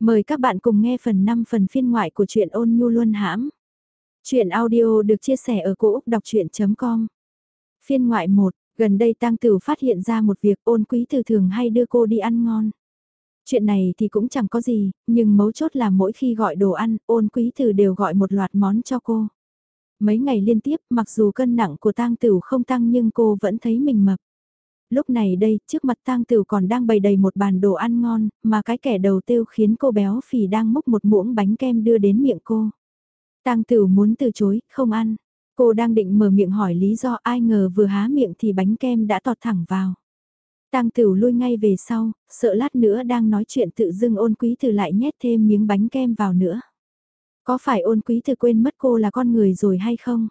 Mời các bạn cùng nghe phần 5 phần phiên ngoại của truyện ôn nhu luân hãm. Chuyện audio được chia sẻ ở cỗ đọc chuyện.com Phiên ngoại 1, gần đây Tăng Tử phát hiện ra một việc ôn quý từ thường hay đưa cô đi ăn ngon. Chuyện này thì cũng chẳng có gì, nhưng mấu chốt là mỗi khi gọi đồ ăn, ôn quý từ đều gọi một loạt món cho cô. Mấy ngày liên tiếp, mặc dù cân nặng của Tăng Tử không tăng nhưng cô vẫn thấy mình mập lúc này đây, trước mặt tang tửu còn đang bày đầy một bàn đồ ăn ngon, mà cái kẻ đầu tiêu khiến cô béo phì đang múc một muỗng bánh kem đưa đến miệng cô. Tang tửu muốn từ chối, không ăn. Cô đang định mở miệng hỏi lý do ai ngờ vừa há miệng thì bánh kem đã tọt thẳng vào. Tang tửu lui ngay về sau, sợ lát nữa đang nói chuyện tự dưng ôn quý từ lại nhét thêm miếng bánh kem vào nữa. Có phải ôn quý từ quên mất cô là con người rồi hay không?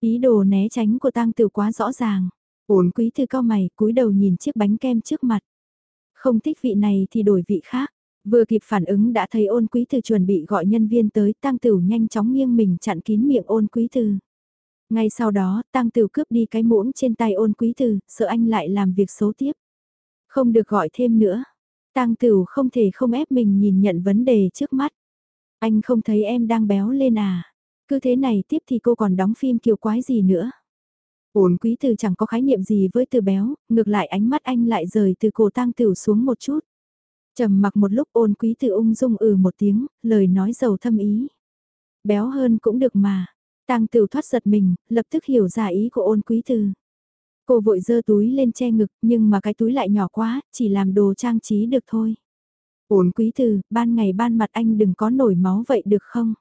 Ý đồ né tránh của Tang tửu quá rõ ràng. Ôn quý thư cao mày, cúi đầu nhìn chiếc bánh kem trước mặt. Không thích vị này thì đổi vị khác. Vừa kịp phản ứng đã thấy ôn quý thư chuẩn bị gọi nhân viên tới, tăng tửu nhanh chóng nghiêng mình chặn kín miệng ôn quý thư. Ngay sau đó, tăng tửu cướp đi cái muỗng trên tay ôn quý thư, sợ anh lại làm việc xấu tiếp. Không được gọi thêm nữa. Tăng tửu không thể không ép mình nhìn nhận vấn đề trước mắt. Anh không thấy em đang béo lên à. Cứ thế này tiếp thì cô còn đóng phim kiều quái gì nữa. Ổn quý từ chẳng có khái niệm gì với từ béo, ngược lại ánh mắt anh lại rời từ cổ tang tiểu xuống một chút. trầm mặc một lúc ôn quý từ ung dung ừ một tiếng, lời nói giàu thâm ý. Béo hơn cũng được mà. Tang tiểu thoát giật mình, lập tức hiểu ra ý của ôn quý từ. Cô vội dơ túi lên che ngực nhưng mà cái túi lại nhỏ quá, chỉ làm đồ trang trí được thôi. Ôn quý từ, ban ngày ban mặt anh đừng có nổi máu vậy được không?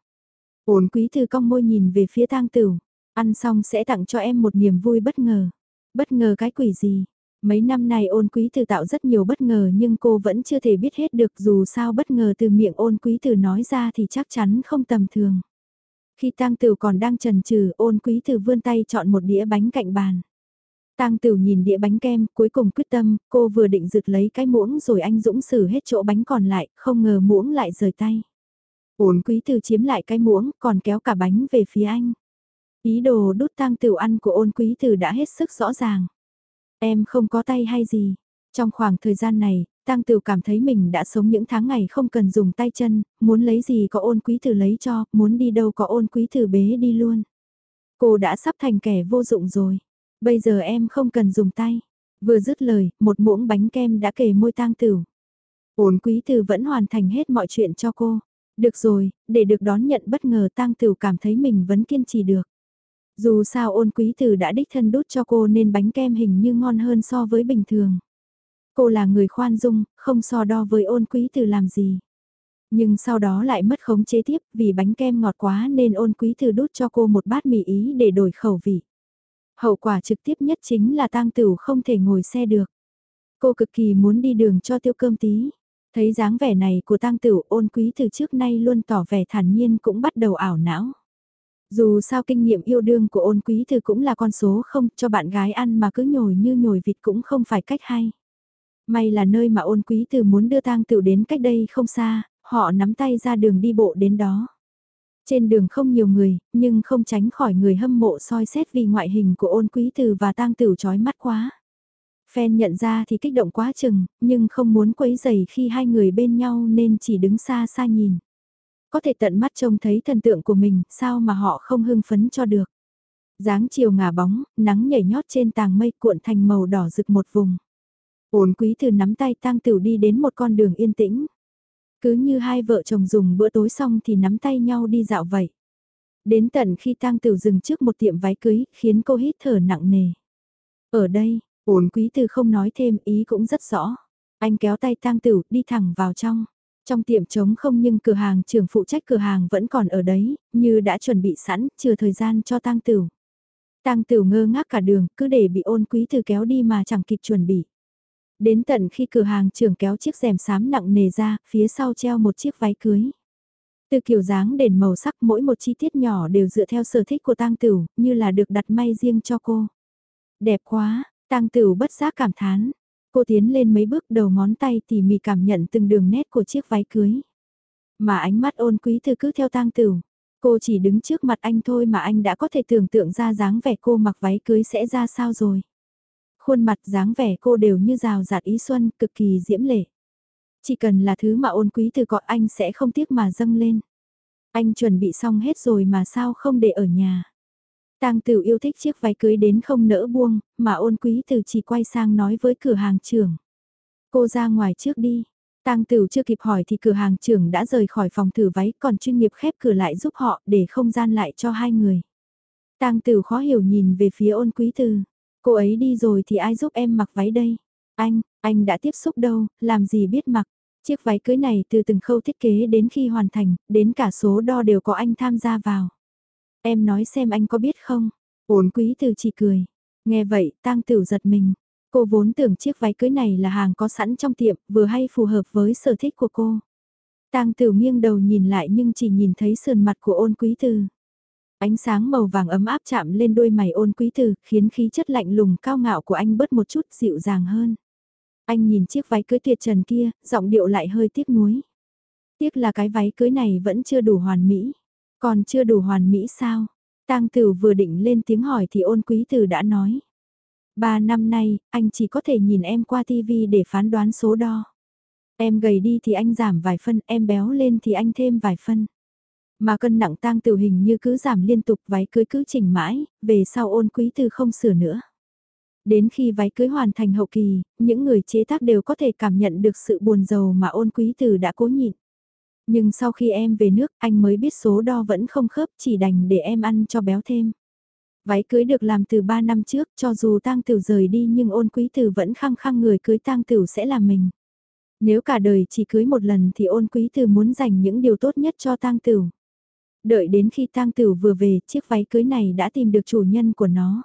Ôn quý từ cong môi nhìn về phía tang tiểu. Ăn xong sẽ tặng cho em một niềm vui bất ngờ. Bất ngờ cái quỷ gì? Mấy năm nay ôn quý từ tạo rất nhiều bất ngờ nhưng cô vẫn chưa thể biết hết được dù sao bất ngờ từ miệng ôn quý từ nói ra thì chắc chắn không tầm thường. Khi tang tử còn đang trần trừ ôn quý từ vươn tay chọn một đĩa bánh cạnh bàn. Tang Tử nhìn đĩa bánh kem, cuối cùng quyết tâm, cô vừa định rực lấy cái muỗng rồi anh dũng xử hết chỗ bánh còn lại, không ngờ muỗng lại rời tay. Ôn quý từ chiếm lại cái muỗng, còn kéo cả bánh về phía anh. Ý đồ đút tang tiểu ăn của ôn quý tử đã hết sức rõ ràng. Em không có tay hay gì. Trong khoảng thời gian này, tang tiểu cảm thấy mình đã sống những tháng ngày không cần dùng tay chân, muốn lấy gì có ôn quý tử lấy cho, muốn đi đâu có ôn quý tử bế đi luôn. Cô đã sắp thành kẻ vô dụng rồi. Bây giờ em không cần dùng tay. Vừa dứt lời, một muỗng bánh kem đã kề môi tang tiểu. Ôn quý tử vẫn hoàn thành hết mọi chuyện cho cô. Được rồi, để được đón nhận bất ngờ tang tiểu cảm thấy mình vẫn kiên trì được. Dù sao ôn quý tử đã đích thân đút cho cô nên bánh kem hình như ngon hơn so với bình thường. Cô là người khoan dung, không so đo với ôn quý tử làm gì. Nhưng sau đó lại mất khống chế tiếp vì bánh kem ngọt quá nên ôn quý tử đút cho cô một bát mì ý để đổi khẩu vị. Hậu quả trực tiếp nhất chính là tang tử không thể ngồi xe được. Cô cực kỳ muốn đi đường cho tiêu cơm tí. Thấy dáng vẻ này của tang tử ôn quý từ trước nay luôn tỏ vẻ thản nhiên cũng bắt đầu ảo não. Dù sao kinh nghiệm yêu đương của ôn quý thư cũng là con số không cho bạn gái ăn mà cứ nhồi như nhồi vịt cũng không phải cách hay. May là nơi mà ôn quý từ muốn đưa tang tiểu đến cách đây không xa, họ nắm tay ra đường đi bộ đến đó. Trên đường không nhiều người, nhưng không tránh khỏi người hâm mộ soi xét vì ngoại hình của ôn quý từ và tang tiểu chói mắt quá. Fan nhận ra thì kích động quá chừng, nhưng không muốn quấy dày khi hai người bên nhau nên chỉ đứng xa xa nhìn. Có thể tận mắt trông thấy thần tượng của mình, sao mà họ không hưng phấn cho được. dáng chiều ngả bóng, nắng nhảy nhót trên tàng mây cuộn thành màu đỏ rực một vùng. Ổn quý từ nắm tay tang tửu đi đến một con đường yên tĩnh. Cứ như hai vợ chồng dùng bữa tối xong thì nắm tay nhau đi dạo vậy. Đến tận khi tang tửu dừng trước một tiệm váy cưới, khiến cô hít thở nặng nề. Ở đây, ổn quý từ không nói thêm ý cũng rất rõ. Anh kéo tay tang tửu đi thẳng vào trong. Trong tiệm trống không nhưng cửa hàng trưởng phụ trách cửa hàng vẫn còn ở đấy, như đã chuẩn bị sẵn, chờ thời gian cho tang tửu. Tang tửu ngơ ngác cả đường, cứ để bị ôn quý từ kéo đi mà chẳng kịp chuẩn bị. Đến tận khi cửa hàng trưởng kéo chiếc rèm xám nặng nề ra, phía sau treo một chiếc váy cưới. Từ kiểu dáng đến màu sắc mỗi một chi tiết nhỏ đều dựa theo sở thích của tang tửu, như là được đặt may riêng cho cô. Đẹp quá, tang tửu bất giác cảm thán. Cô tiến lên mấy bước đầu ngón tay tỉ mỉ cảm nhận từng đường nét của chiếc váy cưới. Mà ánh mắt ôn quý thư cứ theo tang tửu. Cô chỉ đứng trước mặt anh thôi mà anh đã có thể tưởng tượng ra dáng vẻ cô mặc váy cưới sẽ ra sao rồi. Khuôn mặt dáng vẻ cô đều như rào rạt ý xuân, cực kỳ diễm lệ. Chỉ cần là thứ mà ôn quý từ gọi anh sẽ không tiếc mà dâng lên. Anh chuẩn bị xong hết rồi mà sao không để ở nhà. Tang Tử yêu thích chiếc váy cưới đến không nỡ buông, mà ôn quý từ chỉ quay sang nói với cửa hàng trưởng. Cô ra ngoài trước đi. Tang Tử chưa kịp hỏi thì cửa hàng trưởng đã rời khỏi phòng thử váy còn chuyên nghiệp khép cửa lại giúp họ để không gian lại cho hai người. Tang Tử khó hiểu nhìn về phía ôn quý từ. Cô ấy đi rồi thì ai giúp em mặc váy đây? Anh, anh đã tiếp xúc đâu, làm gì biết mặc. Chiếc váy cưới này từ từng khâu thiết kế đến khi hoàn thành, đến cả số đo đều có anh tham gia vào. Em nói xem anh có biết không? Ôn quý từ chỉ cười. Nghe vậy, tang tửu giật mình. Cô vốn tưởng chiếc váy cưới này là hàng có sẵn trong tiệm, vừa hay phù hợp với sở thích của cô. Tang Tửu nghiêng đầu nhìn lại nhưng chỉ nhìn thấy sườn mặt của ôn quý từ. Ánh sáng màu vàng ấm áp chạm lên đôi mày ôn quý từ, khiến khí chất lạnh lùng cao ngạo của anh bớt một chút dịu dàng hơn. Anh nhìn chiếc váy cưới tuyệt trần kia, giọng điệu lại hơi tiếc nuối. Tiếc là cái váy cưới này vẫn chưa đủ hoàn mỹ. Còn chưa đủ hoàn mỹ sao? Tang Tử vừa định lên tiếng hỏi thì ôn quý tử đã nói. Ba năm nay, anh chỉ có thể nhìn em qua tivi để phán đoán số đo. Em gầy đi thì anh giảm vài phân, em béo lên thì anh thêm vài phân. Mà cân nặng tang tử hình như cứ giảm liên tục váy cưới cứ chỉnh mãi, về sau ôn quý tử không sửa nữa. Đến khi váy cưới hoàn thành hậu kỳ, những người chế tác đều có thể cảm nhận được sự buồn giàu mà ôn quý tử đã cố nhịn. Nhưng sau khi em về nước, anh mới biết số đo vẫn không khớp, chỉ đành để em ăn cho béo thêm. Váy cưới được làm từ 3 năm trước, cho dù tang tử rời đi nhưng ôn quý tử vẫn khăng khăng người cưới tang tử sẽ là mình. Nếu cả đời chỉ cưới một lần thì ôn quý tử muốn dành những điều tốt nhất cho tang tử. Đợi đến khi tang tử vừa về, chiếc váy cưới này đã tìm được chủ nhân của nó.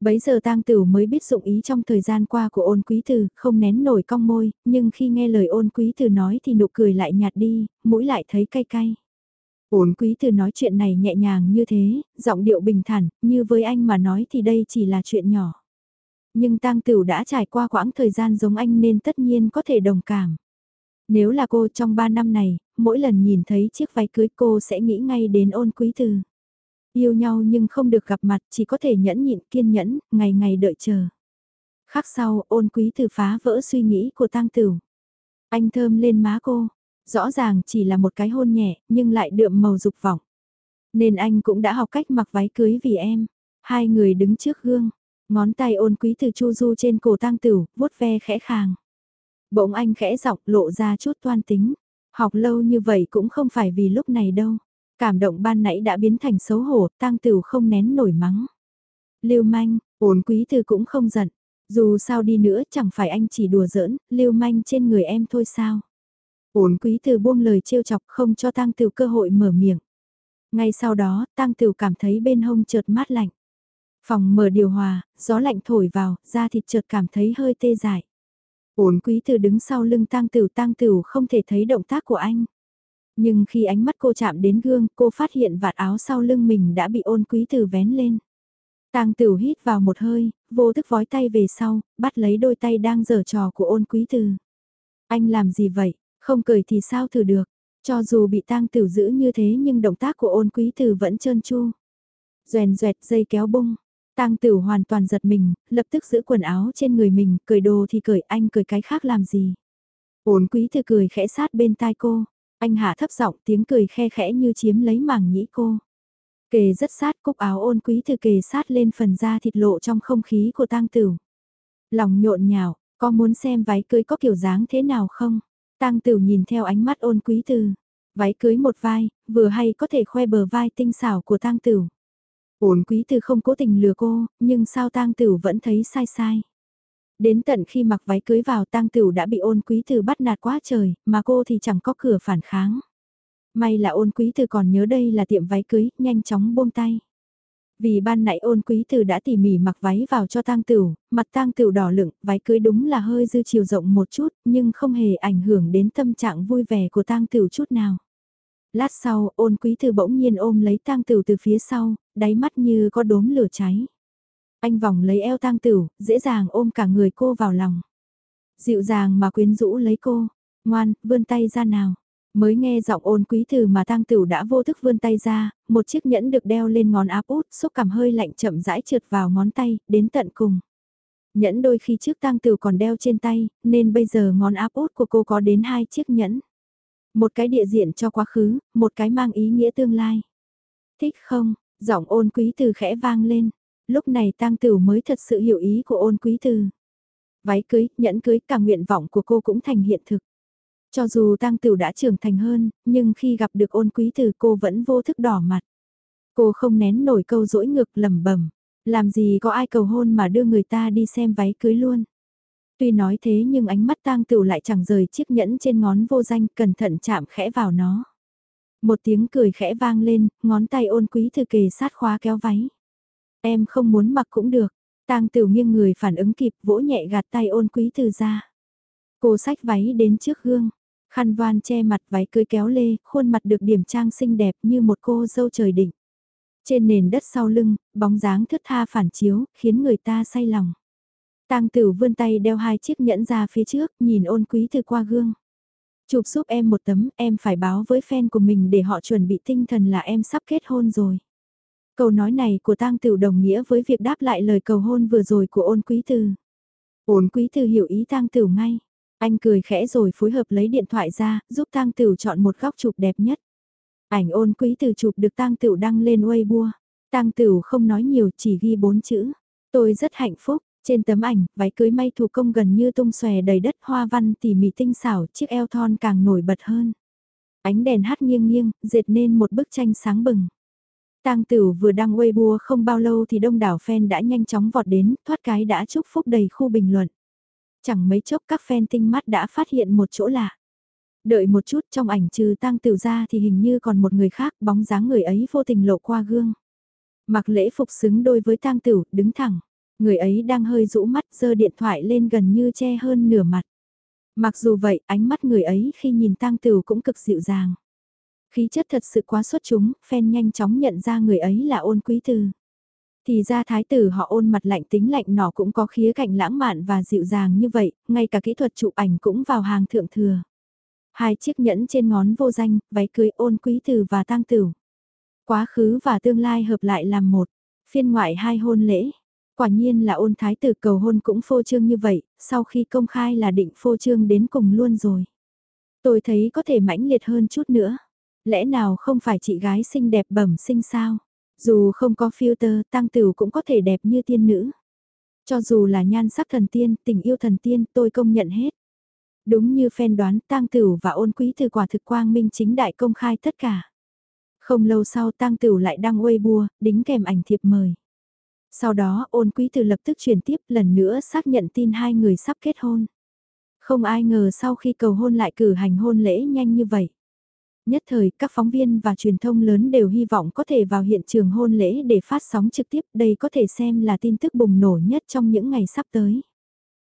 Bấy giờ tang tửu mới biết dụng ý trong thời gian qua của ôn quý tử, không nén nổi cong môi, nhưng khi nghe lời ôn quý tử nói thì nụ cười lại nhạt đi, mũi lại thấy cay cay. Ôn quý tử nói chuyện này nhẹ nhàng như thế, giọng điệu bình thản, như với anh mà nói thì đây chỉ là chuyện nhỏ. Nhưng tang tửu đã trải qua quãng thời gian giống anh nên tất nhiên có thể đồng cảm. Nếu là cô trong 3 năm này, mỗi lần nhìn thấy chiếc váy cưới cô sẽ nghĩ ngay đến ôn quý tử. Yêu nhau nhưng không được gặp mặt chỉ có thể nhẫn nhịn kiên nhẫn, ngày ngày đợi chờ. Khắc sau ôn quý từ phá vỡ suy nghĩ của tang tửu. Anh thơm lên má cô, rõ ràng chỉ là một cái hôn nhẹ nhưng lại đượm màu dục vọng. Nên anh cũng đã học cách mặc váy cưới vì em. Hai người đứng trước gương, ngón tay ôn quý từ chu du trên cổ tang tửu, vuốt ve khẽ khàng. Bỗng anh khẽ giọng lộ ra chút toan tính. Học lâu như vậy cũng không phải vì lúc này đâu. Cảm động ban nãy đã biến thành xấu hổ, tang tửu không nén nổi mắng. Lưu manh, ổn quý thư cũng không giận. Dù sao đi nữa chẳng phải anh chỉ đùa giỡn, lưu manh trên người em thôi sao. Ổn quý thư buông lời trêu chọc không cho tang tửu cơ hội mở miệng. Ngay sau đó, tang tửu cảm thấy bên hông chợt mát lạnh. Phòng mở điều hòa, gió lạnh thổi vào, da thịt chợt cảm thấy hơi tê dại. Ổn quý từ đứng sau lưng tang tửu tang tửu không thể thấy động tác của anh. Nhưng khi ánh mắt cô chạm đến gương, cô phát hiện vạt áo sau lưng mình đã bị ôn quý Từ vén lên. Tang Tửu hít vào một hơi, vô thức vói tay về sau, bắt lấy đôi tay đang giở trò của ôn quý Từ. Anh làm gì vậy, không cười thì sao thử được, cho dù bị Tang Tửu giữ như thế nhưng động tác của ôn quý Từ vẫn trơn tru. Doèn doẹt dây kéo bung, Tang Tửu hoàn toàn giật mình, lập tức giữ quần áo trên người mình, cười đồ thì cười anh cười cái khác làm gì. Ôn quý Từ cười khẽ sát bên tai cô, anh hạ thấp giọng tiếng cười khe khẽ như chiếm lấy màng nhĩ cô. Kề rất sát cúc áo ôn quý từ kề sát lên phần da thịt lộ trong không khí của tang tửu. Lòng nhộn nhào, có muốn xem váy cưới có kiểu dáng thế nào không? Tang tửu nhìn theo ánh mắt ôn quý từ. Váy cưới một vai, vừa hay có thể khoe bờ vai tinh xảo của tang tửu. Ôn quý từ không cố tình lừa cô, nhưng sao tang tửu vẫn thấy sai sai. Đến tận khi mặc váy cưới vào tang tửu đã bị ôn quý từ bắt nạt quá trời, mà cô thì chẳng có cửa phản kháng. May là ôn quý từ còn nhớ đây là tiệm váy cưới, nhanh chóng buông tay. Vì ban nãy ôn quý từ đã tỉ mỉ mặc váy vào cho tang tửu, mặt tang tửu đỏ lựng, váy cưới đúng là hơi dư chiều rộng một chút, nhưng không hề ảnh hưởng đến tâm trạng vui vẻ của tang tửu chút nào. Lát sau, ôn quý từ bỗng nhiên ôm lấy tang tửu từ phía sau, đáy mắt như có đốm lửa cháy. Anh vòng lấy eo tang tửu, dễ dàng ôm cả người cô vào lòng. Dịu dàng mà quyến rũ lấy cô, ngoan, vươn tay ra nào. Mới nghe giọng ôn quý từ mà tang tửu đã vô thức vươn tay ra, một chiếc nhẫn được đeo lên ngón áp út, xúc cảm hơi lạnh chậm rãi trượt vào ngón tay, đến tận cùng. Nhẫn đôi khi trước tang Tửu còn đeo trên tay, nên bây giờ ngón áp út của cô có đến hai chiếc nhẫn. Một cái địa diện cho quá khứ, một cái mang ý nghĩa tương lai. Thích không? Giọng ôn quý từ khẽ vang lên. Lúc này tang tử mới thật sự hiểu ý của ôn quý từ. Váy cưới, nhẫn cưới, cả nguyện vọng của cô cũng thành hiện thực. Cho dù tang tử đã trưởng thành hơn, nhưng khi gặp được ôn quý từ cô vẫn vô thức đỏ mặt. Cô không nén nổi câu dỗi ngược lầm bẩm làm gì có ai cầu hôn mà đưa người ta đi xem váy cưới luôn. Tuy nói thế nhưng ánh mắt tang tửu lại chẳng rời chiếc nhẫn trên ngón vô danh cẩn thận chạm khẽ vào nó. Một tiếng cười khẽ vang lên, ngón tay ôn quý thư kề sát khóa kéo váy. Em không muốn mặc cũng được. Tang Tửu nghiêng người phản ứng kịp, vỗ nhẹ gạt tay Ôn Quý Từ ra. Cô xách váy đến trước gương, khăn voan che mặt váy cưới kéo lê, khuôn mặt được điểm trang xinh đẹp như một cô dâu trời đỉnh. Trên nền đất sau lưng, bóng dáng thướt tha phản chiếu, khiến người ta say lòng. Tang Tử vươn tay đeo hai chiếc nhẫn ra phía trước, nhìn Ôn Quý Từ qua gương. Chụp giúp em một tấm, em phải báo với fan của mình để họ chuẩn bị tinh thần là em sắp kết hôn rồi. Câu nói này của tang Tửu đồng nghĩa với việc đáp lại lời cầu hôn vừa rồi của ôn quý tư. Ôn quý tư hiểu ý tang Tửu ngay. Anh cười khẽ rồi phối hợp lấy điện thoại ra, giúp tang Tửu chọn một góc chụp đẹp nhất. Ảnh ôn quý từ chụp được tang Tửu đăng lên Weibo. Tang Tửu không nói nhiều chỉ ghi bốn chữ. Tôi rất hạnh phúc. Trên tấm ảnh, váy cưới may thủ công gần như tung xòe đầy đất hoa văn tỉ mỉ tinh xảo, chiếc eo thon càng nổi bật hơn. Ánh đèn hát nghiêng nghiêng, dệt nên một bức tranh sáng bừng. Tang Tử vừa đăng Weibo không bao lâu thì đông đảo fan đã nhanh chóng vọt đến, thoát cái đã chúc phúc đầy khu bình luận. Chẳng mấy chốc các fan tinh mắt đã phát hiện một chỗ lạ. Đợi một chút trong ảnh trừ Tang Tử ra thì hình như còn một người khác, bóng dáng người ấy vô tình lộ qua gương. Mặc lễ phục xứng đôi với Tang Tử, đứng thẳng. Người ấy đang hơi rũ mắt giơ điện thoại lên gần như che hơn nửa mặt. Mặc dù vậy, ánh mắt người ấy khi nhìn Tang Tử cũng cực dịu dàng. Khí chất thật sự quá xuất chúng, phen nhanh chóng nhận ra người ấy là ôn quý từ. Thì ra thái tử họ ôn mặt lạnh tính lạnh nọ cũng có khía cạnh lãng mạn và dịu dàng như vậy, ngay cả kỹ thuật chụp ảnh cũng vào hàng thượng thừa. Hai chiếc nhẫn trên ngón vô danh, váy cưới ôn quý tử và tang tử. Quá khứ và tương lai hợp lại làm một, phiên ngoại hai hôn lễ. Quả nhiên là ôn thái tử cầu hôn cũng phô trương như vậy, sau khi công khai là định phô trương đến cùng luôn rồi. Tôi thấy có thể mãnh liệt hơn chút nữa lẽ nào không phải chị gái xinh đẹp bẩm sinh sao? Dù không có filter, tăng tử cũng có thể đẹp như tiên nữ. Cho dù là nhan sắc thần tiên, tình yêu thần tiên, tôi công nhận hết. Đúng như phen đoán, tăng tử và ôn quý từ quả thực quang minh chính đại công khai tất cả. Không lâu sau tăng tử lại đăng Weibo, đính kèm ảnh thiệp mời. Sau đó ôn quý từ lập tức truyền tiếp lần nữa xác nhận tin hai người sắp kết hôn. Không ai ngờ sau khi cầu hôn lại cử hành hôn lễ nhanh như vậy. Nhất thời, các phóng viên và truyền thông lớn đều hy vọng có thể vào hiện trường hôn lễ để phát sóng trực tiếp, đây có thể xem là tin tức bùng nổ nhất trong những ngày sắp tới.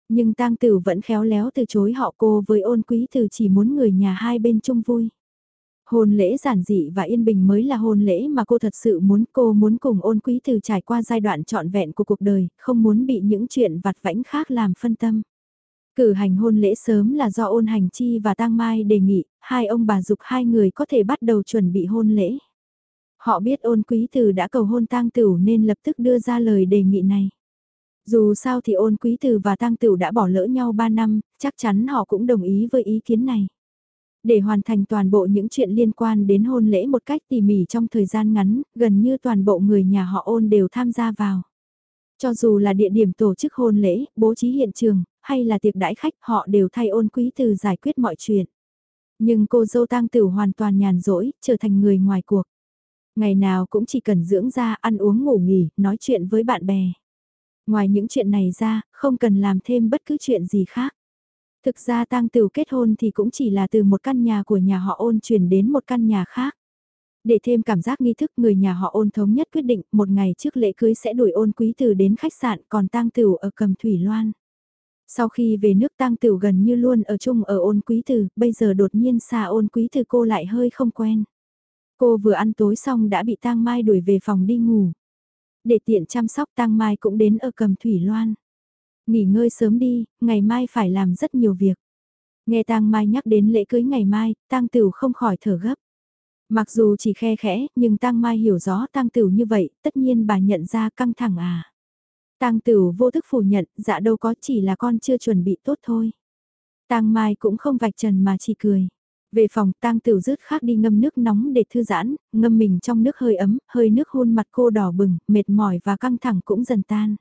Nhưng tang tử vẫn khéo léo từ chối họ cô với ôn quý từ chỉ muốn người nhà hai bên chung vui. Hôn lễ giản dị và yên bình mới là hôn lễ mà cô thật sự muốn cô muốn cùng ôn quý từ trải qua giai đoạn trọn vẹn của cuộc đời, không muốn bị những chuyện vặt vãnh khác làm phân tâm. Cử hành hôn lễ sớm là do ôn hành chi và tang mai đề nghị, hai ông bà dục hai người có thể bắt đầu chuẩn bị hôn lễ. Họ biết ôn quý tử đã cầu hôn tang tửu nên lập tức đưa ra lời đề nghị này. Dù sao thì ôn quý tử và tang tửu đã bỏ lỡ nhau 3 năm, chắc chắn họ cũng đồng ý với ý kiến này. Để hoàn thành toàn bộ những chuyện liên quan đến hôn lễ một cách tỉ mỉ trong thời gian ngắn, gần như toàn bộ người nhà họ ôn đều tham gia vào. Cho dù là địa điểm tổ chức hôn lễ, bố trí hiện trường, hay là tiệc đãi khách họ đều thay ôn quý từ giải quyết mọi chuyện. Nhưng cô dâu tang tử hoàn toàn nhàn rỗi, trở thành người ngoài cuộc. Ngày nào cũng chỉ cần dưỡng ra, ăn uống ngủ nghỉ, nói chuyện với bạn bè. Ngoài những chuyện này ra, không cần làm thêm bất cứ chuyện gì khác. Thực ra tang tử kết hôn thì cũng chỉ là từ một căn nhà của nhà họ ôn chuyển đến một căn nhà khác. Để thêm cảm giác nghi thức người nhà họ ôn thống nhất quyết định một ngày trước lễ cưới sẽ đuổi ôn quý từ đến khách sạn còn tang tử ở cầm thủy loan. Sau khi về nước tang tửu gần như luôn ở chung ở ôn quý từ bây giờ đột nhiên xa ôn quý từ cô lại hơi không quen. Cô vừa ăn tối xong đã bị tang mai đuổi về phòng đi ngủ. Để tiện chăm sóc tang mai cũng đến ở cầm thủy loan. Nghỉ ngơi sớm đi, ngày mai phải làm rất nhiều việc. Nghe tang mai nhắc đến lễ cưới ngày mai, tang tửu không khỏi thở gấp. Mặc dù chỉ khe khẽ, nhưng tang mai hiểu rõ tang tiểu như vậy, tất nhiên bà nhận ra căng thẳng à. Tang Tửu vô thức phủ nhận, dạ đâu có chỉ là con chưa chuẩn bị tốt thôi. Tang Mai cũng không vạch trần mà chỉ cười. Về phòng tang tiểu rứt khác đi ngâm nước nóng để thư giãn, ngâm mình trong nước hơi ấm, hơi nước hôn mặt cô đỏ bừng, mệt mỏi và căng thẳng cũng dần tan.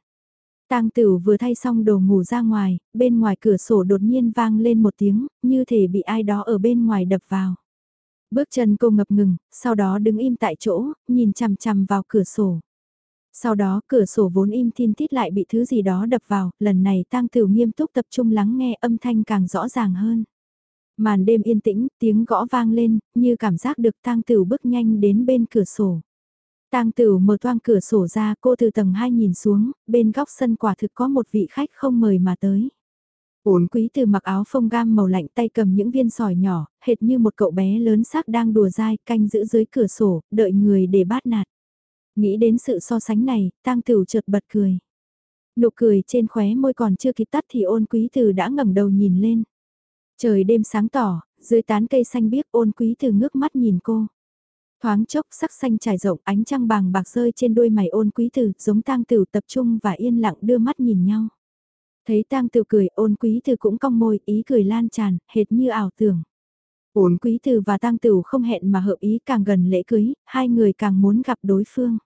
Tang Tửu vừa thay xong đồ ngủ ra ngoài, bên ngoài cửa sổ đột nhiên vang lên một tiếng, như thể bị ai đó ở bên ngoài đập vào. Bước chân cô ngập ngừng, sau đó đứng im tại chỗ, nhìn chằm chằm vào cửa sổ. Sau đó cửa sổ vốn im thiên tít lại bị thứ gì đó đập vào, lần này Tang Tử nghiêm túc tập trung lắng nghe âm thanh càng rõ ràng hơn. Màn đêm yên tĩnh, tiếng gõ vang lên, như cảm giác được Tang Tử bước nhanh đến bên cửa sổ. Tang Tử mở toang cửa sổ ra, cô từ tầng 2 nhìn xuống, bên góc sân quả thực có một vị khách không mời mà tới. Uốn quý từ mặc áo phông gam màu lạnh tay cầm những viên sỏi nhỏ, hệt như một cậu bé lớn xác đang đùa dai canh giữ dưới cửa sổ, đợi người để bát nạt. Nghĩ đến sự so sánh này, tang tửu chợt bật cười. Nụ cười trên khóe môi còn chưa kịp tắt thì ôn quý từ đã ngẩng đầu nhìn lên. Trời đêm sáng tỏ, dưới tán cây xanh biếc ôn quý từ ngước mắt nhìn cô. Thoáng chốc sắc xanh trải rộng ánh trăng bàng bạc rơi trên đôi mày ôn quý Từ giống tang tửu tập trung và yên lặng đưa mắt nhìn nhau. Thấy tang tự cười ôn quý tử cũng cong môi ý cười lan tràn hệt như ảo tưởng. Ôn quý tử và tang tửu không hẹn mà hợp ý càng gần lễ cưới, hai người càng muốn gặp đối phương.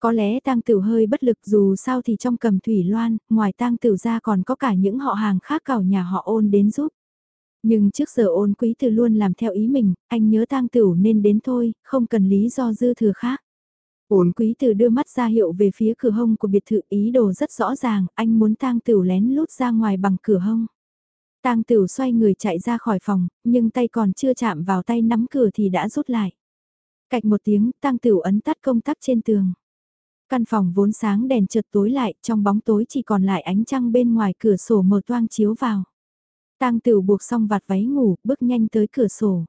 Có lẽ tang tửu hơi bất lực dù sao thì trong cầm thủy loan, ngoài tang tửu ra còn có cả những họ hàng khác cào nhà họ ôn đến giúp. Nhưng trước giờ ôn quý từ luôn làm theo ý mình, anh nhớ tang tửu nên đến thôi, không cần lý do dư thừa khác. Ôn quý từ đưa mắt ra hiệu về phía cửa hông của biệt thự ý đồ rất rõ ràng, anh muốn tang tửu lén lút ra ngoài bằng cửa hông. Tang tửu xoay người chạy ra khỏi phòng, nhưng tay còn chưa chạm vào tay nắm cửa thì đã rút lại. Cạch một tiếng, tang tửu ấn tắt công tắc trên tường. Căn phòng vốn sáng đèn chợt tối lại, trong bóng tối chỉ còn lại ánh trăng bên ngoài cửa sổ mờ toang chiếu vào. Tang Tửu buộc xong vạt váy ngủ, bước nhanh tới cửa sổ.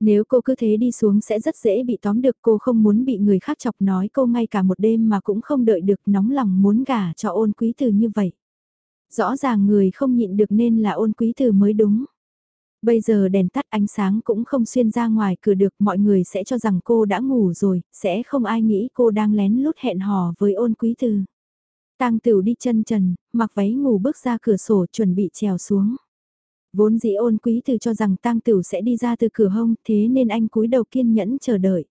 Nếu cô cứ thế đi xuống sẽ rất dễ bị tóm được cô không muốn bị người khác chọc nói cô ngay cả một đêm mà cũng không đợi được nóng lòng muốn gả cho ôn quý từ như vậy. Rõ ràng người không nhịn được nên là ôn quý từ mới đúng. Bây giờ đèn tắt ánh sáng cũng không xuyên ra ngoài cửa được mọi người sẽ cho rằng cô đã ngủ rồi, sẽ không ai nghĩ cô đang lén lút hẹn hò với ôn quý từ. Tang Tửu đi chân trần, mặc váy ngủ bước ra cửa sổ chuẩn bị trèo xuống. Vốn dĩ ôn quý từ cho rằng tang tửu sẽ đi ra từ cửa hông thế nên anh cúi đầu kiên nhẫn chờ đợi.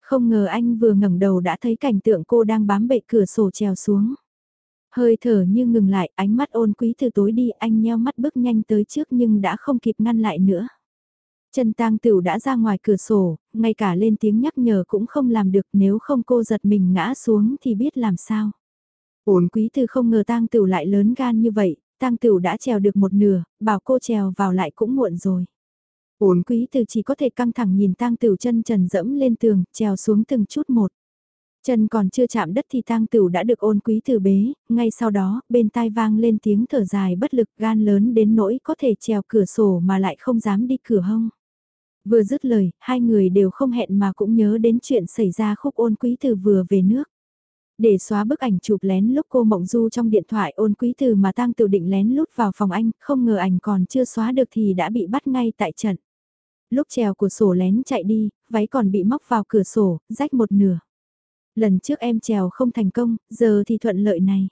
Không ngờ anh vừa ngẩng đầu đã thấy cảnh tượng cô đang bám bệ cửa sổ trèo xuống. Hơi thở như ngừng lại, ánh mắt ôn quý từ tối đi, anh nheo mắt bước nhanh tới trước nhưng đã không kịp ngăn lại nữa. Chân tang tửu đã ra ngoài cửa sổ, ngay cả lên tiếng nhắc nhở cũng không làm được nếu không cô giật mình ngã xuống thì biết làm sao. Ôn quý từ không ngờ tang tửu lại lớn gan như vậy, tang tửu đã trèo được một nửa, bảo cô trèo vào lại cũng muộn rồi. Ổn quý từ chỉ có thể căng thẳng nhìn tang tửu chân trần dẫm lên tường, trèo xuống từng chút một. Chân còn chưa chạm đất thì tang tửu đã được ôn quý từ bế, ngay sau đó, bên tai vang lên tiếng thở dài bất lực gan lớn đến nỗi có thể trèo cửa sổ mà lại không dám đi cửa hông. Vừa dứt lời, hai người đều không hẹn mà cũng nhớ đến chuyện xảy ra khúc ôn quý từ vừa về nước. Để xóa bức ảnh chụp lén lúc cô mộng du trong điện thoại ôn quý từ mà tang tự định lén lút vào phòng anh, không ngờ ảnh còn chưa xóa được thì đã bị bắt ngay tại trận. Lúc trèo của sổ lén chạy đi, váy còn bị móc vào cửa sổ, rách một nửa. Lần trước em trèo không thành công, giờ thì thuận lợi này.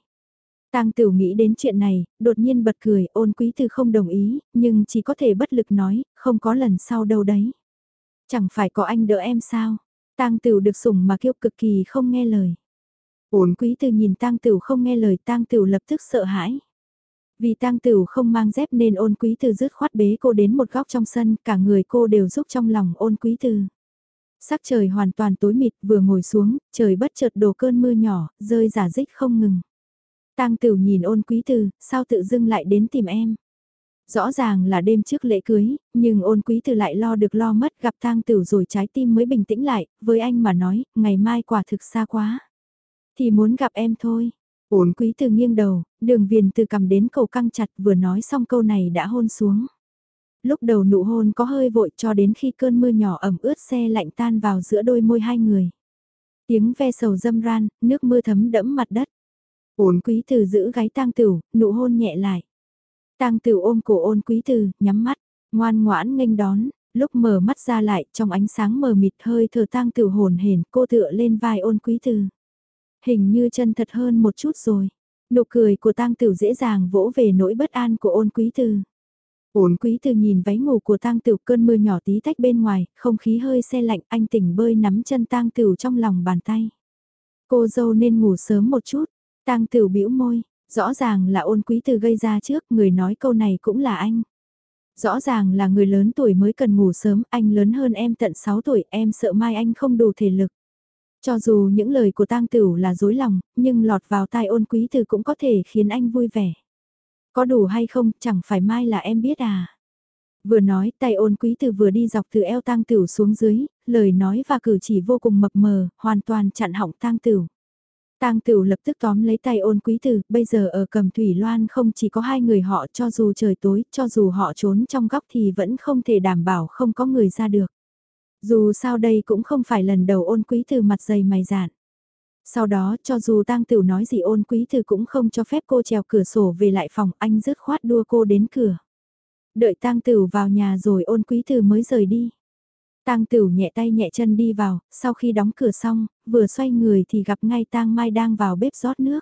Tang Tiểu nghĩ đến chuyện này, đột nhiên bật cười, ôn quý từ không đồng ý, nhưng chỉ có thể bất lực nói, không có lần sau đâu đấy. Chẳng phải có anh đỡ em sao? Tang Tiểu được sủng mà kiêu cực kỳ không nghe lời. Uốn quý từ nhìn tang tửu không nghe lời tang tửu lập tức sợ hãi. Vì tang tửu không mang dép nên ôn quý từ dứt khoát bế cô đến một góc trong sân, cả người cô đều giúp trong lòng ôn quý từ. Sắc trời hoàn toàn tối mịt vừa ngồi xuống, trời bất chợt đổ cơn mưa nhỏ, rơi giả dích không ngừng. Tang Tửu nhìn ôn quý từ, sao tự dưng lại đến tìm em? Rõ ràng là đêm trước lễ cưới, nhưng ôn quý từ lại lo được lo mất gặp Tang Tửu rồi trái tim mới bình tĩnh lại, với anh mà nói, ngày mai quả thực xa quá. Thì muốn gặp em thôi. Ổn quý từ nghiêng đầu, đường viền từ cầm đến cầu căng chặt vừa nói xong câu này đã hôn xuống. Lúc đầu nụ hôn có hơi vội cho đến khi cơn mưa nhỏ ẩm ướt xe lạnh tan vào giữa đôi môi hai người. Tiếng ve sầu dâm ran, nước mưa thấm đẫm mặt đất. Ổn quý từ giữ gáy tang tửu, nụ hôn nhẹ lại. Tang tửu ôm cổ ôn quý từ, nhắm mắt, ngoan ngoãn nghênh đón, lúc mở mắt ra lại trong ánh sáng mờ mịt hơi thở tang tửu hồn hển cô tựa lên vai ôn quý từ. Hình như chân thật hơn một chút rồi. Nụ cười của tang tử dễ dàng vỗ về nỗi bất an của ôn quý Từ. Ôn quý Từ nhìn váy ngủ của tang tử cơn mưa nhỏ tí tách bên ngoài, không khí hơi xe lạnh anh tỉnh bơi nắm chân tang tử trong lòng bàn tay. Cô dâu nên ngủ sớm một chút, tang tử bĩu môi, rõ ràng là ôn quý Từ gây ra trước, người nói câu này cũng là anh. Rõ ràng là người lớn tuổi mới cần ngủ sớm, anh lớn hơn em tận 6 tuổi, em sợ mai anh không đủ thể lực. Cho dù những lời của tang tửu là dối lòng, nhưng lọt vào tai ôn quý từ cũng có thể khiến anh vui vẻ. Có đủ hay không, chẳng phải mai là em biết à. Vừa nói, tay ôn quý từ vừa đi dọc từ eo tang tửu xuống dưới, lời nói và cử chỉ vô cùng mập mờ, hoàn toàn chặn hỏng tang tửu. Tang Tửu lập tức tóm lấy tay ôn quý tử, bây giờ ở cầm thủy loan không chỉ có hai người họ cho dù trời tối, cho dù họ trốn trong góc thì vẫn không thể đảm bảo không có người ra được. Dù sao đây cũng không phải lần đầu ôn quý từ mặt dày mày dạn. Sau đó cho dù tang Tửu nói gì ôn quý từ cũng không cho phép cô trèo cửa sổ về lại phòng anh dứt khoát đua cô đến cửa. Đợi tang Tửu vào nhà rồi ôn quý từ mới rời đi. Tang Tửu nhẹ tay nhẹ chân đi vào, sau khi đóng cửa xong, vừa xoay người thì gặp ngay Tang Mai đang vào bếp rót nước.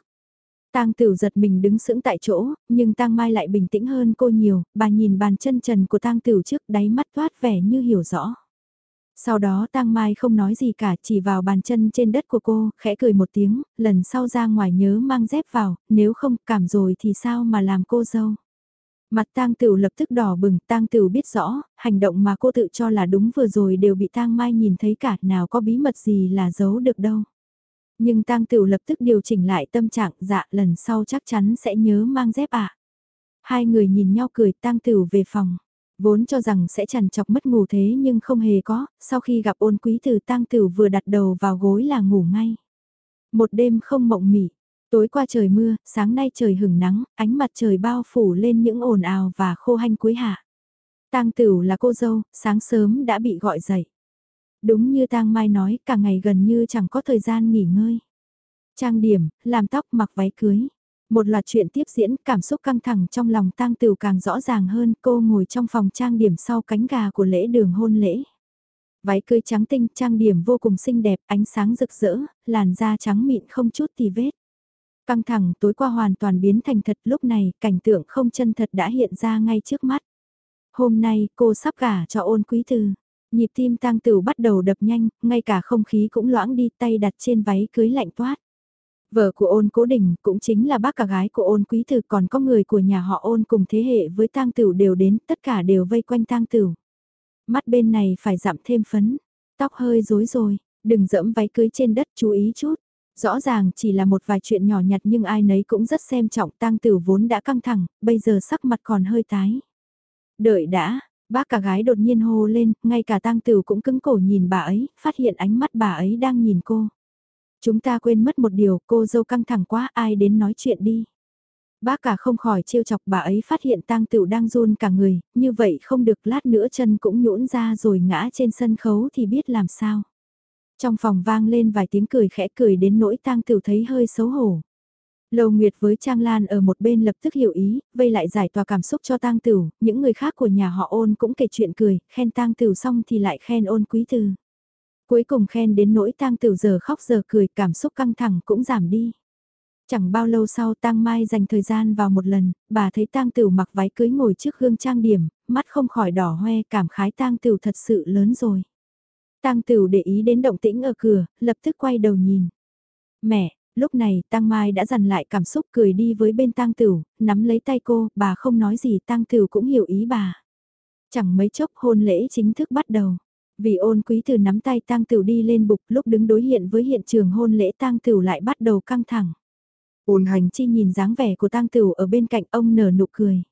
Tang Tửu giật mình đứng sững tại chỗ, nhưng Tang Mai lại bình tĩnh hơn cô nhiều, bà nhìn bàn chân trần của Tang Tửu trước đáy mắt toát vẻ như hiểu rõ. Sau đó Tang Mai không nói gì cả, chỉ vào bàn chân trên đất của cô, khẽ cười một tiếng, lần sau ra ngoài nhớ mang dép vào, nếu không cảm rồi thì sao mà làm cô dâu. Mặt tang tửu lập tức đỏ bừng, tang tửu biết rõ, hành động mà cô tự cho là đúng vừa rồi đều bị tang mai nhìn thấy cả, nào có bí mật gì là giấu được đâu. Nhưng tang tửu lập tức điều chỉnh lại tâm trạng, dạ lần sau chắc chắn sẽ nhớ mang dép ạ. Hai người nhìn nhau cười tang tửu về phòng. Vốn cho rằng sẽ chằn chọc mất ngủ thế nhưng không hề có, sau khi gặp ôn quý từ tang tửu vừa đặt đầu vào gối là ngủ ngay. Một đêm không mộng mị, Tối qua trời mưa, sáng nay trời hừng nắng, ánh mặt trời bao phủ lên những ồn ào và khô hanh cuối hạ. Tang Tửu là cô dâu, sáng sớm đã bị gọi dậy. Đúng như Tang Mai nói, cả ngày gần như chẳng có thời gian nghỉ ngơi. Trang điểm, làm tóc mặc váy cưới. Một loạt chuyện tiếp diễn, cảm xúc căng thẳng trong lòng Tang Tửu càng rõ ràng hơn, cô ngồi trong phòng trang điểm sau cánh gà của lễ đường hôn lễ. Váy cưới trắng tinh, trang điểm vô cùng xinh đẹp, ánh sáng rực rỡ, làn da trắng mịn không chút tì vết. Căng thẳng tối qua hoàn toàn biến thành thật lúc này cảnh tượng không chân thật đã hiện ra ngay trước mắt. Hôm nay cô sắp gả cho ôn quý tư. Nhịp tim tang tử bắt đầu đập nhanh, ngay cả không khí cũng loãng đi tay đặt trên váy cưới lạnh toát. Vợ của ôn cố đình cũng chính là bác cả gái của ôn quý tử còn có người của nhà họ ôn cùng thế hệ với tang tử đều đến, tất cả đều vây quanh tang tử. Mắt bên này phải giảm thêm phấn, tóc hơi rối rồi, đừng dẫm váy cưới trên đất chú ý chút. Rõ ràng chỉ là một vài chuyện nhỏ nhặt nhưng ai nấy cũng rất xem trọng tang tử vốn đã căng thẳng, bây giờ sắc mặt còn hơi tái. Đợi đã, bác cả gái đột nhiên hô lên, ngay cả tang tử cũng cứng cổ nhìn bà ấy, phát hiện ánh mắt bà ấy đang nhìn cô. Chúng ta quên mất một điều, cô dâu căng thẳng quá ai đến nói chuyện đi. Bác cả không khỏi trêu chọc bà ấy phát hiện tang tựu đang run cả người, như vậy không được lát nữa chân cũng nhũn ra rồi ngã trên sân khấu thì biết làm sao. Trong phòng vang lên vài tiếng cười khẽ cười đến nỗi tang tiểu thấy hơi xấu hổ. Lầu Nguyệt với Trang Lan ở một bên lập tức hiểu ý, vây lại giải tỏa cảm xúc cho tang Tửu, những người khác của nhà họ ôn cũng kể chuyện cười, khen tang Tửu xong thì lại khen ôn quý từ Cuối cùng khen đến nỗi tang tử giờ khóc giờ cười, cảm xúc căng thẳng cũng giảm đi. Chẳng bao lâu sau tang mai dành thời gian vào một lần, bà thấy tang tử mặc váy cưới ngồi trước gương trang điểm, mắt không khỏi đỏ hoe cảm khái tang tử thật sự lớn rồi. tang Tửu để ý đến động tĩnh ở cửa, lập tức quay đầu nhìn. Mẹ, lúc này tang Mai đã dằn lại cảm xúc cười đi với bên tang Tửu, nắm lấy tay cô, bà không nói gì tang Tửu cũng hiểu ý bà. Chẳng mấy chốc hôn lễ chính thức bắt đầu. Vì ôn quý từ nắm tay tang Tửu đi lên bục lúc đứng đối hiện với hiện trường hôn lễ tang Tửu lại bắt đầu căng thẳng. Ôn hành chi nhìn dáng vẻ của tang Tửu ở bên cạnh ông nở nụ cười.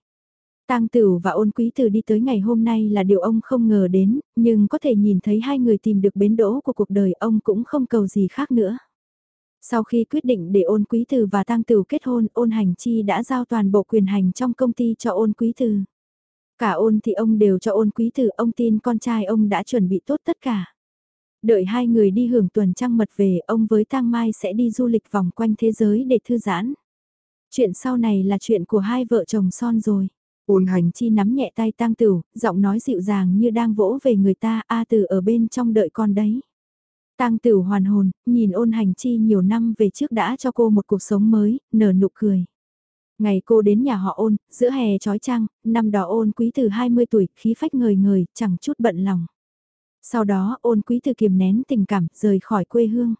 Tang Tửu và Ôn Quý từ đi tới ngày hôm nay là điều ông không ngờ đến, nhưng có thể nhìn thấy hai người tìm được bến đỗ của cuộc đời ông cũng không cầu gì khác nữa. Sau khi quyết định để Ôn Quý từ và Tang Tửu kết hôn, Ôn Hành Chi đã giao toàn bộ quyền hành trong công ty cho Ôn Quý từ Cả Ôn thì ông đều cho Ôn Quý Tử, ông tin con trai ông đã chuẩn bị tốt tất cả. Đợi hai người đi hưởng tuần trăng mật về, ông với Tang Mai sẽ đi du lịch vòng quanh thế giới để thư giãn. Chuyện sau này là chuyện của hai vợ chồng son rồi. Ôn hành chi nắm nhẹ tay tang tử, giọng nói dịu dàng như đang vỗ về người ta, A tử ở bên trong đợi con đấy. Tang Tử hoàn hồn, nhìn ôn hành chi nhiều năm về trước đã cho cô một cuộc sống mới, nở nụ cười. Ngày cô đến nhà họ ôn, giữa hè trói trăng, năm đó ôn quý từ 20 tuổi, khí phách ngời ngời, chẳng chút bận lòng. Sau đó ôn quý từ kiềm nén tình cảm, rời khỏi quê hương.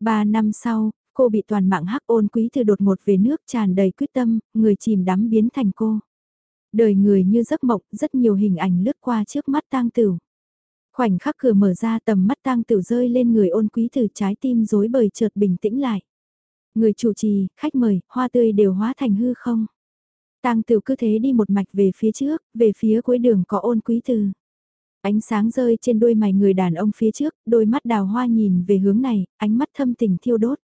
Ba năm sau, cô bị toàn mạng hắc ôn quý từ đột ngột về nước tràn đầy quyết tâm, người chìm đắm biến thành cô. Đời người như giấc mộng, rất nhiều hình ảnh lướt qua trước mắt tang tửu. Khoảnh khắc cửa mở ra tầm mắt tang tửu rơi lên người ôn quý từ trái tim rối bời chợt bình tĩnh lại. Người chủ trì, khách mời, hoa tươi đều hóa thành hư không. Tang tửu cứ thế đi một mạch về phía trước, về phía cuối đường có ôn quý từ. Ánh sáng rơi trên đôi mày người đàn ông phía trước, đôi mắt đào hoa nhìn về hướng này, ánh mắt thâm tình thiêu đốt.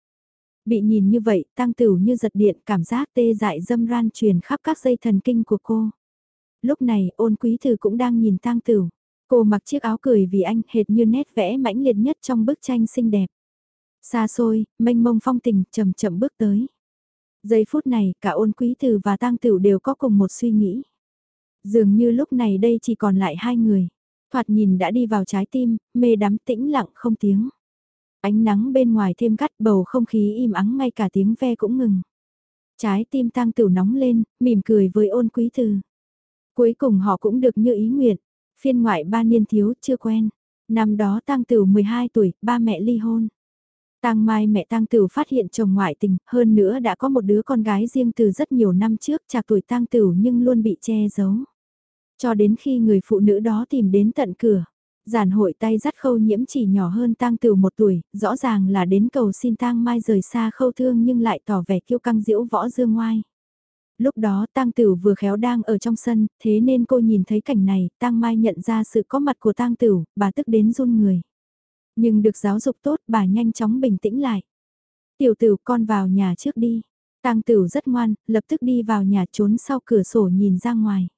Bị nhìn như vậy, tăng tửu như giật điện, cảm giác tê dại dâm ran truyền khắp các dây thần kinh của cô. Lúc này, ôn quý Từ cũng đang nhìn tăng tửu. Cô mặc chiếc áo cười vì anh hệt như nét vẽ mãnh liệt nhất trong bức tranh xinh đẹp. Xa xôi, mênh mông phong tình, chậm chậm bước tới. Giây phút này, cả ôn quý từ và tang tửu đều có cùng một suy nghĩ. Dường như lúc này đây chỉ còn lại hai người. Thoạt nhìn đã đi vào trái tim, mê đắm tĩnh lặng không tiếng. Ánh nắng bên ngoài thêm gắt bầu không khí im ắng ngay cả tiếng ve cũng ngừng. Trái tim tang tửu nóng lên, mỉm cười với ôn quý từ. Cuối cùng họ cũng được như ý nguyện. Phiên ngoại ba niên thiếu chưa quen. Năm đó tang tửu 12 tuổi, ba mẹ ly hôn. Tang Mai mẹ Tang Tửu phát hiện chồng ngoại tình, hơn nữa đã có một đứa con gái riêng từ rất nhiều năm trước, chạc tuổi Tang Tửu nhưng luôn bị che giấu. Cho đến khi người phụ nữ đó tìm đến tận cửa, giản hội tay dắt khâu nhiễm chỉ nhỏ hơn tang Tửu một tuổi, rõ ràng là đến cầu xin tang mai rời xa khâu thương nhưng lại tỏ vẻ kiêu căng diễu võ dương ngoai. Lúc đó tang Tửu vừa khéo đang ở trong sân, thế nên cô nhìn thấy cảnh này, tang mai nhận ra sự có mặt của tang Tửu, bà tức đến run người. Nhưng được giáo dục tốt, bà nhanh chóng bình tĩnh lại. Tiểu tử con vào nhà trước đi. Tang tử rất ngoan, lập tức đi vào nhà trốn sau cửa sổ nhìn ra ngoài.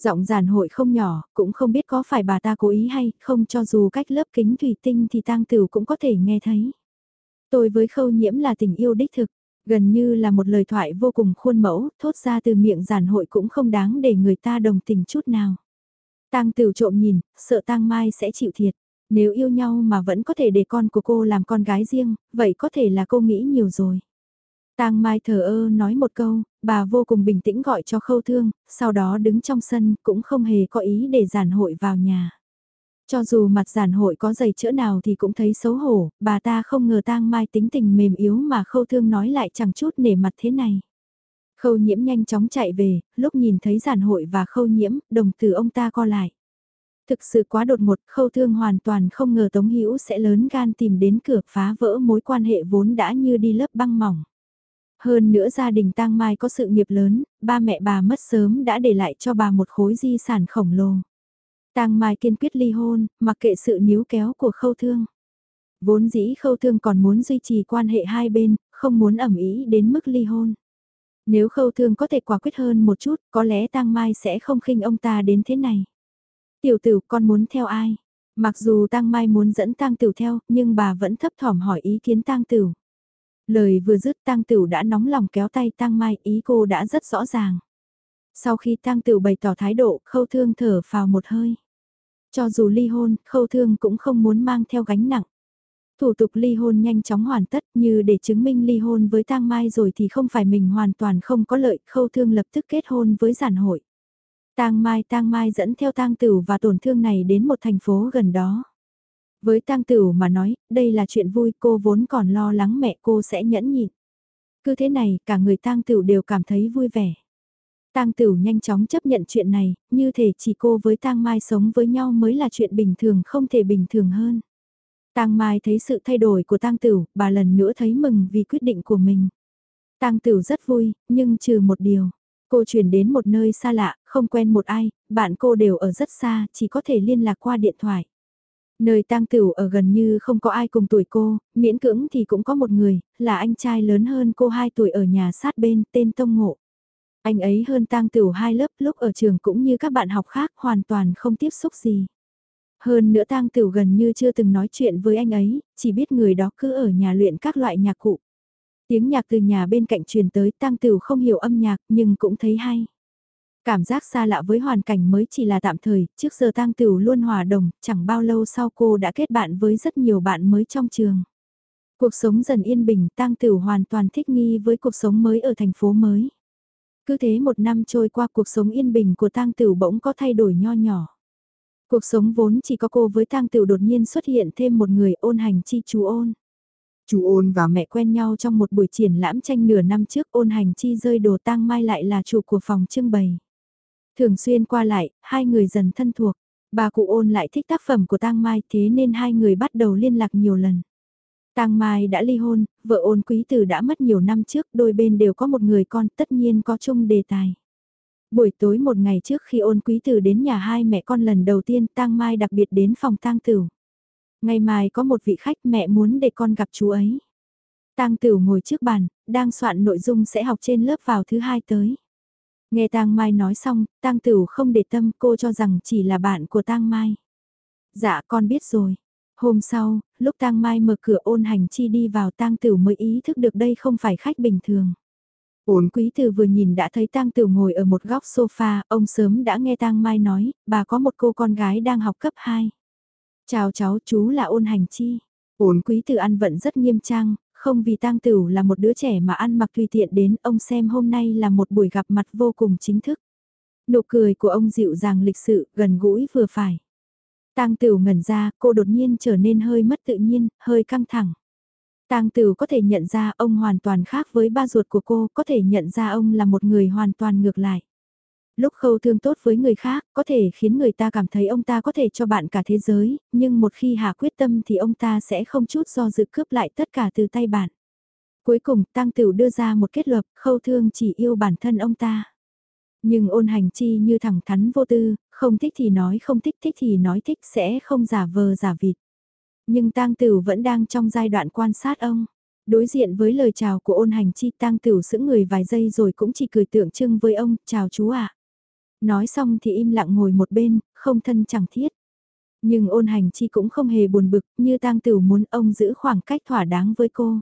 Giọng giản hội không nhỏ, cũng không biết có phải bà ta cố ý hay không cho dù cách lớp kính thủy tinh thì tang tử cũng có thể nghe thấy. Tôi với khâu nhiễm là tình yêu đích thực, gần như là một lời thoại vô cùng khuôn mẫu, thốt ra từ miệng giản hội cũng không đáng để người ta đồng tình chút nào. Tang tử trộm nhìn, sợ tang mai sẽ chịu thiệt. Nếu yêu nhau mà vẫn có thể để con của cô làm con gái riêng, vậy có thể là cô nghĩ nhiều rồi. Tang Mai thờ ơ nói một câu, bà vô cùng bình tĩnh gọi cho khâu thương, sau đó đứng trong sân cũng không hề có ý để giản hội vào nhà. Cho dù mặt giản hội có dày chữa nào thì cũng thấy xấu hổ, bà ta không ngờ Tang Mai tính tình mềm yếu mà khâu thương nói lại chẳng chút nể mặt thế này. Khâu nhiễm nhanh chóng chạy về, lúc nhìn thấy giản hội và khâu nhiễm, đồng từ ông ta co lại. Thực sự quá đột ngột, khâu thương hoàn toàn không ngờ Tống Hữu sẽ lớn gan tìm đến cửa phá vỡ mối quan hệ vốn đã như đi lớp băng mỏng. Hơn nữa gia đình tang mai có sự nghiệp lớn, ba mẹ bà mất sớm đã để lại cho bà một khối di sản khổng lồ. Tang mai kiên quyết ly hôn, mặc kệ sự níu kéo của khâu thương. Vốn dĩ khâu thương còn muốn duy trì quan hệ hai bên, không muốn ẩm ý đến mức ly hôn. Nếu khâu thương có thể quả quyết hơn một chút, có lẽ tang mai sẽ không khinh ông ta đến thế này. Tiểu tử con muốn theo ai? Mặc dù tang mai muốn dẫn tang tử theo, nhưng bà vẫn thấp thỏm hỏi ý kiến tang tử. Lời vừa dứt tang tửu đã nóng lòng kéo tay tang mai ý cô đã rất rõ ràng. Sau khi tang tửu bày tỏ thái độ khâu thương thở vào một hơi. Cho dù ly hôn, khâu thương cũng không muốn mang theo gánh nặng. Thủ tục ly hôn nhanh chóng hoàn tất như để chứng minh ly hôn với tang mai rồi thì không phải mình hoàn toàn không có lợi, khâu thương lập tức kết hôn với giản hội. Tang Mai Tang Mai dẫn theo Tang Tửu và tổn thương này đến một thành phố gần đó. Với tang tửu mà nói, đây là chuyện vui cô vốn còn lo lắng mẹ cô sẽ nhẫn nhịn. Cứ thế này, cả người tang tửu đều cảm thấy vui vẻ. Tang Tửu nhanh chóng chấp nhận chuyện này, như thể chỉ cô với Tang Mai sống với nhau mới là chuyện bình thường không thể bình thường hơn. Tang Mai thấy sự thay đổi của Tang Tửu, bà lần nữa thấy mừng vì quyết định của mình. Tang Tửu rất vui, nhưng trừ một điều. Cô chuyển đến một nơi xa lạ, không quen một ai, bạn cô đều ở rất xa, chỉ có thể liên lạc qua điện thoại. Nơi tang tửu ở gần như không có ai cùng tuổi cô, miễn cưỡng thì cũng có một người, là anh trai lớn hơn cô 2 tuổi ở nhà sát bên, tên Tông Ngộ. Anh ấy hơn tang tửu hai lớp lúc ở trường cũng như các bạn học khác hoàn toàn không tiếp xúc gì. Hơn nữa tang tửu gần như chưa từng nói chuyện với anh ấy, chỉ biết người đó cứ ở nhà luyện các loại nhạc cụ. Tiếng nhạc từ nhà bên cạnh truyền tới tang tửu không hiểu âm nhạc nhưng cũng thấy hay. Cảm giác xa lạ với hoàn cảnh mới chỉ là tạm thời, trước giờ tang tửu luôn hòa đồng, chẳng bao lâu sau cô đã kết bạn với rất nhiều bạn mới trong trường. Cuộc sống dần yên bình, tang tửu hoàn toàn thích nghi với cuộc sống mới ở thành phố mới. Cứ thế một năm trôi qua cuộc sống yên bình của tang tửu bỗng có thay đổi nho nhỏ. Cuộc sống vốn chỉ có cô với tang tửu đột nhiên xuất hiện thêm một người ôn hành chi chú ôn. Chú ôn và mẹ quen nhau trong một buổi triển lãm tranh nửa năm trước ôn hành chi rơi đồ tang mai lại là chủ của phòng trưng bày. Thường xuyên qua lại, hai người dần thân thuộc. Bà cụ ôn lại thích tác phẩm của tang mai thế nên hai người bắt đầu liên lạc nhiều lần. Tang Mai đã ly hôn, vợ ôn quý tử đã mất nhiều năm trước, đôi bên đều có một người con, tất nhiên có chung đề tài. Buổi tối một ngày trước khi ôn quý tử đến nhà hai mẹ con lần đầu tiên, Tang Mai đặc biệt đến phòng tang tử. Ngày mai có một vị khách mẹ muốn để con gặp chú ấy. Tang Tửu ngồi trước bàn, đang soạn nội dung sẽ học trên lớp vào thứ hai tới. Nghe Tang Mai nói xong, Tang Tửu không để tâm cô cho rằng chỉ là bạn của Tang Mai. Dạ con biết rồi. Hôm sau, lúc Tang Mai mở cửa ôn hành chi đi vào Tang Tửu mới ý thức được đây không phải khách bình thường. Ôn quý Từ vừa nhìn đã thấy Tang Tửu ngồi ở một góc sofa, ông sớm đã nghe Tang Mai nói, bà có một cô con gái đang học cấp 2. Chào cháu, chú là ôn hành chi. Ôn quý tử ăn vận rất nghiêm trang, không vì Tang Tử là một đứa trẻ mà ăn mặc tùy tiện đến, ông xem hôm nay là một buổi gặp mặt vô cùng chính thức. Nụ cười của ông dịu dàng lịch sự, gần gũi vừa phải. Tang Tửu ngẩn ra, cô đột nhiên trở nên hơi mất tự nhiên, hơi căng thẳng. Tang Tửu có thể nhận ra ông hoàn toàn khác với ba ruột của cô, có thể nhận ra ông là một người hoàn toàn ngược lại. Lúc khâu thương tốt với người khác, có thể khiến người ta cảm thấy ông ta có thể cho bạn cả thế giới, nhưng một khi hạ quyết tâm thì ông ta sẽ không chút do dự cướp lại tất cả từ tay bạn. Cuối cùng, Tăng Tửu đưa ra một kết luận, khâu thương chỉ yêu bản thân ông ta. Nhưng ôn hành chi như thẳng thắn vô tư, không thích thì nói không thích, thích thì nói thích sẽ không giả vờ giả vịt. Nhưng tang tử vẫn đang trong giai đoạn quan sát ông. Đối diện với lời chào của ôn hành chi tang tử sững người vài giây rồi cũng chỉ cười tượng trưng với ông, chào chú ạ. Nói xong thì im lặng ngồi một bên, không thân chẳng thiết. Nhưng ôn hành chi cũng không hề buồn bực, như tang tử muốn ông giữ khoảng cách thỏa đáng với cô.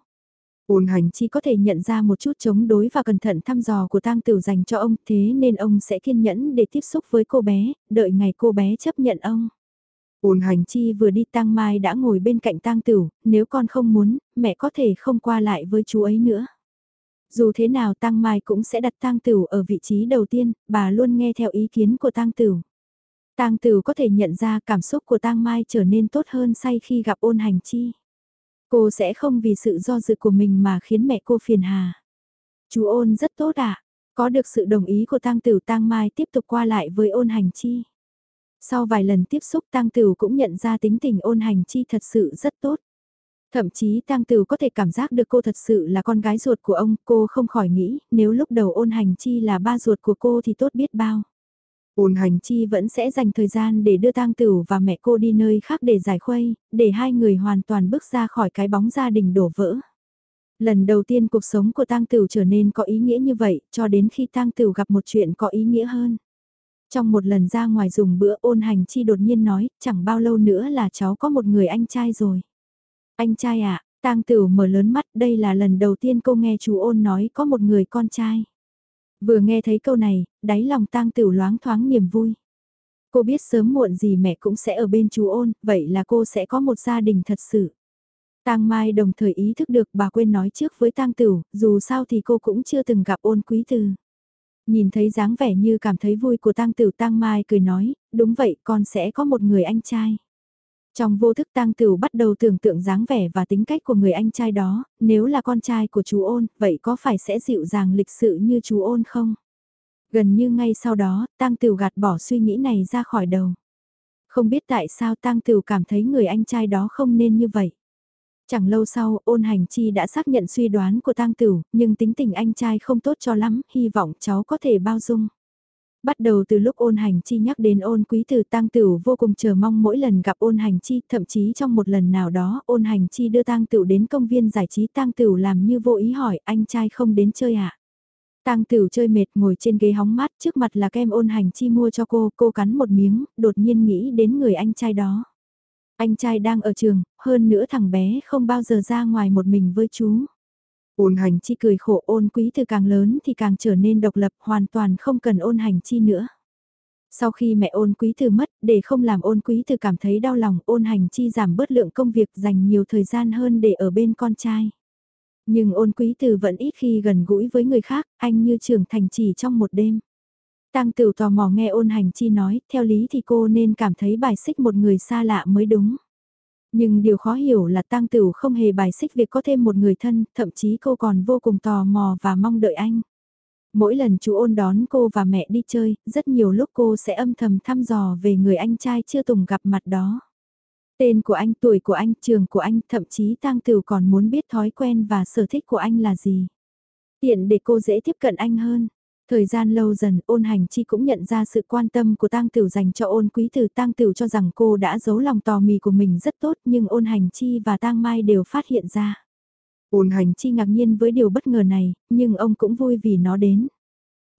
Ôn hành chi có thể nhận ra một chút chống đối và cẩn thận thăm dò của tang tử dành cho ông thế nên ông sẽ kiên nhẫn để tiếp xúc với cô bé, đợi ngày cô bé chấp nhận ông. Ôn hành chi vừa đi tang mai đã ngồi bên cạnh tang tử, nếu con không muốn, mẹ có thể không qua lại với chú ấy nữa. Dù thế nào tang mai cũng sẽ đặt tang Tửu ở vị trí đầu tiên, bà luôn nghe theo ý kiến của tang Tửu. Tang Tửu có thể nhận ra cảm xúc của tang mai trở nên tốt hơn say khi gặp ôn hành chi. Cô sẽ không vì sự do dự của mình mà khiến mẹ cô phiền hà. Chú ôn rất tốt ạ. À? Có được sự đồng ý của Tăng Tửu Tăng Mai tiếp tục qua lại với ôn hành chi. Sau vài lần tiếp xúc Tăng Tửu cũng nhận ra tính tình ôn hành chi thật sự rất tốt. Thậm chí tang Tử có thể cảm giác được cô thật sự là con gái ruột của ông, cô không khỏi nghĩ nếu lúc đầu ôn hành chi là ba ruột của cô thì tốt biết bao. Ôn hành chi vẫn sẽ dành thời gian để đưa tang tửu và mẹ cô đi nơi khác để giải khuây, để hai người hoàn toàn bước ra khỏi cái bóng gia đình đổ vỡ. Lần đầu tiên cuộc sống của tang tửu trở nên có ý nghĩa như vậy, cho đến khi tang tửu gặp một chuyện có ý nghĩa hơn. Trong một lần ra ngoài dùng bữa ôn hành chi đột nhiên nói, chẳng bao lâu nữa là cháu có một người anh trai rồi. Anh trai ạ, à, tang tửu mở lớn mắt, đây là lần đầu tiên cô nghe chú ôn nói có một người con trai. Vừa nghe thấy câu này, đáy lòng tang tửu loáng thoáng niềm vui. Cô biết sớm muộn gì mẹ cũng sẽ ở bên chú ôn, vậy là cô sẽ có một gia đình thật sự. Tang Mai đồng thời ý thức được bà quên nói trước với Tang Tửu, dù sao thì cô cũng chưa từng gặp ôn quý từ. Nhìn thấy dáng vẻ như cảm thấy vui của Tang Tửu Tang Mai cười nói, đúng vậy con sẽ có một người anh trai. Trong vô thức tang tửu bắt đầu tưởng tượng dáng vẻ và tính cách của người anh trai đó, nếu là con trai của chú ôn, vậy có phải sẽ dịu dàng lịch sự như chú ôn không? Gần như ngay sau đó, tang tửu gạt bỏ suy nghĩ này ra khỏi đầu. Không biết tại sao tang tửu cảm thấy người anh trai đó không nên như vậy. Chẳng lâu sau, ôn hành chi đã xác nhận suy đoán của tang tửu, nhưng tính tình anh trai không tốt cho lắm, hy vọng cháu có thể bao dung. Bắt đầu từ lúc ôn hành chi nhắc đến ôn quý từ tang tửu vô cùng chờ mong mỗi lần gặp ôn hành chi, thậm chí trong một lần nào đó ôn hành chi đưa tang tửu đến công viên giải trí tang tửu làm như vô ý hỏi anh trai không đến chơi ạ. À? Tang tửu chơi mệt ngồi trên ghế hóng mát trước mặt là kem ôn hành chi mua cho cô, cô cắn một miếng, đột nhiên nghĩ đến người anh trai đó. Anh trai đang ở trường, hơn nữa thằng bé không bao giờ ra ngoài một mình với chú. Ôn hành chi cười khổ ôn quý từ càng lớn thì càng trở nên độc lập hoàn toàn không cần ôn hành chi nữa. Sau khi mẹ ôn quý từ mất, để không làm ôn quý từ cảm thấy đau lòng ôn hành chi giảm bớt lượng công việc dành nhiều thời gian hơn để ở bên con trai. Nhưng ôn quý từ vẫn ít khi gần gũi với người khác, anh như trưởng thành chỉ trong một đêm. Tăng Tử tò mò nghe ôn hành chi nói, theo lý thì cô nên cảm thấy bài xích một người xa lạ mới đúng. Nhưng điều khó hiểu là Tăng tửu không hề bài xích việc có thêm một người thân, thậm chí cô còn vô cùng tò mò và mong đợi anh. Mỗi lần chú ôn đón cô và mẹ đi chơi, rất nhiều lúc cô sẽ âm thầm thăm dò về người anh trai chưa từng gặp mặt đó. Tên của anh, tuổi của anh, trường của anh, thậm chí Tăng tửu còn muốn biết thói quen và sở thích của anh là gì. Tiện để cô dễ tiếp cận anh hơn. Thời gian lâu dần ôn hành chi cũng nhận ra sự quan tâm của tang tiểu dành cho ôn quý tử tang tiểu cho rằng cô đã giấu lòng tò mì của mình rất tốt nhưng ôn hành chi và tang mai đều phát hiện ra. Ôn hành chi ngạc nhiên với điều bất ngờ này, nhưng ông cũng vui vì nó đến.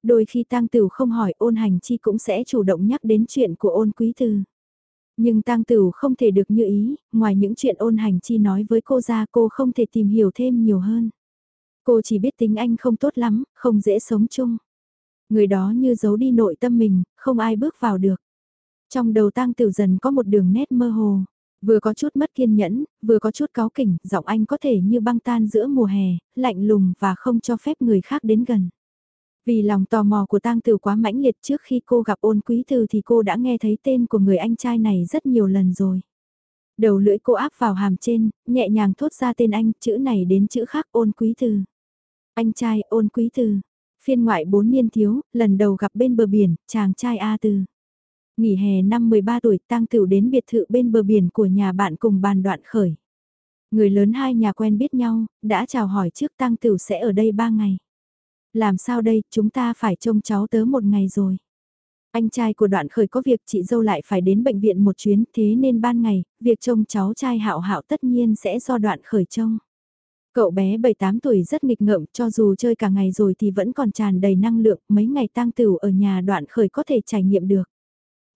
Đôi khi tang tiểu không hỏi ôn hành chi cũng sẽ chủ động nhắc đến chuyện của ôn quý tử. Nhưng tang tiểu không thể được như ý, ngoài những chuyện ôn hành chi nói với cô ra cô không thể tìm hiểu thêm nhiều hơn. Cô chỉ biết tính anh không tốt lắm, không dễ sống chung. Người đó như giấu đi nội tâm mình, không ai bước vào được. Trong đầu tang tiểu dần có một đường nét mơ hồ. Vừa có chút mất kiên nhẫn, vừa có chút cáu kỉnh, giọng anh có thể như băng tan giữa mùa hè, lạnh lùng và không cho phép người khác đến gần. Vì lòng tò mò của tang tử quá mãnh liệt trước khi cô gặp ôn quý từ thì cô đã nghe thấy tên của người anh trai này rất nhiều lần rồi. Đầu lưỡi cô áp vào hàm trên, nhẹ nhàng thốt ra tên anh, chữ này đến chữ khác ôn quý từ. Anh trai ôn quý từ, Phiên ngoại bốn niên thiếu, lần đầu gặp bên bờ biển, chàng trai A Tư. Nghỉ hè năm 13 tuổi tang tửu đến biệt thự bên bờ biển của nhà bạn cùng bàn đoạn khởi. Người lớn hai nhà quen biết nhau, đã chào hỏi trước tang tửu sẽ ở đây ba ngày. Làm sao đây, chúng ta phải trông cháu tớ một ngày rồi. Anh trai của đoạn khởi có việc chị dâu lại phải đến bệnh viện một chuyến thế nên ban ngày, việc trông cháu trai hạo hạo tất nhiên sẽ do đoạn khởi trông. Cậu bé 7-8 tuổi rất nghịch ngợm cho dù chơi cả ngày rồi thì vẫn còn tràn đầy năng lượng, mấy ngày tang tửu ở nhà đoạn khởi có thể trải nghiệm được.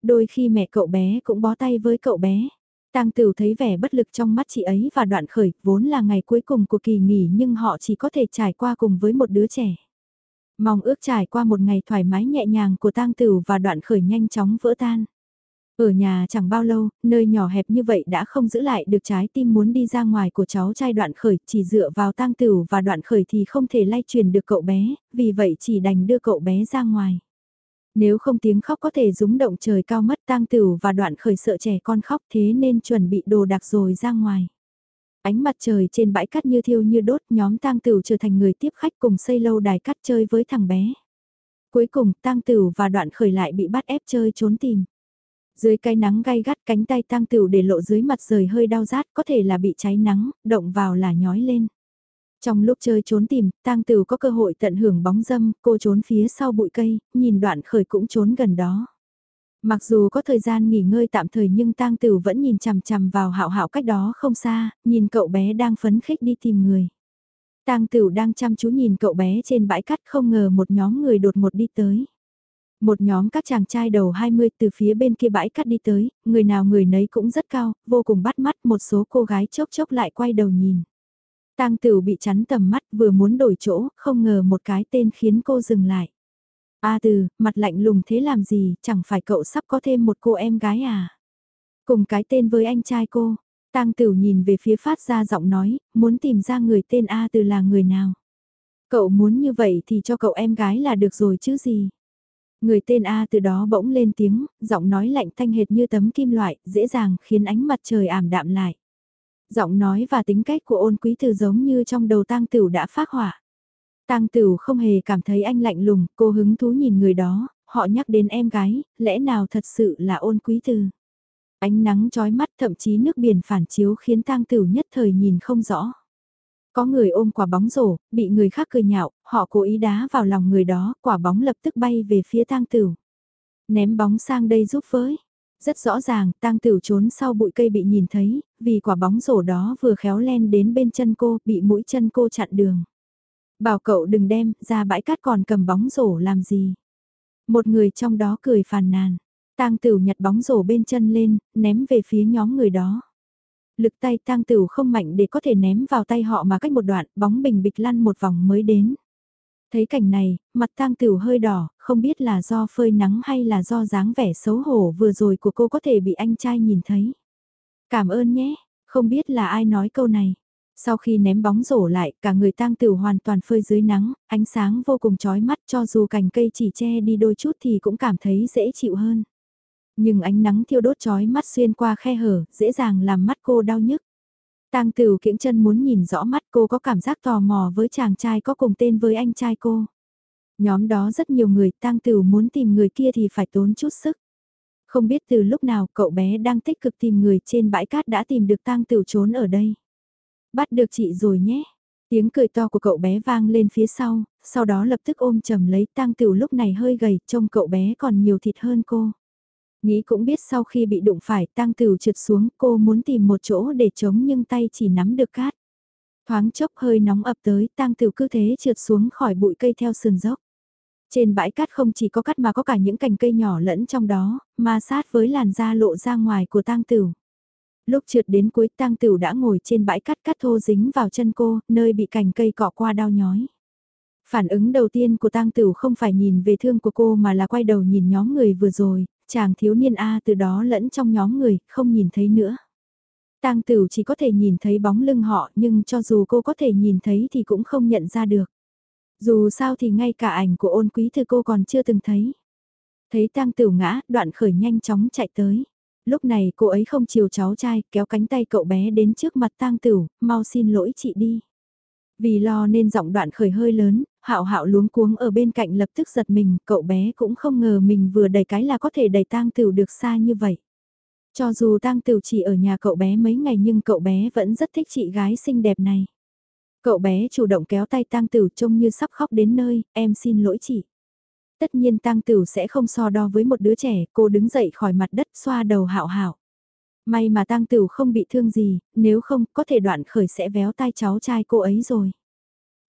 Đôi khi mẹ cậu bé cũng bó tay với cậu bé. Tang Tửu thấy vẻ bất lực trong mắt chị ấy và đoạn khởi, vốn là ngày cuối cùng của kỳ nghỉ nhưng họ chỉ có thể trải qua cùng với một đứa trẻ. Mong ước trải qua một ngày thoải mái nhẹ nhàng của Tang Tửu và đoạn khởi nhanh chóng vỡ tan. Ở nhà chẳng bao lâu, nơi nhỏ hẹp như vậy đã không giữ lại được trái tim muốn đi ra ngoài của cháu trai đoạn khởi, chỉ dựa vào tang tửu và đoạn khởi thì không thể lay truyền được cậu bé, vì vậy chỉ đành đưa cậu bé ra ngoài. Nếu không tiếng khóc có thể rúng động trời cao mất tang tửu và đoạn khởi sợ trẻ con khóc thế nên chuẩn bị đồ đặc rồi ra ngoài. Ánh mặt trời trên bãi cát như thiêu như đốt nhóm tang tửu trở thành người tiếp khách cùng xây lâu đài cát chơi với thằng bé. Cuối cùng tang tửu và đoạn khởi lại bị bắt ép chơi trốn tìm. Dưới cái nắng gay gắt cánh tay tang tửu để lộ dưới mặt rời hơi đau rát có thể là bị cháy nắng, động vào là nhói lên. Trong lúc chơi trốn tìm, tang tửu có cơ hội tận hưởng bóng dâm, cô trốn phía sau bụi cây, nhìn đoạn khởi cũng trốn gần đó. Mặc dù có thời gian nghỉ ngơi tạm thời nhưng tang tửu vẫn nhìn chằm chằm vào hạo hạo cách đó không xa, nhìn cậu bé đang phấn khích đi tìm người. Tang tửu đang chăm chú nhìn cậu bé trên bãi cát không ngờ một nhóm người đột ngột đi tới. Một nhóm các chàng trai đầu 20 từ phía bên kia bãi cắt đi tới, người nào người nấy cũng rất cao, vô cùng bắt mắt, một số cô gái chốc chốc lại quay đầu nhìn. Tang Tửu bị chắn tầm mắt vừa muốn đổi chỗ, không ngờ một cái tên khiến cô dừng lại. A Từ, mặt lạnh lùng thế làm gì, chẳng phải cậu sắp có thêm một cô em gái à? Cùng cái tên với anh trai cô, Tang Tửu nhìn về phía phát ra giọng nói, muốn tìm ra người tên A Từ là người nào. Cậu muốn như vậy thì cho cậu em gái là được rồi chứ gì. Người tên A từ đó bỗng lên tiếng, giọng nói lạnh thanh hệt như tấm kim loại, dễ dàng khiến ánh mặt trời ảm đạm lại. Giọng nói và tính cách của ôn quý từ giống như trong đầu tang tửu đã phát hỏa. Tang tửu không hề cảm thấy anh lạnh lùng, cô hứng thú nhìn người đó, họ nhắc đến em gái, lẽ nào thật sự là ôn quý từ. Ánh nắng trói mắt thậm chí nước biển phản chiếu khiến tang tửu nhất thời nhìn không rõ. Có người ôm quả bóng rổ, bị người khác cười nhạo, họ cố ý đá vào lòng người đó, quả bóng lập tức bay về phía tang tửu. Ném bóng sang đây giúp với. Rất rõ ràng, tang tửu trốn sau bụi cây bị nhìn thấy, vì quả bóng rổ đó vừa khéo len đến bên chân cô, bị mũi chân cô chặn đường. Bảo cậu đừng đem, ra bãi cát còn cầm bóng rổ làm gì. Một người trong đó cười phàn nàn. Tang tửu nhặt bóng rổ bên chân lên, ném về phía nhóm người đó. Lực tay tang tửu không mạnh để có thể ném vào tay họ mà cách một đoạn, bóng bình bịch lăn một vòng mới đến. Thấy cảnh này, mặt tang tửu hơi đỏ, không biết là do phơi nắng hay là do dáng vẻ xấu hổ vừa rồi của cô có thể bị anh trai nhìn thấy. Cảm ơn nhé, không biết là ai nói câu này. Sau khi ném bóng rổ lại, cả người tang tửu hoàn toàn phơi dưới nắng, ánh sáng vô cùng chói mắt cho dù cành cây chỉ che đi đôi chút thì cũng cảm thấy dễ chịu hơn. Nhưng ánh nắng thiêu đốt chói mắt xuyên qua khe hở, dễ dàng làm mắt cô đau nhức. Tang Tửu kiễng chân muốn nhìn rõ mắt cô có cảm giác tò mò với chàng trai có cùng tên với anh trai cô. Nhóm đó rất nhiều người, Tang Tửu muốn tìm người kia thì phải tốn chút sức. Không biết từ lúc nào cậu bé đang tích cực tìm người trên bãi cát đã tìm được Tang Tửu trốn ở đây. Bắt được chị rồi nhé. Tiếng cười to của cậu bé vang lên phía sau, sau đó lập tức ôm chầm lấy Tang Tửu lúc này hơi gầy, trông cậu bé còn nhiều thịt hơn cô. Nghĩ cũng biết sau khi bị đụng phải tang tửu trượt xuống cô muốn tìm một chỗ để chống nhưng tay chỉ nắm được cát. Thoáng chốc hơi nóng ập tới tang tửu cứ thế trượt xuống khỏi bụi cây theo sườn dốc. Trên bãi cát không chỉ có cát mà có cả những cành cây nhỏ lẫn trong đó, mà sát với làn da lộ ra ngoài của tang tửu. Lúc trượt đến cuối tang tửu đã ngồi trên bãi cát cát thô dính vào chân cô, nơi bị cành cây cọ qua đau nhói. Phản ứng đầu tiên của tang tửu không phải nhìn về thương của cô mà là quay đầu nhìn nhóm người vừa rồi, chàng thiếu niên A từ đó lẫn trong nhóm người, không nhìn thấy nữa. Tang tửu chỉ có thể nhìn thấy bóng lưng họ nhưng cho dù cô có thể nhìn thấy thì cũng không nhận ra được. Dù sao thì ngay cả ảnh của ôn quý thư cô còn chưa từng thấy. Thấy Tang tửu ngã, đoạn khởi nhanh chóng chạy tới. Lúc này cô ấy không chiều cháu trai, kéo cánh tay cậu bé đến trước mặt Tang tửu mau xin lỗi chị đi. Vì lo nên giọng đoạn khởi hơi lớn, hạo hạo luống cuống ở bên cạnh lập tức giật mình, cậu bé cũng không ngờ mình vừa đẩy cái là có thể đẩy tang tửu được xa như vậy. Cho dù tang tửu chỉ ở nhà cậu bé mấy ngày nhưng cậu bé vẫn rất thích chị gái xinh đẹp này. Cậu bé chủ động kéo tay tang tửu trông như sắp khóc đến nơi, em xin lỗi chị. Tất nhiên tang tửu sẽ không so đo với một đứa trẻ, cô đứng dậy khỏi mặt đất xoa đầu hạo hạo. May mà tang tửu không bị thương gì, nếu không có thể đoạn khởi sẽ véo tai cháu trai cô ấy rồi.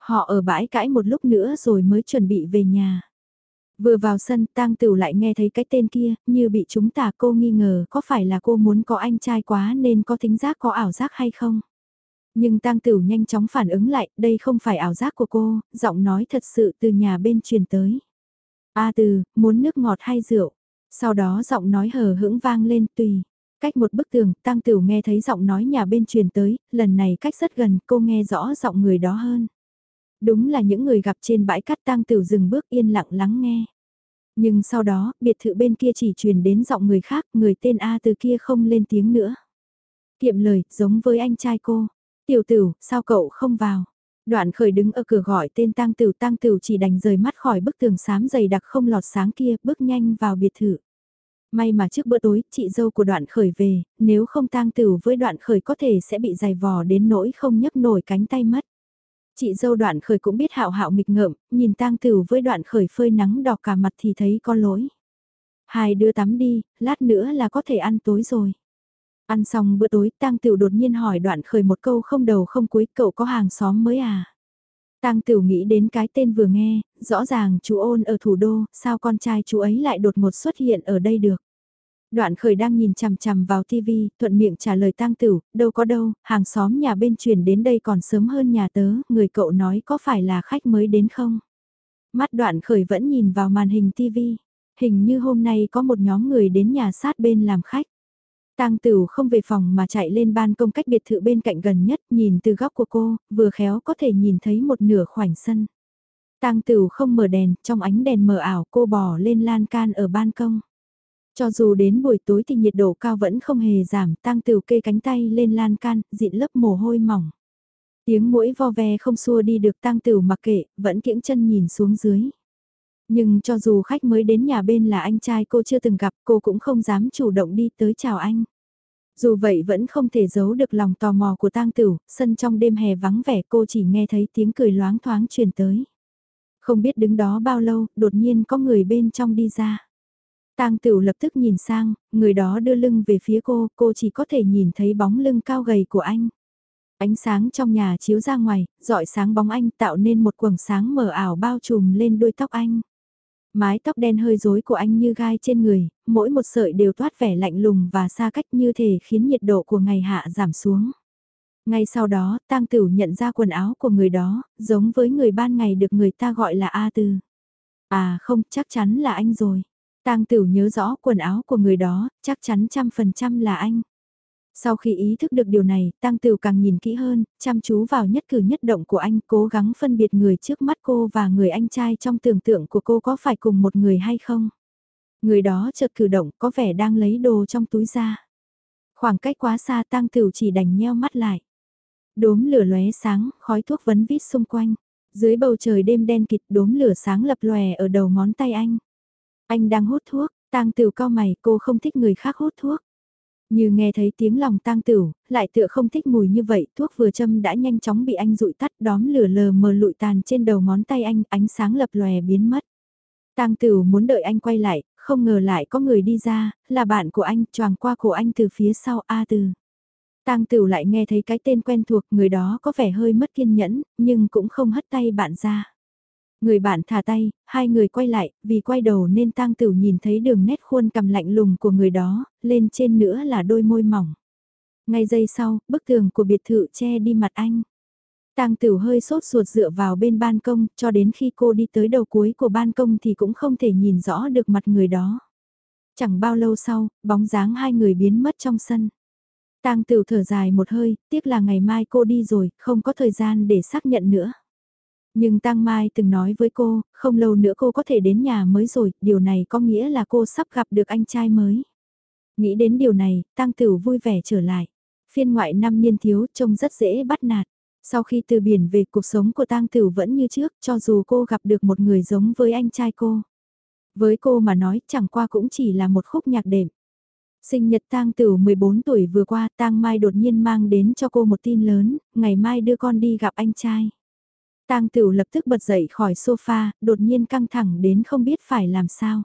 Họ ở bãi cãi một lúc nữa rồi mới chuẩn bị về nhà. Vừa vào sân tang tửu lại nghe thấy cái tên kia, như bị chúng ta cô nghi ngờ có phải là cô muốn có anh trai quá nên có tính giác có ảo giác hay không. Nhưng tang tửu nhanh chóng phản ứng lại, đây không phải ảo giác của cô, giọng nói thật sự từ nhà bên truyền tới. A từ, muốn nước ngọt hay rượu? Sau đó giọng nói hờ hững vang lên tùy. Cách một bức tường, tang Tửu nghe thấy giọng nói nhà bên truyền tới, lần này cách rất gần, cô nghe rõ giọng người đó hơn. Đúng là những người gặp trên bãi cát tang tử dừng bước yên lặng lắng nghe. Nhưng sau đó, biệt thự bên kia chỉ truyền đến giọng người khác, người tên A từ kia không lên tiếng nữa. Kiệm lời, giống với anh trai cô. Tiểu tử sao cậu không vào? Đoạn khởi đứng ở cửa gọi tên tang tử tang tử chỉ đành rời mắt khỏi bức tường xám dày đặc không lọt sáng kia, bước nhanh vào biệt thự. May mà trước bữa tối, chị dâu của đoạn khởi về, nếu không tang tử với đoạn khởi có thể sẽ bị dày vò đến nỗi không nhấc nổi cánh tay mất. Chị dâu đoạn khởi cũng biết hạo hạo nghịch ngợm, nhìn tang tử với đoạn khởi phơi nắng đỏ cả mặt thì thấy có lỗi. Hai đưa tắm đi, lát nữa là có thể ăn tối rồi. Ăn xong bữa tối tang tử đột nhiên hỏi đoạn khởi một câu không đầu không cuối cậu có hàng xóm mới à. Tang Tiểu nghĩ đến cái tên vừa nghe, rõ ràng chú ôn ở thủ đô, sao con trai chú ấy lại đột ngột xuất hiện ở đây được. Đoạn khởi đang nhìn chằm chằm vào TV, thuận miệng trả lời tang Tử, đâu có đâu, hàng xóm nhà bên truyền đến đây còn sớm hơn nhà tớ, người cậu nói có phải là khách mới đến không? Mắt đoạn khởi vẫn nhìn vào màn hình TV, hình như hôm nay có một nhóm người đến nhà sát bên làm khách. Tang Tử không về phòng mà chạy lên ban công cách biệt thự bên cạnh gần nhất, nhìn từ góc của cô, vừa khéo có thể nhìn thấy một nửa khoảnh sân. Tang Tử không mở đèn, trong ánh đèn mờ ảo cô bò lên lan can ở ban công. Cho dù đến buổi tối thì nhiệt độ cao vẫn không hề giảm, Tang Tử kê cánh tay lên lan can, dịn lớp mồ hôi mỏng. Tiếng mũi vo ve không xua đi được Tang Tử mặc kệ, vẫn kiễng chân nhìn xuống dưới. Nhưng cho dù khách mới đến nhà bên là anh trai cô chưa từng gặp cô cũng không dám chủ động đi tới chào anh. Dù vậy vẫn không thể giấu được lòng tò mò của tang tửu, sân trong đêm hè vắng vẻ cô chỉ nghe thấy tiếng cười loáng thoáng truyền tới. Không biết đứng đó bao lâu, đột nhiên có người bên trong đi ra. Tang Tửu lập tức nhìn sang, người đó đưa lưng về phía cô, cô chỉ có thể nhìn thấy bóng lưng cao gầy của anh. Ánh sáng trong nhà chiếu ra ngoài, dọi sáng bóng anh tạo nên một quầng sáng mờ ảo bao trùm lên đôi tóc anh. Mái tóc đen hơi rối của anh như gai trên người, mỗi một sợi đều toát vẻ lạnh lùng và xa cách như thể khiến nhiệt độ của ngày hạ giảm xuống. Ngay sau đó, tang tử nhận ra quần áo của người đó, giống với người ban ngày được người ta gọi là A Tư. À không, chắc chắn là anh rồi. Tang Tửu nhớ rõ quần áo của người đó, chắc chắn trăm phần trăm là anh. Sau khi ý thức được điều này, Tang Tửu càng nhìn kỹ hơn, chăm chú vào nhất cử nhất động của anh, cố gắng phân biệt người trước mắt cô và người anh trai trong tưởng tượng của cô có phải cùng một người hay không. Người đó chợt cử động có vẻ đang lấy đồ trong túi ra. Khoảng cách quá xa Tang Tửu chỉ đành nheo mắt lại. Đốm lửa lóe sáng, khói thuốc vấn vít xung quanh. Dưới bầu trời đêm đen kịt đốm lửa sáng lập lòe ở đầu ngón tay anh. Anh đang hút thuốc, tang tửu cao mày cô không thích người khác hút thuốc. Như nghe thấy tiếng lòng tang tửu, lại tựa không thích mùi như vậy, thuốc vừa châm đã nhanh chóng bị anh rụi tắt đóm lửa lờ mờ lụi tàn trên đầu ngón tay anh, ánh sáng lập lòe biến mất. Tang tửu muốn đợi anh quay lại, không ngờ lại có người đi ra, là bạn của anh, choàng qua cổ anh từ phía sau A từ. Tang Tửu lại nghe thấy cái tên quen thuộc, người đó có vẻ hơi mất kiên nhẫn, nhưng cũng không hất tay bạn ra. Người bạn thả tay, hai người quay lại, vì quay đầu nên Tang Tửu nhìn thấy đường nét khuôn cầm lạnh lùng của người đó, lên trên nữa là đôi môi mỏng. Ngay giây sau, bức tường của biệt thự che đi mặt anh. Tang Tửu hơi sốt ruột dựa vào bên ban công, cho đến khi cô đi tới đầu cuối của ban công thì cũng không thể nhìn rõ được mặt người đó. Chẳng bao lâu sau, bóng dáng hai người biến mất trong sân. Tang Tử thở dài một hơi, tiếc là ngày mai cô đi rồi, không có thời gian để xác nhận nữa. Nhưng Tang Mai từng nói với cô, không lâu nữa cô có thể đến nhà mới rồi, điều này có nghĩa là cô sắp gặp được anh trai mới. Nghĩ đến điều này, Tang Tửu vui vẻ trở lại. Phiên ngoại năm niên thiếu trông rất dễ bắt nạt. Sau khi từ biển về cuộc sống của Tang Tửu vẫn như trước, cho dù cô gặp được một người giống với anh trai cô. Với cô mà nói chẳng qua cũng chỉ là một khúc nhạc đệm. Sinh nhật tang Tửu 14 tuổi vừa qua, tang Mai đột nhiên mang đến cho cô một tin lớn, ngày mai đưa con đi gặp anh trai. Tang Tửu lập tức bật dậy khỏi sofa, đột nhiên căng thẳng đến không biết phải làm sao.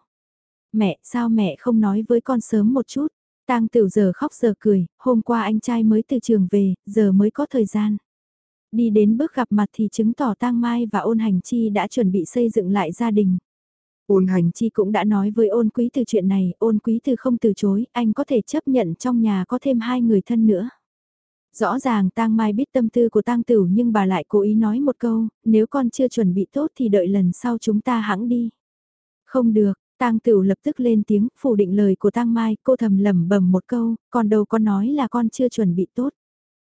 Mẹ, sao mẹ không nói với con sớm một chút? Tang Tửu giờ khóc giờ cười, hôm qua anh trai mới từ trường về, giờ mới có thời gian. Đi đến bước gặp mặt thì chứng tỏ Tang Mai và Ôn Hành Chi đã chuẩn bị xây dựng lại gia đình. Ôn hành chi cũng đã nói với ôn quý từ chuyện này, ôn quý từ không từ chối, anh có thể chấp nhận trong nhà có thêm hai người thân nữa. Rõ ràng tang mai biết tâm tư của tang tửu nhưng bà lại cố ý nói một câu, nếu con chưa chuẩn bị tốt thì đợi lần sau chúng ta hãng đi. Không được, tang tửu lập tức lên tiếng phủ định lời của tang mai, cô thầm lẩm bẩm một câu, còn đâu con nói là con chưa chuẩn bị tốt.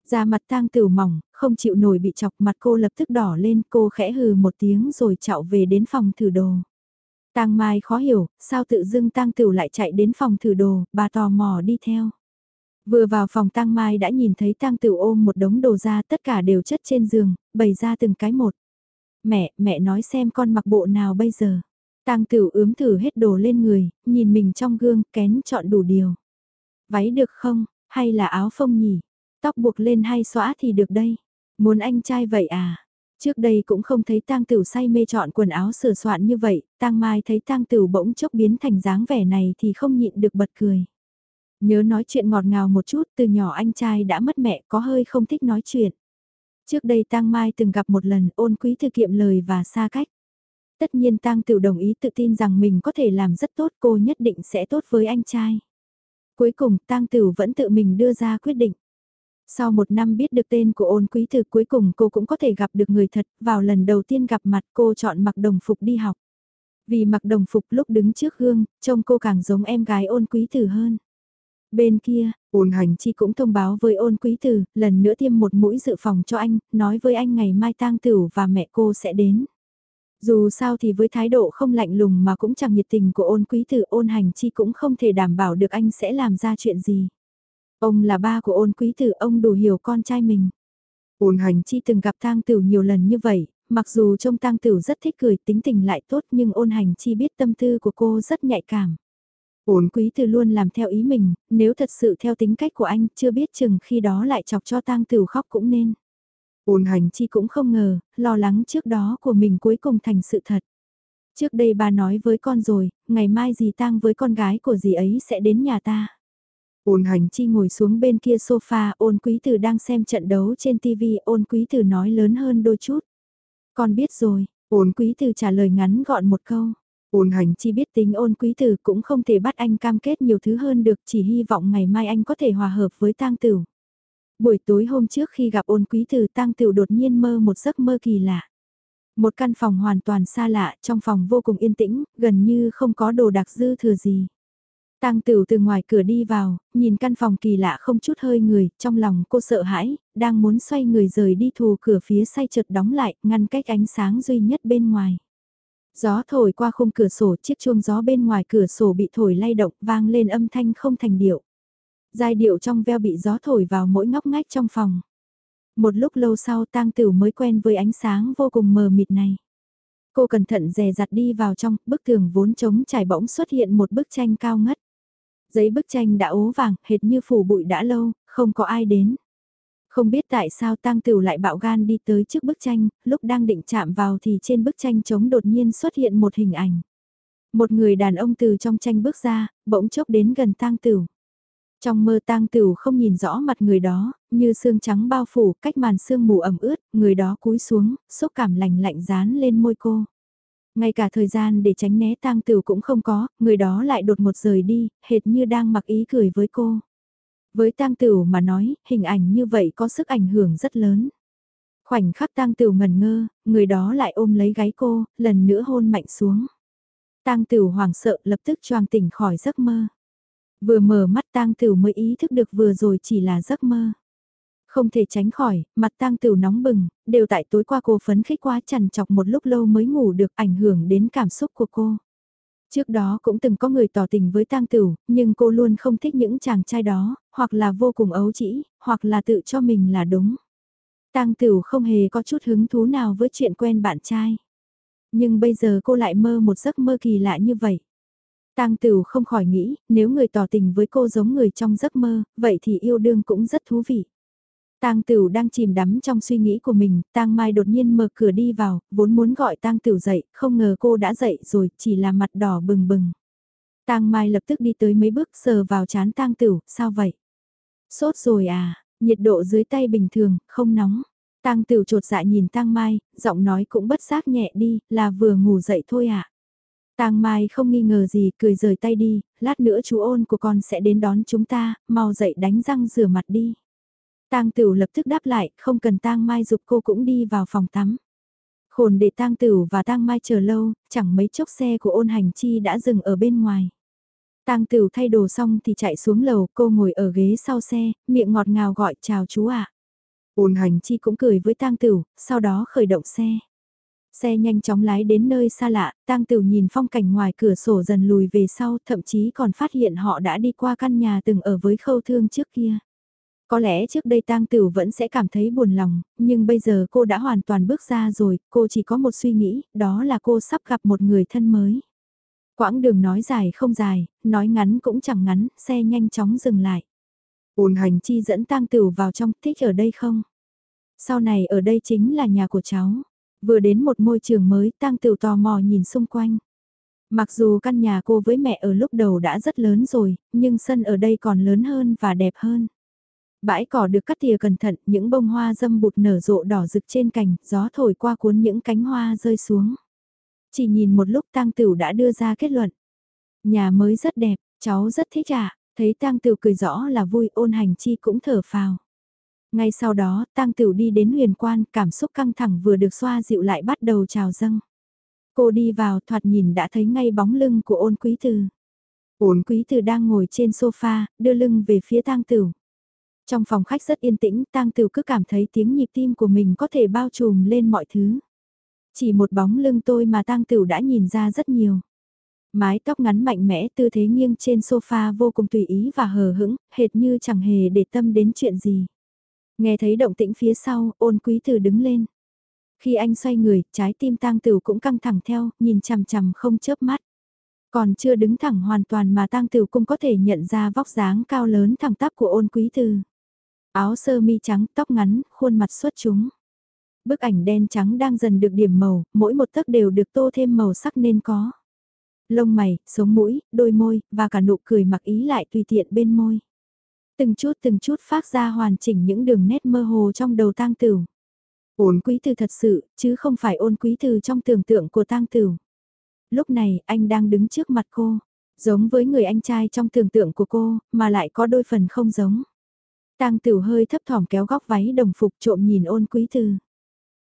Da mặt tang tửu mỏng, không chịu nổi bị chọc mặt cô lập tức đỏ lên, cô khẽ hừ một tiếng rồi chạy về đến phòng thử đồ. Tang Mai khó hiểu, sao tự dưng Tang Tửu lại chạy đến phòng thử đồ, bà tò mò đi theo. Vừa vào phòng Tang Mai đã nhìn thấy Tang Tửu ôm một đống đồ ra tất cả đều chất trên giường, bày ra từng cái một. Mẹ, mẹ nói xem con mặc bộ nào bây giờ. Tang Tửu ướm thử hết đồ lên người, nhìn mình trong gương, kén chọn đủ điều. Váy được không, hay là áo phông nhỉ? Tóc buộc lên hay xõa thì được đây. Muốn anh trai vậy à? Trước đây cũng không thấy tang tửu say mê chọn quần áo sửa soạn như vậy, tang mai thấy tang tửu bỗng chốc biến thành dáng vẻ này thì không nhịn được bật cười. Nhớ nói chuyện ngọt ngào một chút, từ nhỏ anh trai đã mất mẹ có hơi không thích nói chuyện. Trước đây tang mai từng gặp một lần ôn quý thư kiệm lời và xa cách. Tất nhiên tang tửu đồng ý tự tin rằng mình có thể làm rất tốt cô nhất định sẽ tốt với anh trai. Cuối cùng tang tửu vẫn tự mình đưa ra quyết định. Sau một năm biết được tên của ôn quý thư cuối cùng cô cũng có thể gặp được người thật, vào lần đầu tiên gặp mặt cô chọn mặc đồng phục đi học. Vì mặc đồng phục lúc đứng trước gương, trông cô càng giống em gái ôn quý tử hơn. Bên kia, ôn hành chi cũng thông báo với ôn quý tử, lần nữa tiêm một mũi dự phòng cho anh, nói với anh ngày mai tang tử và mẹ cô sẽ đến. Dù sao thì với thái độ không lạnh lùng mà cũng chẳng nhiệt tình của ôn quý tử ôn hành chi cũng không thể đảm bảo được anh sẽ làm ra chuyện gì. Ông là ba của ôn quý tử, ông đủ hiểu con trai mình. Ôn hành chi từng gặp tang tử nhiều lần như vậy, mặc dù trông tang tử rất thích cười tính tình lại tốt nhưng ôn hành chi biết tâm tư của cô rất nhạy cảm. Ôn quý Từ luôn làm theo ý mình, nếu thật sự theo tính cách của anh chưa biết chừng khi đó lại chọc cho tang tử khóc cũng nên. Ôn hành chi cũng không ngờ, lo lắng trước đó của mình cuối cùng thành sự thật. Trước đây bà nói với con rồi, ngày mai dì tang với con gái của dì ấy sẽ đến nhà ta. Ôn hành chi ngồi xuống bên kia sofa, ôn quý tử đang xem trận đấu trên TV, ôn quý tử nói lớn hơn đôi chút. Con biết rồi, ôn quý tử trả lời ngắn gọn một câu. Ôn hành chi biết tính ôn quý tử cũng không thể bắt anh cam kết nhiều thứ hơn được chỉ hy vọng ngày mai anh có thể hòa hợp với tang Tửu. Buổi tối hôm trước khi gặp ôn quý tử tang Tửu đột nhiên mơ một giấc mơ kỳ lạ. Một căn phòng hoàn toàn xa lạ, trong phòng vô cùng yên tĩnh, gần như không có đồ đặc dư thừa gì. Tang Tửu từ ngoài cửa đi vào, nhìn căn phòng kỳ lạ không chút hơi người, trong lòng cô sợ hãi, đang muốn xoay người rời đi thù cửa phía say chợt đóng lại, ngăn cách ánh sáng duy nhất bên ngoài. Gió thổi qua khung cửa sổ, chiếc chuông gió bên ngoài cửa sổ bị thổi lay động, vang lên âm thanh không thành điệu. Giai điệu trong veo bị gió thổi vào mỗi ngóc ngách trong phòng. Một lúc lâu sau tang Tửu mới quen với ánh sáng vô cùng mờ mịt này. Cô cẩn thận dè dặt đi vào trong, bức tường vốn trống trải bỗng xuất hiện một bức tranh cao ngất. Giấy bức tranh đã ố vàng, hệt như phủ bụi đã lâu, không có ai đến. Không biết tại sao tăng Tửu lại bạo gan đi tới trước bức tranh, lúc đang định chạm vào thì trên bức tranh trống đột nhiên xuất hiện một hình ảnh. Một người đàn ông từ trong tranh bước ra, bỗng chốc đến gần tăng Tửu. Trong mơ tang Tửu không nhìn rõ mặt người đó, như xương trắng bao phủ, cách màn xương mù ẩm ướt, người đó cúi xuống, xúc cảm lạnh lạnh dán lên môi cô. Ngay cả thời gian để tránh né tang Tửu cũng không có, người đó lại đột một rời đi, hệt như đang mặc ý cười với cô. Với tang Tửu mà nói, hình ảnh như vậy có sức ảnh hưởng rất lớn. Khoảnh khắc tang Tửu ngần ngơ, người đó lại ôm lấy gáy cô, lần nữa hôn mạnh xuống. Tang Tửu hoảng sợ lập tức choàng tỉnh khỏi giấc mơ. Vừa mở mắt tang Tửu mới ý thức được vừa rồi chỉ là giấc mơ. Không thể tránh khỏi, mặt tang Tửu nóng bừng, đều tại tối qua cô phấn khích quá chằn chọc một lúc lâu mới ngủ được ảnh hưởng đến cảm xúc của cô. Trước đó cũng từng có người tỏ tình với tang Tửu, nhưng cô luôn không thích những chàng trai đó, hoặc là vô cùng ấu trĩ, hoặc là tự cho mình là đúng. Tang Tửu không hề có chút hứng thú nào với chuyện quen bạn trai. Nhưng bây giờ cô lại mơ một giấc mơ kỳ lạ như vậy. Tang Tửu không khỏi nghĩ, nếu người tỏ tình với cô giống người trong giấc mơ, vậy thì yêu đương cũng rất thú vị. Tang Tửu đang chìm đắm trong suy nghĩ của mình, Tang Mai đột nhiên mở cửa đi vào, vốn muốn gọi Tang Tửu dậy, không ngờ cô đã dậy rồi, chỉ là mặt đỏ bừng bừng. Tang Mai lập tức đi tới mấy bước sờ vào chán Tang Tửu, sao vậy? Sốt rồi à, nhiệt độ dưới tay bình thường, không nóng. Tang Tửu trột dạ nhìn Tang Mai, giọng nói cũng bất giác nhẹ đi, là vừa ngủ dậy thôi à. Tang Mai không nghi ngờ gì, cười rời tay đi, lát nữa chú ôn của con sẽ đến đón chúng ta, mau dậy đánh răng rửa mặt đi. Tang Tửu lập tức đáp lại, không cần Tang Mai dục cô cũng đi vào phòng tắm. Khồn để Tang Tửu và Tang Mai chờ lâu, chẳng mấy chốc xe của ôn hành chi đã dừng ở bên ngoài. Tang Tửu thay đồ xong thì chạy xuống lầu, cô ngồi ở ghế sau xe, miệng ngọt ngào gọi chào chú ạ. Ôn hành chi cũng cười với Tang Tửu, sau đó khởi động xe. Xe nhanh chóng lái đến nơi xa lạ, Tang Tửu nhìn phong cảnh ngoài cửa sổ dần lùi về sau, thậm chí còn phát hiện họ đã đi qua căn nhà từng ở với khâu thương trước kia. Có lẽ trước đây tang Tửu vẫn sẽ cảm thấy buồn lòng, nhưng bây giờ cô đã hoàn toàn bước ra rồi, cô chỉ có một suy nghĩ, đó là cô sắp gặp một người thân mới. Quãng đường nói dài không dài, nói ngắn cũng chẳng ngắn, xe nhanh chóng dừng lại. Ôn hành chi dẫn tang Tửu vào trong, thích ở đây không? Sau này ở đây chính là nhà của cháu. Vừa đến một môi trường mới, tang Tửu tò mò nhìn xung quanh. Mặc dù căn nhà cô với mẹ ở lúc đầu đã rất lớn rồi, nhưng sân ở đây còn lớn hơn và đẹp hơn. Bãi cỏ được cắt tỉa cẩn thận, những bông hoa dâm bụt nở rộ đỏ rực trên cành, gió thổi qua cuốn những cánh hoa rơi xuống. Chỉ nhìn một lúc tang tửu đã đưa ra kết luận. Nhà mới rất đẹp, cháu rất thích ạ, thấy tang tửu cười rõ là vui ôn hành chi cũng thở phào. Ngay sau đó, tang tửu đi đến huyền quan, cảm xúc căng thẳng vừa được xoa dịu lại bắt đầu trào dâng. Cô đi vào thoạt nhìn đã thấy ngay bóng lưng của ôn quý từ. Ôn quý từ đang ngồi trên sofa, đưa lưng về phía tang tửu. Trong phòng khách rất yên tĩnh, tang tửu cứ cảm thấy tiếng nhịp tim của mình có thể bao trùm lên mọi thứ. Chỉ một bóng lưng tôi mà tang tửu đã nhìn ra rất nhiều. Mái tóc ngắn mạnh mẽ tư thế nghiêng trên sofa vô cùng tùy ý và hờ hững, hệt như chẳng hề để tâm đến chuyện gì. Nghe thấy động tĩnh phía sau, ôn quý tử đứng lên. Khi anh xoay người, trái tim tang tửu cũng căng thẳng theo, nhìn chằm chằm không chớp mắt. Còn chưa đứng thẳng hoàn toàn mà tang tửu cũng có thể nhận ra vóc dáng cao lớn thẳng tắp của ôn quý tử. Áo sơ mi trắng, tóc ngắn, khuôn mặt xuất chúng. Bức ảnh đen trắng đang dần được điểm màu, mỗi một tấc đều được tô thêm màu sắc nên có. Lông mày, sống mũi, đôi môi, và cả nụ cười mặc ý lại tùy tiện bên môi. Từng chút từng chút phát ra hoàn chỉnh những đường nét mơ hồ trong đầu tang tửu. Ôn quý từ thật sự, chứ không phải ôn quý từ trong tưởng tượng của tang tửu. lúc này anh đang đứng trước mặt cô, giống với người anh trai trong tưởng tượng của cô, mà lại có đôi phần không giống. Tang Tửu hơi thấp thỏm kéo góc váy đồng phục trộm nhìn ôn quý từ.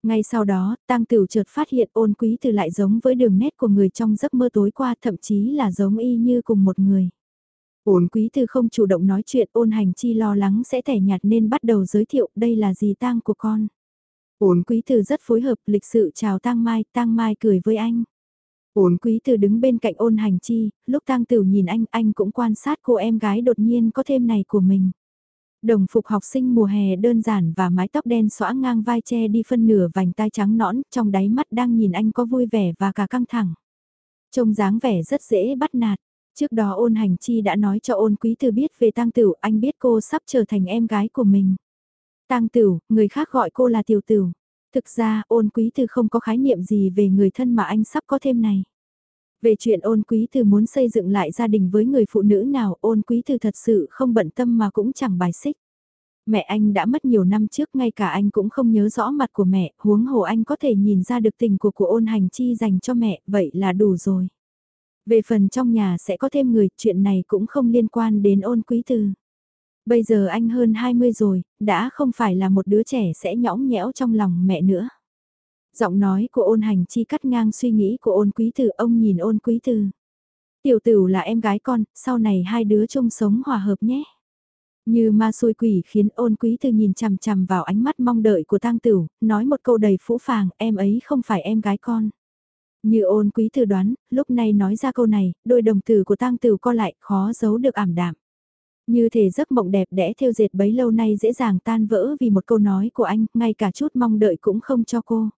Ngay sau đó, Tang Tửu chợt phát hiện ôn quý từ lại giống với đường nét của người trong giấc mơ tối qua thậm chí là giống y như cùng một người. Ôn quý từ không chủ động nói chuyện ôn hành chi lo lắng sẽ thẻ nhạt nên bắt đầu giới thiệu đây là gì tang của con. Ôn quý từ rất phối hợp lịch sự chào tang mai, tang mai cười với anh. Ôn quý từ đứng bên cạnh ôn hành chi, lúc tang tử nhìn anh, anh cũng quan sát cô em gái đột nhiên có thêm này của mình. Đồng phục học sinh mùa hè đơn giản và mái tóc đen xõa ngang vai che đi phân nửa vành tai trắng nõn, trong đáy mắt đang nhìn anh có vui vẻ và cả căng thẳng. Trông dáng vẻ rất dễ bắt nạt. Trước đó ôn hành chi đã nói cho ôn quý từ biết về tang tửu, anh biết cô sắp trở thành em gái của mình. Tang tửu, người khác gọi cô là tiểu tửu. Thực ra ôn quý từ không có khái niệm gì về người thân mà anh sắp có thêm này. Về chuyện ôn quý từ muốn xây dựng lại gia đình với người phụ nữ nào ôn quý từ thật sự không bận tâm mà cũng chẳng bài xích. Mẹ anh đã mất nhiều năm trước ngay cả anh cũng không nhớ rõ mặt của mẹ, huống hồ anh có thể nhìn ra được tình của của ôn hành chi dành cho mẹ, vậy là đủ rồi. Về phần trong nhà sẽ có thêm người, chuyện này cũng không liên quan đến ôn quý từ. Bây giờ anh hơn 20 rồi, đã không phải là một đứa trẻ sẽ nhõng nhẽo trong lòng mẹ nữa. Giọng nói của ôn hành chi cắt ngang suy nghĩ của ôn quý tử ông nhìn ôn quý tử. Tiểu tử là em gái con, sau này hai đứa chung sống hòa hợp nhé. Như ma xui quỷ khiến ôn quý tử nhìn chằm chằm vào ánh mắt mong đợi của tang tửu, nói một câu đầy phũ phàng, em ấy không phải em gái con. Như ôn quý tử đoán, lúc này nói ra câu này, đôi đồng tử của tang tửu co lại, khó giấu được ảm đạm. Như thể giấc mộng đẹp đẽ theo dệt bấy lâu nay dễ dàng tan vỡ vì một câu nói của anh, ngay cả chút mong đợi cũng không cho cô.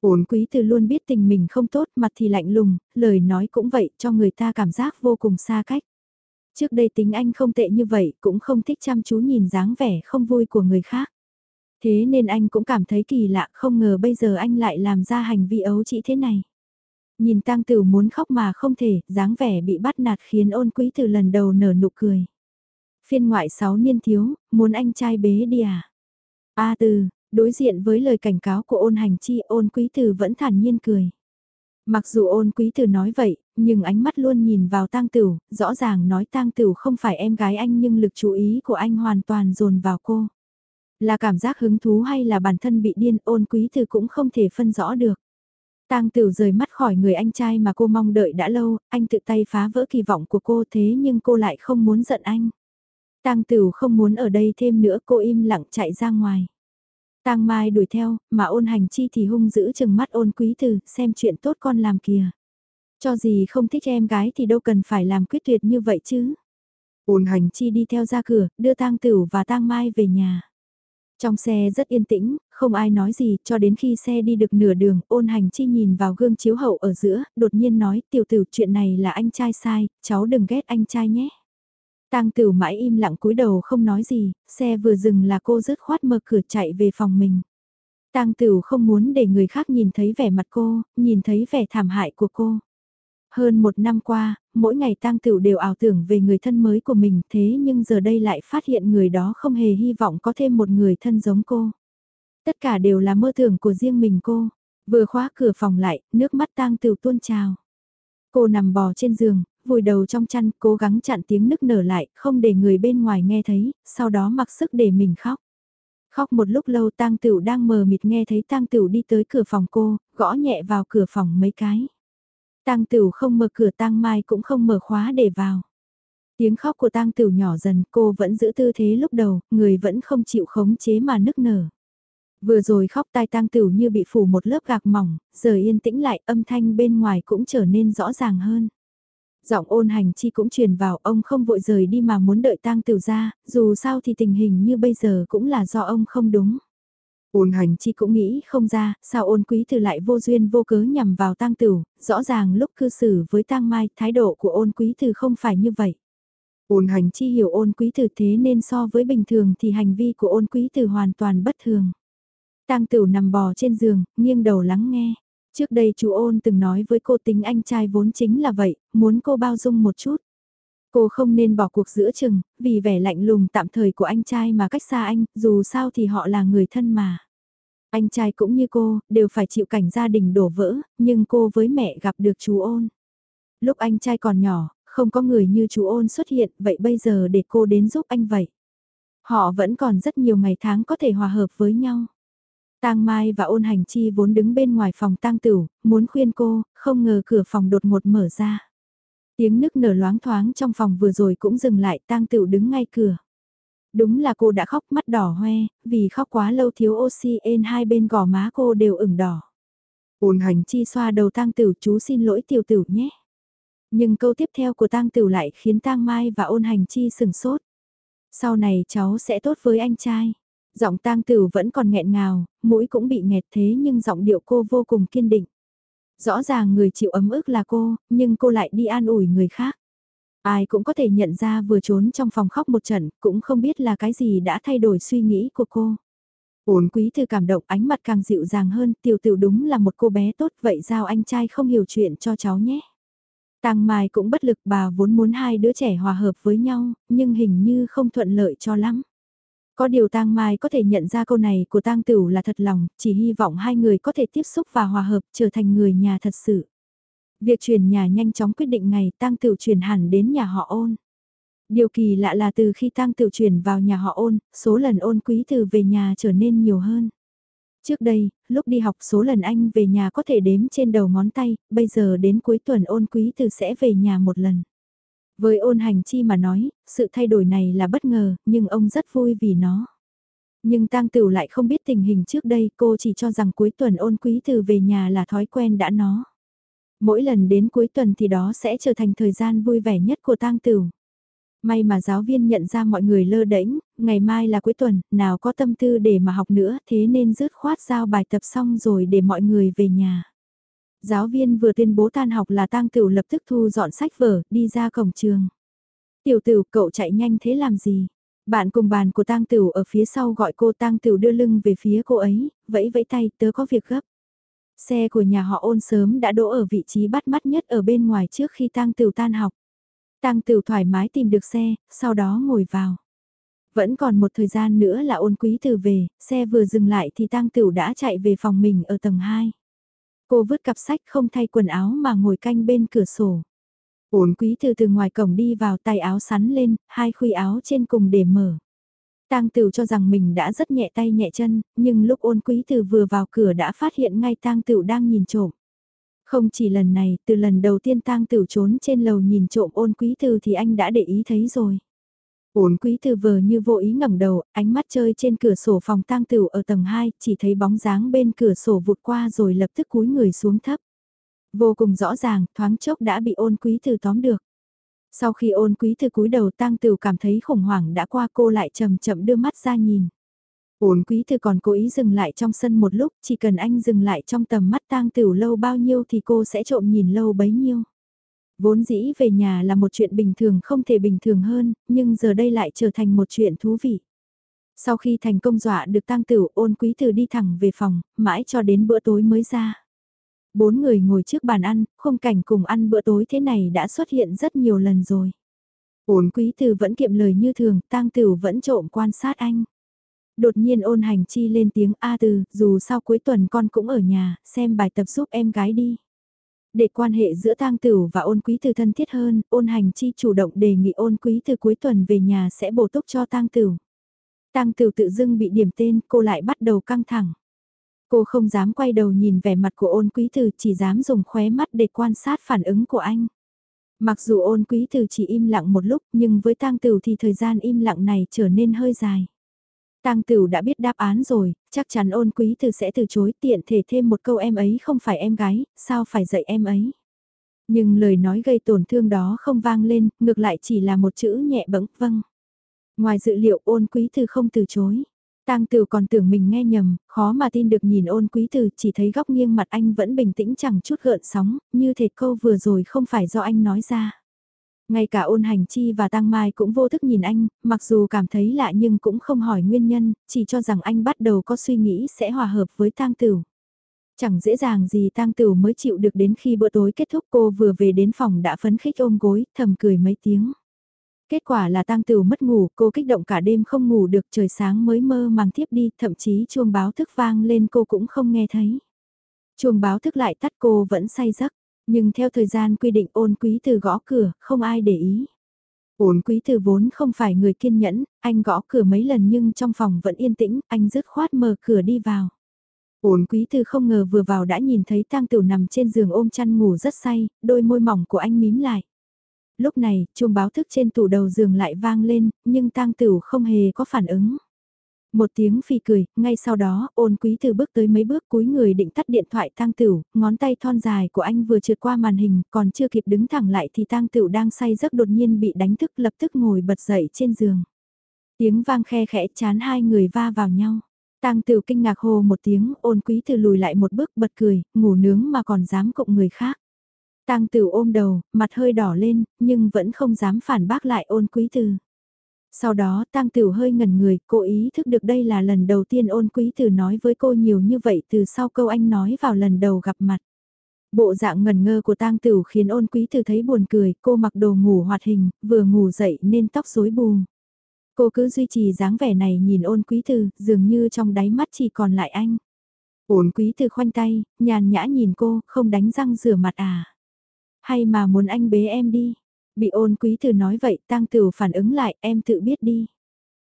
Ôn quý từ luôn biết tình mình không tốt, mặt thì lạnh lùng, lời nói cũng vậy, cho người ta cảm giác vô cùng xa cách. Trước đây tính anh không tệ như vậy, cũng không thích chăm chú nhìn dáng vẻ không vui của người khác. Thế nên anh cũng cảm thấy kỳ lạ, không ngờ bây giờ anh lại làm ra hành vi ấu trĩ thế này. Nhìn tang tử muốn khóc mà không thể, dáng vẻ bị bắt nạt khiến ôn quý từ lần đầu nở nụ cười. Phiên ngoại 6 niên thiếu, muốn anh trai bế đi à? A từ, đối diện với lời cảnh cáo của ôn hành chi ôn quý từ vẫn thản nhiên cười. Mặc dù ôn quý tử nói vậy, nhưng ánh mắt luôn nhìn vào tang tửu, rõ ràng nói tang tửu không phải em gái anh nhưng lực chú ý của anh hoàn toàn dồn vào cô. Là cảm giác hứng thú hay là bản thân bị điên ôn quý tử cũng không thể phân rõ được. Tang Tửu rời mắt khỏi người anh trai mà cô mong đợi đã lâu, anh tự tay phá vỡ kỳ vọng của cô thế nhưng cô lại không muốn giận anh. Tang Tửu không muốn ở đây thêm nữa cô im lặng chạy ra ngoài. Tang Mai đuổi theo, mà ôn hành chi thì hung giữ chừng mắt ôn quý từ, xem chuyện tốt con làm kìa. Cho gì không thích em gái thì đâu cần phải làm quyết tuyệt như vậy chứ. Ôn hành chi đi theo ra cửa, đưa Tang Tửu và Tang Mai về nhà. Trong xe rất yên tĩnh, không ai nói gì, cho đến khi xe đi được nửa đường, ôn hành chi nhìn vào gương chiếu hậu ở giữa, đột nhiên nói, tiểu tử chuyện này là anh trai sai, cháu đừng ghét anh trai nhé. Tang Tửu mãi im lặng cúi đầu không nói gì, xe vừa dừng là cô rứt khoát mở cửa chạy về phòng mình. Tang Tửu không muốn để người khác nhìn thấy vẻ mặt cô, nhìn thấy vẻ thảm hại của cô. Hơn một năm qua, mỗi ngày Tang Tửu đều ảo tưởng về người thân mới của mình thế nhưng giờ đây lại phát hiện người đó không hề hy vọng có thêm một người thân giống cô. Tất cả đều là mơ tưởng của riêng mình cô. Vừa khóa cửa phòng lại, nước mắt Tang Tửu tuôn trào. Cô nằm bò trên giường, vùi đầu trong chăn, cố gắng chặn tiếng nức nở lại, không để người bên ngoài nghe thấy, sau đó mặc sức để mình khóc. Khóc một lúc lâu tang tửu đang mờ mịt nghe thấy tang tửu đi tới cửa phòng cô, gõ nhẹ vào cửa phòng mấy cái. Tang tửu không mở cửa tang mai cũng không mở khóa để vào. Tiếng khóc của tang tửu nhỏ dần cô vẫn giữ tư thế lúc đầu, người vẫn không chịu khống chế mà nức nở. Vừa rồi khóc tai tang tửu như bị phủ một lớp gạc mỏng, giờ yên tĩnh lại âm thanh bên ngoài cũng trở nên rõ ràng hơn. Giọng ôn hành chi cũng truyền vào ông không vội rời đi mà muốn đợi tang tiểu ra, dù sao thì tình hình như bây giờ cũng là do ông không đúng. Ôn hành chi cũng nghĩ không ra, sao ôn quý từ lại vô duyên vô cớ nhằm vào tang tửu, rõ ràng lúc cư xử với tang mai, thái độ của ôn quý từ không phải như vậy. Ôn hành chi hiểu ôn quý từ thế nên so với bình thường thì hành vi của ôn quý từ hoàn toàn bất thường. Tang tửu nằm bò trên giường, nghiêng đầu lắng nghe. Trước đây chú ôn từng nói với cô tính anh trai vốn chính là vậy, muốn cô bao dung một chút. Cô không nên bỏ cuộc giữa chừng, vì vẻ lạnh lùng tạm thời của anh trai mà cách xa anh, dù sao thì họ là người thân mà. Anh trai cũng như cô, đều phải chịu cảnh gia đình đổ vỡ, nhưng cô với mẹ gặp được chú ôn. Lúc anh trai còn nhỏ, không có người như chú ôn xuất hiện, vậy bây giờ để cô đến giúp anh vậy. Họ vẫn còn rất nhiều ngày tháng có thể hòa hợp với nhau. Tang Mai và ôn hành chi vốn đứng bên ngoài phòng tang tửu, muốn khuyên cô, không ngờ cửa phòng đột ngột mở ra. Tiếng nức nở loáng thoáng trong phòng vừa rồi cũng dừng lại tang tửu đứng ngay cửa. Đúng là cô đã khóc mắt đỏ hoe, vì khóc quá lâu thiếu oxy ên hai bên gò má cô đều ửng đỏ. Ôn hành chi xoa đầu tang tửu chú xin lỗi tiểu tửu nhé. Nhưng câu tiếp theo của tang tửu lại khiến tang mai và ôn hành chi sừng sốt. Sau này cháu sẽ tốt với anh trai. Giọng tang tử vẫn còn nghẹn ngào, mũi cũng bị nghẹt thế nhưng giọng điệu cô vô cùng kiên định. Rõ ràng người chịu ấm ức là cô, nhưng cô lại đi an ủi người khác. Ai cũng có thể nhận ra vừa trốn trong phòng khóc một trận, cũng không biết là cái gì đã thay đổi suy nghĩ của cô. Ôn quý thư cảm động ánh mặt càng dịu dàng hơn, tiểu tiểu đúng là một cô bé tốt vậy giao anh trai không hiểu chuyện cho cháu nhé. Tang Mai cũng bất lực bà vốn muốn hai đứa trẻ hòa hợp với nhau, nhưng hình như không thuận lợi cho lắm. Có điều Tang Mai có thể nhận ra câu này của Tang Tửu là thật lòng, chỉ hy vọng hai người có thể tiếp xúc và hòa hợp trở thành người nhà thật sự. Việc chuyển nhà nhanh chóng quyết định ngày Tang Tửu chuyển hẳn đến nhà họ ôn. Điều kỳ lạ là từ khi Tang Tửu chuyển vào nhà họ ôn, số lần ôn quý từ về nhà trở nên nhiều hơn. Trước đây, lúc đi học số lần anh về nhà có thể đếm trên đầu ngón tay, bây giờ đến cuối tuần ôn quý từ sẽ về nhà một lần. Với ôn hành chi mà nói, sự thay đổi này là bất ngờ, nhưng ông rất vui vì nó. Nhưng tang tửu lại không biết tình hình trước đây, cô chỉ cho rằng cuối tuần ôn quý từ về nhà là thói quen đã nó. Mỗi lần đến cuối tuần thì đó sẽ trở thành thời gian vui vẻ nhất của tang tửu. May mà giáo viên nhận ra mọi người lơ đễnh, ngày mai là cuối tuần, nào có tâm tư để mà học nữa, thế nên dứt khoát giao bài tập xong rồi để mọi người về nhà. Giáo viên vừa tuyên bố tan học là tang tửu lập tức thu dọn sách vở, đi ra cổng trường. Tiểu tửu cậu chạy nhanh thế làm gì? Bạn cùng bàn của tang tửu ở phía sau gọi cô tang tửu đưa lưng về phía cô ấy, vẫy vẫy tay tớ có việc gấp. Xe của nhà họ ôn sớm đã đỗ ở vị trí bắt mắt nhất ở bên ngoài trước khi tang tửu tan học. Tang Tửu thoải mái tìm được xe, sau đó ngồi vào. Vẫn còn một thời gian nữa là ôn quý từ về, xe vừa dừng lại thì Tang Tửu đã chạy về phòng mình ở tầng 2. Cô vứt cặp sách không thay quần áo mà ngồi canh bên cửa sổ. Ôn quý từ từ ngoài cổng đi vào tay áo sắn lên, hai khuy áo trên cùng để mở. Tang Tửu cho rằng mình đã rất nhẹ tay nhẹ chân, nhưng lúc ôn quý từ vừa vào cửa đã phát hiện ngay Tang Tửu đang nhìn trộm. Không chỉ lần này, từ lần đầu tiên tang Tửu trốn trên lầu nhìn trộm ôn quý từ thì anh đã để ý thấy rồi. Ôn quý từ vờ như vô ý ngẩng đầu, ánh mắt chơi trên cửa sổ phòng tang tử ở tầng 2, chỉ thấy bóng dáng bên cửa sổ vụt qua rồi lập tức cúi người xuống thấp. Vô cùng rõ ràng, thoáng chốc đã bị ôn quý từ tóm được. Sau khi ôn quý từ cúi đầu tang tử cảm thấy khủng hoảng đã qua cô lại chậm chậm đưa mắt ra nhìn. Ôn quý Từ còn cố ý dừng lại trong sân một lúc, chỉ cần anh dừng lại trong tầm mắt tang tửu lâu bao nhiêu thì cô sẽ trộm nhìn lâu bấy nhiêu. Vốn dĩ về nhà là một chuyện bình thường không thể bình thường hơn, nhưng giờ đây lại trở thành một chuyện thú vị. Sau khi thành công dọa được tăng tử ôn quý từ đi thẳng về phòng, mãi cho đến bữa tối mới ra. Bốn người ngồi trước bàn ăn, khung cảnh cùng ăn bữa tối thế này đã xuất hiện rất nhiều lần rồi. Ôn quý từ vẫn kiệm lời như thường, tăng tử vẫn trộm quan sát anh. Đột nhiên ôn hành chi lên tiếng A từ, dù sao cuối tuần con cũng ở nhà, xem bài tập giúp em gái đi. Để quan hệ giữa tang Tửu và ôn quý từ thân thiết hơn, ôn hành chi chủ động đề nghị ôn quý từ cuối tuần về nhà sẽ bổ túc cho tang Tửu. Tang Tửu tự dưng bị điểm tên, cô lại bắt đầu căng thẳng. Cô không dám quay đầu nhìn vẻ mặt của ôn quý từ chỉ dám dùng khóe mắt để quan sát phản ứng của anh. Mặc dù ôn quý từ chỉ im lặng một lúc nhưng với tang Tửu thì thời gian im lặng này trở nên hơi dài. Tang Tửu đã biết đáp án rồi, chắc chắn ôn quý từ sẽ từ chối tiện thể thêm một câu em ấy không phải em gái, sao phải dạy em ấy. Nhưng lời nói gây tổn thương đó không vang lên, ngược lại chỉ là một chữ nhẹ bẫng vâng. Ngoài dự liệu ôn quý từ không từ chối. Tang Tửu còn tưởng mình nghe nhầm, khó mà tin được nhìn ôn quý từ chỉ thấy góc nghiêng mặt anh vẫn bình tĩnh chẳng chút gợn sóng, như thể câu vừa rồi không phải do anh nói ra. Ngay cả ôn hành chi và tăng mai cũng vô thức nhìn anh, mặc dù cảm thấy lạ nhưng cũng không hỏi nguyên nhân, chỉ cho rằng anh bắt đầu có suy nghĩ sẽ hòa hợp với tang tửu. Chẳng dễ dàng gì tang tửu mới chịu được đến khi bữa tối kết thúc cô vừa về đến phòng đã phấn khích ôm gối, thầm cười mấy tiếng. Kết quả là tang tửu mất ngủ, cô kích động cả đêm không ngủ được trời sáng mới mơ màng tiếp đi, thậm chí chuông báo thức vang lên cô cũng không nghe thấy. Chuông báo thức lại tắt cô vẫn say giấc, nhưng theo thời gian quy định ôn quý từ gõ cửa, không ai để ý. Ôn quý từ vốn không phải người kiên nhẫn, anh gõ cửa mấy lần nhưng trong phòng vẫn yên tĩnh, anh dứt khoát mở cửa đi vào. Ôn quý từ không ngờ vừa vào đã nhìn thấy tang tửu nằm trên giường ôm chăn ngủ rất say, đôi môi mỏng của anh mím lại. Lúc này, chuông báo thức trên tủ đầu giường lại vang lên, nhưng tang tửu không hề có phản ứng. Một tiếng phì cười, ngay sau đó, ôn quý từ bước tới mấy bước cúi người định tắt điện thoại tang tửu, ngón tay thon dài của anh vừa trượt qua màn hình, còn chưa kịp đứng thẳng lại thì tang tửu đang say giấc đột nhiên bị đánh thức lập tức ngồi bật dậy trên giường. Tiếng vang khe khẽ chán hai người va vào nhau. Tang Tửu kinh ngạc hồ một tiếng, ôn quý từ lùi lại một bước bật cười, ngủ nướng mà còn dám cộng người khác. Tang Tửu ôm đầu, mặt hơi đỏ lên, nhưng vẫn không dám phản bác lại ôn quý từ. Sau đó Tang Tửu hơi ngẩn người, cô ý thức được đây là lần đầu tiên ôn quý từ nói với cô nhiều như vậy từ sau câu anh nói vào lần đầu gặp mặt. Bộ dạng ngẩn ngơ của tang tửu khiến ôn quý từ thấy buồn cười, cô mặc đồ ngủ hoạt hình, vừa ngủ dậy nên tóc rối bù. Cô cứ duy trì dáng vẻ này nhìn ôn quý từ, dường như trong đáy mắt chỉ còn lại anh. Ôn quý từ khoanh tay, nhàn nhã nhìn cô, không đánh răng rửa mặt à. Hay mà muốn anh bế em đi. Bị ôn quý từ nói vậy, tang tửu phản ứng lại, em tự biết đi.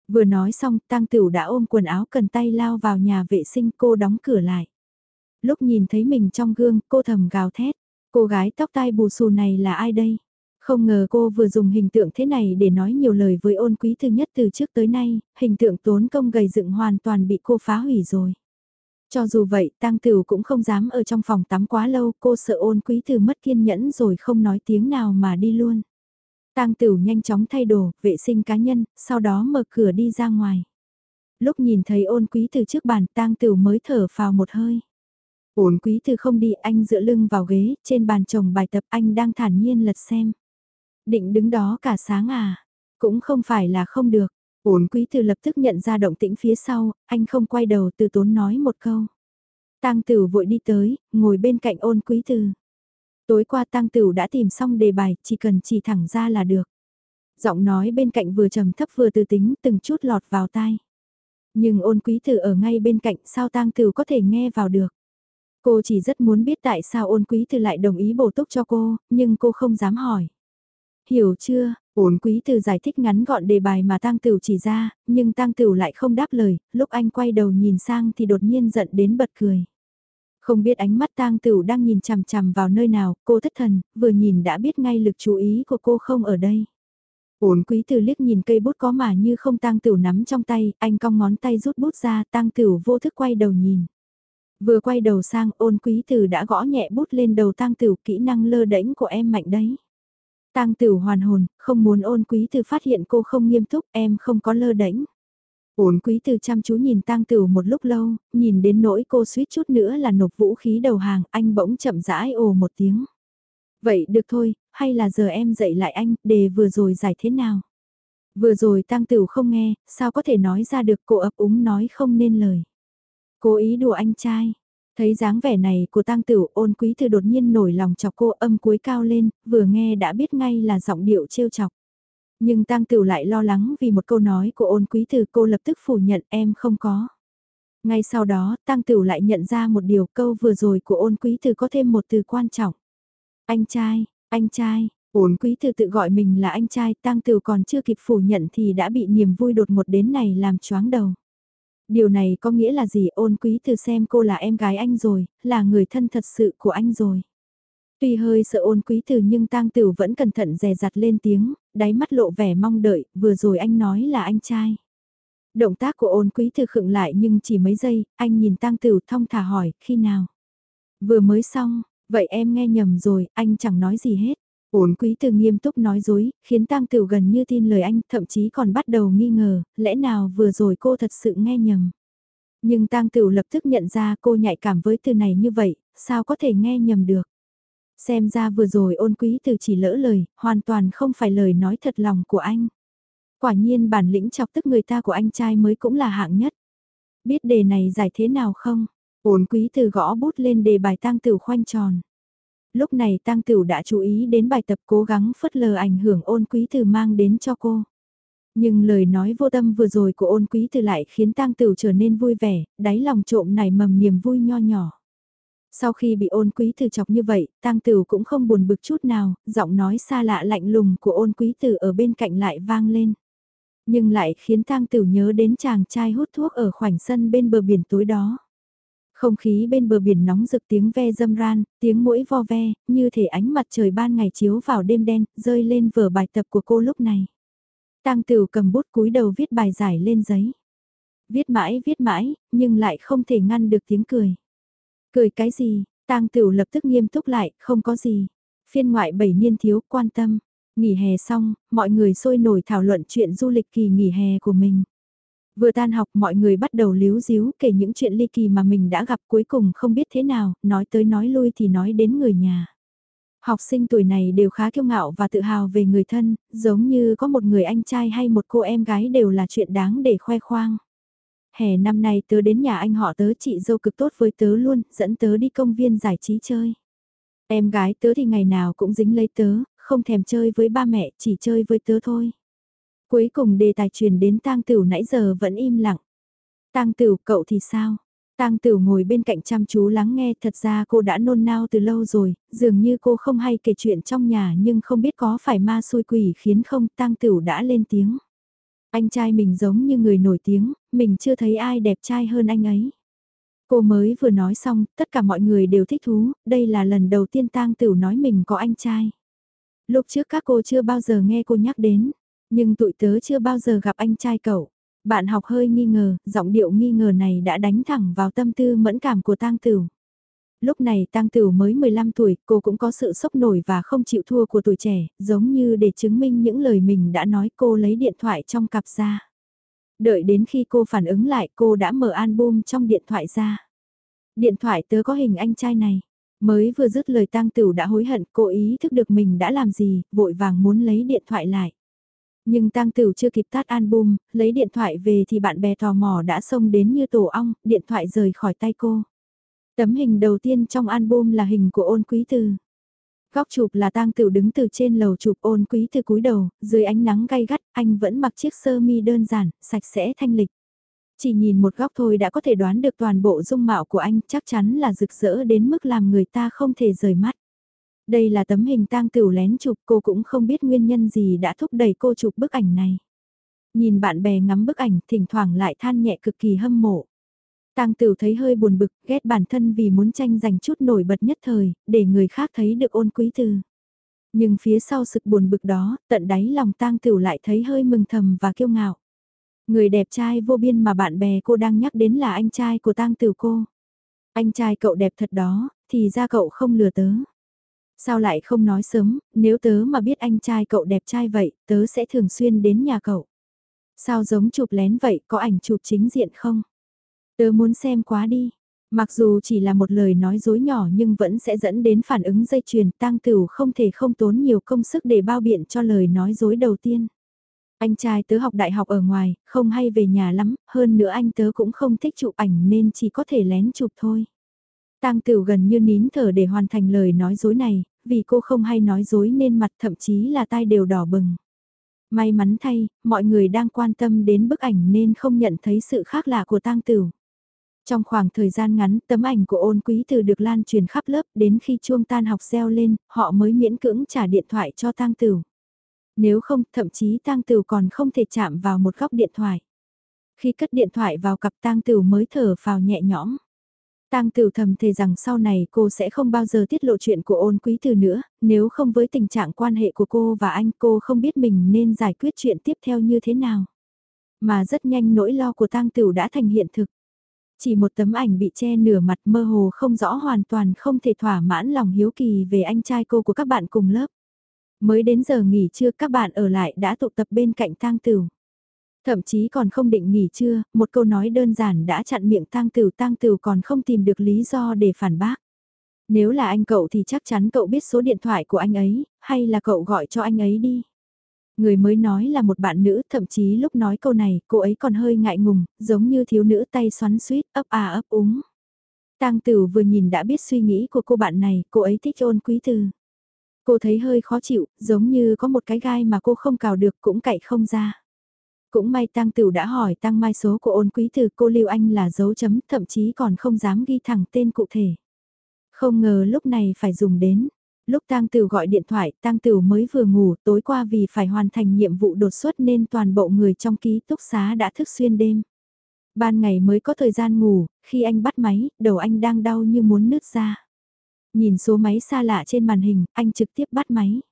Vừa nói xong, tang tửu đã ôm quần áo cần tay lao vào nhà vệ sinh cô đóng cửa lại. Lúc nhìn thấy mình trong gương, cô thầm gào thét. Cô gái tóc tai bù xù này là ai đây? Không ngờ cô vừa dùng hình tượng thế này để nói nhiều lời với ôn quý thứ nhất từ trước tới nay, hình tượng tốn công gầy dựng hoàn toàn bị cô phá hủy rồi. Cho dù vậy, tăng Tửu cũng không dám ở trong phòng tắm quá lâu, cô sợ ôn quý từ mất kiên nhẫn rồi không nói tiếng nào mà đi luôn. Tang Tửu nhanh chóng thay đồ, vệ sinh cá nhân, sau đó mở cửa đi ra ngoài. Lúc nhìn thấy ôn quý từ trước bàn, Tang Tửu mới thở phào một hơi. Ôn quý từ không đi, anh dựa lưng vào ghế, trên bàn chồng bài tập anh đang thản nhiên lật xem. Định đứng đó cả sáng à? Cũng không phải là không được. Ôn quý từ lập tức nhận ra động tĩnh phía sau, anh không quay đầu từ tốn nói một câu. Tang Tửu vội đi tới, ngồi bên cạnh ôn quý từ. Tối qua Tang Tửu đã tìm xong đề bài, chỉ cần chỉ thẳng ra là được. Giọng nói bên cạnh vừa trầm thấp vừa từ tính từng chút lọt vào tai. Nhưng ôn quý tử ở ngay bên cạnh sao Tang Tửu có thể nghe vào được. Cô chỉ rất muốn biết tại sao ôn quý tử lại đồng ý bổ túc cho cô, nhưng cô không dám hỏi. Hiểu chưa, ôn quý tử giải thích ngắn gọn đề bài mà Tang Tửu chỉ ra, nhưng Tang Tửu lại không đáp lời, lúc anh quay đầu nhìn sang thì đột nhiên giận đến bật cười. Không biết ánh mắt tang tửu đang nhìn chằm chằm vào nơi nào, cô thất thần, vừa nhìn đã biết ngay lực chú ý của cô không ở đây. Ổn quý từ liếc nhìn cây bút có mà như không tang tửu nắm trong tay, anh cong ngón tay rút bút ra, tang tửu vô thức quay đầu nhìn. Vừa quay đầu sang, ôn quý từ đã gõ nhẹ bút lên đầu tang tửu kỹ năng lơ đễnh của em mạnh đấy. Tang tửu hoàn hồn, không muốn ôn quý từ phát hiện cô không nghiêm túc, em không có lơ đễnh. Uốn quý từ chăm chú nhìn tang tửu một lúc lâu, nhìn đến nỗi cô suýt chút nữa là nộp vũ khí đầu hàng, anh bỗng chậm rãi ồ một tiếng. Vậy được thôi, hay là giờ em dạy lại anh, đề vừa rồi giải thế nào? Vừa rồi tang tửu không nghe, sao có thể nói ra được cô ấp úng nói không nên lời. Cố ý đùa anh trai. Thấy dáng vẻ này của tang tửu ôn quý từ đột nhiên nổi lòng chọc cô âm cuối cao lên, vừa nghe đã biết ngay là giọng điệu trêu chọc. Nhưng tăng Tửu lại lo lắng vì một câu nói của ôn quý từ cô lập tức phủ nhận em không có. Ngay sau đó, tăng Tửu lại nhận ra một điều câu vừa rồi của ôn quý từ có thêm một từ quan trọng. Anh trai, anh trai, ôn quý từ tự gọi mình là anh trai, tăng Tửu còn chưa kịp phủ nhận thì đã bị niềm vui đột ngột đến này làm choáng đầu. Điều này có nghĩa là gì ôn quý từ xem cô là em gái anh rồi, là người thân thật sự của anh rồi. Tuy hơi sợ ôn quý từ nhưng tang tử vẫn cẩn thận dè dặt lên tiếng, đáy mắt lộ vẻ mong đợi, vừa rồi anh nói là anh trai. Động tác của ôn quý từ khựng lại nhưng chỉ mấy giây, anh nhìn tang tử thong thả hỏi, khi nào? Vừa mới xong, vậy em nghe nhầm rồi, anh chẳng nói gì hết. Ôn quý từ nghiêm túc nói dối, khiến tang tử gần như tin lời anh, thậm chí còn bắt đầu nghi ngờ, lẽ nào vừa rồi cô thật sự nghe nhầm. Nhưng tang tử lập tức nhận ra cô nhạy cảm với từ này như vậy, sao có thể nghe nhầm được. Xem ra vừa rồi ôn quý từ chỉ lỡ lời, hoàn toàn không phải lời nói thật lòng của anh. Quả nhiên bản lĩnh chọc tức người ta của anh trai mới cũng là hạng nhất. Biết đề này giải thế nào không? Ôn quý từ gõ bút lên đề bài tang tử khoanh tròn. Lúc này tang Tửu đã chú ý đến bài tập cố gắng phớt lờ ảnh hưởng ôn quý từ mang đến cho cô. Nhưng lời nói vô tâm vừa rồi của ôn quý từ lại khiến tang Tửu trở nên vui vẻ, đáy lòng trộm nảy mầm niềm vui nho nhỏ. Sau khi bị ôn quý từ chọc như vậy, Tăng tử cũng không buồn bực chút nào, giọng nói xa lạ lạnh lùng của ôn quý từ ở bên cạnh lại vang lên. Nhưng lại khiến Tăng tử nhớ đến chàng trai hút thuốc ở khoảnh sân bên bờ biển tối đó. Không khí bên bờ biển nóng rực tiếng ve dâm ran, tiếng mũi vo ve, như thể ánh mặt trời ban ngày chiếu vào đêm đen, rơi lên vở bài tập của cô lúc này. Tăng Tửu cầm bút cúi đầu viết bài giải lên giấy. Viết mãi viết mãi, nhưng lại không thể ngăn được tiếng cười. Cười cái gì? Tang Tửu lập tức nghiêm túc lại, không có gì. Phiên ngoại bảy niên thiếu quan tâm. Nghỉ hè xong, mọi người sôi nổi thảo luận chuyện du lịch kỳ nghỉ hè của mình. Vừa tan học mọi người bắt đầu líu díu kể những chuyện ly kỳ mà mình đã gặp cuối cùng không biết thế nào, nói tới nói lui thì nói đến người nhà. Học sinh tuổi này đều khá kiêu ngạo và tự hào về người thân, giống như có một người anh trai hay một cô em gái đều là chuyện đáng để khoe khoang. Hè năm nay tớ đến nhà anh họ tớ chị dâu cực tốt với tớ luôn, dẫn tớ đi công viên giải trí chơi. Em gái tớ thì ngày nào cũng dính lấy tớ, không thèm chơi với ba mẹ, chỉ chơi với tớ thôi. Cuối cùng đề tài truyền đến tang tửu nãy giờ vẫn im lặng. Tang tửu cậu thì sao? Tang Tửu ngồi bên cạnh chăm chú lắng nghe, thật ra cô đã nôn nao từ lâu rồi, dường như cô không hay kể chuyện trong nhà nhưng không biết có phải ma xui quỷ khiến không, Tang Tửu đã lên tiếng. Anh trai mình giống như người nổi tiếng, mình chưa thấy ai đẹp trai hơn anh ấy. Cô mới vừa nói xong, tất cả mọi người đều thích thú, đây là lần đầu tiên Tang Tửu nói mình có anh trai. Lúc trước các cô chưa bao giờ nghe cô nhắc đến, nhưng tụi tớ chưa bao giờ gặp anh trai cậu. Bạn học hơi nghi ngờ, giọng điệu nghi ngờ này đã đánh thẳng vào tâm tư mẫn cảm của Tang Tửu. Lúc này tăng Tửu mới 15 tuổi, cô cũng có sự sốc nổi và không chịu thua của tuổi trẻ, giống như để chứng minh những lời mình đã nói cô lấy điện thoại trong cặp ra. Đợi đến khi cô phản ứng lại cô đã mở album trong điện thoại ra. Điện thoại tớ có hình anh trai này. Mới vừa dứt lời tăng tửu đã hối hận cô ý thức được mình đã làm gì, vội vàng muốn lấy điện thoại lại. Nhưng tăng tửu chưa kịp tắt album, lấy điện thoại về thì bạn bè tò mò đã xông đến như tổ ong, điện thoại rời khỏi tay cô. Tấm hình đầu tiên trong album là hình của ôn quý từ. Góc chụp là tang tử đứng từ trên lầu chụp ôn quý từ cúi đầu, dưới ánh nắng gay gắt, anh vẫn mặc chiếc sơ mi đơn giản, sạch sẽ thanh lịch. Chỉ nhìn một góc thôi đã có thể đoán được toàn bộ dung mạo của anh chắc chắn là rực rỡ đến mức làm người ta không thể rời mắt. Đây là tấm hình tang tửu lén chụp cô cũng không biết nguyên nhân gì đã thúc đẩy cô chụp bức ảnh này. Nhìn bạn bè ngắm bức ảnh thỉnh thoảng lại than nhẹ cực kỳ hâm mộ. Tang Tửu thấy hơi buồn bực, ghét bản thân vì muốn tranh giành chút nổi bật nhất thời, để người khác thấy được ôn quý từ. Nhưng phía sau sự buồn bực đó, tận đáy lòng Tang Tửu lại thấy hơi mừng thầm và kiêu ngạo. Người đẹp trai vô biên mà bạn bè cô đang nhắc đến là anh trai của Tang Tửu cô. Anh trai cậu đẹp thật đó, thì ra cậu không lừa tớ. Sao lại không nói sớm, nếu tớ mà biết anh trai cậu đẹp trai vậy, tớ sẽ thường xuyên đến nhà cậu. Sao giống chụp lén vậy, có ảnh chụp chính diện không? Tớ muốn xem quá đi. Mặc dù chỉ là một lời nói dối nhỏ nhưng vẫn sẽ dẫn đến phản ứng dây chuyền tăng tửu không thể không tốn nhiều công sức để bao biện cho lời nói dối đầu tiên. Anh trai tớ học đại học ở ngoài, không hay về nhà lắm, hơn nữa anh tớ cũng không thích chụp ảnh nên chỉ có thể lén chụp thôi. Tang Tửu gần như nín thở để hoàn thành lời nói dối này, vì cô không hay nói dối nên mặt thậm chí là tai đều đỏ bừng. May mắn thay, mọi người đang quan tâm đến bức ảnh nên không nhận thấy sự khác lạ của Tang Tửu. Trong khoảng thời gian ngắn, tấm ảnh của ôn quý từ được lan truyền khắp lớp đến khi chuông tan học reo lên, họ mới miễn cưỡng trả điện thoại cho tang tửu. Nếu không, thậm chí tang tửu còn không thể chạm vào một góc điện thoại. Khi cất điện thoại vào cặp tang tửu mới thở vào nhẹ nhõm. Tang Tửu thầm thề rằng sau này cô sẽ không bao giờ tiết lộ chuyện của ôn quý từ nữa, nếu không với tình trạng quan hệ của cô và anh cô không biết mình nên giải quyết chuyện tiếp theo như thế nào. Mà rất nhanh nỗi lo của Tang Tửu đã thành hiện thực. Chỉ một tấm ảnh bị che nửa mặt mơ hồ không rõ hoàn toàn không thể thỏa mãn lòng hiếu kỳ về anh trai cô của các bạn cùng lớp. Mới đến giờ nghỉ trưa các bạn ở lại đã tụ tập bên cạnh tang tửu. Thậm chí còn không định nghỉ trưa, một câu nói đơn giản đã chặn miệng tang tửu tang tửu còn không tìm được lý do để phản bác. Nếu là anh cậu thì chắc chắn cậu biết số điện thoại của anh ấy, hay là cậu gọi cho anh ấy đi. Người mới nói là một bạn nữ, thậm chí lúc nói câu này, cô ấy còn hơi ngại ngùng, giống như thiếu nữ tay xoắn suýt, ấp à ấp úng. Tang Tử vừa nhìn đã biết suy nghĩ của cô bạn này, cô ấy thích ôn quý từ. Cô thấy hơi khó chịu, giống như có một cái gai mà cô không cào được cũng cậy không ra. Cũng may Tăng Tửu đã hỏi Tăng Mai số của ôn quý từ cô Lưu Anh là dấu chấm, thậm chí còn không dám ghi thẳng tên cụ thể. Không ngờ lúc này phải dùng đến. Lúc tang Tửu gọi điện thoại, tang Tửu mới vừa ngủ, tối qua vì phải hoàn thành nhiệm vụ đột xuất nên toàn bộ người trong ký túc xá đã thức xuyên đêm. Ban ngày mới có thời gian ngủ, khi anh bắt máy, đầu anh đang đau như muốn nứt ra. Nhìn số máy xa lạ trên màn hình, anh trực tiếp bắt máy.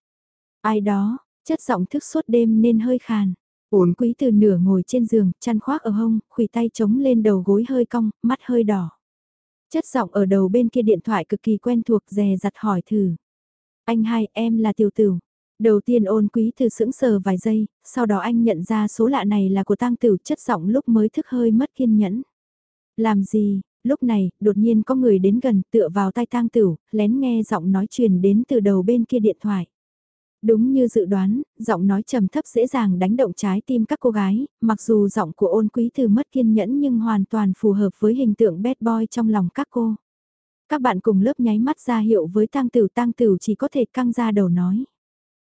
Ai đó, chất giọng thức suốt đêm nên hơi khàn. Ổn quý từ nửa ngồi trên giường, chăn khoác ở hông, khủy tay chống lên đầu gối hơi cong, mắt hơi đỏ. Chất giọng ở đầu bên kia điện thoại cực kỳ quen thuộc dè dặt hỏi thử. Anh hai, em là tiểu tử. Đầu tiên ôn quý từ sững sờ vài giây, sau đó anh nhận ra số lạ này là của tang tử chất giọng lúc mới thức hơi mất kiên nhẫn. Làm gì, lúc này, đột nhiên có người đến gần tựa vào tay tang tử, lén nghe giọng nói truyền đến từ đầu bên kia điện thoại. Đúng như dự đoán, giọng nói trầm thấp dễ dàng đánh động trái tim các cô gái, mặc dù giọng của ôn quý từ mất kiên nhẫn nhưng hoàn toàn phù hợp với hình tượng bad boy trong lòng các cô. Các bạn cùng lớp nháy mắt ra hiệu với tang tử tang tử chỉ có thể căng ra đầu nói.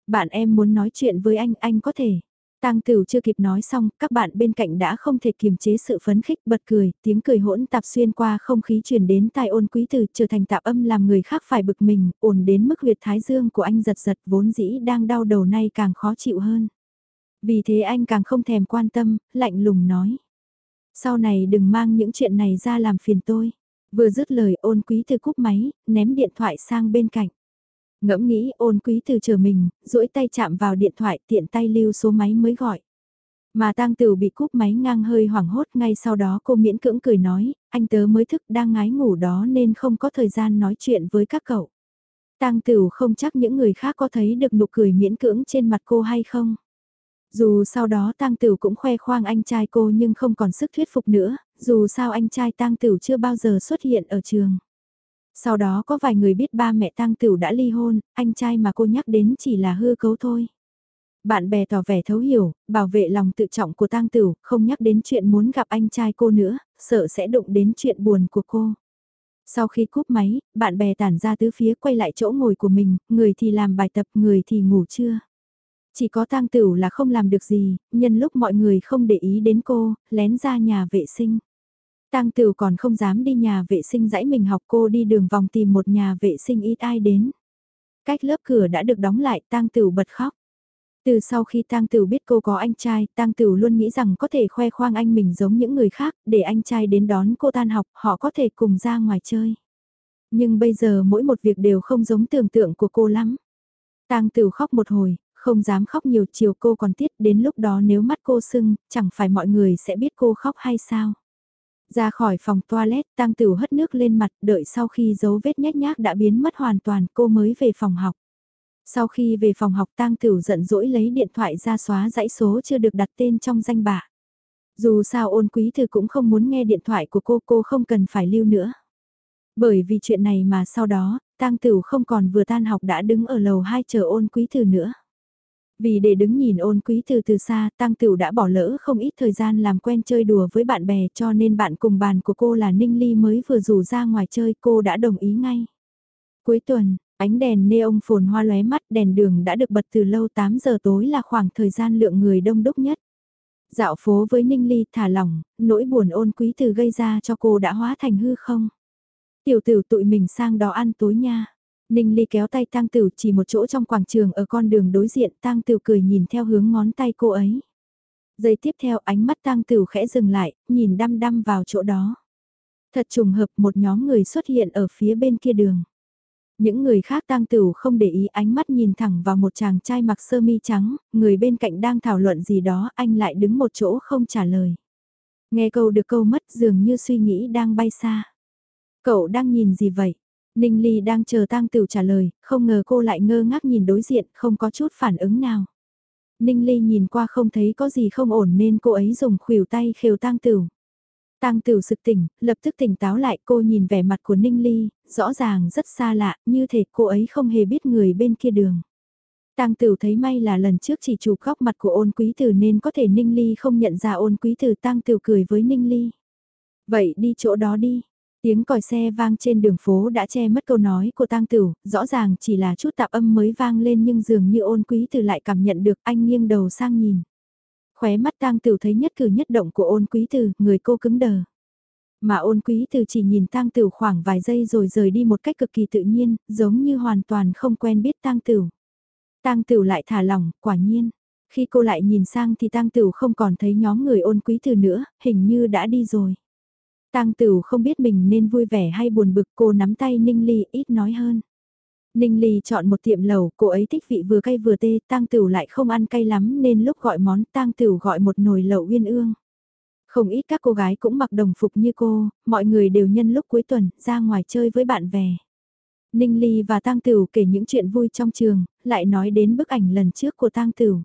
Bạn em muốn nói chuyện với anh, anh có thể. Tang Tử chưa kịp nói xong, các bạn bên cạnh đã không thể kiềm chế sự phấn khích bật cười, tiếng cười hỗn tạp xuyên qua không khí truyền đến tai ôn quý tử trở thành tạp âm làm người khác phải bực mình, ổn đến mức huyệt thái dương của anh giật giật vốn dĩ đang đau đầu nay càng khó chịu hơn. Vì thế anh càng không thèm quan tâm, lạnh lùng nói. Sau này đừng mang những chuyện này ra làm phiền tôi. Vừa dứt lời ôn quý từ cúp máy, ném điện thoại sang bên cạnh. Ngẫm nghĩ ôn quý từ chờ mình, duỗi tay chạm vào điện thoại tiện tay lưu số máy mới gọi. Mà tang tử bị cúp máy ngang hơi hoảng hốt ngay sau đó cô miễn cưỡng cười nói, anh tớ mới thức đang ngái ngủ đó nên không có thời gian nói chuyện với các cậu. Tang tử không chắc những người khác có thấy được nụ cười miễn cưỡng trên mặt cô hay không. Dù sau đó tang tử cũng khoe khoang anh trai cô nhưng không còn sức thuyết phục nữa, dù sao anh trai tang tử chưa bao giờ xuất hiện ở trường. Sau đó có vài người biết ba mẹ tang Tửu đã ly hôn, anh trai mà cô nhắc đến chỉ là hư cấu thôi. Bạn bè tỏ vẻ thấu hiểu, bảo vệ lòng tự trọng của tang Tửu, không nhắc đến chuyện muốn gặp anh trai cô nữa, sợ sẽ đụng đến chuyện buồn của cô. Sau khi cúp máy, bạn bè tản ra tứ phía quay lại chỗ ngồi của mình, người thì làm bài tập, người thì ngủ trưa. Chỉ có tang Tửu là không làm được gì, nhân lúc mọi người không để ý đến cô, lén ra nhà vệ sinh. Tang Tửu còn không dám đi nhà vệ sinh dãy mình học cô đi đường vòng tìm một nhà vệ sinh ít ai đến. Cách lớp cửa đã được đóng lại Tang Tửu bật khóc. Từ sau khi Tang Tửu biết cô có anh trai, Tang Tửu luôn nghĩ rằng có thể khoe khoang anh mình giống những người khác, để anh trai đến đón cô tan học, họ có thể cùng ra ngoài chơi. Nhưng bây giờ mỗi một việc đều không giống tưởng tượng của cô lắm. Tang Tửu khóc một hồi, không dám khóc nhiều chiều cô còn tiết đến lúc đó nếu mắt cô sưng, chẳng phải mọi người sẽ biết cô khóc hay sao. Ra khỏi phòng toilet, Tăng Tửu hất nước lên mặt, đợi sau khi dấu vết nhét nhác đã biến mất hoàn toàn, cô mới về phòng học. Sau khi về phòng học Tăng Tửu giận dỗi lấy điện thoại ra xóa dãy số chưa được đặt tên trong danh bạ. Dù sao ôn quý thư cũng không muốn nghe điện thoại của cô, cô không cần phải lưu nữa. Bởi vì chuyện này mà sau đó, Tăng Tửu không còn vừa tan học đã đứng ở lầu 2 chờ ôn quý thư nữa. Vì để đứng nhìn ôn quý từ từ xa, Tăng Tửu đã bỏ lỡ không ít thời gian làm quen chơi đùa với bạn bè cho nên bạn cùng bàn của cô là Ninh Ly mới vừa rủ ra ngoài chơi cô đã đồng ý ngay. Cuối tuần, ánh đèn neon phồn hoa lóe mắt đèn đường đã được bật từ lâu 8 giờ tối là khoảng thời gian lượng người đông đúc nhất. Dạo phố với Ninh Ly thả lỏng, nỗi buồn ôn quý từ gây ra cho cô đã hóa thành hư không. Tiểu tử tụi mình sang đó ăn tối nha. Ninh Ly kéo tay Tang Tửu chỉ một chỗ trong quảng trường ở con đường đối diện Tang Tửu cười nhìn theo hướng ngón tay cô ấy. Giây tiếp theo ánh mắt Tang Tửu khẽ dừng lại, nhìn đăm đăm vào chỗ đó. Thật trùng hợp một nhóm người xuất hiện ở phía bên kia đường. Những người khác Tang Tửu không để ý ánh mắt nhìn thẳng vào một chàng trai mặc sơ mi trắng, người bên cạnh đang thảo luận gì đó, anh lại đứng một chỗ không trả lời. Nghe câu được câu mất dường như suy nghĩ đang bay xa. Cậu đang nhìn gì vậy? Ninh Ly đang chờ tang tửu trả lời, không ngờ cô lại ngơ ngác nhìn đối diện, không có chút phản ứng nào. Ninh Ly nhìn qua không thấy có gì không ổn nên cô ấy dùng khuỷu tay khều tang tửu. Tang Tửu sực tỉnh, lập tức tỉnh táo lại cô nhìn vẻ mặt của Ninh Ly, rõ ràng rất xa lạ, như thể cô ấy không hề biết người bên kia đường. Tang Tửu thấy may là lần trước chỉ chụp góc mặt của ôn quý tử nên có thể Ninh Ly không nhận ra ôn quý tử Tang Tửu cười với Ninh Ly. Vậy đi chỗ đó đi, Tiếng còi xe vang trên đường phố đã che mất câu nói của tang tử, rõ ràng chỉ là chút tạp âm mới vang lên nhưng dường như ôn quý từ lại cảm nhận được anh nghiêng đầu sang nhìn. Khóe mắt tang tử thấy nhất cử nhất động của ôn quý từ, người cô cứng đờ. Mà ôn quý từ chỉ nhìn tang tử khoảng vài giây rồi rời đi một cách cực kỳ tự nhiên, giống như hoàn toàn không quen biết tang tử. Tang tử lại thả lỏng, quả nhiên. Khi cô lại nhìn sang thì tang tử không còn thấy nhóm người ôn quý từ nữa, hình như đã đi rồi. Tang Tử không biết mình nên vui vẻ hay buồn bực, cô nắm tay Ninh Ly ít nói hơn. Ninh Ly chọn một tiệm lẩu, cô ấy thích vị vừa cay vừa tê, Tang Tử lại không ăn cay lắm nên lúc gọi món Tang Tử gọi một nồi lẩu uyên ương. Không ít các cô gái cũng mặc đồng phục như cô, mọi người đều nhân lúc cuối tuần ra ngoài chơi với bạn bè. Ninh Ly và Tang Tử kể những chuyện vui trong trường, lại nói đến bức ảnh lần trước của Tang Tử.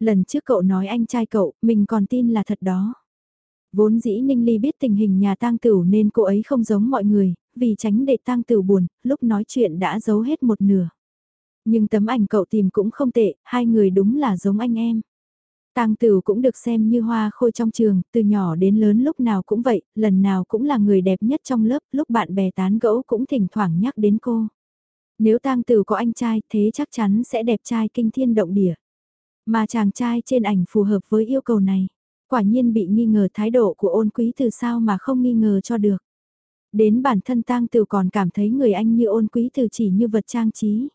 Lần trước cậu nói anh trai cậu, mình còn tin là thật đó. Vốn dĩ Ninh Ly biết tình hình nhà tang tửu nên cô ấy không giống mọi người, vì tránh để tang tửu buồn, lúc nói chuyện đã giấu hết một nửa. Nhưng tấm ảnh cậu tìm cũng không tệ, hai người đúng là giống anh em. Tang Tửu cũng được xem như hoa khôi trong trường, từ nhỏ đến lớn lúc nào cũng vậy, lần nào cũng là người đẹp nhất trong lớp, lúc bạn bè tán gẫu cũng thỉnh thoảng nhắc đến cô. Nếu Tang Tửu có anh trai, thế chắc chắn sẽ đẹp trai kinh thiên động địa. Mà chàng trai trên ảnh phù hợp với yêu cầu này. Quả nhiên bị nghi ngờ thái độ của ôn quý từ sao mà không nghi ngờ cho được. Đến bản thân tang từ còn cảm thấy người anh như ôn quý từ chỉ như vật trang trí.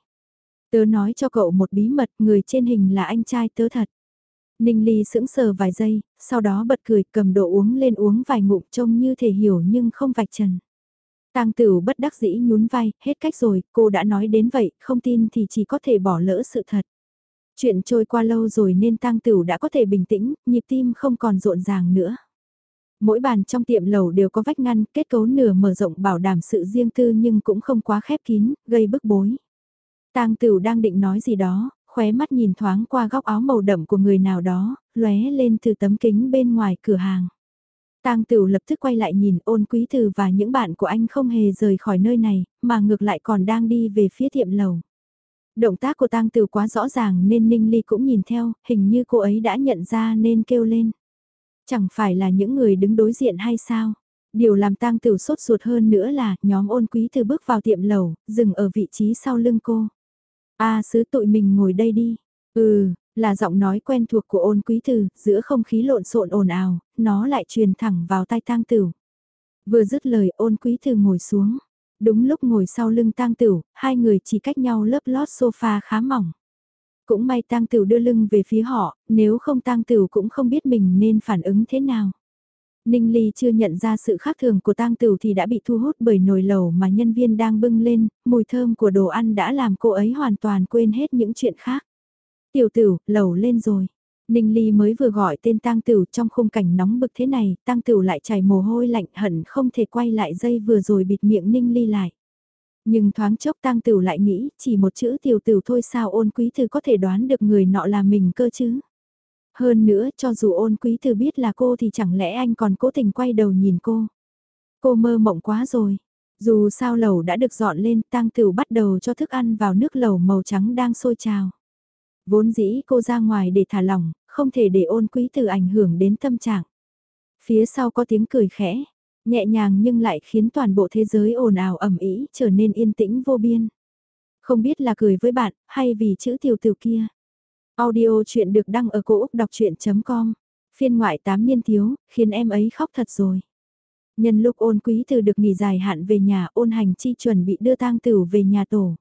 Tớ nói cho cậu một bí mật, người trên hình là anh trai tớ thật. Ninh Ly sững sờ vài giây, sau đó bật cười cầm đồ uống lên uống vài ngụm trông như thể hiểu nhưng không vạch trần. Tang Tử bất đắc dĩ nhún vai, hết cách rồi, cô đã nói đến vậy, không tin thì chỉ có thể bỏ lỡ sự thật. Chuyện trôi qua lâu rồi nên tang tửu đã có thể bình tĩnh, nhịp tim không còn rộn ràng nữa. Mỗi bàn trong tiệm lầu đều có vách ngăn, kết cấu nửa mở rộng bảo đảm sự riêng tư nhưng cũng không quá khép kín, gây bức bối. Tang tửu đang định nói gì đó, khóe mắt nhìn thoáng qua góc áo màu đậm của người nào đó, lóe lên từ tấm kính bên ngoài cửa hàng. Tang Tửu lập tức quay lại nhìn ôn quý từ và những bạn của anh không hề rời khỏi nơi này, mà ngược lại còn đang đi về phía tiệm lầu. Động tác của tang tử quá rõ ràng nên Ninh Ly cũng nhìn theo, hình như cô ấy đã nhận ra nên kêu lên. Chẳng phải là những người đứng đối diện hay sao? Điều làm tang tử sốt ruột hơn nữa là nhóm ôn quý từ bước vào tiệm lầu, dừng ở vị trí sau lưng cô. a sứ tụi mình ngồi đây đi. Ừ, là giọng nói quen thuộc của ôn quý từ, giữa không khí lộn xộn ồn ào, nó lại truyền thẳng vào tai tang tử. Vừa dứt lời ôn quý từ ngồi xuống. Đúng lúc ngồi sau lưng tang tửu, hai người chỉ cách nhau lớp lót sofa khá mỏng. Cũng may tang tửu đưa lưng về phía họ, nếu không tang tửu cũng không biết mình nên phản ứng thế nào. Ninh Ly chưa nhận ra sự khác thường của tang tửu thì đã bị thu hút bởi nồi lẩu mà nhân viên đang bưng lên, mùi thơm của đồ ăn đã làm cô ấy hoàn toàn quên hết những chuyện khác. Tiểu tửu, lẩu lên rồi. Ninh Ly mới vừa gọi tên tang tửu trong khung cảnh nóng bực thế này, tang tửu lại chảy mồ hôi lạnh hận không thể quay lại dây vừa rồi bịt miệng Ninh Ly lại. Nhưng thoáng chốc tang tửu lại nghĩ, chỉ một chữ tiểu tửu thôi sao ôn quý thư có thể đoán được người nọ là mình cơ chứ. Hơn nữa, cho dù ôn quý thư biết là cô thì chẳng lẽ anh còn cố tình quay đầu nhìn cô. Cô mơ mộng quá rồi. Dù sao lẩu đã được dọn lên, tang tửu bắt đầu cho thức ăn vào nước lẩu màu trắng đang sôi trào. Vốn dĩ cô ra ngoài để thả lỏng, không thể để ôn quý từ ảnh hưởng đến tâm trạng. Phía sau có tiếng cười khẽ, nhẹ nhàng nhưng lại khiến toàn bộ thế giới ồn ào ẩm ý trở nên yên tĩnh vô biên. Không biết là cười với bạn, hay vì chữ tiểu tiểu kia. Audio chuyện được đăng ở cổ Úc đọc chuyện.com, phiên ngoại 8 niên thiếu, khiến em ấy khóc thật rồi. Nhân lúc ôn quý từ được nghỉ dài hạn về nhà ôn hành chi chuẩn bị đưa tang tử về nhà tổ.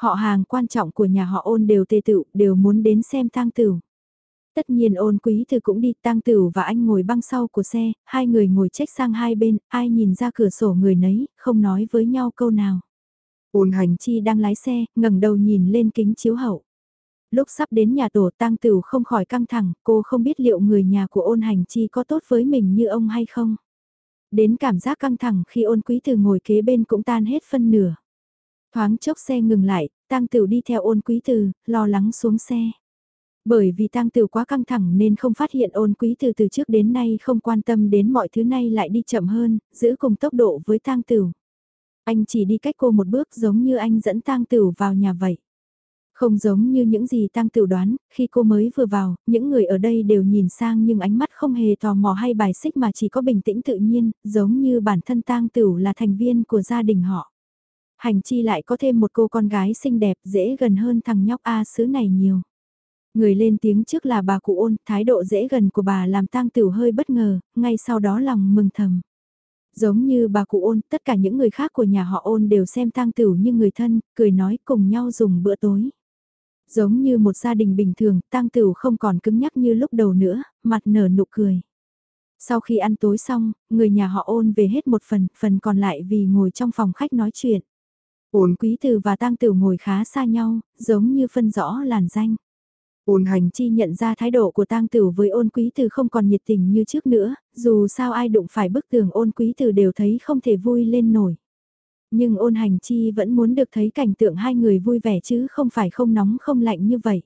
Họ hàng quan trọng của nhà họ ôn đều tề tựu, đều muốn đến xem tang tử. Tất nhiên ôn quý thư cũng đi, tang tử và anh ngồi băng sau của xe, hai người ngồi trách sang hai bên, ai nhìn ra cửa sổ người nấy, không nói với nhau câu nào. Ôn hành chi đang lái xe, ngẩng đầu nhìn lên kính chiếu hậu. Lúc sắp đến nhà tổ tang tử không khỏi căng thẳng, cô không biết liệu người nhà của ôn hành chi có tốt với mình như ông hay không. Đến cảm giác căng thẳng khi ôn quý thư ngồi kế bên cũng tan hết phân nửa. Thoáng chốc xe ngừng lại, tang tử đi theo ôn quý từ, lo lắng xuống xe. Bởi vì tang tử quá căng thẳng nên không phát hiện ôn quý từ từ trước đến nay không quan tâm đến mọi thứ này lại đi chậm hơn, giữ cùng tốc độ với tang tử. Anh chỉ đi cách cô một bước giống như anh dẫn tang tử vào nhà vậy. Không giống như những gì tăng tiểu đoán, khi cô mới vừa vào, những người ở đây đều nhìn sang nhưng ánh mắt không hề tò mò hay bài xích mà chỉ có bình tĩnh tự nhiên, giống như bản thân tang tiểu là thành viên của gia đình họ. Hành chi lại có thêm một cô con gái xinh đẹp dễ gần hơn thằng nhóc A sứ này nhiều. Người lên tiếng trước là bà cụ ôn, thái độ dễ gần của bà làm tang tửu hơi bất ngờ, ngay sau đó lòng mừng thầm. Giống như bà cụ ôn, tất cả những người khác của nhà họ ôn đều xem tang tửu như người thân, cười nói cùng nhau dùng bữa tối. Giống như một gia đình bình thường, tang tửu không còn cứng nhắc như lúc đầu nữa, mặt nở nụ cười. Sau khi ăn tối xong, người nhà họ ôn về hết một phần, phần còn lại vì ngồi trong phòng khách nói chuyện. Ôn quý Từ và tang Tử ngồi khá xa nhau, giống như phân rõ làn danh. Ôn hành chi nhận ra thái độ của tang Tử với ôn quý Từ không còn nhiệt tình như trước nữa, dù sao ai đụng phải bức tường ôn quý Từ đều thấy không thể vui lên nổi nhưng ôn hành chi vẫn muốn được thấy cảnh tượng hai người vui vẻ chứ không phải không nóng không lạnh như vậy.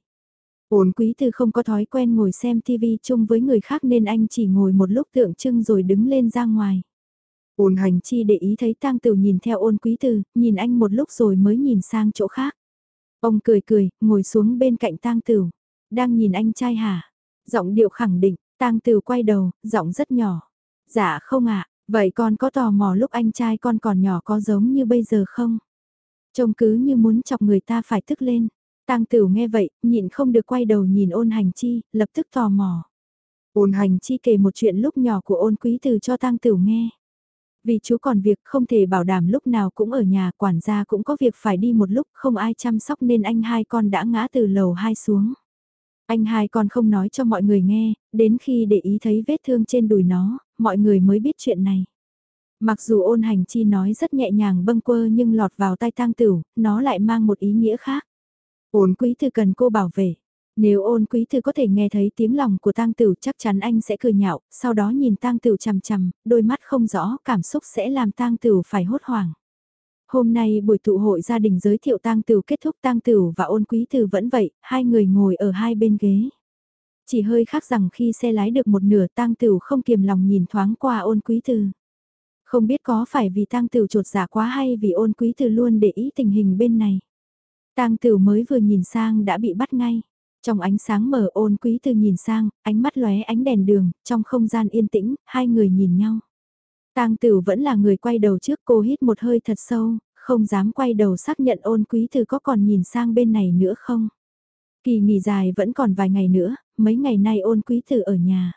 Ôn quý Từ không có thói quen ngồi xem TV chung với người khác nên anh chỉ ngồi một lúc tượng trưng rồi đứng lên ra ngoài. Ôn hành chi để ý thấy tang tử nhìn theo ôn quý Tử, nhìn anh một lúc rồi mới nhìn sang chỗ khác. Ông cười cười, ngồi xuống bên cạnh tang tử. Đang nhìn anh trai hả? Giọng điệu khẳng định, tang tử quay đầu, giọng rất nhỏ. Dạ không ạ, Vậy con có tò mò lúc anh trai con còn nhỏ có giống như bây giờ không? Trông cứ như muốn chọc người ta phải tức lên. Tang Tửu nghe vậy, nhịn không được quay đầu nhìn ôn hành chi, lập tức tò mò. Ôn hành chi kể một chuyện lúc nhỏ của ôn quý từ cho Tang Tửu nghe. Vì chú còn việc không thể bảo đảm lúc nào cũng ở nhà, quản gia cũng có việc phải đi một lúc không ai chăm sóc nên anh hai con đã ngã từ lầu hai xuống. Anh hai con không nói cho mọi người nghe, đến khi để ý thấy vết thương trên đùi nó, mọi người mới biết chuyện này. Mặc dù ôn hành chi nói rất nhẹ nhàng bâng quơ nhưng lọt vào tay tang tửu, nó lại mang một ý nghĩa khác. Ôn quý thư cần cô bảo vệ. Nếu ôn quý thư có thể nghe thấy tiếng lòng của tang tửu chắc chắn anh sẽ cười nhạo, sau đó nhìn tang tửu chằm chằm, đôi mắt không rõ, cảm xúc sẽ làm tang tửu phải hốt hoảng. Hôm nay buổi tụ hội gia đình giới thiệu tang tửu kết thúc tang tửu và ôn quý thư vẫn vậy, hai người ngồi ở hai bên ghế. Chỉ hơi khác rằng khi xe lái được một nửa tang tửu không kiềm lòng nhìn thoáng qua ôn quý thư. Không biết có phải vì tang tửu trột dạ quá hay vì ôn quý thư luôn để ý tình hình bên này. Tang tửu mới vừa nhìn sang đã bị bắt ngay. Trong ánh sáng mờ ôn quý từ nhìn sang, ánh mắt lóe ánh đèn đường, trong không gian yên tĩnh, hai người nhìn nhau. Tang tử vẫn là người quay đầu trước cô hít một hơi thật sâu, không dám quay đầu xác nhận ôn quý từ có còn nhìn sang bên này nữa không. Kỳ nghỉ dài vẫn còn vài ngày nữa, mấy ngày nay ôn quý từ ở nhà.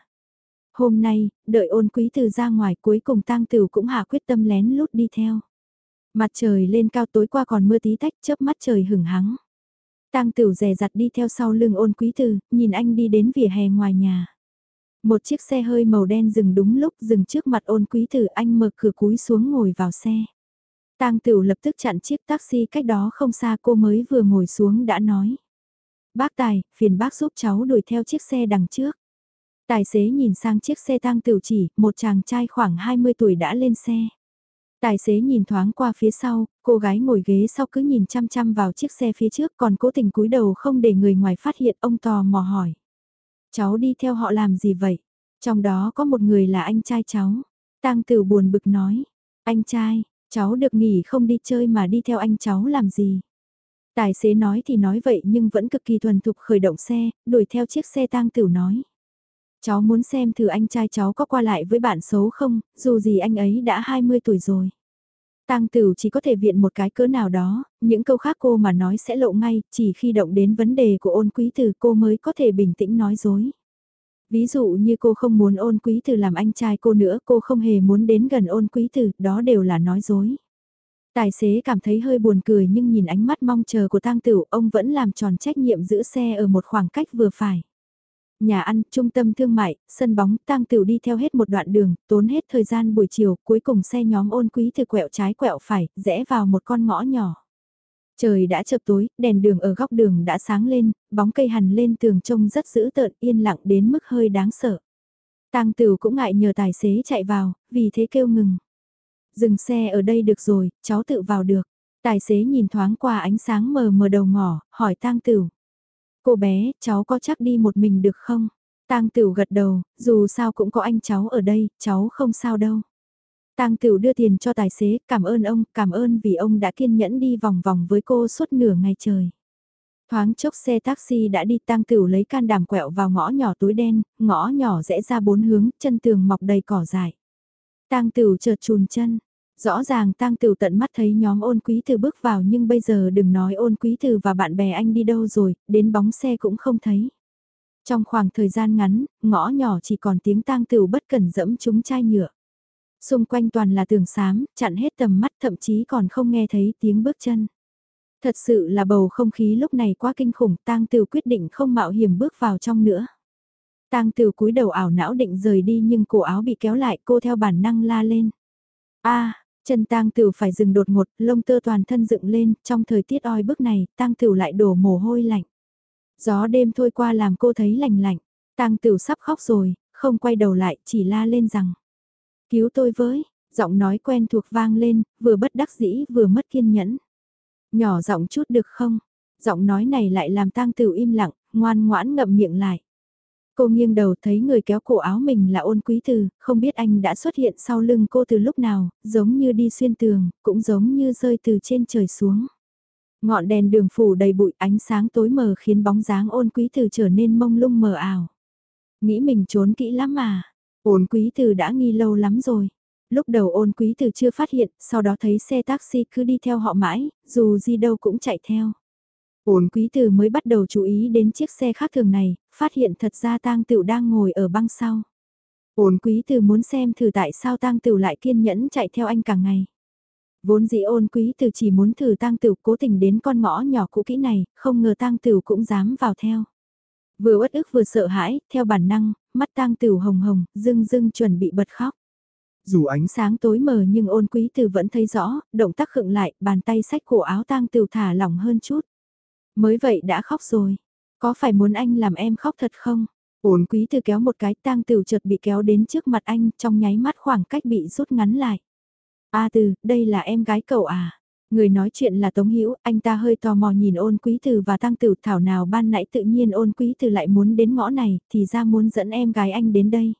Hôm nay, đợi ôn quý từ ra ngoài cuối cùng tang tử cũng hạ quyết tâm lén lút đi theo. Mặt trời lên cao tối qua còn mưa tí tách chớp mắt trời hửng hắng. Tang tửu rè rặt đi theo sau lưng ôn quý tử, nhìn anh đi đến vỉa hè ngoài nhà. Một chiếc xe hơi màu đen dừng đúng lúc dừng trước mặt ôn quý tử anh mở cửa cúi xuống ngồi vào xe. Tang tửu lập tức chặn chiếc taxi cách đó không xa cô mới vừa ngồi xuống đã nói. Bác Tài, phiền bác giúp cháu đuổi theo chiếc xe đằng trước. Tài xế nhìn sang chiếc xe tang tiểu chỉ, một chàng trai khoảng 20 tuổi đã lên xe. Tài xế nhìn thoáng qua phía sau, cô gái ngồi ghế sau cứ nhìn chăm chăm vào chiếc xe phía trước còn cố tình cúi đầu không để người ngoài phát hiện ông tò mò hỏi. Cháu đi theo họ làm gì vậy? Trong đó có một người là anh trai cháu. Tang Tử buồn bực nói. Anh trai, cháu được nghỉ không đi chơi mà đi theo anh cháu làm gì? Tài xế nói thì nói vậy nhưng vẫn cực kỳ thuần thục khởi động xe, đuổi theo chiếc xe tang tử nói. Cháu muốn xem thử anh trai cháu có qua lại với bạn xấu không, dù gì anh ấy đã 20 tuổi rồi. Tang Tửu chỉ có thể viện một cái cỡ nào đó, những câu khác cô mà nói sẽ lộ ngay, chỉ khi động đến vấn đề của ôn quý từ cô mới có thể bình tĩnh nói dối. Ví dụ như cô không muốn ôn quý từ làm anh trai cô nữa, cô không hề muốn đến gần ôn quý từ đó đều là nói dối. Tài xế cảm thấy hơi buồn cười nhưng nhìn ánh mắt mong chờ của tang tửu ông vẫn làm tròn trách nhiệm giữ xe ở một khoảng cách vừa phải. Nhà ăn, trung tâm thương mại, sân bóng, tang tiểu đi theo hết một đoạn đường, tốn hết thời gian buổi chiều, cuối cùng xe nhóm ôn quý từ quẹo trái quẹo phải, rẽ vào một con ngõ nhỏ. Trời đã chập tối, đèn đường ở góc đường đã sáng lên, bóng cây hằn lên tường trông rất dữ tợn yên lặng đến mức hơi đáng sợ. Tang Tửu cũng ngại nhờ tài xế chạy vào, vì thế kêu ngừng. Dừng xe ở đây được rồi, cháu tự vào được. Tài xế nhìn thoáng qua ánh sáng mờ mờ đầu ngỏ, hỏi tang tửu. Cô bé, cháu có chắc đi một mình được không? Tang Tửu gật đầu, dù sao cũng có anh cháu ở đây, cháu không sao đâu. Tang Tửu đưa tiền cho tài xế, cảm ơn ông, cảm ơn vì ông đã kiên nhẫn đi vòng vòng với cô suốt nửa ngày trời. Thoáng chốc xe taxi đã đi tang tửu lấy can đảm quẹo vào ngõ nhỏ túi đen, ngõ nhỏ rẽ ra bốn hướng, chân tường mọc đầy cỏ dại. Tang tửu chợt chùn chân, rõ ràng tang tửu tận mắt thấy nhóm ôn quý từ bước vào nhưng bây giờ đừng nói ôn quý từ và bạn bè anh đi đâu rồi, đến bóng xe cũng không thấy. Trong khoảng thời gian ngắn, ngõ nhỏ chỉ còn tiếng tang tửu bất cẩn dẫm trúng chai nhựa. Xung quanh toàn là tường xám, chặn hết tầm mắt thậm chí còn không nghe thấy tiếng bước chân. Thật sự là bầu không khí lúc này quá kinh khủng, tang tửu quyết định không mạo hiểm bước vào trong nữa. Tang Tửu cúi đầu ảo não định rời đi nhưng cổ áo bị kéo lại, cô theo bản năng la lên. A, chân Tang Tửu phải dừng đột ngột, lông tơ toàn thân dựng lên, trong thời tiết oi bức này, Tang Tửu lại đổ mồ hôi lạnh. Gió đêm thôi qua làm cô thấy lạnh lạnh. Tang Tửu sắp khóc rồi, không quay đầu lại, chỉ la lên rằng: "Cứu tôi với." Giọng nói quen thuộc vang lên, vừa bất đắc dĩ vừa mất kiên nhẫn. Nhỏ giọng chút được không? Giọng nói này lại làm Tang Tửu im lặng, ngoan ngoãn ngậm miệng lại. Cô nghiêng đầu thấy người kéo cổ áo mình là ôn quý từ, không biết anh đã xuất hiện sau lưng cô từ lúc nào, giống như đi xuyên tường, cũng giống như rơi từ trên trời xuống. Ngọn đèn đường phủ đầy bụi ánh sáng tối mờ khiến bóng dáng ôn quý từ trở nên mông lung mờ ảo. Nghĩ mình trốn kỹ lắm mà, ôn quý từ đã nghi lâu lắm rồi. Lúc đầu ôn quý từ chưa phát hiện, sau đó thấy xe taxi cứ đi theo họ mãi, dù gì đâu cũng chạy theo. Ôn quý từ mới bắt đầu chú ý đến chiếc xe khác thường này, phát hiện thật ra tang tựu đang ngồi ở băng sau. Ôn quý từ muốn xem thử tại sao tang tựu lại kiên nhẫn chạy theo anh cả ngày. Vốn dĩ ôn quý từ chỉ muốn thử tang tựu cố tình đến con ngõ nhỏ cũ kỹ này, không ngờ tang tựu cũng dám vào theo. Vừa uất ức vừa sợ hãi, theo bản năng, mắt tang tựu hồng hồng, dưng dưng chuẩn bị bật khóc. Dù ánh sáng tối mờ nhưng ôn quý từ vẫn thấy rõ, động tác khựng lại, bàn tay sách cổ áo tang tựu thả lỏng hơn chút. Mới vậy đã khóc rồi. Có phải muốn anh làm em khóc thật không? Ổn quý từ kéo một cái tang tửu chợt bị kéo đến trước mặt anh trong nháy mắt khoảng cách bị rút ngắn lại. A từ, đây là em gái cậu à? Người nói chuyện là Tống Hữu anh ta hơi tò mò nhìn ôn quý từ và tăng tử thảo nào ban nãy tự nhiên ôn quý từ lại muốn đến ngõ này, thì ra muốn dẫn em gái anh đến đây.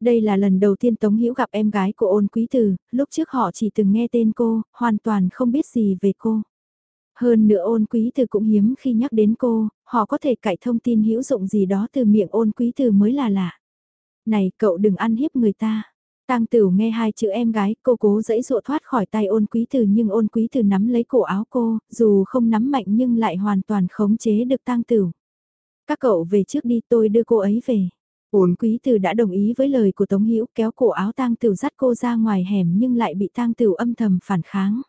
Đây là lần đầu tiên Tống Hữu gặp em gái của ôn quý từ, lúc trước họ chỉ từng nghe tên cô, hoàn toàn không biết gì về cô. Hơn nữa ôn quý từ cũng hiếm khi nhắc đến cô, họ có thể cải thông tin hữu dụng gì đó từ miệng ôn quý từ mới là lạ. Này cậu đừng ăn hiếp người ta. Tang Tửu nghe hai chữ em gái, cô cố dẫy dụa thoát khỏi tay ôn quý từ nhưng ôn quý từ nắm lấy cổ áo cô, dù không nắm mạnh nhưng lại hoàn toàn khống chế được Tang Tửu. Các cậu về trước đi tôi đưa cô ấy về. Ôn quý từ đã đồng ý với lời của Tống Hữu kéo cổ áo Tang Tửu dắt cô ra ngoài hẻm nhưng lại bị Tang Tửu âm thầm phản kháng.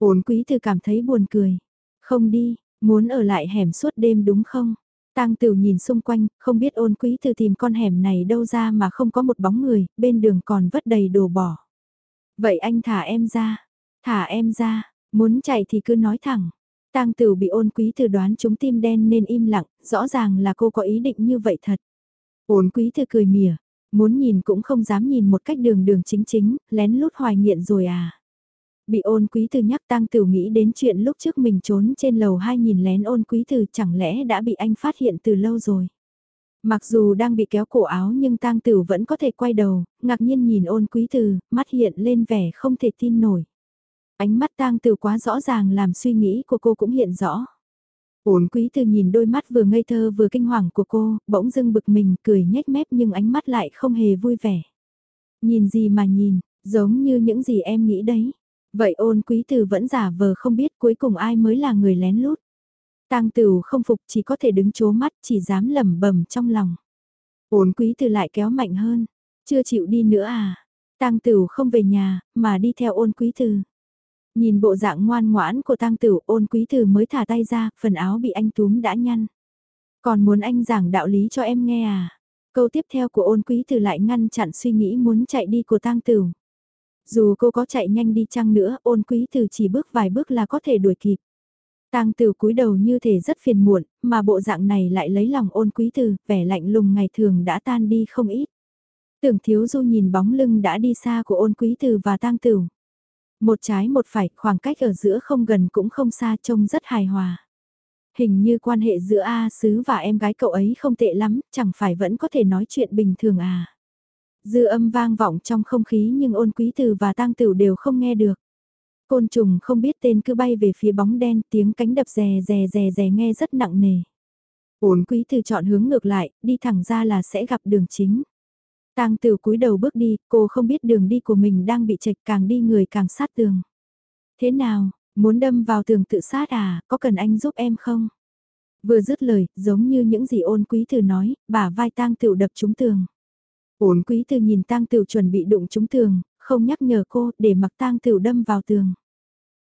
Ôn quý từ cảm thấy buồn cười. Không đi, muốn ở lại hẻm suốt đêm đúng không? Tang Tửu nhìn xung quanh, không biết ôn quý từ tìm con hẻm này đâu ra mà không có một bóng người, bên đường còn vất đầy đồ bỏ. Vậy anh thả em ra, thả em ra, muốn chạy thì cứ nói thẳng. Tang Tửu bị ôn quý từ đoán chúng tim đen nên im lặng, rõ ràng là cô có ý định như vậy thật. Ôn quý từ cười mỉa, muốn nhìn cũng không dám nhìn một cách đường đường chính chính, lén lút hoài nghiện rồi à. Bị ôn quý từ nhắc tang tử nghĩ đến chuyện lúc trước mình trốn trên lầu hai nhìn lén ôn quý từ chẳng lẽ đã bị anh phát hiện từ lâu rồi. Mặc dù đang bị kéo cổ áo nhưng tang tử vẫn có thể quay đầu, ngạc nhiên nhìn ôn quý từ, mắt hiện lên vẻ không thể tin nổi. Ánh mắt tang tử quá rõ ràng làm suy nghĩ của cô cũng hiện rõ. Ôn quý từ nhìn đôi mắt vừa ngây thơ vừa kinh hoàng của cô, bỗng dưng bực mình cười nhếch mép nhưng ánh mắt lại không hề vui vẻ. Nhìn gì mà nhìn, giống như những gì em nghĩ đấy. Vậy ôn quý tử vẫn giả vờ không biết cuối cùng ai mới là người lén lút. Tang Tửu không phục chỉ có thể đứng chố mắt chỉ dám lẩm bẩm trong lòng. Ôn quý tử lại kéo mạnh hơn, chưa chịu đi nữa à. Tang Tửu không về nhà, mà đi theo ôn quý tử. Nhìn bộ dạng ngoan ngoãn của Tang Tửu, ôn quý tử mới thả tay ra, phần áo bị anh túm đã nhăn. Còn muốn anh giảng đạo lý cho em nghe à? Câu tiếp theo của ôn quý từ lại ngăn chặn suy nghĩ muốn chạy đi của Tang Tửu. Dù cô có chạy nhanh đi chăng nữa, ôn quý từ chỉ bước vài bước là có thể đuổi kịp. Tang Tử cúi đầu như thể rất phiền muộn, mà bộ dạng này lại lấy lòng ôn quý từ, vẻ lạnh lùng ngày thường đã tan đi không ít. Tưởng thiếu du nhìn bóng lưng đã đi xa của ôn quý từ và tang tử. Một trái một phải, khoảng cách ở giữa không gần cũng không xa trông rất hài hòa. Hình như quan hệ giữa A Sứ và em gái cậu ấy không tệ lắm, chẳng phải vẫn có thể nói chuyện bình thường à. Dư âm vang vọng trong không khí nhưng ôn quý từ và tang tửu đều không nghe được. Côn trùng không biết tên cứ bay về phía bóng đen, tiếng cánh đập rè rè rè rè nghe rất nặng nề. ôn quý từ chọn hướng ngược lại, đi thẳng ra là sẽ gặp đường chính. Tang Tử cúi đầu bước đi, cô không biết đường đi của mình đang bị chệch càng đi người càng sát tường. Thế nào, muốn đâm vào tường tự sát à, có cần anh giúp em không? Vừa dứt lời, giống như những gì ôn quý từ nói, bả vai Tang Tử đập trúng tường. Ôn quý từ nhìn Tang Tiểu chuẩn bị đụng trúng tường, không nhắc nhở cô để mặc Tang Tiểu đâm vào tường.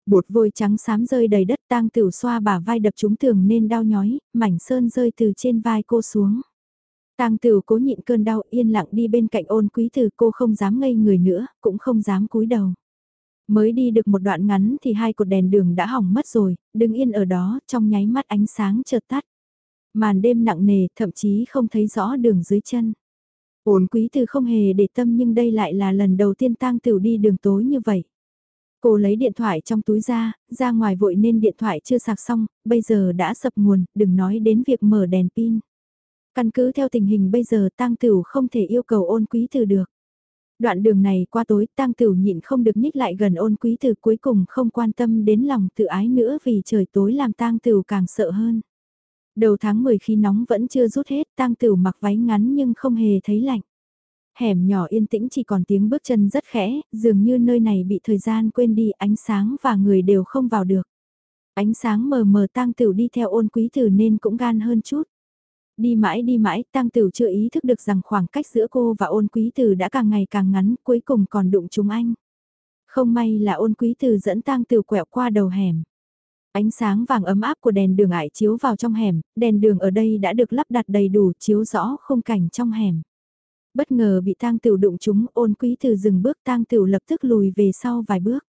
Bột vôi trắng xám rơi đầy đất Tang Tiểu xoa bả vai đập trúng tường nên đau nhói, mảnh sơn rơi từ trên vai cô xuống. Tang Tử cố nhịn cơn đau yên lặng đi bên cạnh ôn quý từ cô không dám ngây người nữa, cũng không dám cúi đầu. Mới đi được một đoạn ngắn thì hai cột đèn đường đã hỏng mất rồi, đứng yên ở đó trong nháy mắt ánh sáng chợt tắt. Màn đêm nặng nề thậm chí không thấy rõ đường dưới chân. Ôn quý từ không hề để tâm nhưng đây lại là lần đầu tiên tang Tiểu đi đường tối như vậy. Cô lấy điện thoại trong túi ra, ra ngoài vội nên điện thoại chưa sạc xong, bây giờ đã sập nguồn, đừng nói đến việc mở đèn pin. Căn cứ theo tình hình bây giờ tang Tiểu không thể yêu cầu ôn quý từ được. Đoạn đường này qua tối tang Tiểu nhịn không được nhích lại gần ôn quý từ cuối cùng không quan tâm đến lòng tự ái nữa vì trời tối làm tang Tiểu càng sợ hơn. Đầu tháng 10 khi nóng vẫn chưa rút hết tang Tửu mặc váy ngắn nhưng không hề thấy lạnh. Hẻm nhỏ yên tĩnh chỉ còn tiếng bước chân rất khẽ, dường như nơi này bị thời gian quên đi ánh sáng và người đều không vào được. Ánh sáng mờ mờ tang Tửu đi theo ôn quý từ nên cũng gan hơn chút. Đi mãi đi mãi, tang Tử chưa ý thức được rằng khoảng cách giữa cô và ôn quý tử đã càng ngày càng ngắn, cuối cùng còn đụng chúng anh. Không may là ôn quý tử dẫn tang Tử quẹo qua đầu hẻm. Ánh sáng vàng ấm áp của đèn đường ải chiếu vào trong hẻm, đèn đường ở đây đã được lắp đặt đầy đủ chiếu rõ khung cảnh trong hẻm. Bất ngờ bị tang tiểu đụng chúng ôn quý từ dừng bước tang tiểu lập tức lùi về sau vài bước.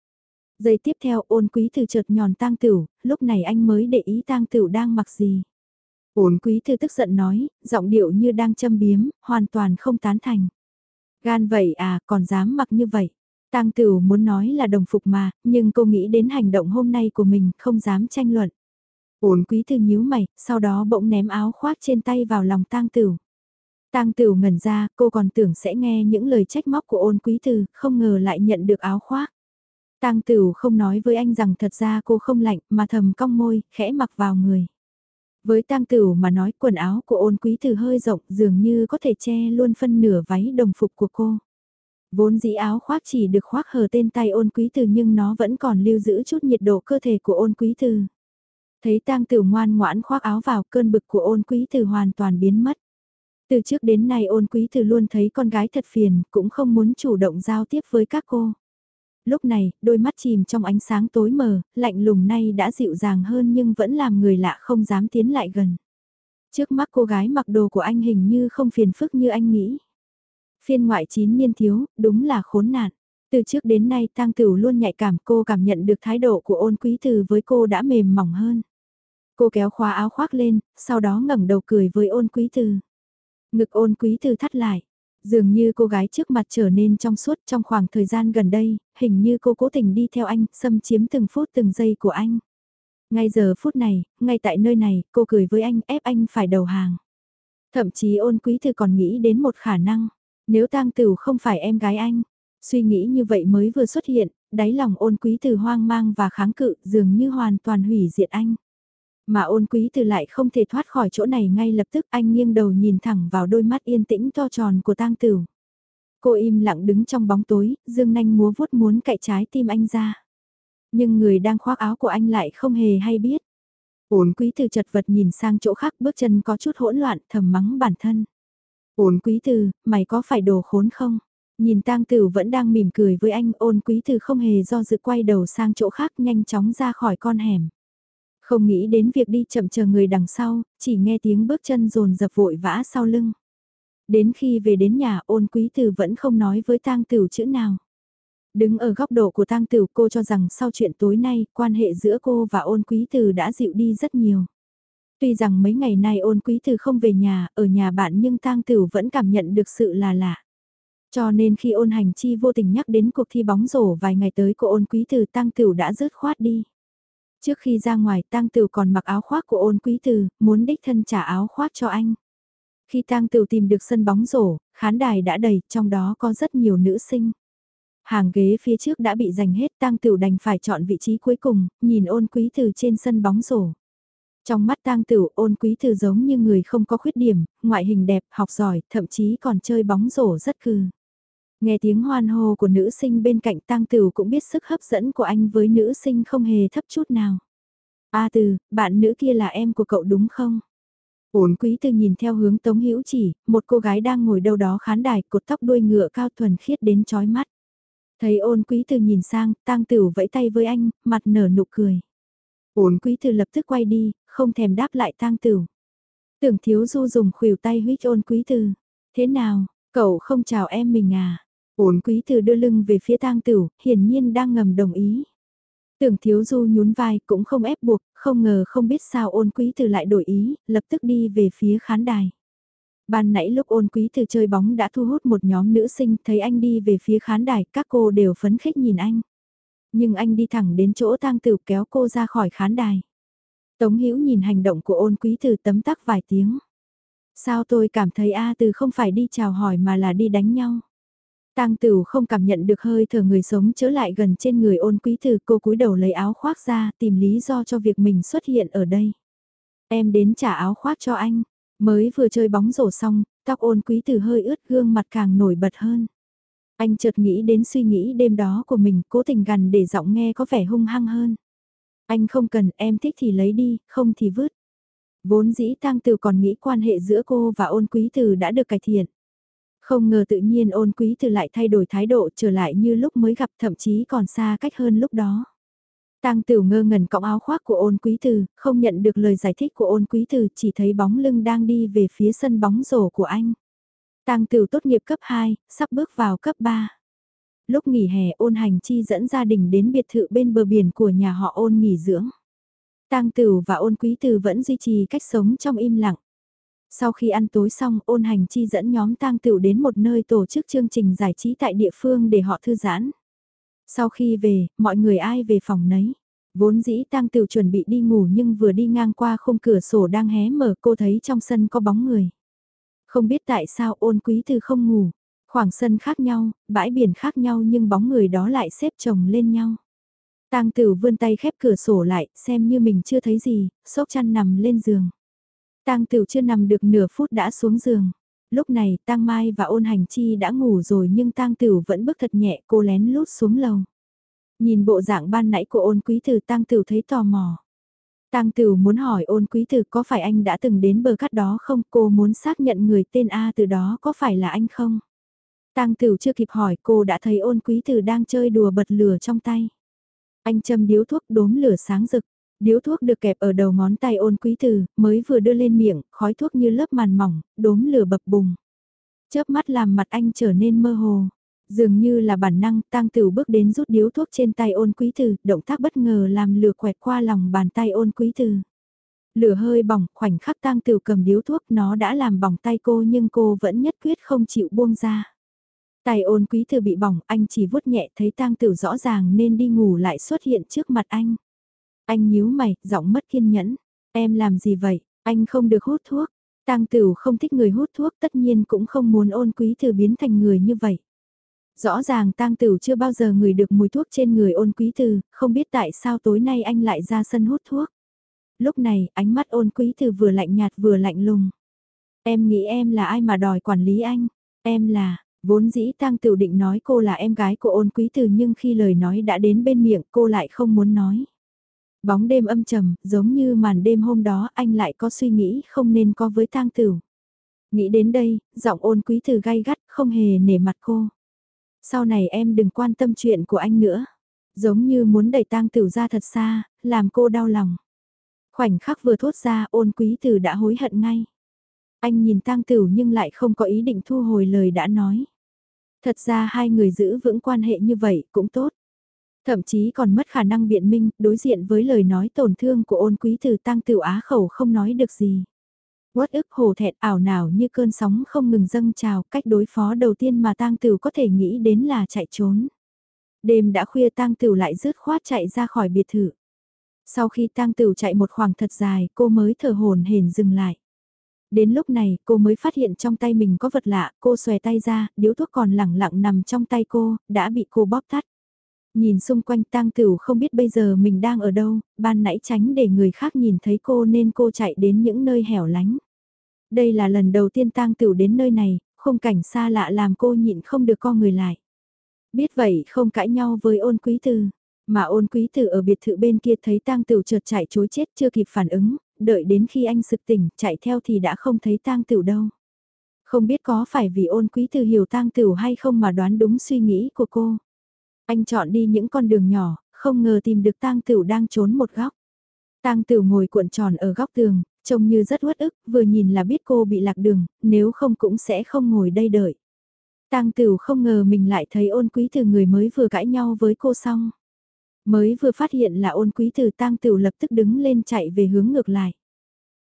Giây tiếp theo ôn quý từ chợt nhòn tang tiểu, lúc này anh mới để ý tang tiểu đang mặc gì. Ôn quý thư tức giận nói, giọng điệu như đang châm biếm, hoàn toàn không tán thành. Gan vậy à, còn dám mặc như vậy. Tang Tửu muốn nói là đồng phục mà, nhưng cô nghĩ đến hành động hôm nay của mình, không dám tranh luận. Ổn quý thư nhíu mày, sau đó bỗng ném áo khoác trên tay vào lòng Tang Tửu. Tang Tửu ngẩn ra, cô còn tưởng sẽ nghe những lời trách móc của ôn quý thư, không ngờ lại nhận được áo khoác. Tang Tửu không nói với anh rằng thật ra cô không lạnh, mà thầm cong môi, khẽ mặc vào người. Với tang tửu mà nói quần áo của ôn quý từ hơi rộng dường như có thể che luôn phân nửa váy đồng phục của cô. Vốn dĩ áo khoác chỉ được khoác hờ tên tay ôn quý từ nhưng nó vẫn còn lưu giữ chút nhiệt độ cơ thể của ôn quý từ. Thấy tang tử ngoan ngoãn khoác áo vào cơn bực của ôn quý từ hoàn toàn biến mất. Từ trước đến nay ôn quý từ luôn thấy con gái thật phiền, cũng không muốn chủ động giao tiếp với các cô lúc này, đôi mắt chìm trong ánh sáng tối mờ, lạnh lùng nay đã dịu dàng hơn nhưng vẫn làm người lạ không dám tiến lại gần. Trước mắt cô gái mặc đồ của anh hình như không phiền phức như anh nghĩ. Phiên ngoại chín niên thiếu, đúng là khốn nạn. Từ trước đến nay tang Tửu luôn nhạy cảm cô cảm nhận được thái độ của ôn quý từ với cô đã mềm mỏng hơn. Cô kéo khóa áo khoác lên, sau đó ngẩng đầu cười với ôn quý từ. Ngực ôn quý từ thắt lại. Dường như cô gái trước mặt trở nên trong suốt trong khoảng thời gian gần đây, hình như cô cố tình đi theo anh, xâm chiếm từng phút từng giây của anh. Ngay giờ phút này, ngay tại nơi này, cô cười với anh ép anh phải đầu hàng. Thậm chí ôn quý thư còn nghĩ đến một khả năng, nếu tang tử không phải em gái anh. Suy nghĩ như vậy mới vừa xuất hiện, đáy lòng ôn quý từ hoang mang và kháng cự dường như hoàn toàn hủy diệt anh. Mà ôn quý từ lại không thể thoát khỏi chỗ này ngay lập tức anh nghiêng đầu nhìn thẳng vào đôi mắt yên tĩnh to tròn của tang tửu. Cô im lặng đứng trong bóng tối, dương nanh múa vuốt muốn cạy trái tim anh ra. Nhưng người đang khoác áo của anh lại không hề hay biết. Ôn quý từ chật vật nhìn sang chỗ khác bước chân có chút hỗn loạn thầm mắng bản thân. Ôn quý từ, mày có phải đồ khốn không? Nhìn tang tử vẫn đang mỉm cười với anh ôn quý từ không hề do dự quay đầu sang chỗ khác nhanh chóng ra khỏi con hẻm. Không nghĩ đến việc đi chậm chờ người đằng sau, chỉ nghe tiếng bước chân rồn dập vội vã sau lưng. Đến khi về đến nhà ôn quý Từ vẫn không nói với tang tửu chữ nào. Đứng ở góc độ của tang tửu cô cho rằng sau chuyện tối nay quan hệ giữa cô và ôn quý Từ đã dịu đi rất nhiều. Tuy rằng mấy ngày nay ôn quý tử không về nhà, ở nhà bạn nhưng tang tửu vẫn cảm nhận được sự là lạ. Cho nên khi ôn hành chi vô tình nhắc đến cuộc thi bóng rổ vài ngày tới của ôn quý tử tăng tửu đã rớt khoát đi. Trước khi ra ngoài tang tửu còn mặc áo khoác của ôn quý tử, muốn đích thân trả áo khoác cho anh. Khi tang tửu tìm được sân bóng rổ, khán đài đã đầy, trong đó có rất nhiều nữ sinh. Hàng ghế phía trước đã bị giành hết tang tửu đành phải chọn vị trí cuối cùng, nhìn ôn quý từ trên sân bóng rổ. Trong mắt tang tửu ôn quý từ giống như người không có khuyết điểm, ngoại hình đẹp, học giỏi, thậm chí còn chơi bóng rổ rất cư. Nghe tiếng hoan hô của nữ sinh bên cạnh tang tửu cũng biết sức hấp dẫn của anh với nữ sinh không hề thấp chút nào. A từ, bạn nữ kia là em của cậu đúng không? Ổn quý từ nhìn theo hướng Tống Hữu chỉ, một cô gái đang ngồi đâu đó khán đài, cột tóc đuôi ngựa cao thuần khiết đến chói mắt. Thấy ôn quý từ nhìn sang, tang tửu vẫy tay với anh, mặt nở nụ cười. Ôn quý từ lập tức quay đi, không thèm đáp lại tang tửu. Tưởng thiếu du dùng khuỷu tay huyết ôn quý từ. Thế nào, cậu không chào em mình à? Ôn quý từ đưa lưng về phía tang tửu, hiển nhiên đang ngầm đồng ý. Tưởng thiếu du nhún vai cũng không ép buộc, không ngờ không biết sao ôn quý từ lại đổi ý, lập tức đi về phía khán đài. Ban nãy lúc ôn quý từ chơi bóng đã thu hút một nhóm nữ sinh, thấy anh đi về phía khán đài, các cô đều phấn khích nhìn anh. Nhưng anh đi thẳng đến chỗ tang tử kéo cô ra khỏi khán đài. Tống Hữu nhìn hành động của ôn quý từ tấm tắc vài tiếng. Sao tôi cảm thấy A từ không phải đi chào hỏi mà là đi đánh nhau. Tang Tửu không cảm nhận được hơi thở người sống trở lại gần trên người ôn quý từ cô cúi đầu lấy áo khoác ra tìm lý do cho việc mình xuất hiện ở đây. Em đến trả áo khoác cho anh, mới vừa chơi bóng rổ xong, tóc ôn quý từ hơi ướt gương mặt càng nổi bật hơn. Anh chợt nghĩ đến suy nghĩ đêm đó của mình cố tình gần để giọng nghe có vẻ hung hăng hơn. Anh không cần em thích thì lấy đi, không thì vứt. Vốn dĩ Tang Tử còn nghĩ quan hệ giữa cô và ôn quý từ đã được cải thiện. Không ngờ tự nhiên ôn quý từ lại thay đổi thái độ trở lại như lúc mới gặp thậm chí còn xa cách hơn lúc đó. Tang Tửu ngơ ngẩn cõng áo khoác của ôn quý từ, không nhận được lời giải thích của ôn quý từ, chỉ thấy bóng lưng đang đi về phía sân bóng rổ của anh. Tang Tửu tốt nghiệp cấp 2, sắp bước vào cấp 3. Lúc nghỉ hè ôn hành chi dẫn gia đình đến biệt thự bên bờ biển của nhà họ ôn nghỉ dưỡng. Tang Tửu và ôn quý từ vẫn duy trì cách sống trong im lặng. Sau khi ăn tối xong, ôn hành chi dẫn nhóm tang Tửu đến một nơi tổ chức chương trình giải trí tại địa phương để họ thư giãn. Sau khi về, mọi người ai về phòng nấy. Vốn dĩ tang Tửu chuẩn bị đi ngủ nhưng vừa đi ngang qua khung cửa sổ đang hé mở cô thấy trong sân có bóng người. Không biết tại sao ôn quý từ không ngủ. Khoảng sân khác nhau, bãi biển khác nhau nhưng bóng người đó lại xếp chồng lên nhau. Tang Tử vươn tay khép cửa sổ lại, xem như mình chưa thấy gì, sốc chăn nằm lên giường. Tang tử chưa nằm được nửa phút đã xuống giường. Lúc này Tang Mai và Ôn Hành Chi đã ngủ rồi nhưng Tang tử vẫn bước thật nhẹ cô lén lút xuống lầu. Nhìn bộ dạng ban nãy của ôn quý từ Tang tử thấy tò mò. Tang Tửu muốn hỏi ôn quý tử có phải anh đã từng đến bờ cát đó không cô muốn xác nhận người tên A từ đó có phải là anh không. Tang Tửu chưa kịp hỏi cô đã thấy ôn quý tử đang chơi đùa bật lửa trong tay. Anh châm điếu thuốc đốm lửa sáng rực. Điếu thuốc được kẹp ở đầu ngón tay ôn quý từ, mới vừa đưa lên miệng, khói thuốc như lớp màn mỏng, đốm lửa bập bùng. Chớp mắt làm mặt anh trở nên mơ hồ. Dường như là bản năng, tang tử bước đến rút điếu thuốc trên tay ôn quý từ, động tác bất ngờ làm lửa quẹt qua lòng bàn tay ôn quý từ. Lửa hơi bỏng, khoảnh khắc tang tử cầm điếu thuốc nó đã làm bỏng tay cô nhưng cô vẫn nhất quyết không chịu buông ra. Tay ôn quý từ bị bỏng, anh chỉ vuốt nhẹ thấy tang tử rõ ràng nên đi ngủ lại xuất hiện trước mặt anh. Anh nhíu mày, giọng mất kiên nhẫn. Em làm gì vậy? Anh không được hút thuốc. Tang Tửu không thích người hút thuốc tất nhiên cũng không muốn ôn quý từ biến thành người như vậy. Rõ ràng Tang Tửu chưa bao giờ ngửi được mùi thuốc trên người ôn quý từ, không biết tại sao tối nay anh lại ra sân hút thuốc. Lúc này, ánh mắt ôn quý từ vừa lạnh nhạt vừa lạnh lùng. Em nghĩ em là ai mà đòi quản lý anh? Em là, vốn dĩ Tang Tửu định nói cô là em gái của ôn quý từ nhưng khi lời nói đã đến bên miệng cô lại không muốn nói. Bóng đêm âm trầm, giống như màn đêm hôm đó anh lại có suy nghĩ không nên có với tang tử. Nghĩ đến đây, giọng ôn quý từ gay gắt, không hề nể mặt cô. Sau này em đừng quan tâm chuyện của anh nữa. Giống như muốn đẩy tang tử ra thật xa, làm cô đau lòng. Khoảnh khắc vừa thốt ra ôn quý tử đã hối hận ngay. Anh nhìn tang tử nhưng lại không có ý định thu hồi lời đã nói. Thật ra hai người giữ vững quan hệ như vậy cũng tốt. Thậm chí còn mất khả năng biện minh, đối diện với lời nói tổn thương của ôn quý từ tăng tiểu á khẩu không nói được gì uất ức hồ thẹn ảo nào như cơn sóng không ngừng dâng trào, cách đối phó đầu tiên mà tang Tửu có thể nghĩ đến là chạy trốn. Đêm đã khuya tang Tửu lại rứt khoát chạy ra khỏi biệt thự. Sau khi tang Tửu chạy một khoảng thật dài, cô mới thở hồn hển dừng lại. Đến lúc này, cô mới phát hiện trong tay mình có vật lạ, cô xòe tay ra, điếu thuốc còn lẳng lặng nằm trong tay cô, đã bị cô bóp tắt. Nhìn xung quanh tang tửu không biết bây giờ mình đang ở đâu, ban nãy tránh để người khác nhìn thấy cô nên cô chạy đến những nơi hẻo lánh. Đây là lần đầu tiên tang tửu đến nơi này, khung cảnh xa lạ làm cô nhịn không được co người lại. Biết vậy không cãi nhau với ôn quý từ, mà ôn quý tử ở biệt thự bên kia thấy tang tửu chợt chạy chối chết chưa kịp phản ứng, đợi đến khi anh sực tỉnh, chạy theo thì đã không thấy tang tửu đâu. Không biết có phải vì ôn quý tử hiểu tang tửu hay không mà đoán đúng suy nghĩ của cô. Anh chọn đi những con đường nhỏ, không ngờ tìm được tang tửu đang trốn một góc. Tang tửu ngồi cuộn tròn ở góc tường, trông như rất uất ức, vừa nhìn là biết cô bị lạc đường, nếu không cũng sẽ không ngồi đây đợi. Tang Tửu không ngờ mình lại thấy ôn quý từ người mới vừa cãi nhau với cô xong. Mới vừa phát hiện là ôn quý từ Tang Tửu lập tức đứng lên chạy về hướng ngược lại.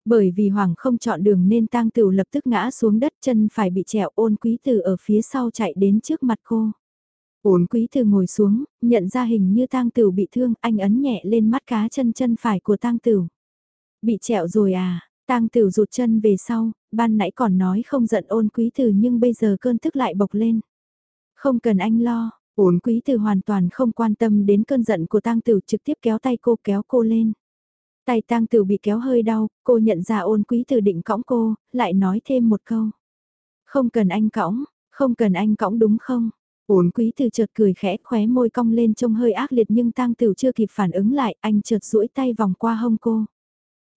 Bởi vì Hoàng không chọn đường nên Tang Tửu lập tức ngã xuống đất chân phải bị trẹo ôn quý từ ở phía sau chạy đến trước mặt cô. Ôn quý từ ngồi xuống, nhận ra hình như Tang Tửu bị thương, anh ấn nhẹ lên mắt cá chân chân phải của Tang Tửu. Bị trẹo rồi à, Tang Tửu rụt chân về sau, ban nãy còn nói không giận ôn quý từ nhưng bây giờ cơn tức lại bộc lên. Không cần anh lo, ôn quý từ hoàn toàn không quan tâm đến cơn giận của Tang Tửu trực tiếp kéo tay cô kéo cô lên. Tay Tang Tửu bị kéo hơi đau, cô nhận ra ôn quý từ định cõng cô, lại nói thêm một câu. Không cần anh cõng, không cần anh cõng đúng không? Ôn quý từ chợt cười khẽ khóe môi cong lên trông hơi ác liệt nhưng tang tửu chưa kịp phản ứng lại, anh chợt duỗi tay vòng qua hông cô.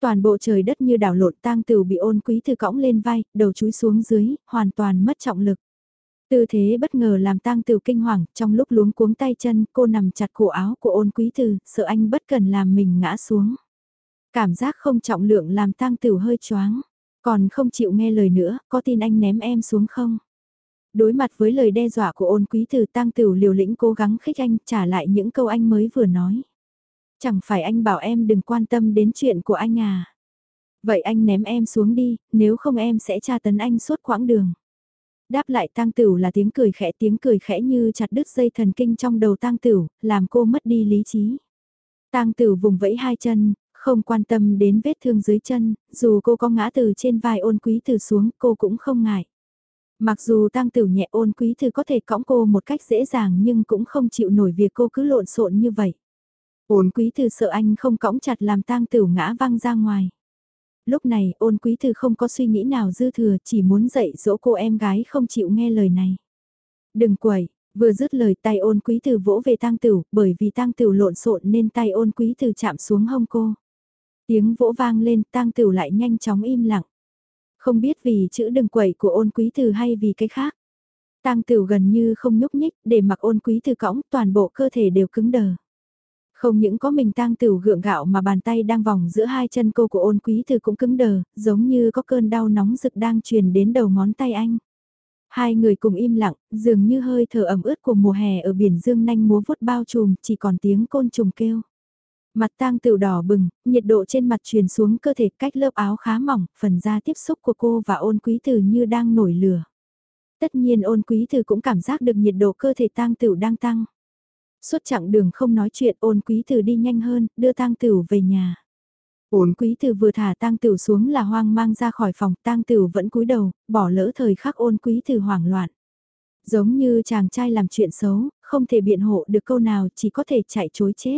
Toàn bộ trời đất như đảo lộn tang tửu bị ôn quý từ cõng lên vai, đầu chúi xuống dưới, hoàn toàn mất trọng lực. Tư thế bất ngờ làm tang tửu kinh hoàng, trong lúc luống cuống tay chân, cô nằm chặt cổ áo của ôn quý từ, sợ anh bất cần làm mình ngã xuống. Cảm giác không trọng lượng làm tang tửu hơi choáng, còn không chịu nghe lời nữa, có tin anh ném em xuống không? Đối mặt với lời đe dọa của ôn quý từ tang tửu liều lĩnh cố gắng khích anh trả lại những câu anh mới vừa nói. Chẳng phải anh bảo em đừng quan tâm đến chuyện của anh à. Vậy anh ném em xuống đi, nếu không em sẽ tra tấn anh suốt quãng đường. Đáp lại tang tửu là tiếng cười khẽ tiếng cười khẽ như chặt đứt dây thần kinh trong đầu tang tửu, làm cô mất đi lý trí. Tang tửu vùng vẫy hai chân, không quan tâm đến vết thương dưới chân, dù cô có ngã từ trên vai ôn quý từ xuống cô cũng không ngại. Mặc dù tang tửu nhẹ ôn quý thư có thể cõng cô một cách dễ dàng nhưng cũng không chịu nổi việc cô cứ lộn xộn như vậy. Ôn quý thư sợ anh không cõng chặt làm tang tửu ngã văng ra ngoài. Lúc này ôn quý thư không có suy nghĩ nào dư thừa chỉ muốn dạy dỗ cô em gái không chịu nghe lời này. Đừng quẩy, vừa dứt lời tay ôn quý thư vỗ về tang tửu bởi vì tang tửu lộn xộn nên tay ôn quý thư chạm xuống hông cô. Tiếng vỗ vang lên tang tửu lại nhanh chóng im lặng. Không biết vì chữ đừng quẩy của ôn quý từ hay vì cái khác. Tang tửu gần như không nhúc nhích để mặc ôn quý từ cõng toàn bộ cơ thể đều cứng đờ. Không những có mình tang tửu gượng gạo mà bàn tay đang vòng giữa hai chân cô của ôn quý từ cũng cứng đờ, giống như có cơn đau nóng rực đang truyền đến đầu ngón tay anh. Hai người cùng im lặng, dường như hơi thở ẩm ướt của mùa hè ở biển dương nanh múa vuốt bao trùm, chỉ còn tiếng côn trùng kêu. Mặt tang tửu đỏ bừng, nhiệt độ trên mặt truyền xuống cơ thể cách lớp áo khá mỏng, phần da tiếp xúc của cô và ôn quý từ như đang nổi lửa. Tất nhiên ôn quý từ cũng cảm giác được nhiệt độ cơ thể tang tửu đang tăng. Suốt chặng đường không nói chuyện ôn quý từ đi nhanh hơn, đưa tang tửu về nhà. Ôn quý từ vừa thả tang tửu xuống là hoang mang ra khỏi phòng, tang tửu vẫn cúi đầu, bỏ lỡ thời khắc ôn quý từ hoảng loạn. Giống như chàng trai làm chuyện xấu, không thể biện hộ được câu nào chỉ có thể chạy chối chết.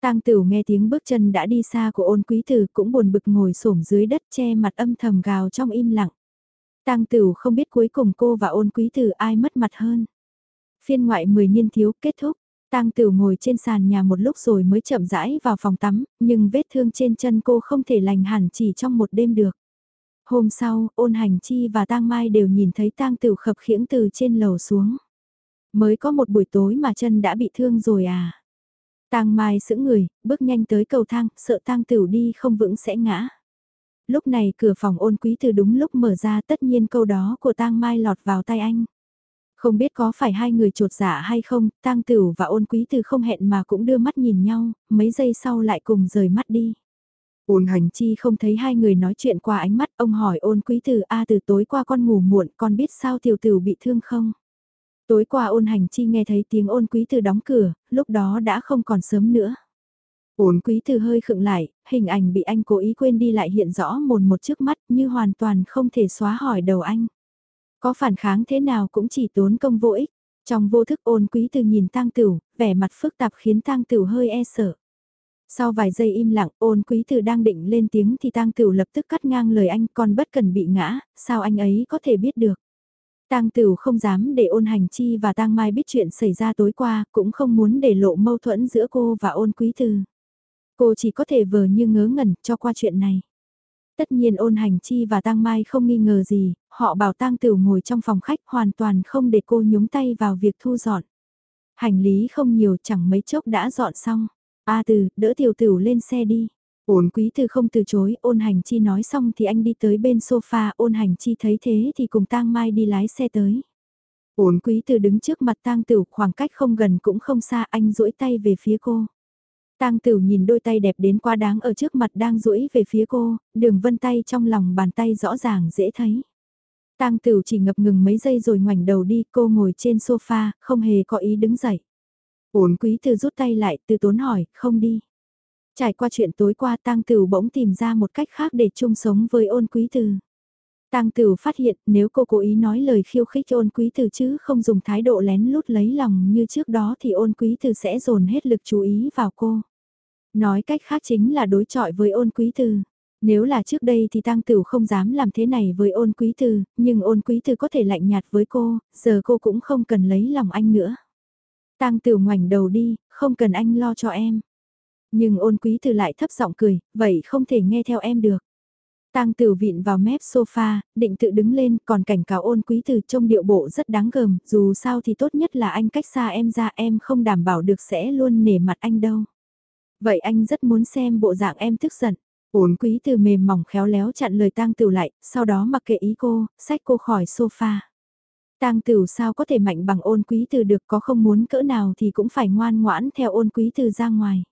Tang Tửu nghe tiếng bước chân đã đi xa của ôn quý tử cũng buồn bực ngồi xổm dưới đất che mặt âm thầm gào trong im lặng. Tang Tửu không biết cuối cùng cô và ôn quý tử ai mất mặt hơn. Phiên ngoại 10 niên thiếu kết thúc. Tang Tửu ngồi trên sàn nhà một lúc rồi mới chậm rãi vào phòng tắm, nhưng vết thương trên chân cô không thể lành hẳn chỉ trong một đêm được. Hôm sau, ôn hành chi và tang mai đều nhìn thấy tang Tửu khập khiễng từ trên lầu xuống. Mới có một buổi tối mà chân đã bị thương rồi à. Tang Mai sững người, bước nhanh tới cầu thang, sợ Tang Tửu đi không vững sẽ ngã. Lúc này cửa phòng ôn quý từ đúng lúc mở ra tất nhiên câu đó của Tang Mai lọt vào tay anh. Không biết có phải hai người trột dạ hay không, Tang Tửu và ôn quý từ không hẹn mà cũng đưa mắt nhìn nhau, mấy giây sau lại cùng rời mắt đi. Ôn hành chi không thấy hai người nói chuyện qua ánh mắt, ông hỏi ôn quý từ A từ tối qua con ngủ muộn, con biết sao tiểu tử bị thương không? Tối qua ôn hành chi nghe thấy tiếng ôn quý từ đóng cửa, lúc đó đã không còn sớm nữa. Ôn quý từ hơi khựng lại, hình ảnh bị anh cố ý quên đi lại hiện rõ mồn một trước mắt như hoàn toàn không thể xóa hỏi đầu anh. Có phản kháng thế nào cũng chỉ tốn công vô ích. Trong vô thức ôn quý từ nhìn tang tửu, vẻ mặt phức tạp khiến tang tửu hơi e sợ. Sau vài giây im lặng, ôn quý từ đang định lên tiếng thì tang tửu lập tức cắt ngang lời anh còn bất cần bị ngã, sao anh ấy có thể biết được. Tang Tửu không dám để ôn hành chi và Tang Mai biết chuyện xảy ra tối qua, cũng không muốn để lộ mâu thuẫn giữa cô và ôn quý từ. Cô chỉ có thể vờ như ngớ ngẩn cho qua chuyện này. Tất nhiên ôn hành chi và Tang Mai không nghi ngờ gì, họ bảo Tang Tửu ngồi trong phòng khách hoàn toàn không để cô nhúng tay vào việc thu dọn. Hành lý không nhiều chẳng mấy chốc đã dọn xong. A từ, đỡ tiểu tửu lên xe đi. Ôn quý từ không từ chối, ôn hành chi nói xong thì anh đi tới bên sofa, ôn hành chi thấy thế thì cùng tang mai đi lái xe tới. Ôn quý từ đứng trước mặt tang tửu khoảng cách không gần cũng không xa anh duỗi tay về phía cô. Tang Tửu nhìn đôi tay đẹp đến quá đáng ở trước mặt đang duỗi về phía cô, đường vân tay trong lòng bàn tay rõ ràng dễ thấy. Tang Tửu chỉ ngập ngừng mấy giây rồi ngoảnh đầu đi, cô ngồi trên sofa, không hề có ý đứng dậy. Ôn quý từ rút tay lại, từ tốn hỏi, không đi. Trải qua chuyện tối qua Tang Tửu bỗng tìm ra một cách khác để chung sống với ôn quý từ. Tang Tửu phát hiện nếu cô cố ý nói lời khiêu khích ôn quý từ chứ không dùng thái độ lén lút lấy lòng như trước đó thì ôn quý từ sẽ dồn hết lực chú ý vào cô. Nói cách khác chính là đối chọi với ôn quý từ. Nếu là trước đây thì Tang Tửu không dám làm thế này với ôn quý từ, nhưng ôn quý từ có thể lạnh nhạt với cô, giờ cô cũng không cần lấy lòng anh nữa. Tang Tửu ngoảnh đầu đi, không cần anh lo cho em. Nhưng ôn quý từ lại thấp giọng cười, vậy không thể nghe theo em được. Tang Tử vịn vào mép sofa, định tự đứng lên, còn cảnh cáo ôn quý từ trông điệu bộ rất đáng gờm, dù sao thì tốt nhất là anh cách xa em ra em không đảm bảo được sẽ luôn nể mặt anh đâu. Vậy anh rất muốn xem bộ dạng em tức giận. Ôn quý từ mềm mỏng khéo léo chặn lời tang Tử lại, sau đó mặc kệ ý cô, xách cô khỏi sofa. Tang Tử sao có thể mạnh bằng ôn quý từ được có không muốn cỡ nào thì cũng phải ngoan ngoãn theo ôn quý từ ra ngoài.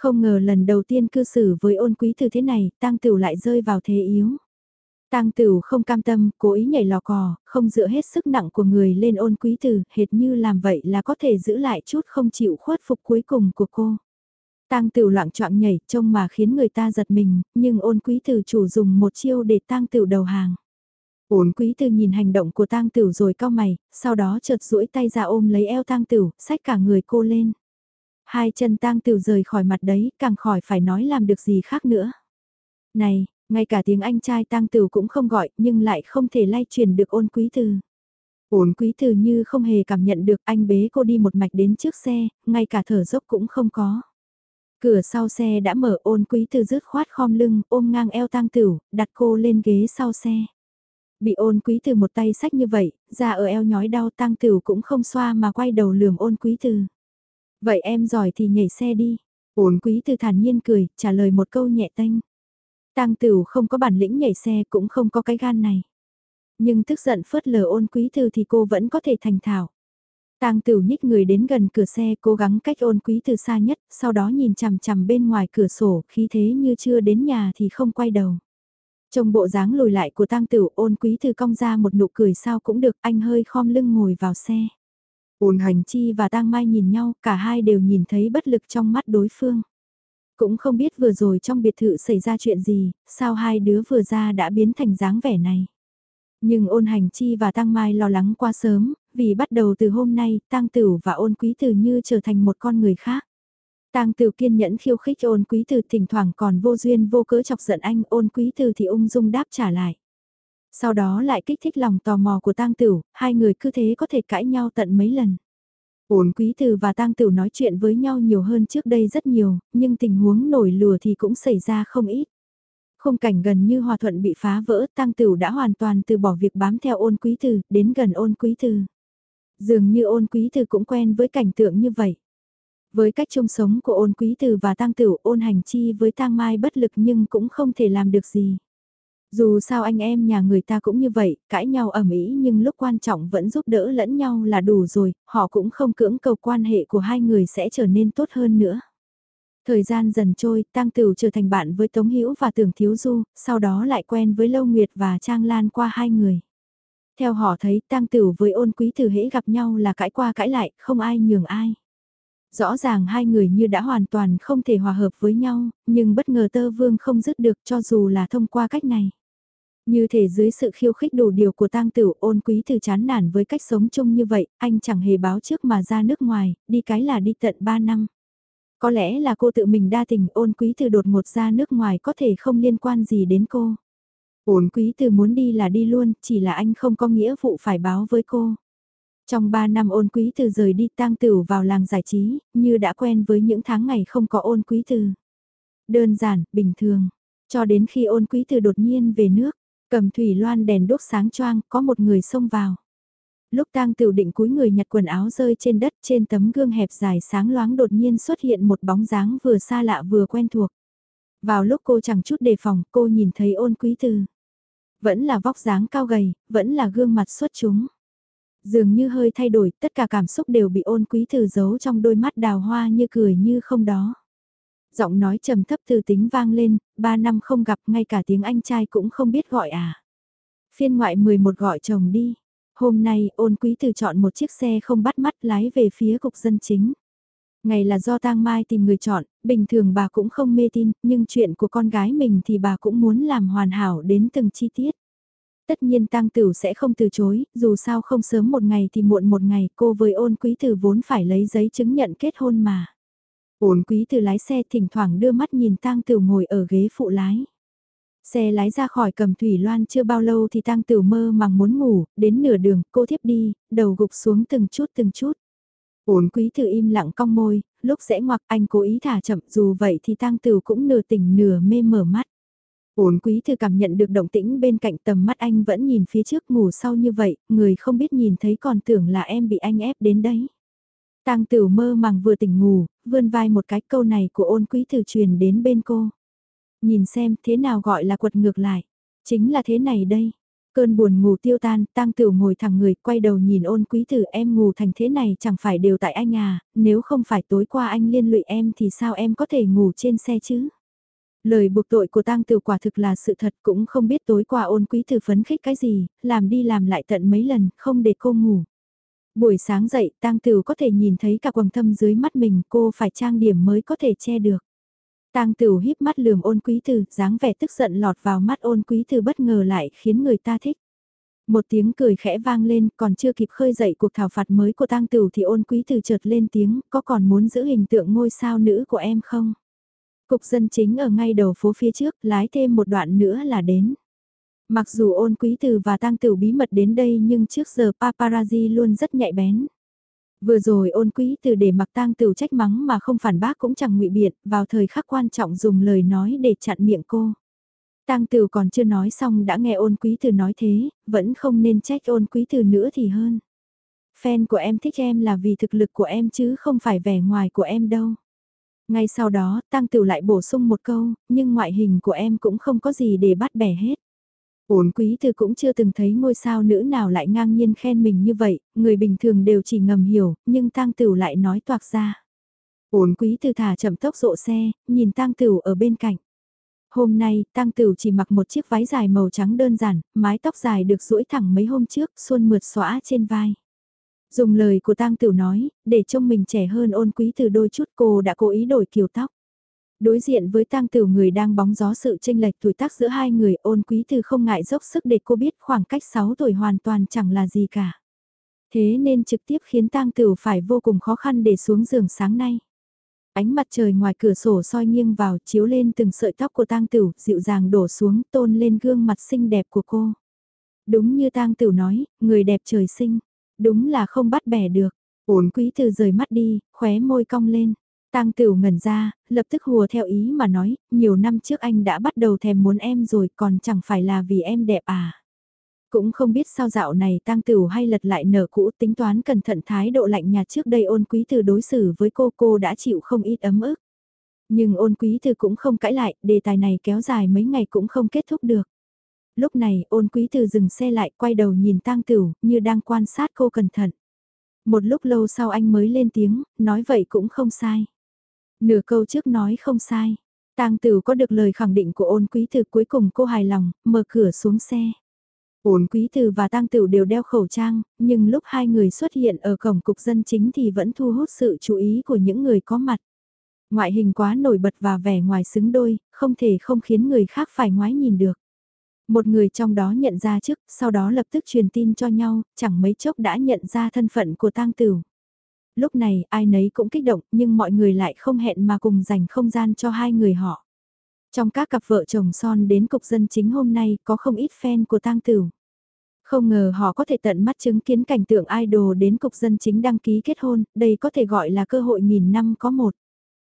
Không ngờ lần đầu tiên cư xử với ôn quý từ thế này, tang tửu lại rơi vào thế yếu. Tang tửu không cam tâm, cố ý nhảy lò cò, không dựa hết sức nặng của người lên ôn quý từ, hệt như làm vậy là có thể giữ lại chút không chịu khuất phục cuối cùng của cô. Tang tửu loạn choạng nhảy, trông mà khiến người ta giật mình, nhưng ôn quý từ chủ dùng một chiêu để tang tửu đầu hàng. Ôn quý từ nhìn hành động của tang tửu rồi cao mày, sau đó chợt duỗi tay ra ôm lấy eo tang tửu, xách cả người cô lên. Hai chân tang tiểu rời khỏi mặt đấy, càng khỏi phải nói làm được gì khác nữa. Này, ngay cả tiếng anh trai tang tiểu cũng không gọi, nhưng lại không thể lay truyền được ôn quý từ. Ôn quý từ như không hề cảm nhận được anh bế cô đi một mạch đến trước xe, ngay cả thở dốc cũng không có. Cửa sau xe đã mở ôn quý từ rứt khoát khom lưng, ôm ngang eo tang tiểu, đặt cô lên ghế sau xe. Bị ôn quý từ một tay sách như vậy, ra ở eo nhói đau tang tiểu cũng không xoa mà quay đầu lườm ôn quý từ. Vậy em giỏi thì nhảy xe đi. Ôn quý từ thản nhiên cười, trả lời một câu nhẹ tênh. Tang tửu không có bản lĩnh nhảy xe cũng không có cái gan này. Nhưng tức giận phớt lờ ôn quý từ thì cô vẫn có thể thành thảo. Tang Tửu nhích người đến gần cửa xe, cố gắng cách ôn quý từ xa nhất, sau đó nhìn chằm chằm bên ngoài cửa sổ, khí thế như chưa đến nhà thì không quay đầu. Trong bộ dáng lùi lại của Tang Tửu, ôn quý từ cong ra một nụ cười sao cũng được, anh hơi khom lưng ngồi vào xe. Ôn hành chi và tang mai nhìn nhau, cả hai đều nhìn thấy bất lực trong mắt đối phương. Cũng không biết vừa rồi trong biệt thự xảy ra chuyện gì, sao hai đứa vừa ra đã biến thành dáng vẻ này. Nhưng ôn hành chi và tăng mai lo lắng quá sớm, vì bắt đầu từ hôm nay, tăng tửu và ôn quý tử như trở thành một con người khác. Tang Tử kiên nhẫn khiêu khích ôn quý Từ thỉnh thoảng còn vô duyên vô cớ chọc giận anh ôn quý Từ thì ung dung đáp trả lại. Sau đó lại kích thích lòng tò mò của tang tửu, hai người cứ thế có thể cãi nhau tận mấy lần. Ổn quý từ và tang tửu nói chuyện với nhau nhiều hơn trước đây rất nhiều, nhưng tình huống nổi lùa thì cũng xảy ra không ít. Khung cảnh gần như hòa thuận bị phá vỡ, tang tửu đã hoàn toàn từ bỏ việc bám theo ôn quý từ, đến gần ôn quý từ. Dường như ôn quý từ cũng quen với cảnh tượng như vậy. Với cách chung sống của ôn quý từ và tang tửu ôn hành chi với tang mai bất lực nhưng cũng không thể làm được gì. Dù sao anh em nhà người ta cũng như vậy, cãi nhau ầm ĩ nhưng lúc quan trọng vẫn giúp đỡ lẫn nhau là đủ rồi, họ cũng không cưỡng cầu quan hệ của hai người sẽ trở nên tốt hơn nữa. Thời gian dần trôi, Tăng Tửu trở thành bạn với Tống Hữu và Tưởng Thiếu Du, sau đó lại quen với Lâu Nguyệt và Trang Lan qua hai người. Theo họ thấy Tăng Tửu với Ôn Quý Tử hễ gặp nhau là cãi qua cãi lại, không ai nhường ai. Rõ ràng hai người như đã hoàn toàn không thể hòa hợp với nhau, nhưng bất ngờ tơ vương không dứt được cho dù là thông qua cách này. Như thể dưới sự khiêu khích đủ điều của tang tử ôn quý từ chán nản với cách sống chung như vậy, anh chẳng hề báo trước mà ra nước ngoài, đi cái là đi tận 3 năm. Có lẽ là cô tự mình đa tình ôn quý từ đột ngột ra nước ngoài có thể không liên quan gì đến cô. Ôn quý từ muốn đi là đi luôn, chỉ là anh không có nghĩa vụ phải báo với cô. Trong 3 năm ôn quý từ rời đi tang tử vào làng giải trí, như đã quen với những tháng ngày không có ôn quý từ. Đơn giản, bình thường. Cho đến khi ôn quý từ đột nhiên về nước, cầm thủy loan đèn đốt sáng choang, có một người xông vào. Lúc tang tiểu định cúi người nhặt quần áo rơi trên đất trên tấm gương hẹp dài sáng loáng đột nhiên xuất hiện một bóng dáng vừa xa lạ vừa quen thuộc. Vào lúc cô chẳng chút đề phòng, cô nhìn thấy ôn quý từ. Vẫn là vóc dáng cao gầy, vẫn là gương mặt xuất chúng. Dường như hơi thay đổi, tất cả cảm xúc đều bị ôn quý từ giấu trong đôi mắt đào hoa như cười như không đó. Giọng nói trầm thấp từ tính vang lên, ba năm không gặp ngay cả tiếng anh trai cũng không biết gọi à. Phiên ngoại 11 gọi chồng đi. Hôm nay ôn quý từ chọn một chiếc xe không bắt mắt lái về phía cục dân chính. Ngày là do tang mai tìm người chọn, bình thường bà cũng không mê tin, nhưng chuyện của con gái mình thì bà cũng muốn làm hoàn hảo đến từng chi tiết. Tất nhiên tang tử sẽ không từ chối, dù sao không sớm một ngày thì muộn một ngày, cô với ôn quý tử vốn phải lấy giấy chứng nhận kết hôn mà. Ôn quý từ lái xe thỉnh thoảng đưa mắt nhìn tang tử ngồi ở ghế phụ lái. Xe lái ra khỏi cầm thủy loan chưa bao lâu thì tang tử mơ màng muốn ngủ, đến nửa đường cô thiếp đi, đầu gục xuống từng chút từng chút. Ôn quý từ im lặng cong môi, lúc sẽ ngoặc anh cố ý thả chậm dù vậy thì tang tử cũng nửa tỉnh nửa mê mở mắt. Ôn quý thư cảm nhận được động tĩnh bên cạnh tầm mắt anh vẫn nhìn phía trước ngủ sau như vậy, người không biết nhìn thấy còn tưởng là em bị anh ép đến đấy. Tang tử mơ màng vừa tỉnh ngủ, vươn vai một cái câu này của ôn quý thư truyền đến bên cô. Nhìn xem thế nào gọi là quật ngược lại. Chính là thế này đây. Cơn buồn ngủ tiêu tan, tang tử ngồi thẳng người, quay đầu nhìn ôn quý tử em ngủ thành thế này chẳng phải đều tại anh à, nếu không phải tối qua anh liên lụy em thì sao em có thể ngủ trên xe chứ? Lời buộc tội của tang tử quả thực là sự thật cũng không biết tối qua ôn quý tử phấn khích cái gì, làm đi làm lại tận mấy lần, không để cô ngủ. Buổi sáng dậy, tang tử có thể nhìn thấy cả quầng thâm dưới mắt mình, cô phải trang điểm mới có thể che được. Tang Tửu híp mắt lườm ôn quý Từ, dáng vẻ tức giận lọt vào mắt ôn quý Từ bất ngờ lại khiến người ta thích. Một tiếng cười khẽ vang lên, còn chưa kịp khơi dậy cuộc thảo phạt mới của tang Tửu thì ôn quý Từ chợt lên tiếng, có còn muốn giữ hình tượng ngôi sao nữ của em không? Cục dân chính ở ngay đầu phố phía trước, lái thêm một đoạn nữa là đến. Mặc dù ôn quý từ và tang tử bí mật đến đây nhưng trước giờ paparazzi luôn rất nhạy bén. Vừa rồi ôn quý từ để mặc tang tử trách mắng mà không phản bác cũng chẳng ngụy biện, vào thời khắc quan trọng dùng lời nói để chặn miệng cô. Tang tử còn chưa nói xong đã nghe ôn quý từ nói thế, vẫn không nên trách ôn quý từ nữa thì hơn. Fan của em thích em là vì thực lực của em chứ không phải vẻ ngoài của em đâu. Ngay sau đó, Tăng Tử lại bổ sung một câu, nhưng ngoại hình của em cũng không có gì để bắt bẻ hết. Ổn quý từ cũng chưa từng thấy ngôi sao nữ nào lại ngang nhiên khen mình như vậy, người bình thường đều chỉ ngầm hiểu, nhưng Tang Tửu lại nói toạc ra. Ổn quý từ thả chậm tốc rộ xe, nhìn Tang Tửu ở bên cạnh. Hôm nay, Tang Tửu chỉ mặc một chiếc váy dài màu trắng đơn giản, mái tóc dài được duỗi thẳng mấy hôm trước, xuân mượt xõa trên vai. Dùng lời của tang Tửu nói, để trông mình trẻ hơn ôn quý từ đôi chút cô đã cố ý đổi kiểu tóc. Đối diện với tang tiểu người đang bóng gió sự tranh lệch tuổi tác giữa hai người ôn quý từ không ngại dốc sức để cô biết khoảng cách 6 tuổi hoàn toàn chẳng là gì cả. Thế nên trực tiếp khiến tang tiểu phải vô cùng khó khăn để xuống giường sáng nay. Ánh mặt trời ngoài cửa sổ soi nghiêng vào chiếu lên từng sợi tóc của tang tiểu dịu dàng đổ xuống tôn lên gương mặt xinh đẹp của cô. Đúng như tang tiểu nói, người đẹp trời sinh. Đúng là không bắt bẻ được. Ổn quý từ rời mắt đi, khóe môi cong lên. Tang Tửu ngẩn ra, lập tức hùa theo ý mà nói, nhiều năm trước anh đã bắt đầu thèm muốn em rồi, còn chẳng phải là vì em đẹp à. Cũng không biết sao dạo này Tang Tửu hay lật lại nở cũ tính toán cẩn thận thái độ lạnh nhạt trước đây ôn quý từ đối xử với cô cô đã chịu không ít ấm ức. Nhưng ôn quý từ cũng không cãi lại, đề tài này kéo dài mấy ngày cũng không kết thúc được. Lúc này ôn quý từ dừng xe lại quay đầu nhìn tang tửu như đang quan sát cô cẩn thận. Một lúc lâu sau anh mới lên tiếng, nói vậy cũng không sai. Nửa câu trước nói không sai. Tang Tử có được lời khẳng định của ôn quý từ cuối cùng cô hài lòng, mở cửa xuống xe. Ôn quý từ và tang tửu đều đeo khẩu trang, nhưng lúc hai người xuất hiện ở cổng cục dân chính thì vẫn thu hút sự chú ý của những người có mặt. Ngoại hình quá nổi bật và vẻ ngoài xứng đôi, không thể không khiến người khác phải ngoái nhìn được. Một người trong đó nhận ra trước, sau đó lập tức truyền tin cho nhau, chẳng mấy chốc đã nhận ra thân phận của tang tửu. Lúc này ai nấy cũng kích động nhưng mọi người lại không hẹn mà cùng dành không gian cho hai người họ. Trong các cặp vợ chồng son đến cục dân chính hôm nay có không ít fan của tang tửu. Không ngờ họ có thể tận mắt chứng kiến cảnh tượng idol đến cục dân chính đăng ký kết hôn, đây có thể gọi là cơ hội nghìn năm có một.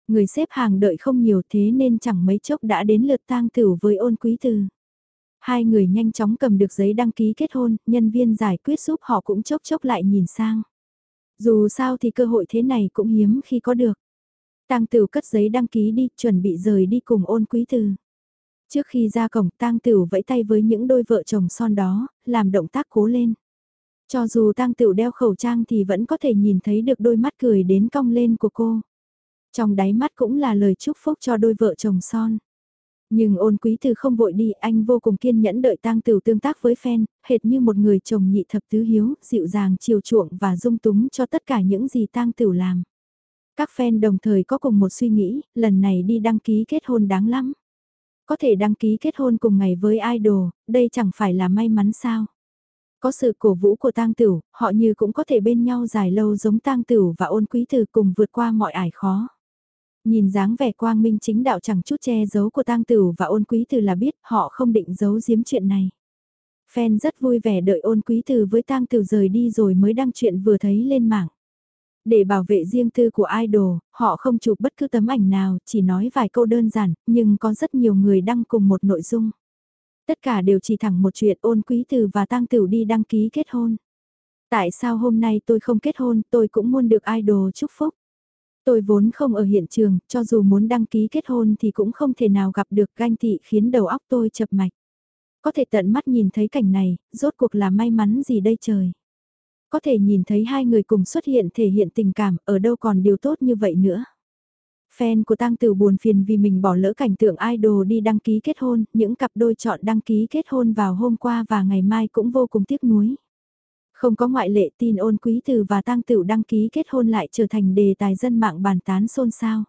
Người xếp hàng đợi không nhiều thế nên chẳng mấy chốc đã đến lượt tang tửu với ôn quý từ. Hai người nhanh chóng cầm được giấy đăng ký kết hôn, nhân viên giải quyết giúp họ cũng chốc chốc lại nhìn sang. Dù sao thì cơ hội thế này cũng hiếm khi có được. Tang Tửu cất giấy đăng ký đi, chuẩn bị rời đi cùng ôn quý từ. Trước khi ra cổng Tang Tửu vẫy tay với những đôi vợ chồng son đó, làm động tác cố lên. Cho dù Tang Tửu đeo khẩu trang thì vẫn có thể nhìn thấy được đôi mắt cười đến cong lên của cô. Trong đáy mắt cũng là lời chúc phúc cho đôi vợ chồng son. Nhưng ôn quý từ không vội đi, anh vô cùng kiên nhẫn đợi tang tửu tương tác với fan, hệt như một người chồng nhị thập tứ hiếu, dịu dàng chiều chuộng và dung túng cho tất cả những gì tang tửu làm. Các fan đồng thời có cùng một suy nghĩ, lần này đi đăng ký kết hôn đáng lắm. Có thể đăng ký kết hôn cùng ngày với idol, đây chẳng phải là may mắn sao. Có sự cổ vũ của tang tửu, họ như cũng có thể bên nhau dài lâu giống tang tửu và ôn quý từ cùng vượt qua mọi ải khó. Nhìn dáng vẻ quang minh chính đạo chẳng chút che giấu của tang tửu và ôn quý từ là biết họ không định giấu giếm chuyện này. Fan rất vui vẻ đợi ôn quý từ với tang tửu rời đi rồi mới đăng chuyện vừa thấy lên mạng. Để bảo vệ riêng tư của idol, họ không chụp bất cứ tấm ảnh nào, chỉ nói vài câu đơn giản, nhưng có rất nhiều người đăng cùng một nội dung. Tất cả đều chỉ thẳng một chuyện ôn quý từ và tang tửu đi đăng ký kết hôn. Tại sao hôm nay tôi không kết hôn, tôi cũng muốn được idol chúc phúc. Tôi vốn không ở hiện trường, cho dù muốn đăng ký kết hôn thì cũng không thể nào gặp được ganh tị khiến đầu óc tôi chập mạch. Có thể tận mắt nhìn thấy cảnh này, rốt cuộc là may mắn gì đây trời. Có thể nhìn thấy hai người cùng xuất hiện thể hiện tình cảm, ở đâu còn điều tốt như vậy nữa. Fan của Tăng Tử buồn phiền vì mình bỏ lỡ cảnh tượng idol đi đăng ký kết hôn, những cặp đôi chọn đăng ký kết hôn vào hôm qua và ngày mai cũng vô cùng tiếc nuối. Không có ngoại lệ tin ôn quý từ và tăng tửu đăng ký kết hôn lại trở thành đề tài dân mạng bàn tán xôn xao.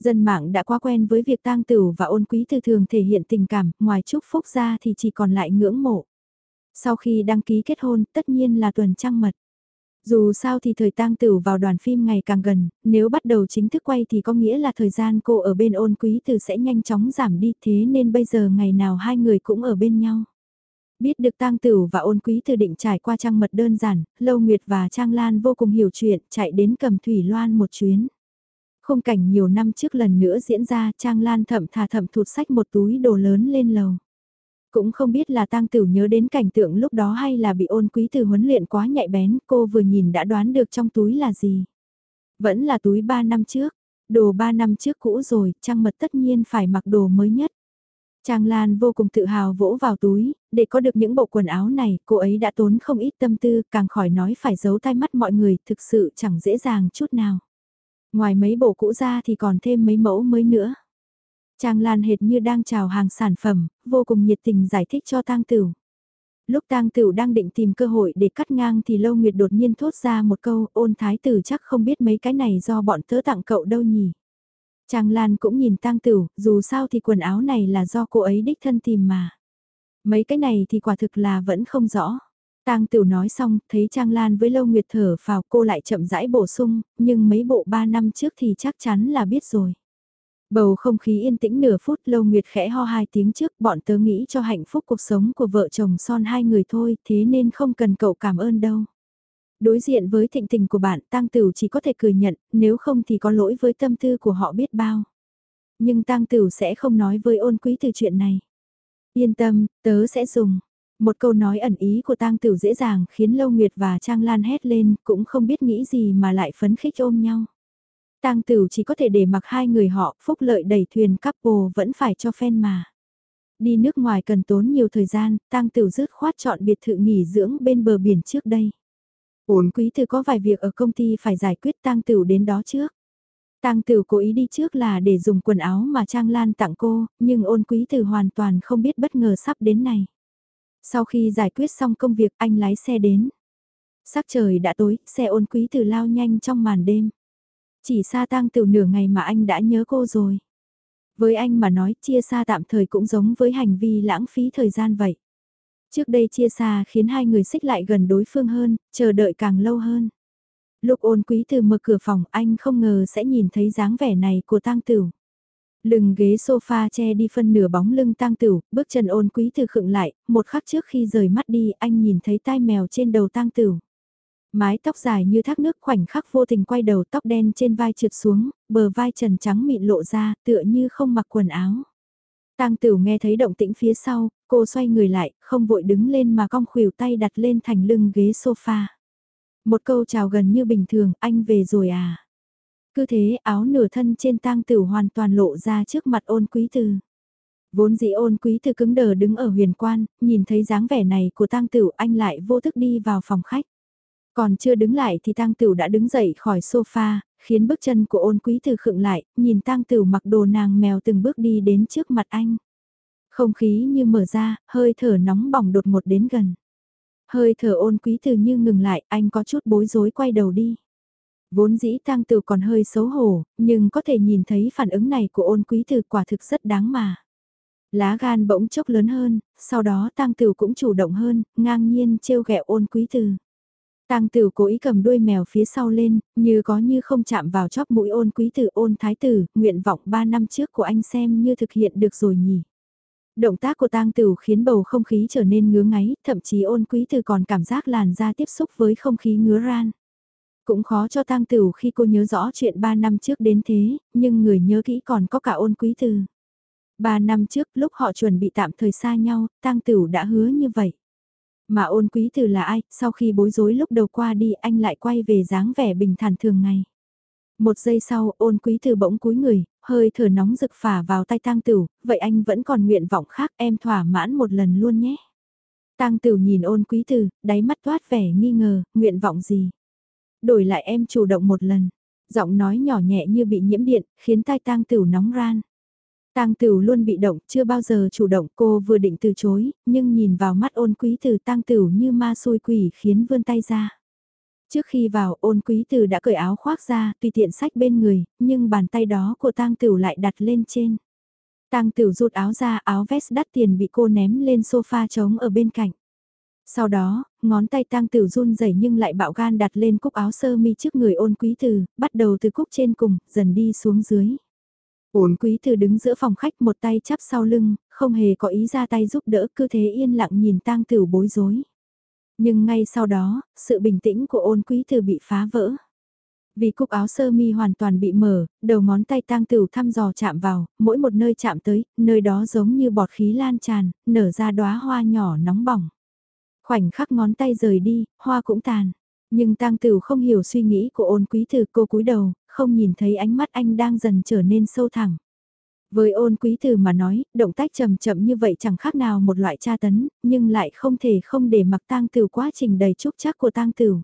Dân mạng đã quá quen với việc tang tửu và ôn quý từ thường thể hiện tình cảm, ngoài chúc phúc ra thì chỉ còn lại ngưỡng mộ. Sau khi đăng ký kết hôn, tất nhiên là tuần trăng mật. Dù sao thì thời tang tửu vào đoàn phim ngày càng gần, nếu bắt đầu chính thức quay thì có nghĩa là thời gian cô ở bên ôn quý từ sẽ nhanh chóng giảm đi thế nên bây giờ ngày nào hai người cũng ở bên nhau. Biết được tang tửu và ôn quý từ định trải qua trang mật đơn giản, Lâu Nguyệt và Trang Lan vô cùng hiểu chuyện, chạy đến cầm thủy loan một chuyến. Khung cảnh nhiều năm trước lần nữa diễn ra, Trang Lan thậm thà thậm thụt sách một túi đồ lớn lên lầu. Cũng không biết là tang tửu nhớ đến cảnh tượng lúc đó hay là bị ôn quý từ huấn luyện quá nhạy bén, cô vừa nhìn đã đoán được trong túi là gì. Vẫn là túi 3 năm trước, đồ 3 năm trước cũ rồi, Trang Mật tất nhiên phải mặc đồ mới nhất. Trang Lan vô cùng tự hào vỗ vào túi, để có được những bộ quần áo này, cô ấy đã tốn không ít tâm tư, càng khỏi nói phải giấu tai mắt mọi người, thực sự chẳng dễ dàng chút nào. Ngoài mấy bộ cũ ra thì còn thêm mấy mẫu mới nữa. Trang Lan hệt như đang chào hàng sản phẩm, vô cùng nhiệt tình giải thích cho Tang Tửu. Lúc Tang Tửu đang định tìm cơ hội để cắt ngang thì Lâu Nguyệt đột nhiên thốt ra một câu, ôn thái tử chắc không biết mấy cái này do bọn tớ tặng cậu đâu nhỉ. Trang Lan cũng nhìn tang tửu, dù sao thì quần áo này là do cô ấy đích thân tìm mà. Mấy cái này thì quả thực là vẫn không rõ. Tang Tửu nói xong, thấy Trang Lan với Lâu Nguyệt thở vào cô lại chậm rãi bổ sung, nhưng mấy bộ ba năm trước thì chắc chắn là biết rồi. Bầu không khí yên tĩnh nửa phút Lâu Nguyệt khẽ ho hai tiếng trước bọn tớ nghĩ cho hạnh phúc cuộc sống của vợ chồng son hai người thôi thế nên không cần cậu cảm ơn đâu. Đối diện với thịnh tình của bạn tăng Tửu chỉ có thể cười nhận, nếu không thì có lỗi với tâm tư của họ biết bao. Nhưng tăng Tửu sẽ không nói với ôn quý từ chuyện này. Yên tâm, tớ sẽ dùng. Một câu nói ẩn ý của tăng Tửu dễ dàng khiến Lâu Nguyệt và Trang Lan hét lên, cũng không biết nghĩ gì mà lại phấn khích ôm nhau. tăng Tửu chỉ có thể để mặc hai người họ, phúc lợi đẩy thuyền couple vẫn phải cho fan mà. Đi nước ngoài cần tốn nhiều thời gian, tăng Tửu dứt khoát chọn biệt thự nghỉ dưỡng bên bờ biển trước đây. Uốn quý thư có vài việc ở công ty phải giải quyết tang tửu đến đó trước. Tang Tửu cố ý đi trước là để dùng quần áo mà Trang Lan tặng cô, nhưng ôn quý từ hoàn toàn không biết bất ngờ sắp đến này. Sau khi giải quyết xong công việc anh lái xe đến. Sắc trời đã tối, xe ôn quý từ lao nhanh trong màn đêm. Chỉ xa tang Tử nửa ngày mà anh đã nhớ cô rồi. Với anh mà nói chia xa tạm thời cũng giống với hành vi lãng phí thời gian vậy. Trước đây chia xa khiến hai người xích lại gần đối phương hơn, chờ đợi càng lâu hơn. Lúc ôn quý từ mở cửa phòng anh không ngờ sẽ nhìn thấy dáng vẻ này của tang tử. Lưng ghế sofa che đi phân nửa bóng lưng tang tử, bước chân ôn quý từ khựng lại, một khắc trước khi rời mắt đi anh nhìn thấy tai mèo trên đầu tang tử. Mái tóc dài như thác nước khoảnh khắc vô tình quay đầu tóc đen trên vai trượt xuống, bờ vai trần trắng mịn lộ ra tựa như không mặc quần áo. Tang Tửu nghe thấy động tĩnh phía sau, cô xoay người lại, không vội đứng lên mà cong khuỷu tay đặt lên thành lưng ghế sofa. Một câu chào gần như bình thường, anh về rồi à? Cứ thế áo nửa thân trên Tang Tửu hoàn toàn lộ ra trước mặt ôn quý từ. Vốn dĩ ôn quý từ cứng đờ đứng ở huyền quan, nhìn thấy dáng vẻ này của Tang Tửu anh lại vô thức đi vào phòng khách. Còn chưa đứng lại thì Tang Tửu đã đứng dậy khỏi sofa, khiến bước chân của ôn quý từ khựng lại, nhìn Tang Tửu mặc đồ nàng mèo từng bước đi đến trước mặt anh. Không khí như mở ra, hơi thở nóng bỏng đột ngột đến gần. Hơi thở ôn quý từ như ngừng lại, anh có chút bối rối quay đầu đi. Vốn dĩ Tang Tửu còn hơi xấu hổ, nhưng có thể nhìn thấy phản ứng này của ôn quý từ quả thực rất đáng mà. Lá gan bỗng chốc lớn hơn, sau đó Tang Tửu cũng chủ động hơn, ngang nhiên trêu ghẹo ôn quý từ. Tang Tử cố ý cầm đuôi mèo phía sau lên, như có như không chạm vào chóp mũi ôn quý tử ôn thái tử, nguyện vọng 3 năm trước của anh xem như thực hiện được rồi nhỉ. Động tác của tang tử khiến bầu không khí trở nên ngứa ngáy, thậm chí ôn quý tử còn cảm giác làn da tiếp xúc với không khí ngứa ran. Cũng khó cho tang tử khi cô nhớ rõ chuyện 3 năm trước đến thế, nhưng người nhớ kỹ còn có cả ôn quý tử. 3 năm trước lúc họ chuẩn bị tạm thời xa nhau, tang tử đã hứa như vậy. Mà ôn quý từ là ai, sau khi bối rối lúc đầu qua đi anh lại quay về dáng vẻ bình thản thường ngày. Một giây sau ôn quý từ bỗng cúi người, hơi thở nóng rực phả vào tay tang tửu, vậy anh vẫn còn nguyện vọng khác em thỏa mãn một lần luôn nhé. Tang tửu nhìn ôn quý từ, đáy mắt toát vẻ nghi ngờ, nguyện vọng gì? Đổi lại em chủ động một lần, giọng nói nhỏ nhẹ như bị nhiễm điện, khiến tai tang tửu nóng ran. Tang Tửu luôn bị động, chưa bao giờ chủ động, cô vừa định từ chối, nhưng nhìn vào mắt ôn quý từ Tang Tửu như ma xôi quỷ khiến vươn tay ra. Trước khi vào, ôn quý từ đã cởi áo khoác ra, tùy tiện sách bên người, nhưng bàn tay đó của Tang Tửu lại đặt lên trên. Tang Tửu rút áo ra, áo vest đắt tiền bị cô ném lên sofa trống ở bên cạnh. Sau đó, ngón tay Tang Tửu run rẩy nhưng lại bạo gan đặt lên cúc áo sơ mi trước người ôn quý từ, bắt đầu từ cúc trên cùng, dần đi xuống dưới. Ổn quý thư đứng giữa phòng khách một tay chắp sau lưng, không hề có ý ra tay giúp đỡ cứ thế yên lặng nhìn tang tử bối rối. Nhưng ngay sau đó, sự bình tĩnh của ôn quý thư bị phá vỡ. Vì cúc áo sơ mi hoàn toàn bị mở, đầu ngón tay tang tử thăm dò chạm vào, mỗi một nơi chạm tới, nơi đó giống như bọt khí lan tràn, nở ra đóa hoa nhỏ nóng bỏng. Khoảnh khắc ngón tay rời đi, hoa cũng tàn. Nhưng tang tử không hiểu suy nghĩ của ôn quý thư cô cúi đầu, không nhìn thấy ánh mắt anh đang dần trở nên sâu thẳng. Với ôn quý từ mà nói, động tác chậm chậm như vậy chẳng khác nào một loại tra tấn, nhưng lại không thể không để mặc tang tử quá trình đầy trúc chắc của tang tử.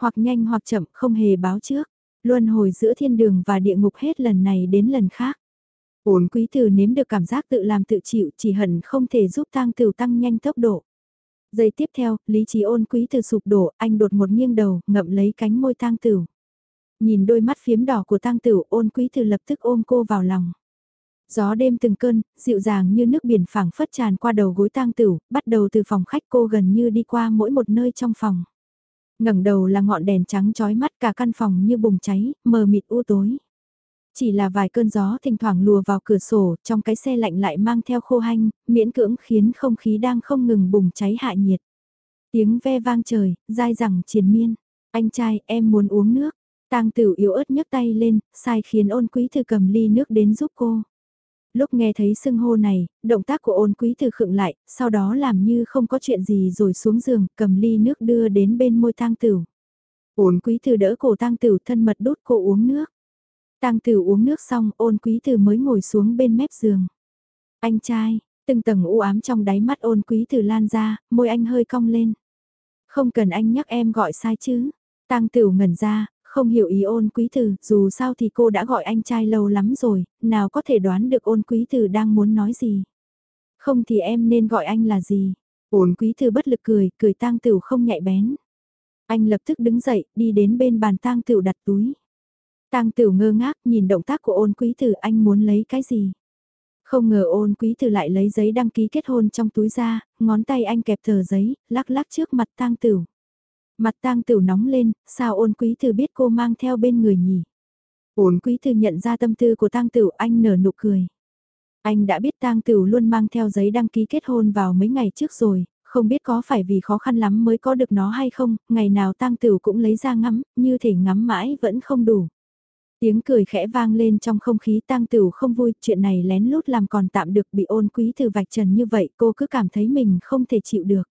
Hoặc nhanh hoặc chậm không hề báo trước, luân hồi giữa thiên đường và địa ngục hết lần này đến lần khác. Ôn quý từ nếm được cảm giác tự làm tự chịu chỉ hận không thể giúp tang tử tăng nhanh tốc độ. Giây tiếp theo, lý trí ôn quý từ sụp đổ, anh đột một nghiêng đầu, ngậm lấy cánh môi tang tử. Nhìn đôi mắt phiếm đỏ của tang tử ôn quý từ lập tức ôm cô vào lòng. Gió đêm từng cơn, dịu dàng như nước biển phẳng phất tràn qua đầu gối tang tử, bắt đầu từ phòng khách cô gần như đi qua mỗi một nơi trong phòng. ngẩng đầu là ngọn đèn trắng chói mắt cả căn phòng như bùng cháy, mờ mịt u tối. Chỉ là vài cơn gió thỉnh thoảng lùa vào cửa sổ, trong cái xe lạnh lại mang theo khô hanh, miễn cưỡng khiến không khí đang không ngừng bùng cháy hạ nhiệt. Tiếng ve vang trời, dai dẳng triền miên. Anh trai, em muốn uống nước. Tang Tử yếu ớt nhấc tay lên, sai khiến ôn quý thư cầm ly nước đến giúp cô. Lúc nghe thấy sưng hô này, động tác của ôn quý thư khựng lại, sau đó làm như không có chuyện gì rồi xuống giường, cầm ly nước đưa đến bên môi Tang Tử. Ôn quý thư đỡ cổ Tang Tử thân mật đút cô uống nước. Tang Tử uống nước xong, ôn quý thư mới ngồi xuống bên mép giường. Anh trai, từng tầng u ám trong đáy mắt ôn quý thư lan ra, môi anh hơi cong lên. Không cần anh nhắc em gọi sai chứ. Tang Tử ngẩn ra, không hiểu ý ôn quý tử, dù sao thì cô đã gọi anh trai lâu lắm rồi, nào có thể đoán được ôn quý tử đang muốn nói gì. Không thì em nên gọi anh là gì. Ôn quý tử bất lực cười, cười tang tửu không nhạy bén. Anh lập tức đứng dậy, đi đến bên bàn tang tửu đặt túi. Tang tửu ngơ ngác nhìn động tác của ôn quý tử anh muốn lấy cái gì. Không ngờ ôn quý tử lại lấy giấy đăng ký kết hôn trong túi ra, ngón tay anh kẹp tờ giấy, lắc lắc trước mặt tang tửu. Mặt tang tửu nóng lên, sao ôn quý tử biết cô mang theo bên người nhỉ? Ôn quý tử nhận ra tâm tư của tang tửu anh nở nụ cười. Anh đã biết tang tửu luôn mang theo giấy đăng ký kết hôn vào mấy ngày trước rồi, không biết có phải vì khó khăn lắm mới có được nó hay không, ngày nào tang tửu cũng lấy ra ngắm, như thể ngắm mãi vẫn không đủ. Tiếng cười khẽ vang lên trong không khí tang tửu không vui, chuyện này lén lút làm còn tạm được bị ôn quý từ vạch trần như vậy cô cứ cảm thấy mình không thể chịu được.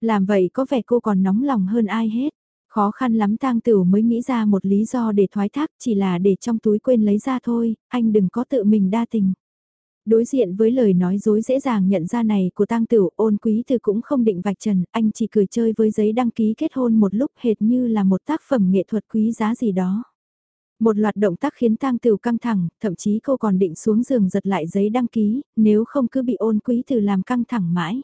Làm vậy có vẻ cô còn nóng lòng hơn ai hết. Khó khăn lắm tang tửu mới nghĩ ra một lý do để thoái thác chỉ là để trong túi quên lấy ra thôi, anh đừng có tự mình đa tình. Đối diện với lời nói dối dễ dàng nhận ra này của tang tửu ôn quý từ cũng không định vạch trần, anh chỉ cười chơi với giấy đăng ký kết hôn một lúc hệt như là một tác phẩm nghệ thuật quý giá gì đó. Một loạt động tác khiến tang tửu căng thẳng, thậm chí cô còn định xuống giường giật lại giấy đăng ký, nếu không cứ bị ôn quý từ làm căng thẳng mãi.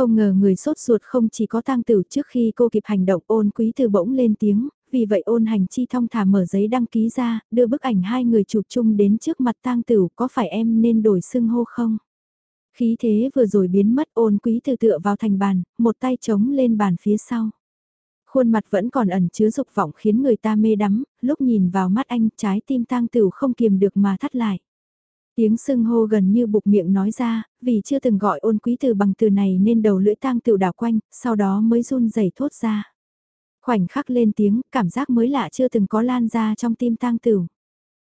Không ngờ người sốt ruột không chỉ có tang tử trước khi cô kịp hành động ôn quý từ bỗng lên tiếng, vì vậy ôn hành chi thong thả mở giấy đăng ký ra, đưa bức ảnh hai người chụp chung đến trước mặt tang tử. có phải em nên đổi xưng hô không? Khí thế vừa rồi biến mất ôn quý từ tựa vào thành bàn, một tay chống lên bàn phía sau. Khuôn mặt vẫn còn ẩn chứa dục vọng khiến người ta mê đắm, lúc nhìn vào mắt anh trái tim tang tử không kiềm được mà thắt lại. Tiếng sưng hô gần như bục miệng nói ra, vì chưa từng gọi ôn quý từ bằng từ này nên đầu lưỡi tang tửu đảo quanh, sau đó mới run rẩy thốt ra. Khoảnh khắc lên tiếng, cảm giác mới lạ chưa từng có lan ra trong tim tang tửu.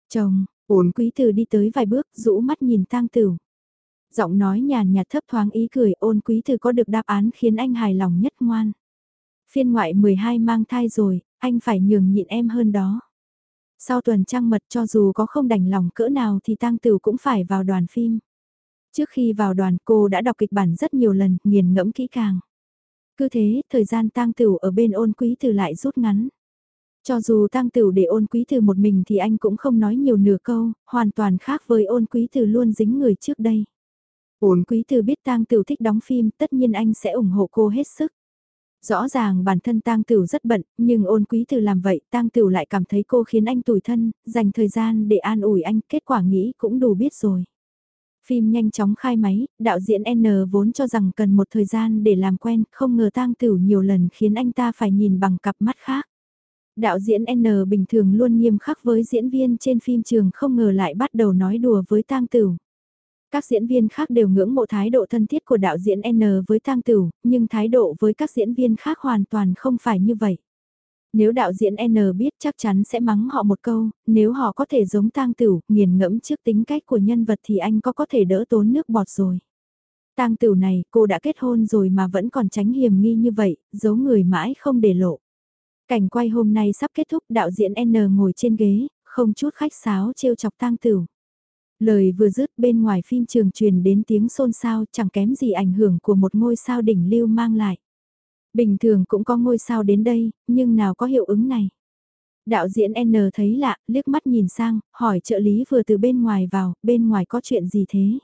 Chồng, ôn quý từ đi tới vài bước, rũ mắt nhìn tang tửu. Giọng nói nhàn nhạt thấp thoáng ý cười ôn quý từ có được đáp án khiến anh hài lòng nhất ngoan. Phiên ngoại 12 mang thai rồi, anh phải nhường nhịn em hơn đó. Sau tuần trăng mật cho dù có không đành lòng cỡ nào thì tang tửu cũng phải vào đoàn phim. Trước khi vào đoàn cô đã đọc kịch bản rất nhiều lần, nghiền ngẫm kỹ càng. Cứ thế, thời gian tang tửu ở bên ôn quý từ lại rút ngắn. Cho dù tang tửu để ôn quý từ một mình thì anh cũng không nói nhiều nửa câu, hoàn toàn khác với ôn quý từ luôn dính người trước đây. Ôn quý từ biết tang tửu thích đóng phim, tất nhiên anh sẽ ủng hộ cô hết sức. Rõ ràng bản thân tang tửu rất bận, nhưng ôn quý từ làm vậy, tang tửu lại cảm thấy cô khiến anh tủi thân, dành thời gian để an ủi anh, kết quả nghĩ cũng đủ biết rồi. Phim nhanh chóng khai máy, đạo diễn N vốn cho rằng cần một thời gian để làm quen, không ngờ tang tửu nhiều lần khiến anh ta phải nhìn bằng cặp mắt khác. Đạo diễn N bình thường luôn nghiêm khắc với diễn viên trên phim trường không ngờ lại bắt đầu nói đùa với tang tửu. Các diễn viên khác đều ngưỡng mộ thái độ thân thiết của đạo diễn N với tang tửu, nhưng thái độ với các diễn viên khác hoàn toàn không phải như vậy. Nếu đạo diễn N biết chắc chắn sẽ mắng họ một câu, nếu họ có thể giống tang tửu, nghiền ngẫm trước tính cách của nhân vật thì anh có có thể đỡ tốn nước bọt rồi. Tang tửu này, cô đã kết hôn rồi mà vẫn còn tránh hiểm nghi như vậy, giấu người mãi không để lộ. Cảnh quay hôm nay sắp kết thúc, đạo diễn N ngồi trên ghế, không chút khách sáo trêu chọc tang tửu. Lời vừa dứt bên ngoài phim trường truyền đến tiếng xôn xao chẳng kém gì ảnh hưởng của một ngôi sao đỉnh lưu mang lại. Bình thường cũng có ngôi sao đến đây, nhưng nào có hiệu ứng này. Đạo diễn N thấy lạ, liếc mắt nhìn sang, hỏi trợ lý vừa từ bên ngoài vào, bên ngoài có chuyện gì thế?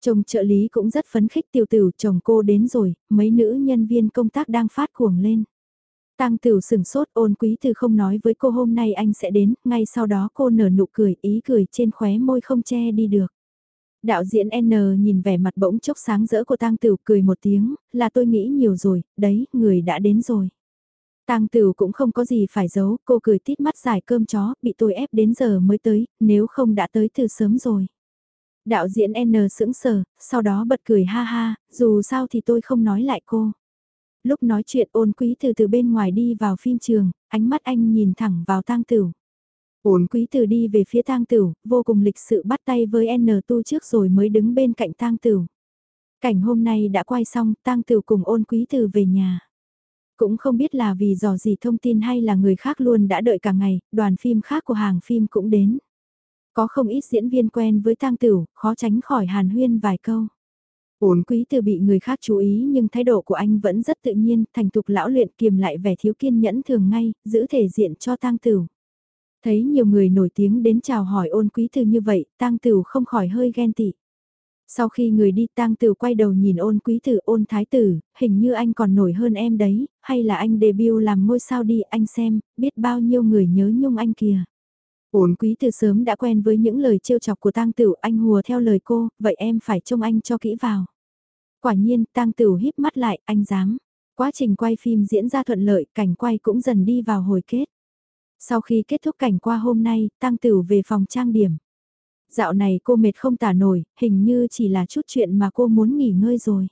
Chồng trợ lý cũng rất phấn khích tiểu tử chồng cô đến rồi, mấy nữ nhân viên công tác đang phát cuồng lên. Tăng tiểu sừng sốt ôn quý từ không nói với cô hôm nay anh sẽ đến, ngay sau đó cô nở nụ cười, ý cười trên khóe môi không che đi được. Đạo diễn N nhìn vẻ mặt bỗng chốc sáng rỡ của Tang Tửu cười một tiếng, là tôi nghĩ nhiều rồi, đấy, người đã đến rồi. Tang Tửu cũng không có gì phải giấu, cô cười tít mắt giải cơm chó, bị tôi ép đến giờ mới tới, nếu không đã tới từ sớm rồi. Đạo diễn N sững sờ, sau đó bật cười ha ha, dù sao thì tôi không nói lại cô. Lúc nói chuyện ôn quý từ từ bên ngoài đi vào phim trường, ánh mắt anh nhìn thẳng vào Tang Tửu. ôn quý từ đi về phía tang tửu, vô cùng lịch sự bắt tay với N tu trước rồi mới đứng bên cạnh tang tửu. Cảnh hôm nay đã quay xong, tang tửu cùng ôn quý từ về nhà. Cũng không biết là vì dò gì thông tin hay là người khác luôn đã đợi cả ngày, đoàn phim khác của hàng phim cũng đến. Có không ít diễn viên quen với tang tửu, khó tránh khỏi hàn huyên vài câu. Uốn quý từ bị người khác chú ý nhưng thái độ của anh vẫn rất tự nhiên, thành thục lão luyện kiềm lại vẻ thiếu kiên nhẫn thường ngay, giữ thể diện cho tang tửu. Thấy nhiều người nổi tiếng đến chào hỏi ôn quý từ như vậy, tang tửu không khỏi hơi ghen tị. Sau khi người đi tang tử quay đầu nhìn ôn quý tử ôn thái tử, hình như anh còn nổi hơn em đấy, hay là anh debut làm ngôi sao đi anh xem, biết bao nhiêu người nhớ nhung anh kìa. Ổn quý từ sớm đã quen với những lời trêu chọc của tang tử anh hùa theo lời cô, vậy em phải trông anh cho kỹ vào. Quả nhiên, tang tử híp mắt lại, anh dám. Quá trình quay phim diễn ra thuận lợi, cảnh quay cũng dần đi vào hồi kết. Sau khi kết thúc cảnh qua hôm nay, tang tử về phòng trang điểm. Dạo này cô mệt không tả nổi, hình như chỉ là chút chuyện mà cô muốn nghỉ ngơi rồi.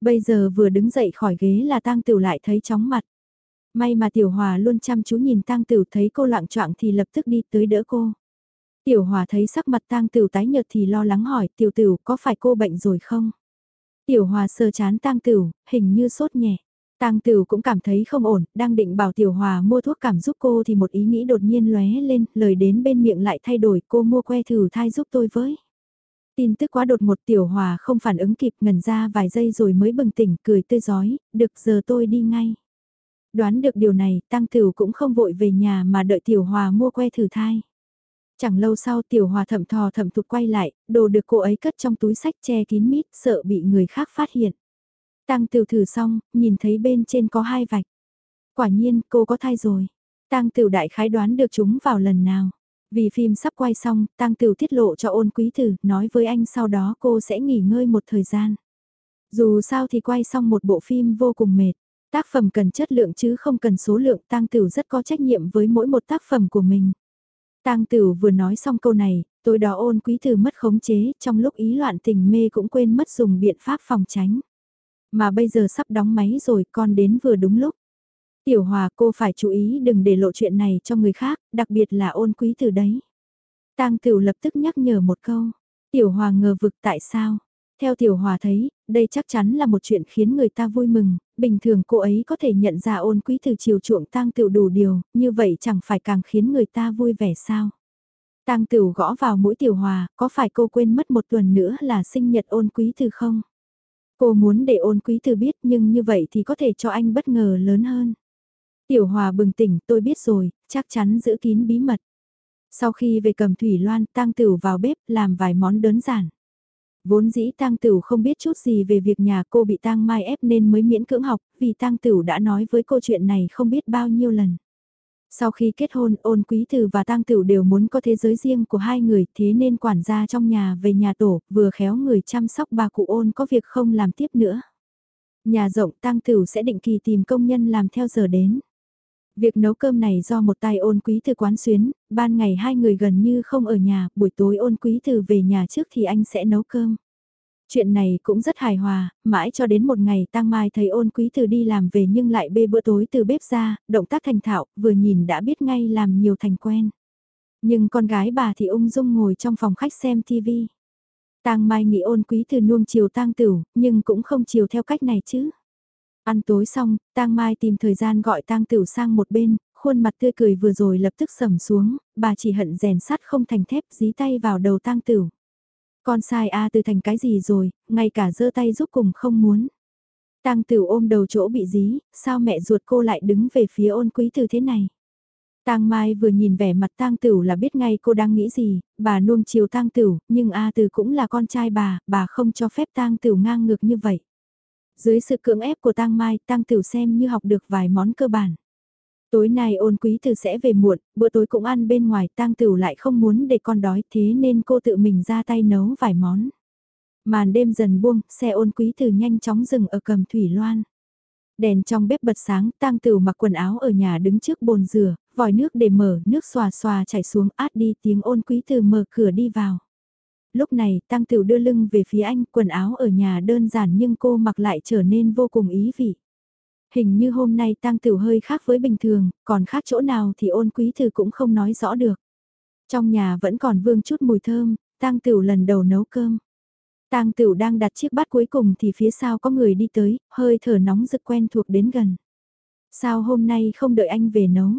Bây giờ vừa đứng dậy khỏi ghế là tang tử lại thấy chóng mặt. May mà Tiểu Hòa luôn chăm chú nhìn tang tửu thấy cô lạng choạng thì lập tức đi tới đỡ cô. Tiểu Hòa thấy sắc mặt tang tửu tái nhợt thì lo lắng hỏi tiểu tửu có phải cô bệnh rồi không? Tiểu Hòa sờ chán tang tửu hình như sốt nhẹ. Tang tửu cũng cảm thấy không ổn, đang định bảo Tiểu Hòa mua thuốc cảm giúp cô thì một ý nghĩ đột nhiên lóe lên, lời đến bên miệng lại thay đổi, cô mua que thử thai giúp tôi với. Tin tức quá đột một Tiểu Hòa không phản ứng kịp ngần ra vài giây rồi mới bừng tỉnh, cười tươi giói, được giờ tôi đi ngay. Đoán được điều này, Tăng Tửu cũng không vội về nhà mà đợi Tiểu Hòa mua que thử thai. Chẳng lâu sau Tiểu Hòa thậm thò thậm thục quay lại, đồ được cô ấy cất trong túi sách che kín mít, sợ bị người khác phát hiện. Tăng Tửu thử xong, nhìn thấy bên trên có hai vạch. Quả nhiên, cô có thai rồi. Tăng Tửu đại khái đoán được chúng vào lần nào. Vì phim sắp quay xong, Tăng Tửu tiết lộ cho ôn quý tử, nói với anh sau đó cô sẽ nghỉ ngơi một thời gian. Dù sao thì quay xong một bộ phim vô cùng mệt. Tác phẩm cần chất lượng chứ không cần số lượng Tăng Tửu rất có trách nhiệm với mỗi một tác phẩm của mình. Tăng Tửu vừa nói xong câu này, tối đó ôn quý Từ mất khống chế, trong lúc ý loạn tình mê cũng quên mất dùng biện pháp phòng tránh. Mà bây giờ sắp đóng máy rồi con đến vừa đúng lúc. Tiểu Hòa cô phải chú ý đừng để lộ chuyện này cho người khác, đặc biệt là ôn quý Từ đấy. Tang Tửu lập tức nhắc nhở một câu. Tiểu Hòa ngờ vực tại sao? Theo Tiểu Hòa thấy, đây chắc chắn là một chuyện khiến người ta vui mừng, bình thường cô ấy có thể nhận ra ôn quý từ chiều chuộng Tang tựu đủ điều, như vậy chẳng phải càng khiến người ta vui vẻ sao? Tang Tửu gõ vào mũi Tiểu Hòa, có phải cô quên mất một tuần nữa là sinh nhật ôn quý từ không? Cô muốn để ôn quý từ biết nhưng như vậy thì có thể cho anh bất ngờ lớn hơn. Tiểu Hòa bừng tỉnh tôi biết rồi, chắc chắn giữ kín bí mật. Sau khi về cầm thủy loan, tang tửu vào bếp làm vài món đơn giản. Vốn dĩ tang tửu không biết chút gì về việc nhà cô bị tang mai ép nên mới miễn cưỡng học, vì tang tửu đã nói với cô chuyện này không biết bao nhiêu lần. Sau khi kết hôn, ôn quý tử và tang tửu đều muốn có thế giới riêng của hai người, thế nên quản gia trong nhà về nhà tổ, vừa khéo người chăm sóc bà cụ ôn có việc không làm tiếp nữa. Nhà rộng tang tửu sẽ định kỳ tìm công nhân làm theo giờ đến. Việc nấu cơm này do một tay ôn quý từ quán xuyến, ban ngày hai người gần như không ở nhà, buổi tối ôn quý từ về nhà trước thì anh sẽ nấu cơm. Chuyện này cũng rất hài hòa, mãi cho đến một ngày Tăng Mai thấy ôn quý từ đi làm về nhưng lại bê bữa tối từ bếp ra, động tác thành thạo, vừa nhìn đã biết ngay làm nhiều thành quen. Nhưng con gái bà thì ung dung ngồi trong phòng khách xem TV. Tang Mai nghĩ ôn quý từ nuông chiều tang tửu, nhưng cũng không chiều theo cách này chứ. Ăn tối xong, Tang Mai tìm thời gian gọi tang tửu sang một bên, khuôn mặt tươi cười vừa rồi lập tức sầm xuống, bà chỉ hận rèn sắt không thành thép dí tay vào đầu tang tửu. Con sai A từ thành cái gì rồi, ngay cả giơ tay giúp cùng không muốn. Tang Tửu ôm đầu chỗ bị dí, sao mẹ ruột cô lại đứng về phía ôn quý từ thế này? Tang Mai vừa nhìn vẻ mặt Tang Tửu là biết ngay cô đang nghĩ gì, bà nuông chiều Tang Tửu, nhưng A Từ cũng là con trai bà, bà không cho phép Tang Tửu ngang ngược như vậy. Dưới sự cưỡng ép của Tang Mai, Tang Tử xem như học được vài món cơ bản. Tối nay ôn quý từ sẽ về muộn, bữa tối cũng ăn bên ngoài tang tửu lại không muốn để con đói thế nên cô tự mình ra tay nấu vài món. Màn đêm dần buông, xe ôn quý từ nhanh chóng dừng ở cầm thủy loan. Đèn trong bếp bật sáng, tang tửu mặc quần áo ở nhà đứng trước bồn rửa, vòi nước để mở, nước xòa xòa chảy xuống át đi tiếng ôn quý từ mở cửa đi vào. Lúc này, tăng tiểu đưa lưng về phía anh, quần áo ở nhà đơn giản nhưng cô mặc lại trở nên vô cùng ý vị. Hình như hôm nay tăng tiểu hơi khác với bình thường, còn khác chỗ nào thì ôn quý thư cũng không nói rõ được. Trong nhà vẫn còn vương chút mùi thơm, tăng tiểu lần đầu nấu cơm. Tang Tửu đang đặt chiếc bát cuối cùng thì phía sau có người đi tới, hơi thở nóng rực quen thuộc đến gần. Sao hôm nay không đợi anh về nấu?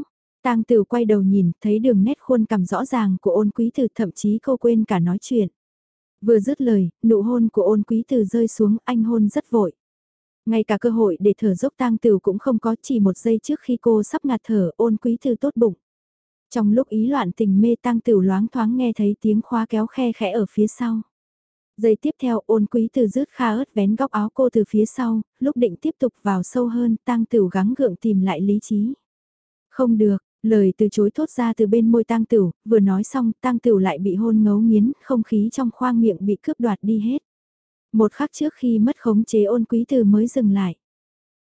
Tang Tửu quay đầu nhìn, thấy đường nét khuôn cằm rõ ràng của ôn quý Từ, thậm chí cô quên cả nói chuyện. Vừa dứt lời, nụ hôn của ôn quý từ rơi xuống anh hôn rất vội. Ngay cả cơ hội để thở dốc tang tử cũng không có chỉ một giây trước khi cô sắp ngạt thở ôn quý từ tốt bụng. Trong lúc ý loạn tình mê tang tử loáng thoáng nghe thấy tiếng khóa kéo khe khẽ ở phía sau. Giây tiếp theo ôn quý từ rứt kha ớt vén góc áo cô từ phía sau, lúc định tiếp tục vào sâu hơn tang tử gắng gượng tìm lại lý trí. Không được, lời từ chối thốt ra từ bên môi tang tửu, vừa nói xong tang tửu lại bị hôn ngấu nghiến, không khí trong khoang miệng bị cướp đoạt đi hết. Một khắc trước khi mất khống chế ôn quý từ mới dừng lại.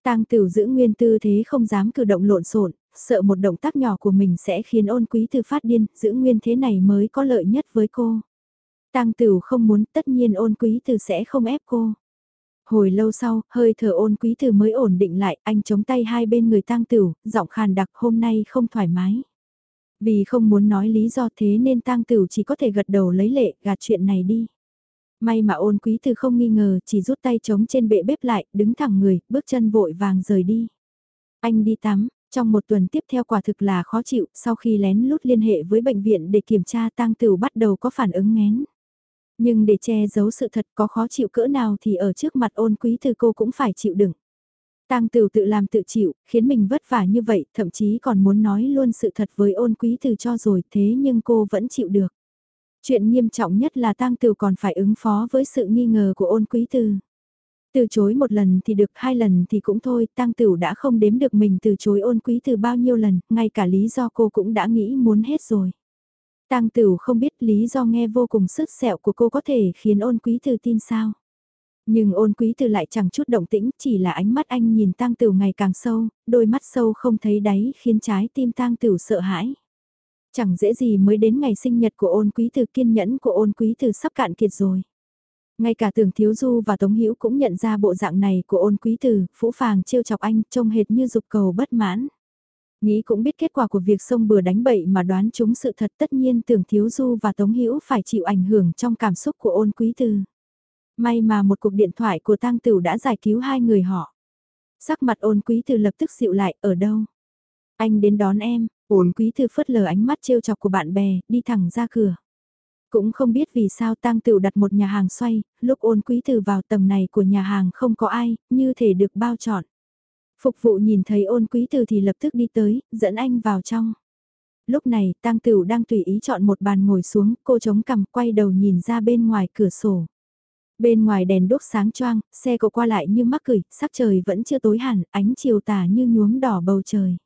Tang Tửu giữ nguyên tư thế không dám cử động lộn xộn, sợ một động tác nhỏ của mình sẽ khiến ôn quý từ phát điên, giữ nguyên thế này mới có lợi nhất với cô. Tang Tửu không muốn, tất nhiên ôn quý từ sẽ không ép cô. Hồi lâu sau, hơi thở ôn quý từ mới ổn định lại, anh chống tay hai bên người Tang Tửu, giọng khàn đặc hôm nay không thoải mái. Vì không muốn nói lý do thế nên Tang Tửu chỉ có thể gật đầu lấy lệ, gạt chuyện này đi. May mà ôn quý từ không nghi ngờ, chỉ rút tay chống trên bệ bếp lại, đứng thẳng người, bước chân vội vàng rời đi. Anh đi tắm, trong một tuần tiếp theo quả thực là khó chịu, sau khi lén lút liên hệ với bệnh viện để kiểm tra tang tửu bắt đầu có phản ứng ngén. Nhưng để che giấu sự thật có khó chịu cỡ nào thì ở trước mặt ôn quý từ cô cũng phải chịu đựng. Tang Tửu tự làm tự chịu, khiến mình vất vả như vậy, thậm chí còn muốn nói luôn sự thật với ôn quý từ cho rồi, thế nhưng cô vẫn chịu được. Chuyện nghiêm trọng nhất là tang Tửu còn phải ứng phó với sự nghi ngờ của ôn quý từ. Từ chối một lần thì được hai lần thì cũng thôi, tang Tửu đã không đếm được mình từ chối ôn quý từ bao nhiêu lần, ngay cả lý do cô cũng đã nghĩ muốn hết rồi. Tang Tửu không biết lý do nghe vô cùng sức sẹo của cô có thể khiến ôn quý từ tin sao. Nhưng ôn quý từ lại chẳng chút động tĩnh, chỉ là ánh mắt anh nhìn tang Tửu ngày càng sâu, đôi mắt sâu không thấy đáy khiến trái tim tang Tửu sợ hãi. Chẳng dễ gì mới đến ngày sinh nhật của ôn quý từ kiên nhẫn của ôn quý từ sắp cạn kiệt rồi. Ngay cả tưởng thiếu du và tống hữu cũng nhận ra bộ dạng này của ôn quý từ, phũ phàng trêu chọc anh trông hệt như dục cầu bất mãn. Nghĩ cũng biết kết quả của việc sông bừa đánh bậy mà đoán chúng sự thật tất nhiên tưởng thiếu du và tống hữu phải chịu ảnh hưởng trong cảm xúc của ôn quý từ. May mà một cuộc điện thoại của tang tửu đã giải cứu hai người họ. Sắc mặt ôn quý từ lập tức dịu lại ở đâu. Anh đến đón em, ôn quý từ phớt lờ ánh mắt trêu chọc của bạn bè, đi thẳng ra cửa. Cũng không biết vì sao tang tửu đặt một nhà hàng xoay, lúc ôn quý từ vào tầng này của nhà hàng không có ai, như thể được bao trọn. Phục vụ nhìn thấy ôn quý từ thì lập tức đi tới, dẫn anh vào trong. Lúc này, tang tửu đang tùy ý chọn một bàn ngồi xuống, cô chống cằm quay đầu nhìn ra bên ngoài cửa sổ. Bên ngoài đèn đốt sáng choang, xe cộ qua lại như mắc cười, sắc trời vẫn chưa tối hẳn, ánh chiều tà như nhuốm đỏ bầu trời.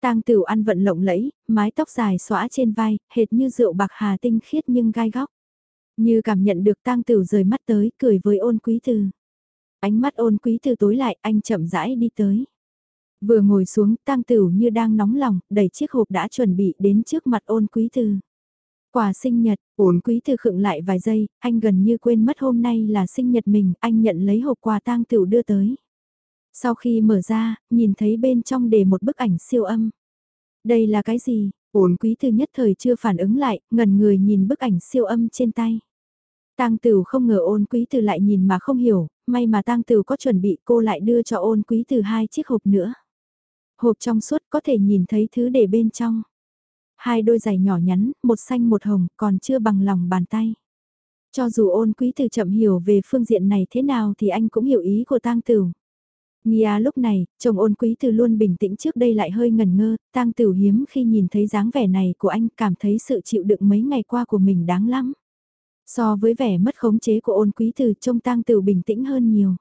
Tang Tửu ăn vận lộng lẫy, mái tóc dài xõa trên vai, hệt như rượu bạc hà tinh khiết nhưng gai góc. Như cảm nhận được Tang Tửu rời mắt tới, cười với Ôn Quý Từ. Ánh mắt Ôn Quý Từ tối lại, anh chậm rãi đi tới. Vừa ngồi xuống, Tang Tửu như đang nóng lòng, đẩy chiếc hộp đã chuẩn bị đến trước mặt Ôn Quý Từ. Quà sinh nhật, Ôn Quý Từ khựng lại vài giây, anh gần như quên mất hôm nay là sinh nhật mình, anh nhận lấy hộp quà Tang Tửu đưa tới. Sau khi mở ra, nhìn thấy bên trong để một bức ảnh siêu âm. Đây là cái gì? Ổn quý từ nhất thời chưa phản ứng lại, ngần người nhìn bức ảnh siêu âm trên tay. Tang Tửu không ngờ ôn quý từ lại nhìn mà không hiểu, may mà Tang Tửu có chuẩn bị cô lại đưa cho ôn quý từ hai chiếc hộp nữa. Hộp trong suốt có thể nhìn thấy thứ để bên trong. Hai đôi giày nhỏ nhắn, một xanh một hồng, còn chưa bằng lòng bàn tay. Cho dù ôn quý từ chậm hiểu về phương diện này thế nào thì anh cũng hiểu ý của Tang Tửu. Nia lúc này, chồng ôn quý từ luôn bình tĩnh trước đây lại hơi ngần ngơ, tang tử hiếm khi nhìn thấy dáng vẻ này của anh cảm thấy sự chịu đựng mấy ngày qua của mình đáng lắm. So với vẻ mất khống chế của ôn quý từ trông tang tử bình tĩnh hơn nhiều.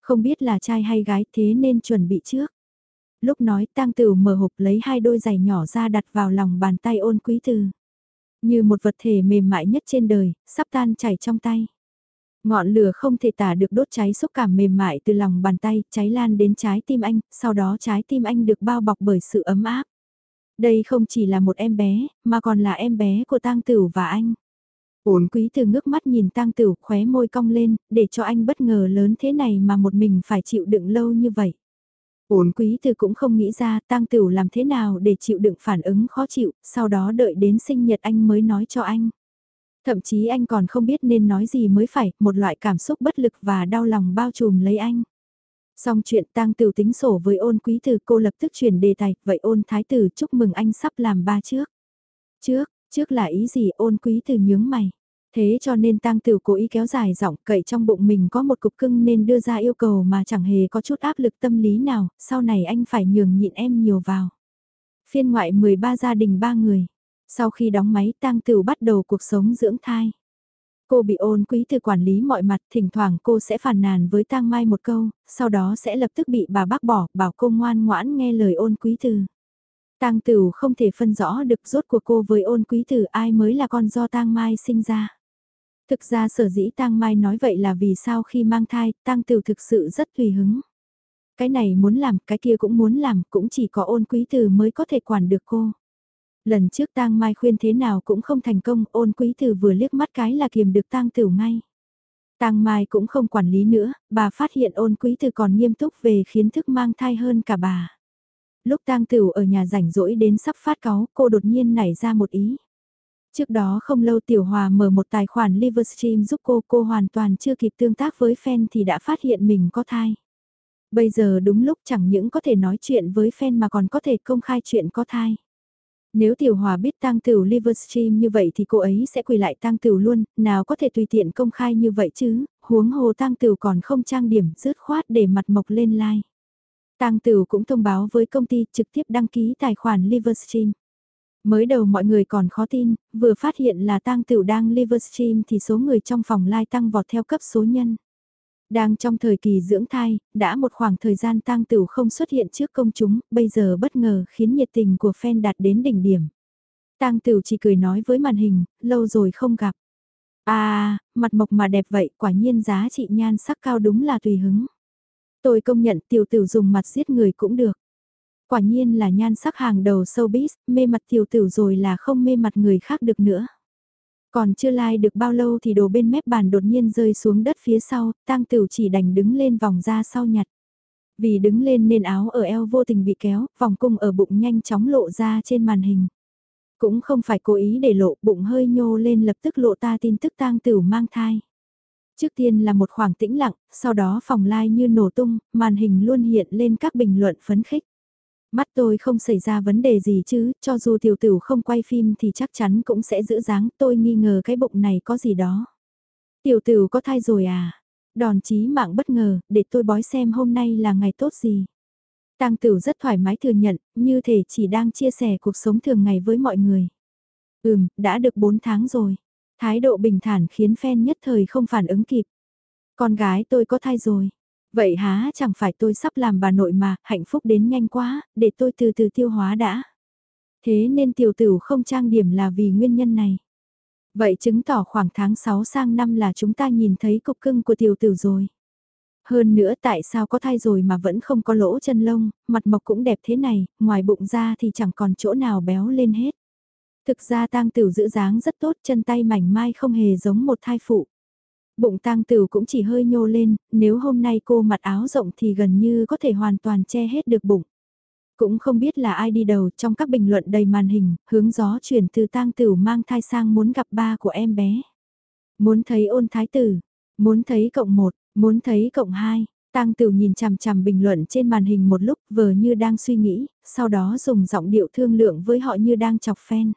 Không biết là trai hay gái thế nên chuẩn bị trước. Lúc nói tang tử mở hộp lấy hai đôi giày nhỏ ra đặt vào lòng bàn tay ôn quý từ. Như một vật thể mềm mại nhất trên đời, sắp tan chảy trong tay. Ngọn lửa không thể tả được đốt cháy xúc cảm mềm mại từ lòng bàn tay, cháy lan đến trái tim anh, sau đó trái tim anh được bao bọc bởi sự ấm áp. Đây không chỉ là một em bé, mà còn là em bé của tang Tửu và anh. Uốn quý từ ngước mắt nhìn tang Tửu khóe môi cong lên, để cho anh bất ngờ lớn thế này mà một mình phải chịu đựng lâu như vậy. Uốn quý từ cũng không nghĩ ra tang Tửu làm thế nào để chịu đựng phản ứng khó chịu, sau đó đợi đến sinh nhật anh mới nói cho anh. Thậm chí anh còn không biết nên nói gì mới phải, một loại cảm xúc bất lực và đau lòng bao trùm lấy anh. Xong chuyện tang tử tính sổ với ôn quý Từ, cô lập tức chuyển đề tài, vậy ôn thái tử chúc mừng anh sắp làm ba trước. Trước, trước là ý gì ôn quý từ nhướng mày. Thế cho nên tang tử cố ý kéo dài giọng cậy trong bụng mình có một cục cưng nên đưa ra yêu cầu mà chẳng hề có chút áp lực tâm lý nào, sau này anh phải nhường nhịn em nhiều vào. Phiên ngoại 13 gia đình ba người. Sau khi đóng máy tang tử bắt đầu cuộc sống dưỡng thai. Cô bị ôn quý từ quản lý mọi mặt, thỉnh thoảng cô sẽ phàn nàn với tang mai một câu, sau đó sẽ lập tức bị bà bác bỏ, bảo cô ngoan ngoãn nghe lời ôn quý từ. Tang Tửu không thể phân rõ được rốt của cô với ôn quý tử ai mới là con do Tang Mai sinh ra. Thực ra sở dĩ Tang Mai nói vậy là vì sao khi mang thai, Tang Tửu thực sự rất tùy hứng. Cái này muốn làm, cái kia cũng muốn làm, cũng chỉ có ôn quý tử mới có thể quản được cô. Lần trước Tang Mai khuyên thế nào cũng không thành công, ôn quý tử vừa liếc mắt cái là kiềm được Tang Tửu ngay. Tang Mai cũng không quản lý nữa, bà phát hiện ôn quý tử còn nghiêm túc về khiến thức mang thai hơn cả bà lúc tang tửu ở nhà rảnh rỗi đến sắp phát cáu, cô đột nhiên nảy ra một ý. Trước đó không lâu Tiểu Hòa mở một tài khoản Livestream giúp cô, cô hoàn toàn chưa kịp tương tác với fan thì đã phát hiện mình có thai. Bây giờ đúng lúc chẳng những có thể nói chuyện với fan mà còn có thể công khai chuyện có thai. Nếu Tiểu Hòa biết tang tửu Livestream như vậy thì cô ấy sẽ quỳ lại tang tửu luôn, nào có thể tùy tiện công khai như vậy chứ, huống hồ tang tửu còn không trang điểm rớt khoát để mặt mộc lên like. Tang Tử cũng thông báo với công ty trực tiếp đăng ký tài khoản Livestream. Mới đầu mọi người còn khó tin, vừa phát hiện là Tang Tử đang Livestream thì số người trong phòng lai tăng vọt theo cấp số nhân. Đang trong thời kỳ dưỡng thai, đã một khoảng thời gian Tang Tử không xuất hiện trước công chúng, bây giờ bất ngờ khiến nhiệt tình của fan đạt đến đỉnh điểm. Tang Tử chỉ cười nói với màn hình, lâu rồi không gặp. À, mặt mộc mà đẹp vậy, quả nhiên giá trị nhan sắc cao đúng là tùy hứng. Tôi công nhận tiểu tử dùng mặt giết người cũng được. Quả nhiên là nhan sắc hàng đầu showbiz, mê mặt tiểu tử rồi là không mê mặt người khác được nữa. Còn chưa lai like được bao lâu thì đồ bên mép bàn đột nhiên rơi xuống đất phía sau, tang tiểu chỉ đành đứng lên vòng ra sau nhặt. Vì đứng lên nên áo ở eo vô tình bị kéo, vòng cung ở bụng nhanh chóng lộ ra trên màn hình. Cũng không phải cố ý để lộ, bụng hơi nhô lên lập tức lộ ta tin tức tang tiểu mang thai. Trước tiên là một khoảng tĩnh lặng, sau đó phòng lai like như nổ tung, màn hình luôn hiện lên các bình luận phấn khích. Mắt tôi không xảy ra vấn đề gì chứ, cho dù tiểu tử không quay phim thì chắc chắn cũng sẽ giữ dáng, tôi nghi ngờ cái bụng này có gì đó. Tiểu tử có thai rồi à? Đòn chí mạng bất ngờ, để tôi bói xem hôm nay là ngày tốt gì. Tăng tử rất thoải mái thừa nhận, như thể chỉ đang chia sẻ cuộc sống thường ngày với mọi người. Ừm, đã được 4 tháng rồi. Thái độ bình thản khiến fan nhất thời không phản ứng kịp. Con gái tôi có thai rồi. Vậy há chẳng phải tôi sắp làm bà nội mà, hạnh phúc đến nhanh quá, để tôi từ từ tiêu hóa đã. Thế nên tiểu tử không trang điểm là vì nguyên nhân này. Vậy chứng tỏ khoảng tháng 6 sang năm là chúng ta nhìn thấy cục cưng của tiểu tử rồi. Hơn nữa tại sao có thai rồi mà vẫn không có lỗ chân lông, mặt mộc cũng đẹp thế này, ngoài bụng ra thì chẳng còn chỗ nào béo lên hết. Thực ra tang tửu giữ dáng rất tốt, chân tay mảnh mai không hề giống một thai phụ. Bụng tang tửu cũng chỉ hơi nhô lên, nếu hôm nay cô mặc áo rộng thì gần như có thể hoàn toàn che hết được bụng. Cũng không biết là ai đi đầu trong các bình luận đầy màn hình, hướng gió chuyển từ tang tửu mang thai sang muốn gặp ba của em bé. Muốn thấy ôn thái tử, muốn thấy cộng một, muốn thấy cộng hai. Tang Tửu nhìn chằm chằm bình luận trên màn hình một lúc vờ như đang suy nghĩ, sau đó dùng giọng điệu thương lượng với họ như đang chọc phen.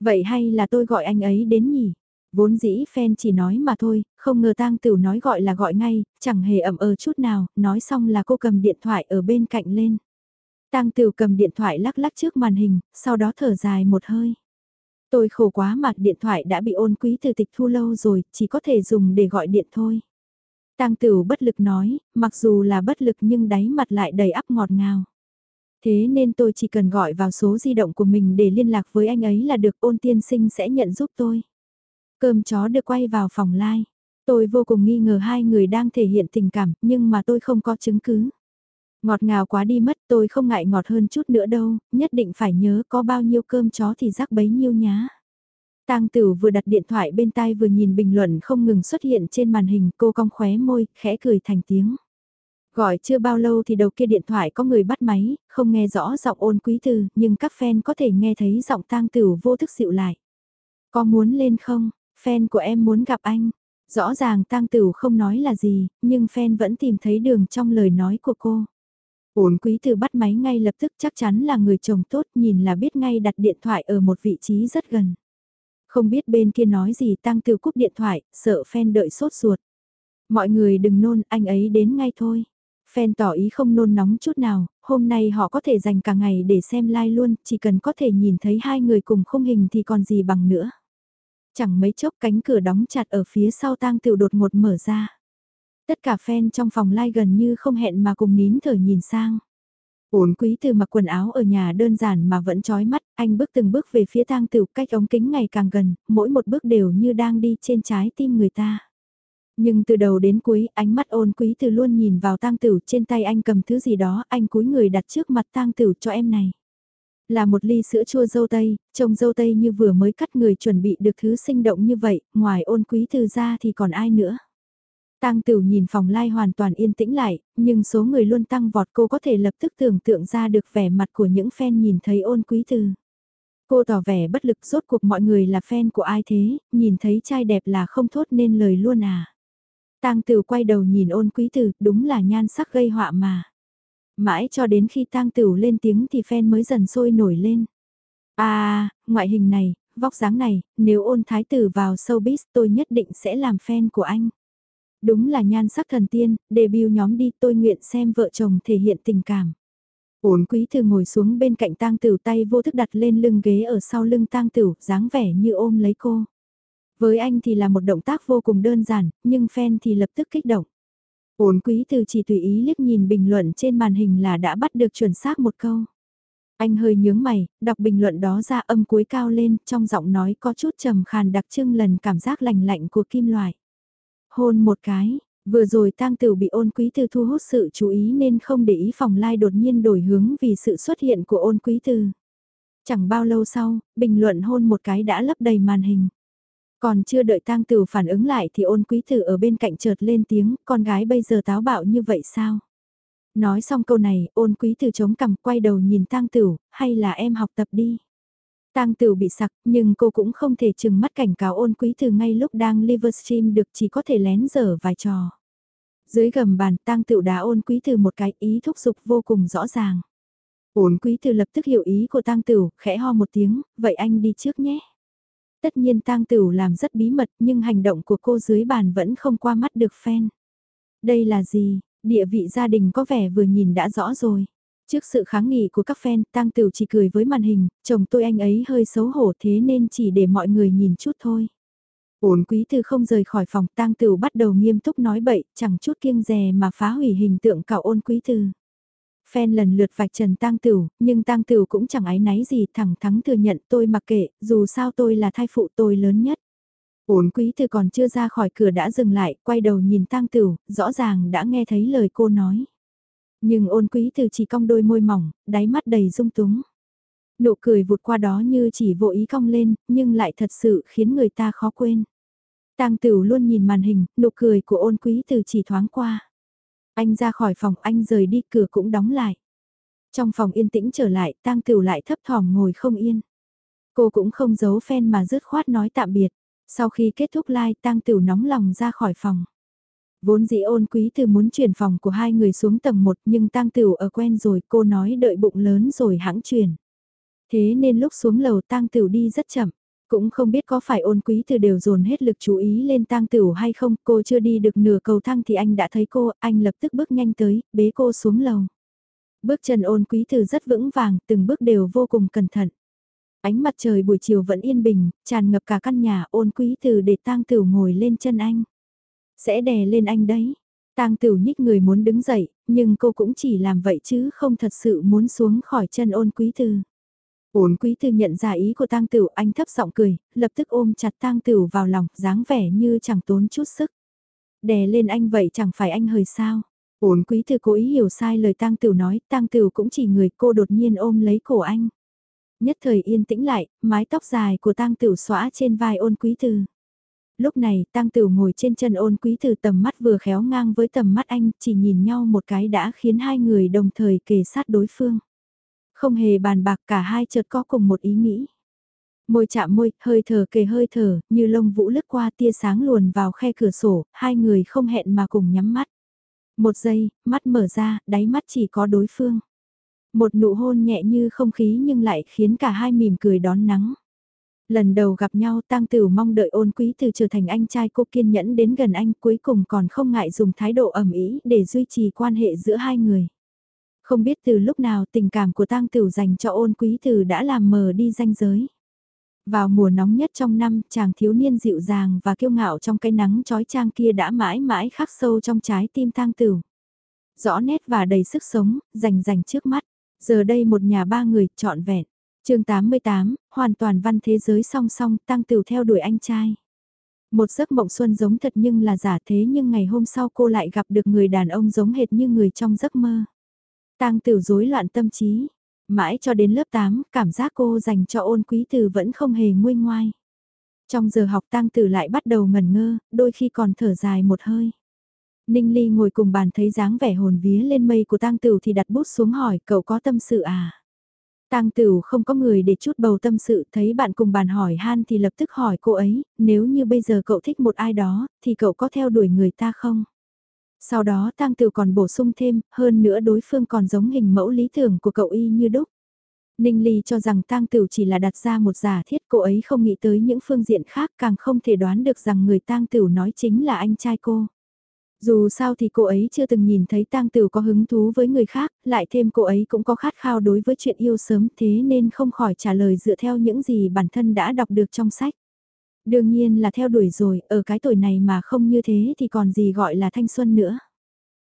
Vậy hay là tôi gọi anh ấy đến nhỉ? Vốn dĩ fan chỉ nói mà thôi, không ngờ tang tửu nói gọi là gọi ngay, chẳng hề ẩm ờ chút nào, nói xong là cô cầm điện thoại ở bên cạnh lên. Tang tửu cầm điện thoại lắc lắc trước màn hình, sau đó thở dài một hơi. Tôi khổ quá mà điện thoại đã bị ôn quý từ tịch thu lâu rồi, chỉ có thể dùng để gọi điện thôi. Tang tửu bất lực nói, mặc dù là bất lực nhưng đáy mặt lại đầy ắp ngọt ngào. Thế nên tôi chỉ cần gọi vào số di động của mình để liên lạc với anh ấy là được ôn tiên sinh sẽ nhận giúp tôi. Cơm chó được quay vào phòng lai. Tôi vô cùng nghi ngờ hai người đang thể hiện tình cảm nhưng mà tôi không có chứng cứ. Ngọt ngào quá đi mất tôi không ngại ngọt hơn chút nữa đâu, nhất định phải nhớ có bao nhiêu cơm chó thì rắc bấy nhiêu nhá. Tang Tử vừa đặt điện thoại bên tai vừa nhìn bình luận không ngừng xuất hiện trên màn hình, cô cong khóe môi, khẽ cười thành tiếng. Gọi chưa bao lâu thì đầu kia điện thoại có người bắt máy, không nghe rõ giọng ôn quý từ, nhưng các fan có thể nghe thấy giọng tang tử vô thức dịu lại. Có muốn lên không? Fan của em muốn gặp anh. Rõ ràng tang tử không nói là gì, nhưng fan vẫn tìm thấy đường trong lời nói của cô. Ôn quý từ bắt máy ngay lập tức chắc chắn là người chồng tốt nhìn là biết ngay đặt điện thoại ở một vị trí rất gần. Không biết bên kia nói gì tăng từ cúp điện thoại, sợ fan đợi sốt ruột. Mọi người đừng nôn, anh ấy đến ngay thôi. Fan tỏ ý không nôn nóng chút nào, hôm nay họ có thể dành cả ngày để xem live luôn, chỉ cần có thể nhìn thấy hai người cùng khung hình thì còn gì bằng nữa. Chẳng mấy chốc cánh cửa đóng chặt ở phía sau tang tiểu đột ngột mở ra. Tất cả fan trong phòng lai gần như không hẹn mà cùng nín thở nhìn sang. Ổn quý từ mặc quần áo ở nhà đơn giản mà vẫn trói mắt, anh bước từng bước về phía tang tiểu cách ống kính ngày càng gần, mỗi một bước đều như đang đi trên trái tim người ta. Nhưng từ đầu đến cuối, ánh mắt ôn quý từ luôn nhìn vào tang tửu trên tay anh cầm thứ gì đó, anh cúi người đặt trước mặt tang tửu cho em này. Là một ly sữa chua dâu tây, trông dâu tây như vừa mới cắt người chuẩn bị được thứ sinh động như vậy, ngoài ôn quý từ ra thì còn ai nữa. Tang Tửu nhìn phòng lai hoàn toàn yên tĩnh lại, nhưng số người luôn tăng vọt cô có thể lập tức tưởng tượng ra được vẻ mặt của những fan nhìn thấy ôn quý từ. Cô tỏ vẻ bất lực rốt cuộc mọi người là fan của ai thế, nhìn thấy trai đẹp là không thốt nên lời luôn à. Tang Tửu quay đầu nhìn ôn quý từ, đúng là nhan sắc gây họa mà. Mãi cho đến khi Tang Tửu lên tiếng thì fan mới dần sôi nổi lên. À, ngoại hình này, vóc dáng này, nếu ôn thái tử vào showbiz tôi nhất định sẽ làm fan của anh. Đúng là nhan sắc thần tiên, debut nhóm đi tôi nguyện xem vợ chồng thể hiện tình cảm. Ôn quý từ ngồi xuống bên cạnh tang tửu tay vô thức đặt lên lưng ghế ở sau lưng tang tửu, dáng vẻ như ôm lấy cô. Với anh thì là một động tác vô cùng đơn giản, nhưng fan thì lập tức kích động. Ổn quý từ chỉ tùy ý liếc nhìn bình luận trên màn hình là đã bắt được chuẩn xác một câu. Anh hơi nhướng mày, đọc bình luận đó ra âm cuối cao lên, trong giọng nói có chút trầm khàn đặc trưng lần cảm giác lành lạnh của kim loại. Hôn một cái, vừa rồi tang tử bị ôn quý từ thu hút sự chú ý nên không để ý phòng lai đột nhiên đổi hướng vì sự xuất hiện của ôn quý từ. Chẳng bao lâu sau, bình luận hôn một cái đã lấp đầy màn hình. Còn chưa đợi tang tử phản ứng lại thì ôn quý tử ở bên cạnh chợt lên tiếng, con gái bây giờ táo bạo như vậy sao? Nói xong câu này, ôn quý tử chống cằm quay đầu nhìn tang tử, hay là em học tập đi? Tang Tử bị sặc, nhưng cô cũng không thể chừng mắt cảnh cáo ôn quý tử ngay lúc đang livestream được chỉ có thể lén dở vài trò. Dưới gầm bàn Tang Tử đá ôn quý từ một cái ý thúc giục vô cùng rõ ràng. Ôn quý từ lập tức hiểu ý của Tang Tử, khẽ ho một tiếng, vậy anh đi trước nhé. Tất nhiên Tang Tử làm rất bí mật nhưng hành động của cô dưới bàn vẫn không qua mắt được phen Đây là gì, địa vị gia đình có vẻ vừa nhìn đã rõ rồi. Trước sự kháng nghị của các fan, tang Tửu chỉ cười với màn hình, chồng tôi anh ấy hơi xấu hổ thế nên chỉ để mọi người nhìn chút thôi. Ổn quý thư không rời khỏi phòng, tang Tửu bắt đầu nghiêm túc nói bậy, chẳng chút kiêng dè mà phá hủy hình tượng cạo ôn quý thư phen lần lượt vạch trần tang Tửu, nhưng tang Tửu cũng chẳng ái náy gì, thẳng thắn thừa nhận tôi mặc kệ, dù sao tôi là thai phụ tôi lớn nhất. Ổn quý từ còn chưa ra khỏi cửa đã dừng lại, quay đầu nhìn tang Tửu, rõ ràng đã nghe thấy lời cô nói. Nhưng ôn quý từ chỉ cong đôi môi mỏng, đáy mắt đầy rung túng. Nụ cười vụt qua đó như chỉ vô ý cong lên, nhưng lại thật sự khiến người ta khó quên. Tang Tửu luôn nhìn màn hình, nụ cười của ôn quý từ chỉ thoáng qua. Anh ra khỏi phòng, anh rời đi, cửa cũng đóng lại. Trong phòng yên tĩnh trở lại, Tang Tửu lại thấp thỏm ngồi không yên. Cô cũng không giấu phen mà dứt khoát nói tạm biệt. Sau khi kết thúc live Tang Tửu nóng lòng ra khỏi phòng. Vốn dĩ ôn quý từ muốn chuyển phòng của hai người xuống tầng 1 nhưng tang tửu ở quen rồi cô nói đợi bụng lớn rồi hãng chuyển. Thế nên lúc xuống lầu tang tửu đi rất chậm. Cũng không biết có phải ôn quý từ đều dồn hết lực chú ý lên tang tửu hay không, cô chưa đi được nửa cầu thang thì anh đã thấy cô, anh lập tức bước nhanh tới, bế cô xuống lầu. Bước chân ôn quý từ rất vững vàng, từng bước đều vô cùng cẩn thận. Ánh mặt trời buổi chiều vẫn yên bình, tràn ngập cả căn nhà ôn quý từ để tang tửu ngồi lên chân anh. Sẽ đè lên anh đấy. Tang Tửu nhích người muốn đứng dậy, nhưng cô cũng chỉ làm vậy chứ không thật sự muốn xuống khỏi chân ôn quý từ. Ôn quý tư nhận ra ý của Tang Tửu anh thấp giọng cười, lập tức ôm chặt Tang Tửu vào lòng, dáng vẻ như chẳng tốn chút sức. Đè lên anh vậy chẳng phải anh hời sao. Ôn quý tư cố ý hiểu sai lời Tang Tửu nói, Tang Tửu cũng chỉ người cô đột nhiên ôm lấy cổ anh. Nhất thời yên tĩnh lại, mái tóc dài của Tang Tửu xõa trên vai ôn quý tư. Lúc này, Tang Tửu ngồi trên chân ôn quý từ tầm mắt vừa khéo ngang với tầm mắt anh, chỉ nhìn nhau một cái đã khiến hai người đồng thời kề sát đối phương. Không hề bàn bạc cả hai chợt có cùng một ý nghĩ. Môi chạm môi, hơi thở kề hơi thở, như lông vũ lướt qua tia sáng luồn vào khe cửa sổ, hai người không hẹn mà cùng nhắm mắt. Một giây, mắt mở ra, đáy mắt chỉ có đối phương. Một nụ hôn nhẹ như không khí nhưng lại khiến cả hai mỉm cười đón nắng. Lần đầu gặp nhau tang Tử mong đợi ôn quý từ trở thành anh trai cô kiên nhẫn đến gần anh cuối cùng còn không ngại dùng thái độ ẩm ý để duy trì quan hệ giữa hai người. Không biết từ lúc nào tình cảm của tang Tử dành cho ôn quý từ đã làm mờ đi danh giới. Vào mùa nóng nhất trong năm, chàng thiếu niên dịu dàng và kiêu ngạo trong cái nắng trói trang kia đã mãi mãi khắc sâu trong trái tim tang tử. Rõ nét và đầy sức sống, rành rành trước mắt. Giờ đây một nhà ba người, trọn vẹn. chương 88, hoàn toàn văn thế giới song song, tăng tử theo đuổi anh trai. Một giấc mộng xuân giống thật nhưng là giả thế nhưng ngày hôm sau cô lại gặp được người đàn ông giống hệt như người trong giấc mơ. Tang tử rối loạn tâm trí, mãi cho đến lớp 8, cảm giác cô dành cho ôn quý từ vẫn không hề nguôi ngoai. Trong giờ học tang tử lại bắt đầu ngẩn ngơ, đôi khi còn thở dài một hơi. Ninh Ly ngồi cùng bàn thấy dáng vẻ hồn vía lên mây của tang tử thì đặt bút xuống hỏi cậu có tâm sự à? Tang Tử không có người để chút bầu tâm sự, thấy bạn cùng bàn hỏi han thì lập tức hỏi cô ấy, nếu như bây giờ cậu thích một ai đó, thì cậu có theo đuổi người ta không? Sau đó Tang Tử còn bổ sung thêm, hơn nữa đối phương còn giống hình mẫu lý tưởng của cậu y như đúc. Ninh Ly cho rằng Tang Tử chỉ là đặt ra một giả thiết cô ấy không nghĩ tới những phương diện khác càng không thể đoán được rằng người Tang Tử nói chính là anh trai cô. Dù sao thì cô ấy chưa từng nhìn thấy tang tử có hứng thú với người khác, lại thêm cô ấy cũng có khát khao đối với chuyện yêu sớm thế nên không khỏi trả lời dựa theo những gì bản thân đã đọc được trong sách. Đương nhiên là theo đuổi rồi, ở cái tuổi này mà không như thế thì còn gì gọi là thanh xuân nữa.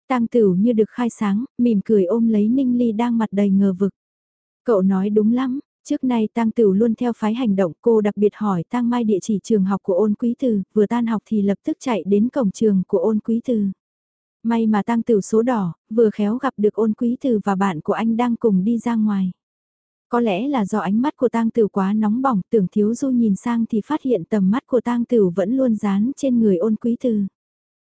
Tang tử như được khai sáng, mỉm cười ôm lấy Ninh Ly đang mặt đầy ngờ vực. Cậu nói đúng lắm, Trước nay Tang Tửu luôn theo phái hành động cô đặc biệt hỏi Tang Mai địa chỉ trường học của ôn quý từ, vừa tan học thì lập tức chạy đến cổng trường của ôn quý từ. May mà Tang Tửu số đỏ, vừa khéo gặp được ôn quý từ và bạn của anh đang cùng đi ra ngoài. Có lẽ là do ánh mắt của Tang Tửu quá nóng bỏng, tưởng Thiếu Du nhìn sang thì phát hiện tầm mắt của Tang Tửu vẫn luôn dán trên người ôn quý từ.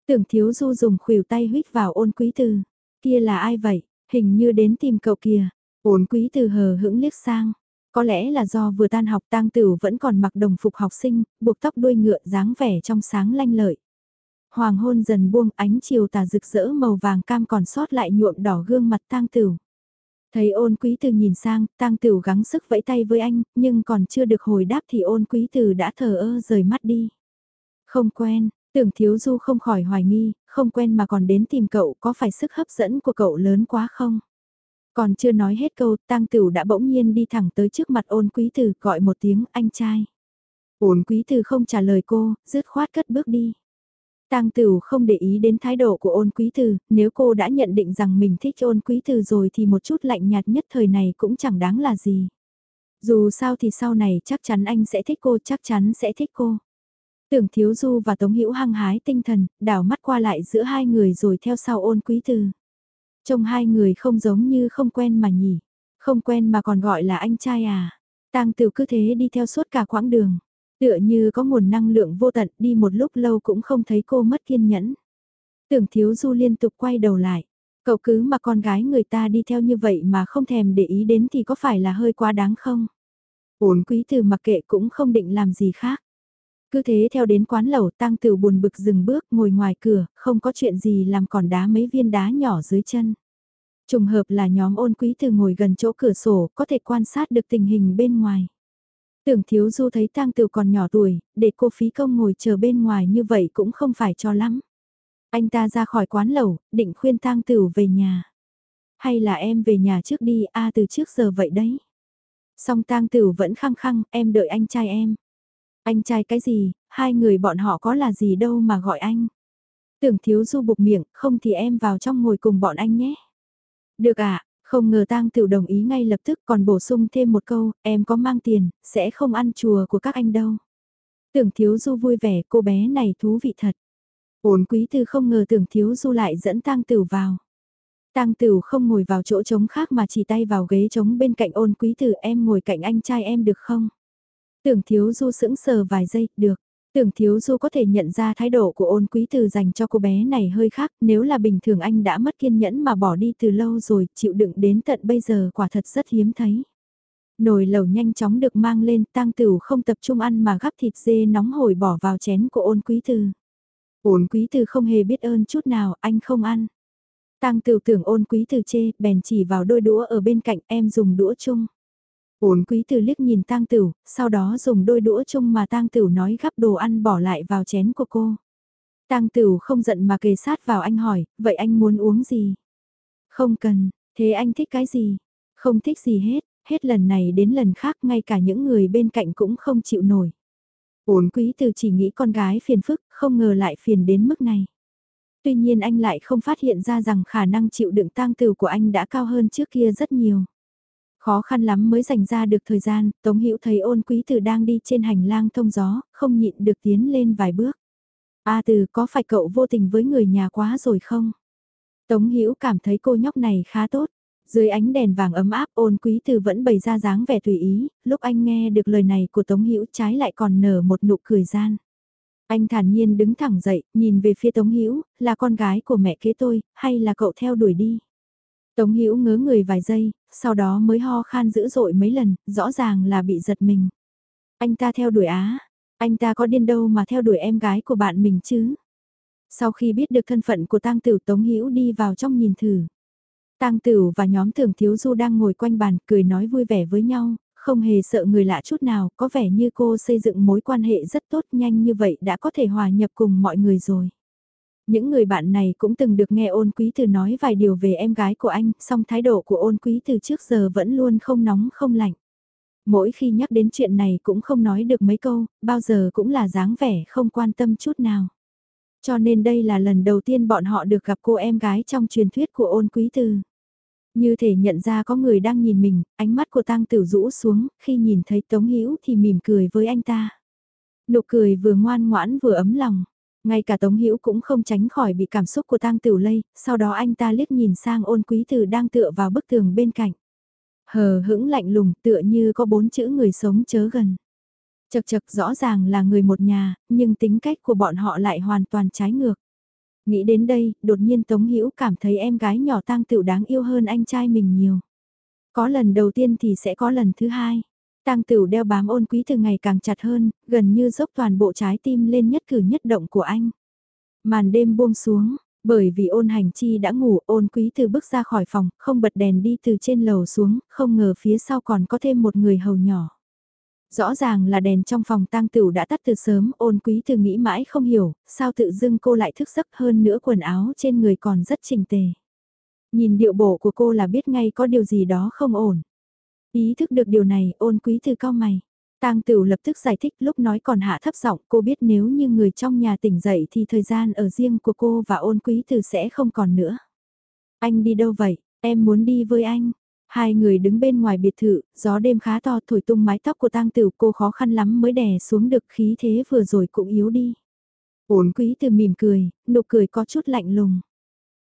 Tưởng Thiếu Du dùng khuỷu tay huyết vào ôn quý từ. Kia là ai vậy? Hình như đến tìm cậu kìa. Ôn quý từ hờ hững liếc sang. Có lẽ là do vừa tan học tang tử vẫn còn mặc đồng phục học sinh, buộc tóc đuôi ngựa dáng vẻ trong sáng lanh lợi. Hoàng hôn dần buông ánh chiều tà rực rỡ màu vàng cam còn sót lại nhuộm đỏ gương mặt tang tử. Thấy ôn quý từ nhìn sang, tang tửu gắng sức vẫy tay với anh, nhưng còn chưa được hồi đáp thì ôn quý từ đã thờ ơ rời mắt đi. Không quen, tưởng thiếu du không khỏi hoài nghi, không quen mà còn đến tìm cậu có phải sức hấp dẫn của cậu lớn quá không? Còn chưa nói hết câu, tang Tửu đã bỗng nhiên đi thẳng tới trước mặt ôn quý từ, gọi một tiếng anh trai. Ôn quý từ không trả lời cô, dứt khoát cất bước đi. Tang Tửu không để ý đến thái độ của ôn quý tử, nếu cô đã nhận định rằng mình thích ôn quý tử rồi thì một chút lạnh nhạt nhất thời này cũng chẳng đáng là gì. Dù sao thì sau này chắc chắn anh sẽ thích cô, chắc chắn sẽ thích cô. Tưởng Thiếu Du và Tống Hữu hăng hái tinh thần, đảo mắt qua lại giữa hai người rồi theo sau ôn quý tử. Trông hai người không giống như không quen mà nhỉ. Không quen mà còn gọi là anh trai à. Tang Tử cứ thế đi theo suốt cả quãng đường. Tựa như có nguồn năng lượng vô tận đi một lúc lâu cũng không thấy cô mất kiên nhẫn. Tưởng thiếu du liên tục quay đầu lại. Cậu cứ mà con gái người ta đi theo như vậy mà không thèm để ý đến thì có phải là hơi quá đáng không? Ổn quý từ mặc kệ cũng không định làm gì khác. Cứ thế theo đến quán lẩu tăng tử buồn bực dừng bước ngồi ngoài cửa, không có chuyện gì làm còn đá mấy viên đá nhỏ dưới chân. Trùng hợp là nhóm ôn quý từ ngồi gần chỗ cửa sổ, có thể quan sát được tình hình bên ngoài. Tưởng thiếu du thấy tang tử còn nhỏ tuổi, để cô phí công ngồi chờ bên ngoài như vậy cũng không phải cho lắm. Anh ta ra khỏi quán lẩu, định khuyên tang tử về nhà. Hay là em về nhà trước đi, a từ trước giờ vậy đấy. Song tang tử vẫn khăng khăng, em đợi anh trai em. Anh trai cái gì, hai người bọn họ có là gì đâu mà gọi anh. Tưởng thiếu du bục miệng, không thì em vào trong ngồi cùng bọn anh nhé. Được à, không ngờ tang tiểu đồng ý ngay lập tức còn bổ sung thêm một câu, em có mang tiền, sẽ không ăn chùa của các anh đâu. Tưởng thiếu du vui vẻ, cô bé này thú vị thật. Ổn quý từ không ngờ tưởng thiếu du lại dẫn tang tiểu vào. Tang Tửu không ngồi vào chỗ trống khác mà chỉ tay vào ghế trống bên cạnh ôn quý tử em ngồi cạnh anh trai em được không? Tưởng thiếu du sững sờ vài giây, được. Tưởng thiếu du có thể nhận ra thái độ của ôn quý từ dành cho cô bé này hơi khác, nếu là bình thường anh đã mất kiên nhẫn mà bỏ đi từ lâu rồi, chịu đựng đến tận bây giờ quả thật rất hiếm thấy. Nồi lẩu nhanh chóng được mang lên, tang tửu không tập trung ăn mà gắp thịt dê nóng hổi bỏ vào chén của ôn quý từ. Ôn quý từ không hề biết ơn chút nào, anh không ăn. Tang tửu tưởng ôn quý từ chê, bèn chỉ vào đôi đũa ở bên cạnh em dùng đũa chung. Uốn quý từ liếc nhìn tang tửu, sau đó dùng đôi đũa chung mà tang tửu nói gắp đồ ăn bỏ lại vào chén của cô. Tang tửu không giận mà kề sát vào anh hỏi, vậy anh muốn uống gì? Không cần, thế anh thích cái gì? Không thích gì hết, hết lần này đến lần khác ngay cả những người bên cạnh cũng không chịu nổi. Uốn quý từ chỉ nghĩ con gái phiền phức, không ngờ lại phiền đến mức này. Tuy nhiên anh lại không phát hiện ra rằng khả năng chịu đựng tang tử của anh đã cao hơn trước kia rất nhiều. Khó khăn lắm mới dành ra được thời gian, Tống Hữu thấy ôn quý tử đang đi trên hành lang thông gió, không nhịn được tiến lên vài bước. A từ có phải cậu vô tình với người nhà quá rồi không? Tống Hữu cảm thấy cô nhóc này khá tốt. Dưới ánh đèn vàng ấm áp ôn quý từ vẫn bày ra dáng vẻ tùy ý, lúc anh nghe được lời này của Tống Hữu trái lại còn nở một nụ cười gian. Anh thản nhiên đứng thẳng dậy, nhìn về phía Tống Hữu là con gái của mẹ kế tôi, hay là cậu theo đuổi đi? Tống Hữu ngớ người vài giây, sau đó mới ho khan dữ dội mấy lần, rõ ràng là bị giật mình. Anh ta theo đuổi Á, anh ta có điên đâu mà theo đuổi em gái của bạn mình chứ? Sau khi biết được thân phận của Tang Tử Tống Hữu đi vào trong nhìn thử. Tang Tử và nhóm Tưởng Thiếu Du đang ngồi quanh bàn cười nói vui vẻ với nhau, không hề sợ người lạ chút nào, có vẻ như cô xây dựng mối quan hệ rất tốt nhanh như vậy đã có thể hòa nhập cùng mọi người rồi. Những người bạn này cũng từng được nghe ôn quý từ nói vài điều về em gái của anh, song thái độ của ôn quý từ trước giờ vẫn luôn không nóng không lạnh. Mỗi khi nhắc đến chuyện này cũng không nói được mấy câu, bao giờ cũng là dáng vẻ không quan tâm chút nào. Cho nên đây là lần đầu tiên bọn họ được gặp cô em gái trong truyền thuyết của ôn quý từ. Như thể nhận ra có người đang nhìn mình, ánh mắt của tang tử rũ xuống, khi nhìn thấy Tống Hữu thì mỉm cười với anh ta. Nụ cười vừa ngoan ngoãn vừa ấm lòng. Ngay cả Tống Hữu cũng không tránh khỏi bị cảm xúc của tang tử lây, sau đó anh ta liếc nhìn sang ôn quý tử đang tựa vào bức tường bên cạnh. Hờ hững lạnh lùng tựa như có bốn chữ người sống chớ gần. Chật chật rõ ràng là người một nhà, nhưng tính cách của bọn họ lại hoàn toàn trái ngược. Nghĩ đến đây, đột nhiên Tống Hữu cảm thấy em gái nhỏ tang tựu đáng yêu hơn anh trai mình nhiều. Có lần đầu tiên thì sẽ có lần thứ hai. Tang Tửu đeo bám ôn quý từ ngày càng chặt hơn, gần như dốc toàn bộ trái tim lên nhất cử nhất động của anh. Màn đêm buông xuống, bởi vì ôn hành chi đã ngủ ôn quý từ bước ra khỏi phòng, không bật đèn đi từ trên lầu xuống, không ngờ phía sau còn có thêm một người hầu nhỏ. Rõ ràng là đèn trong phòng tang tửu đã tắt từ sớm, ôn quý từ nghĩ mãi không hiểu, sao tự dưng cô lại thức giấc hơn nữa quần áo trên người còn rất chỉnh tề. Nhìn điệu bộ của cô là biết ngay có điều gì đó không ổn. Ý thức được điều này, ôn quý từ cao mày. Tang Tửu lập tức giải thích lúc nói còn hạ thấp giọng cô biết nếu như người trong nhà tỉnh dậy thì thời gian ở riêng của cô và ôn quý từ sẽ không còn nữa. Anh đi đâu vậy? Em muốn đi với anh. Hai người đứng bên ngoài biệt thự, gió đêm khá to thổi tung mái tóc của tang tửu cô khó khăn lắm mới đè xuống được khí thế vừa rồi cũng yếu đi. Ôn quý từ mỉm cười, nụ cười có chút lạnh lùng.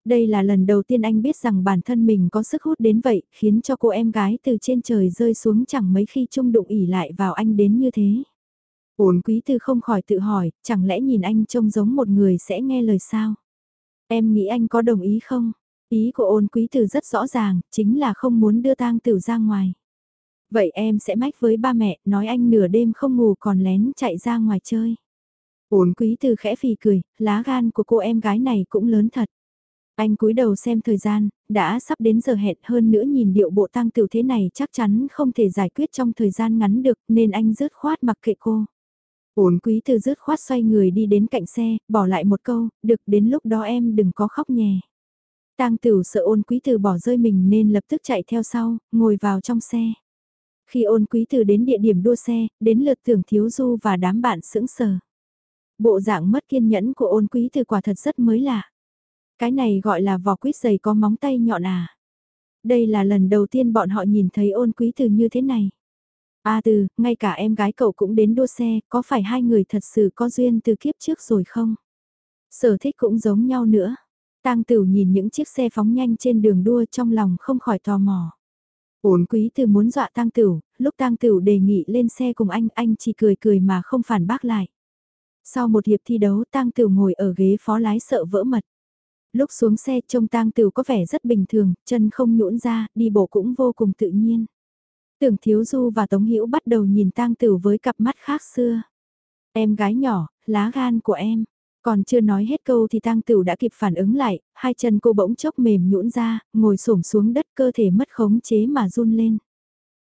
Đây là lần đầu tiên anh biết rằng bản thân mình có sức hút đến vậy, khiến cho cô em gái từ trên trời rơi xuống chẳng mấy khi chung đụng ỉ lại vào anh đến như thế. Ổn quý tư không khỏi tự hỏi, chẳng lẽ nhìn anh trông giống một người sẽ nghe lời sao? Em nghĩ anh có đồng ý không? Ý của ôn quý tử rất rõ ràng, chính là không muốn đưa tang tử ra ngoài. Vậy em sẽ mách với ba mẹ, nói anh nửa đêm không ngủ còn lén chạy ra ngoài chơi. Ôn quý tử khẽ phì cười, lá gan của cô em gái này cũng lớn thật. Anh cúi đầu xem thời gian, đã sắp đến giờ hẹn hơn nữa nhìn điệu bộ tăng tiểu thế này chắc chắn không thể giải quyết trong thời gian ngắn được nên anh rớt khoát mặc kệ cô. Ổn quý từ rớt khoát xoay người đi đến cạnh xe, bỏ lại một câu, được đến lúc đó em đừng có khóc nhè. Tang Tiểu sợ ôn quý từ bỏ rơi mình nên lập tức chạy theo sau, ngồi vào trong xe. Khi ôn quý từ đến địa điểm đua xe, đến lượt tưởng thiếu du và đám bạn sững sờ. Bộ dạng mất kiên nhẫn của ôn quý từ quả thật rất mới lạ. Cái này gọi là vỏ quýt dày có móng tay nhọn à. Đây là lần đầu tiên bọn họ nhìn thấy ôn quý từ như thế này. A à từ, ngay cả em gái cậu cũng đến đua xe, có phải hai người thật sự có duyên từ kiếp trước rồi không? Sở thích cũng giống nhau nữa. Tang Tửu nhìn những chiếc xe phóng nhanh trên đường đua trong lòng không khỏi tò mò. ôn quý từ muốn dọa Tang Tửu, lúc Tang Tửu đề nghị lên xe cùng anh, anh chỉ cười cười mà không phản bác lại. Sau một hiệp thi đấu Tang Tửu ngồi ở ghế phó lái sợ vỡ mật lúc xuống xe trông tang tửu có vẻ rất bình thường, chân không nhũn ra, đi bộ cũng vô cùng tự nhiên. Tưởng Thiếu Du và Tống Hữu bắt đầu nhìn tang tửu với cặp mắt khác xưa. Em gái nhỏ, lá gan của em. Còn chưa nói hết câu thì tang tửu đã kịp phản ứng lại, hai chân cô bỗng chốc mềm nhũn ra, ngồi xổm xuống đất cơ thể mất khống chế mà run lên.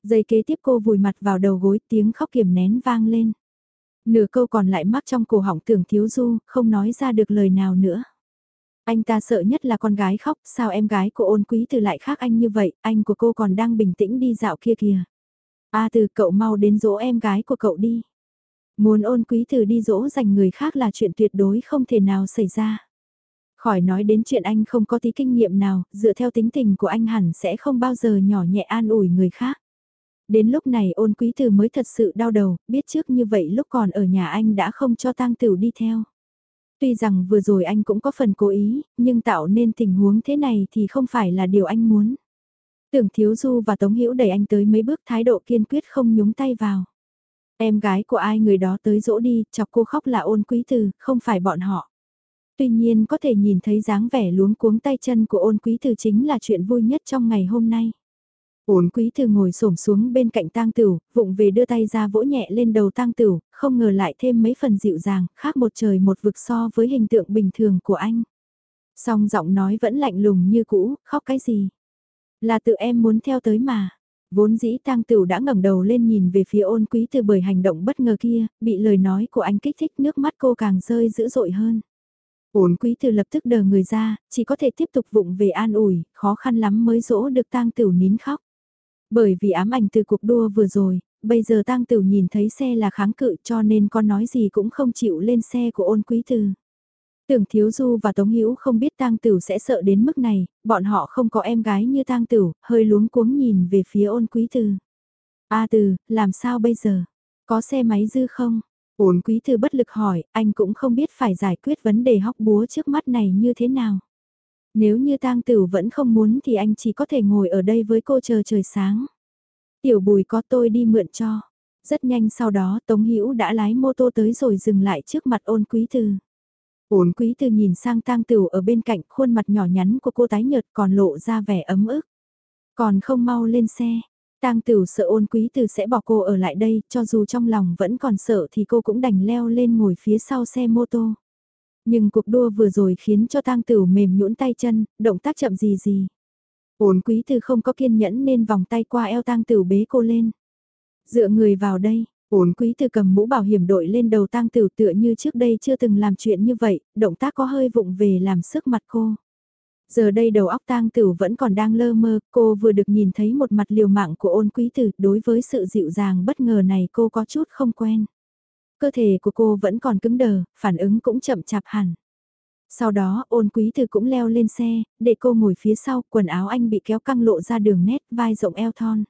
Giây kế tiếp cô vùi mặt vào đầu gối tiếng khóc kiềm nén vang lên. Nửa câu còn lại mắc trong cổ họng tưởng thiếu du, không nói ra được lời nào nữa. Anh ta sợ nhất là con gái khóc, sao em gái của ôn quý từ lại khác anh như vậy, anh của cô còn đang bình tĩnh đi dạo kia kìa. A từ cậu mau đến dỗ em gái của cậu đi. Muốn ôn quý từ đi dỗ dành người khác là chuyện tuyệt đối không thể nào xảy ra. Khỏi nói đến chuyện anh không có tí kinh nghiệm nào, dựa theo tính tình của anh hẳn sẽ không bao giờ nhỏ nhẹ an ủi người khác. Đến lúc này ôn quý từ mới thật sự đau đầu, biết trước như vậy lúc còn ở nhà anh đã không cho tang tử đi theo. Tuy rằng vừa rồi anh cũng có phần cố ý, nhưng tạo nên tình huống thế này thì không phải là điều anh muốn. Tưởng Thiếu Du và Tống Hữu đẩy anh tới mấy bước thái độ kiên quyết không nhúng tay vào. Em gái của ai người đó tới dỗ đi, chọc cô khóc là ôn quý từ, không phải bọn họ. Tuy nhiên có thể nhìn thấy dáng vẻ luống cuống tay chân của ôn quý từ chính là chuyện vui nhất trong ngày hôm nay. Ôn quý từ ngồi xổm xuống bên cạnh tang tửu, vụng về đưa tay ra vỗ nhẹ lên đầu tang tửu, không ngờ lại thêm mấy phần dịu dàng, khác một trời một vực so với hình tượng bình thường của anh. Song giọng nói vẫn lạnh lùng như cũ, khóc cái gì? Là tự em muốn theo tới mà. Vốn dĩ tang tửu đã ngẩng đầu lên nhìn về phía ôn quý từ bởi hành động bất ngờ kia, bị lời nói của anh kích thích nước mắt cô càng rơi dữ dội hơn. Ôn quý từ lập tức đờ người ra, chỉ có thể tiếp tục vụng về an ủi, khó khăn lắm mới dỗ được tang tửu nín khóc. Bởi vì ám ảnh từ cuộc đua vừa rồi, bây giờ tang tửu nhìn thấy xe là kháng cự cho nên con nói gì cũng không chịu lên xe của ôn quý từ. Tưởng Thiếu Du và Tống Hữu không biết Tang Tửu sẽ sợ đến mức này, bọn họ không có em gái như Tang Tửu, hơi luống cuống nhìn về phía Ôn Quý Từ. A Từ, làm sao bây giờ? Có xe máy dư không? Ôn Quý Từ bất lực hỏi, anh cũng không biết phải giải quyết vấn đề hóc búa trước mắt này như thế nào. Nếu như Tang Tửu vẫn không muốn thì anh chỉ có thể ngồi ở đây với cô chờ trời sáng. Tiểu Bùi có tôi đi mượn cho. Rất nhanh sau đó Tống Hữu đã lái mô tô tới rồi dừng lại trước mặt Ôn Quý Từ. Ôn quý từ nhìn sang tang tửu ở bên cạnh khuôn mặt nhỏ nhắn của cô tái nhợt còn lộ ra vẻ ấm ức. Còn không mau lên xe. Tang tửu sợ ôn quý từ sẽ bỏ cô ở lại đây, cho dù trong lòng vẫn còn sợ thì cô cũng đành leo lên ngồi phía sau xe mô tô. Nhưng cuộc đua vừa rồi khiến cho tang tửu mềm nhũn tay chân, động tác chậm gì gì. Ôn quý từ không có kiên nhẫn nên vòng tay qua eo tang tửu bế cô lên. Dựa người vào đây, Ôn quý từ cầm mũ bảo hiểm đội lên đầu tang tửu tựa như trước đây chưa từng làm chuyện như vậy, động tác có hơi vụng về làm sức mặt cô. Giờ đây đầu óc tang tửu vẫn còn đang lơ mơ, cô vừa được nhìn thấy một mặt liều mạng của ôn quý tử, đối với sự dịu dàng bất ngờ này cô có chút không quen. Cơ thể của cô vẫn còn cứng đờ, phản ứng cũng chậm chạp hẳn. Sau đó ôn quý tử cũng leo lên xe, để cô ngồi phía sau, quần áo anh bị kéo căng lộ ra đường nét, vai rộng eo thon.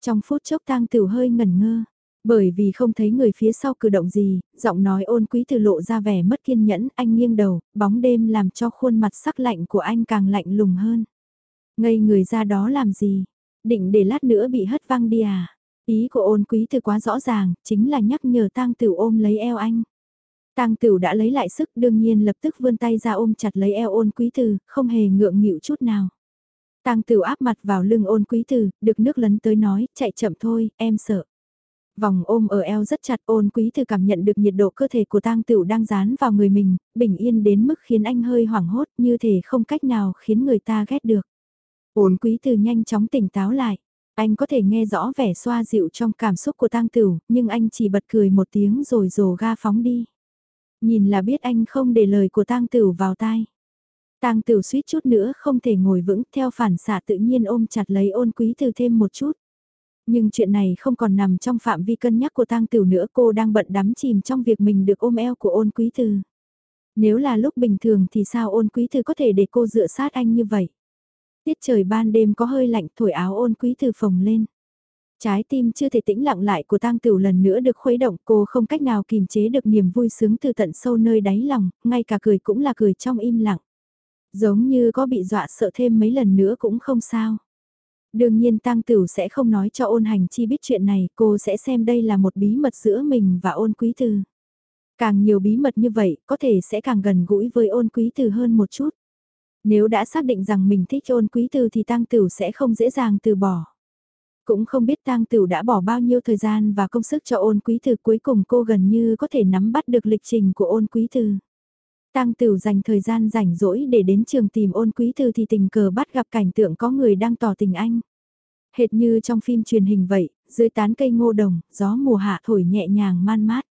Trong phút chốc tang tử hơi ngẩn ngơ, bởi vì không thấy người phía sau cử động gì, giọng nói ôn quý từ lộ ra vẻ mất kiên nhẫn, anh nghiêng đầu, bóng đêm làm cho khuôn mặt sắc lạnh của anh càng lạnh lùng hơn. Ngây người ra đó làm gì? Định để lát nữa bị hất văng đi à? Ý của ôn quý từ quá rõ ràng, chính là nhắc nhở tang tử ôm lấy eo anh. Tang Tử đã lấy lại sức đương nhiên lập tức vươn tay ra ôm chặt lấy eo ôn quý từ, không hề ngượng nghịu chút nào. Tang Tử áp mặt vào lưng ôn quý từ, được nước lấn tới nói, chạy chậm thôi, em sợ. Vòng ôm ở eo rất chặt ôn quý từ cảm nhận được nhiệt độ cơ thể của tang tửu đang dán vào người mình, bình yên đến mức khiến anh hơi hoảng hốt như thể không cách nào khiến người ta ghét được. Ôn quý từ nhanh chóng tỉnh táo lại. Anh có thể nghe rõ vẻ xoa dịu trong cảm xúc của tang tửu, nhưng anh chỉ bật cười một tiếng rồi rồ ga phóng đi. Nhìn là biết anh không để lời của tang tửu vào tai. Tang tửu suýt chút nữa không thể ngồi vững theo phản xạ tự nhiên ôm chặt lấy ôn quý từ thêm một chút. Nhưng chuyện này không còn nằm trong phạm vi cân nhắc của tang tửu nữa cô đang bận đắm chìm trong việc mình được ôm eo của ôn quý từ. Nếu là lúc bình thường thì sao ôn quý từ có thể để cô dựa sát anh như vậy? Tiết trời ban đêm có hơi lạnh thổi áo ôn quý từ phòng lên. Trái tim chưa thể tĩnh lặng lại của tang tiểu lần nữa được khuấy động cô không cách nào kìm chế được niềm vui sướng từ tận sâu nơi đáy lòng, ngay cả cười cũng là cười trong im lặng. Giống như có bị dọa sợ thêm mấy lần nữa cũng không sao. Đương nhiên tang Tửu sẽ không nói cho ôn hành chi biết chuyện này, cô sẽ xem đây là một bí mật giữa mình và ôn quý từ. Càng nhiều bí mật như vậy, có thể sẽ càng gần gũi với ôn quý từ hơn một chút. Nếu đã xác định rằng mình thích ôn quý từ thì Tang Tửu sẽ không dễ dàng từ bỏ. Cũng không biết Tang Tửu đã bỏ bao nhiêu thời gian và công sức cho ôn quý từ cuối cùng cô gần như có thể nắm bắt được lịch trình của ôn quý từ. Tang Tửu dành thời gian rảnh rỗi để đến trường tìm ôn quý thư thì tình cờ bắt gặp cảnh tượng có người đang tỏ tình anh. Hệt như trong phim truyền hình vậy, dưới tán cây ngô đồng, gió mùa hạ thổi nhẹ nhàng man mát.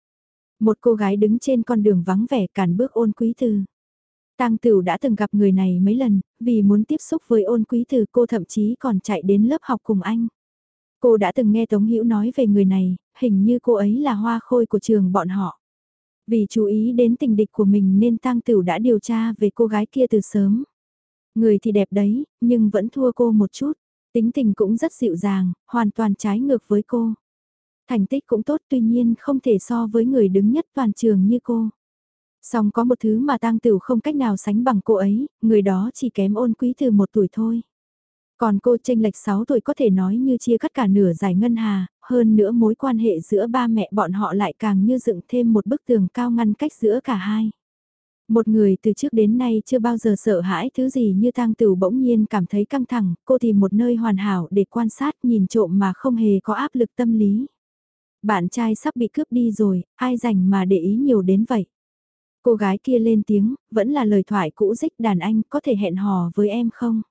Một cô gái đứng trên con đường vắng vẻ cản bước ôn quý thư. Tang Tửu đã từng gặp người này mấy lần, vì muốn tiếp xúc với ôn quý từ cô thậm chí còn chạy đến lớp học cùng anh. Cô đã từng nghe Tống Hữu nói về người này, hình như cô ấy là hoa khôi của trường bọn họ. Vì chú ý đến tình địch của mình nên Tang Tửu đã điều tra về cô gái kia từ sớm. Người thì đẹp đấy, nhưng vẫn thua cô một chút. Tính tình cũng rất dịu dàng, hoàn toàn trái ngược với cô. Thành tích cũng tốt tuy nhiên không thể so với người đứng nhất toàn trường như cô. Song có một thứ mà tang tửu không cách nào sánh bằng cô ấy, người đó chỉ kém ôn quý từ một tuổi thôi. Còn cô tranh lệch 6 tuổi có thể nói như chia cắt cả nửa giải ngân hà, hơn nữa mối quan hệ giữa ba mẹ bọn họ lại càng như dựng thêm một bức tường cao ngăn cách giữa cả hai. Một người từ trước đến nay chưa bao giờ sợ hãi thứ gì như tang tửu bỗng nhiên cảm thấy căng thẳng, cô tìm một nơi hoàn hảo để quan sát nhìn trộm mà không hề có áp lực tâm lý. Bạn trai sắp bị cướp đi rồi, ai dành mà để ý nhiều đến vậy. Cô gái kia lên tiếng, vẫn là lời thoại cũ dích đàn anh có thể hẹn hò với em không?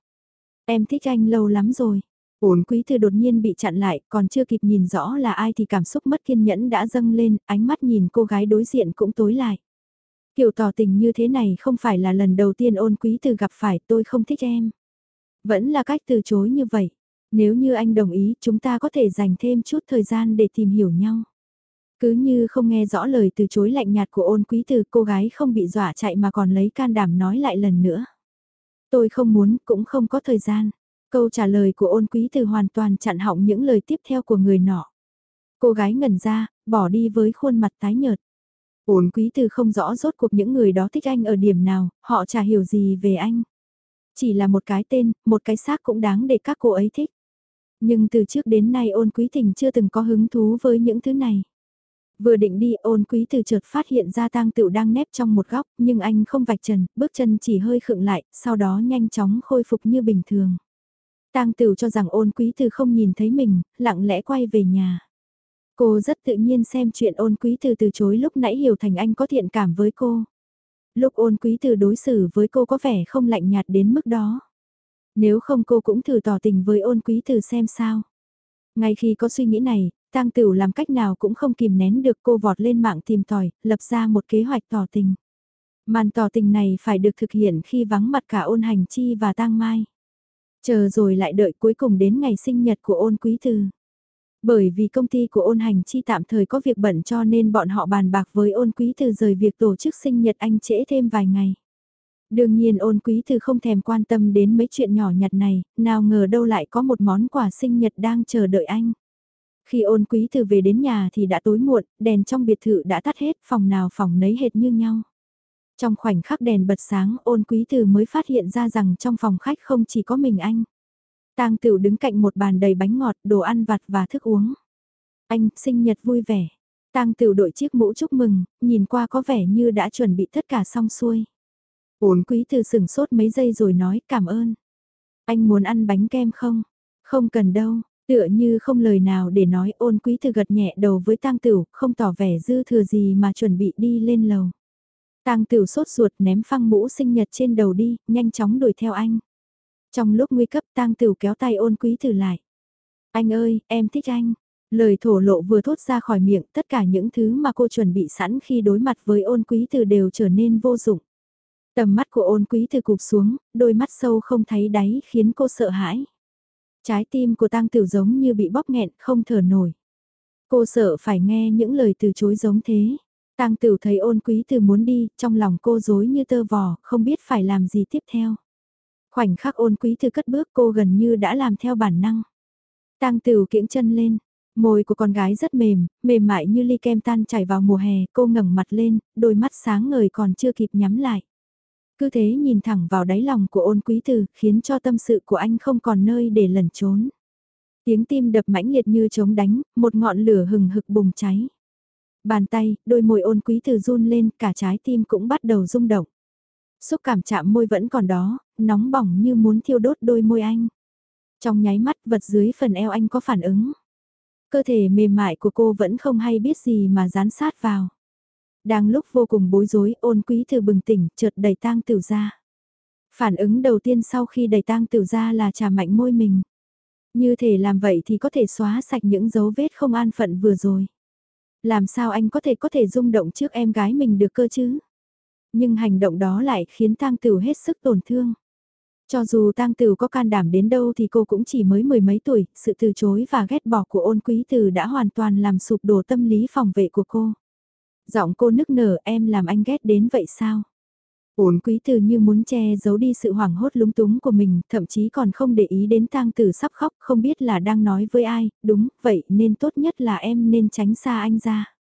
Em thích anh lâu lắm rồi. Ổn quý thư đột nhiên bị chặn lại, còn chưa kịp nhìn rõ là ai thì cảm xúc mất kiên nhẫn đã dâng lên, ánh mắt nhìn cô gái đối diện cũng tối lại. Kiểu tỏ tình như thế này không phải là lần đầu tiên ôn quý từ gặp phải tôi không thích em. Vẫn là cách từ chối như vậy. Nếu như anh đồng ý chúng ta có thể dành thêm chút thời gian để tìm hiểu nhau. Cứ như không nghe rõ lời từ chối lạnh nhạt của ôn quý từ cô gái không bị dọa chạy mà còn lấy can đảm nói lại lần nữa. Tôi không muốn cũng không có thời gian. Câu trả lời của ôn quý từ hoàn toàn chặn họng những lời tiếp theo của người nọ. Cô gái ngẩn ra, bỏ đi với khuôn mặt tái nhợt. Ôn quý từ không rõ rốt cuộc những người đó thích anh ở điểm nào, họ chả hiểu gì về anh. Chỉ là một cái tên, một cái xác cũng đáng để các cô ấy thích. Nhưng từ trước đến nay ôn quý tình chưa từng có hứng thú với những thứ này. Vừa định đi ôn quý từ chợt phát hiện ra tang tựu đang nép trong một góc, nhưng anh không vạch trần, bước chân chỉ hơi khựng lại, sau đó nhanh chóng khôi phục như bình thường. Tang tựu cho rằng ôn quý từ không nhìn thấy mình, lặng lẽ quay về nhà. Cô rất tự nhiên xem chuyện ôn quý từ từ chối lúc nãy hiểu thành anh có thiện cảm với cô. Lúc ôn quý từ đối xử với cô có vẻ không lạnh nhạt đến mức đó. Nếu không cô cũng thử tỏ tình với ôn quý từ xem sao. Ngay khi có suy nghĩ này, Tang Tửu làm cách nào cũng không kìm nén được cô vọt lên mạng tìm tòi, lập ra một kế hoạch tỏ tình. Màn tỏ tình này phải được thực hiện khi vắng mặt cả ôn hành chi và tang mai. Chờ rồi lại đợi cuối cùng đến ngày sinh nhật của ôn quý thư. Bởi vì công ty của ôn hành chi tạm thời có việc bận cho nên bọn họ bàn bạc với ôn quý thư rời việc tổ chức sinh nhật anh trễ thêm vài ngày. Đương nhiên ôn quý thư không thèm quan tâm đến mấy chuyện nhỏ nhặt này, nào ngờ đâu lại có một món quà sinh nhật đang chờ đợi anh. Khi ôn quý từ về đến nhà thì đã tối muộn, đèn trong biệt thự đã tắt hết, phòng nào phòng nấy hệt như nhau. Trong khoảnh khắc đèn bật sáng ôn quý từ mới phát hiện ra rằng trong phòng khách không chỉ có mình anh. Tang Tửu đứng cạnh một bàn đầy bánh ngọt, đồ ăn vặt và thức uống. Anh, sinh nhật vui vẻ. Tang Tửu đội chiếc mũ chúc mừng, nhìn qua có vẻ như đã chuẩn bị tất cả xong xuôi. Ôn quý từ sừng sốt mấy giây rồi nói cảm ơn. Anh muốn ăn bánh kem không? Không cần đâu, tựa như không lời nào để nói ôn quý thư gật nhẹ đầu với tang tửu, không tỏ vẻ dư thừa gì mà chuẩn bị đi lên lầu. Tang tửu sốt ruột ném phăng mũ sinh nhật trên đầu đi, nhanh chóng đuổi theo anh. Trong lúc nguy cấp tang tửu kéo tay ôn quý từ lại. Anh ơi, em thích anh. Lời thổ lộ vừa thốt ra khỏi miệng, tất cả những thứ mà cô chuẩn bị sẵn khi đối mặt với ôn quý từ đều trở nên vô dụng. Tầm mắt của ôn quý từ cụp xuống, đôi mắt sâu không thấy đáy khiến cô sợ hãi. Trái tim của tang tiểu giống như bị bóp nghẹn, không thở nổi. Cô sợ phải nghe những lời từ chối giống thế. Tang tiểu thấy ôn quý từ muốn đi, trong lòng cô dối như tơ vò, không biết phải làm gì tiếp theo. Khoảnh khắc ôn quý từ cất bước cô gần như đã làm theo bản năng. Tang tiểu kiễng chân lên, môi của con gái rất mềm, mềm mại như ly kem tan chảy vào mùa hè, cô ngẩng mặt lên, đôi mắt sáng ngời còn chưa kịp nhắm lại. Cứ thế nhìn thẳng vào đáy lòng của ôn quý tử, khiến cho tâm sự của anh không còn nơi để lẩn trốn. Tiếng tim đập mãnh liệt như trống đánh, một ngọn lửa hừng hực bùng cháy. Bàn tay, đôi môi ôn quý tử run lên, cả trái tim cũng bắt đầu rung động. Xúc cảm chạm môi vẫn còn đó, nóng bỏng như muốn thiêu đốt đôi môi anh. Trong nháy mắt vật dưới phần eo anh có phản ứng. Cơ thể mềm mại của cô vẫn không hay biết gì mà dán sát vào. Đang lúc vô cùng bối rối ôn quý thư bừng tỉnh chợt đẩy tang tiểu ra. Phản ứng đầu tiên sau khi đẩy tang tiểu ra là trà mạnh môi mình. Như thể làm vậy thì có thể xóa sạch những dấu vết không an phận vừa rồi. Làm sao anh có thể có thể rung động trước em gái mình được cơ chứ? Nhưng hành động đó lại khiến tang tử hết sức tổn thương. Cho dù tang tử có can đảm đến đâu thì cô cũng chỉ mới mười mấy tuổi, sự từ chối và ghét bỏ của ôn quý từ đã hoàn toàn làm sụp đổ tâm lý phòng vệ của cô. Giọng cô nức nở em làm anh ghét đến vậy sao? Ôn quý từ như muốn che giấu đi sự hoảng hốt lúng túng của mình, thậm chí còn không để ý đến tang tử sắp khóc, không biết là đang nói với ai, đúng, vậy nên tốt nhất là em nên tránh xa anh ra.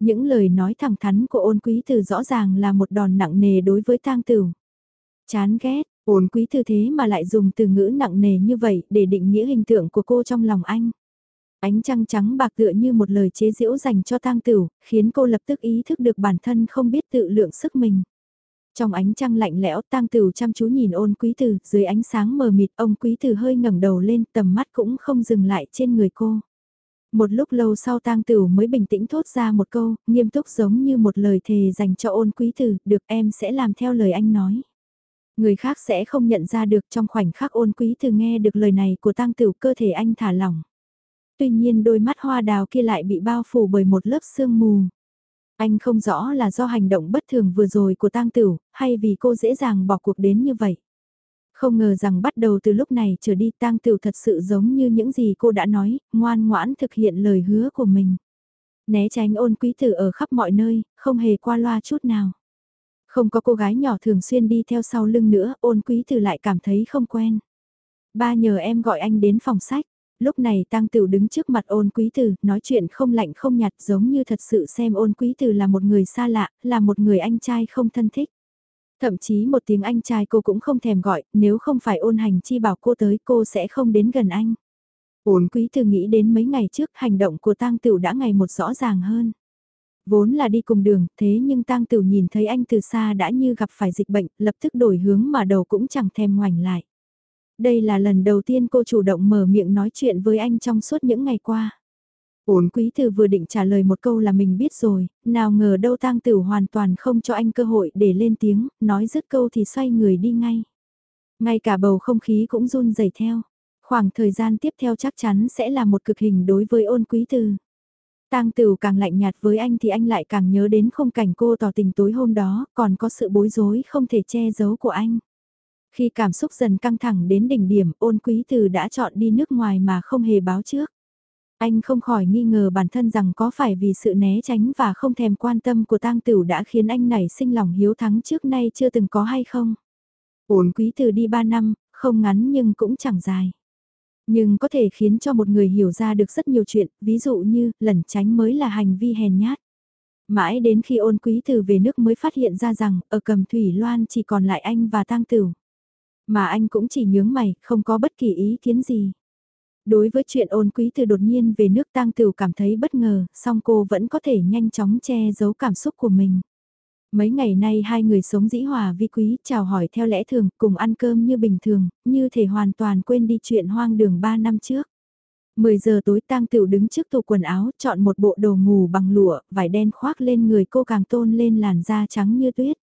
Những lời nói thẳng thắn của ôn quý từ rõ ràng là một đòn nặng nề đối với tang tử. Chán ghét, ôn quý từ thế mà lại dùng từ ngữ nặng nề như vậy để định nghĩa hình tượng của cô trong lòng anh. Ánh trăng trắng bạc tựa như một lời chế giễu dành cho tang tử, khiến cô lập tức ý thức được bản thân không biết tự lượng sức mình. Trong ánh trăng lạnh lẽo tang tử chăm chú nhìn ôn quý tử, dưới ánh sáng mờ mịt ông quý tử hơi ngẩng đầu lên tầm mắt cũng không dừng lại trên người cô. Một lúc lâu sau tang tử mới bình tĩnh thốt ra một câu, nghiêm túc giống như một lời thề dành cho ôn quý tử, được em sẽ làm theo lời anh nói. Người khác sẽ không nhận ra được trong khoảnh khắc ôn quý tử nghe được lời này của tang tử cơ thể anh thả lỏng. Tuy nhiên đôi mắt hoa đào kia lại bị bao phủ bởi một lớp sương mù. Anh không rõ là do hành động bất thường vừa rồi của tang tử, hay vì cô dễ dàng bỏ cuộc đến như vậy. Không ngờ rằng bắt đầu từ lúc này trở đi tang tử thật sự giống như những gì cô đã nói, ngoan ngoãn thực hiện lời hứa của mình. Né tránh ôn quý tử ở khắp mọi nơi, không hề qua loa chút nào. Không có cô gái nhỏ thường xuyên đi theo sau lưng nữa, ôn quý tử lại cảm thấy không quen. Ba nhờ em gọi anh đến phòng sách. Lúc này Tăng Tiểu đứng trước mặt ôn quý tử, nói chuyện không lạnh không nhạt giống như thật sự xem ôn quý tử là một người xa lạ, là một người anh trai không thân thích. Thậm chí một tiếng anh trai cô cũng không thèm gọi, nếu không phải ôn hành chi bảo cô tới cô sẽ không đến gần anh. Ôn quý từ nghĩ đến mấy ngày trước hành động của tang tửu đã ngày một rõ ràng hơn. Vốn là đi cùng đường, thế nhưng tang tửu nhìn thấy anh từ xa đã như gặp phải dịch bệnh, lập tức đổi hướng mà đầu cũng chẳng thèm ngoảnh lại. Đây là lần đầu tiên cô chủ động mở miệng nói chuyện với anh trong suốt những ngày qua. Ổn quý Từ vừa định trả lời một câu là mình biết rồi, nào ngờ đâu tang tử hoàn toàn không cho anh cơ hội để lên tiếng, nói dứt câu thì xoay người đi ngay. Ngay cả bầu không khí cũng run rẩy theo. Khoảng thời gian tiếp theo chắc chắn sẽ là một cực hình đối với ôn quý Từ. Tang Tử càng lạnh nhạt với anh thì anh lại càng nhớ đến khung cảnh cô tỏ tình tối hôm đó, còn có sự bối rối không thể che giấu của anh. Khi cảm xúc dần căng thẳng đến đỉnh điểm, ôn quý Từ đã chọn đi nước ngoài mà không hề báo trước. Anh không khỏi nghi ngờ bản thân rằng có phải vì sự né tránh và không thèm quan tâm của tang tử đã khiến anh nảy sinh lòng hiếu thắng trước nay chưa từng có hay không. Ổn quý Từ đi 3 năm, không ngắn nhưng cũng chẳng dài. Nhưng có thể khiến cho một người hiểu ra được rất nhiều chuyện, ví dụ như lẩn tránh mới là hành vi hèn nhát. Mãi đến khi ôn quý Từ về nước mới phát hiện ra rằng ở cầm thủy loan chỉ còn lại anh và tang tử. Mà anh cũng chỉ nhướng mày, không có bất kỳ ý kiến gì. Đối với chuyện ôn quý từ đột nhiên về nước tang tiểu cảm thấy bất ngờ, song cô vẫn có thể nhanh chóng che giấu cảm xúc của mình. Mấy ngày nay hai người sống dĩ hòa vi quý, chào hỏi theo lẽ thường, cùng ăn cơm như bình thường, như thể hoàn toàn quên đi chuyện hoang đường 3 năm trước. 10 giờ tối tang tiểu đứng trước tủ quần áo, chọn một bộ đồ ngủ bằng lụa, vải đen khoác lên người cô càng tôn lên làn da trắng như tuyết.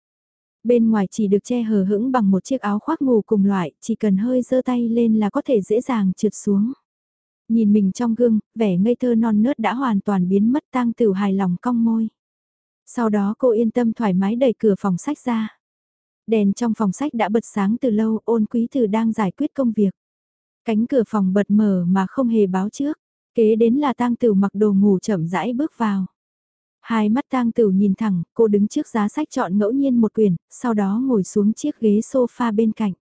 Bên ngoài chỉ được che hờ hững bằng một chiếc áo khoác ngủ cùng loại, chỉ cần hơi giơ tay lên là có thể dễ dàng trượt xuống. Nhìn mình trong gương, vẻ ngây thơ non nớt đã hoàn toàn biến mất tang tử hài lòng cong môi. Sau đó cô yên tâm thoải mái đẩy cửa phòng sách ra. Đèn trong phòng sách đã bật sáng từ lâu ôn quý tử đang giải quyết công việc. Cánh cửa phòng bật mở mà không hề báo trước. Kế đến là tang tử mặc đồ ngủ chậm rãi bước vào. Hai mắt tang tử nhìn thẳng, cô đứng trước giá sách chọn ngẫu nhiên một quyển, sau đó ngồi xuống chiếc ghế sofa bên cạnh.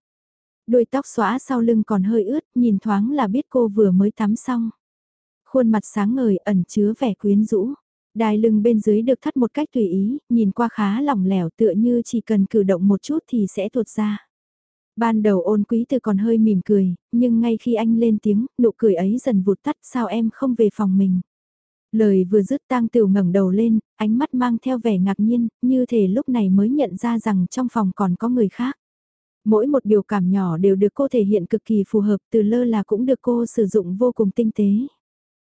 Đôi tóc xóa sau lưng còn hơi ướt, nhìn thoáng là biết cô vừa mới tắm xong. Khuôn mặt sáng ngời ẩn chứa vẻ quyến rũ. Đai lưng bên dưới được thắt một cách tùy ý, nhìn qua khá lỏng lẻo tựa như chỉ cần cử động một chút thì sẽ tuột ra. Ban đầu ôn quý từ còn hơi mỉm cười, nhưng ngay khi anh lên tiếng, nụ cười ấy dần vụt tắt sao em không về phòng mình. Lời vừa dứt tang tiểu ngẩng đầu lên, ánh mắt mang theo vẻ ngạc nhiên, như thể lúc này mới nhận ra rằng trong phòng còn có người khác. Mỗi một biểu cảm nhỏ đều được cô thể hiện cực kỳ phù hợp từ lơ là cũng được cô sử dụng vô cùng tinh tế.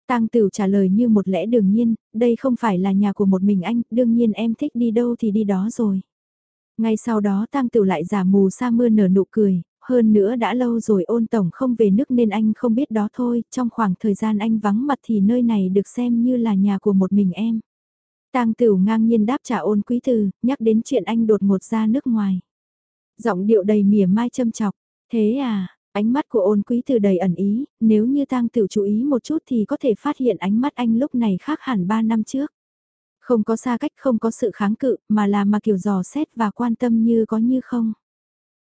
Tang Tửu trả lời như một lẽ đương nhiên, đây không phải là nhà của một mình anh, đương nhiên em thích đi đâu thì đi đó rồi. Ngay sau đó Tang Tửu lại giả mù sa mưa nở nụ cười, hơn nữa đã lâu rồi ôn tổng không về nước nên anh không biết đó thôi, trong khoảng thời gian anh vắng mặt thì nơi này được xem như là nhà của một mình em. Tang Tửu ngang nhiên đáp trả ôn quý từ, nhắc đến chuyện anh đột ngột ra nước ngoài. Giọng điệu đầy mỉa mai châm chọc, thế à, ánh mắt của ôn quý từ đầy ẩn ý, nếu như Tang Tửu chú ý một chút thì có thể phát hiện ánh mắt anh lúc này khác hẳn 3 năm trước. Không có xa cách không có sự kháng cự, mà là mà kiểu dò xét và quan tâm như có như không.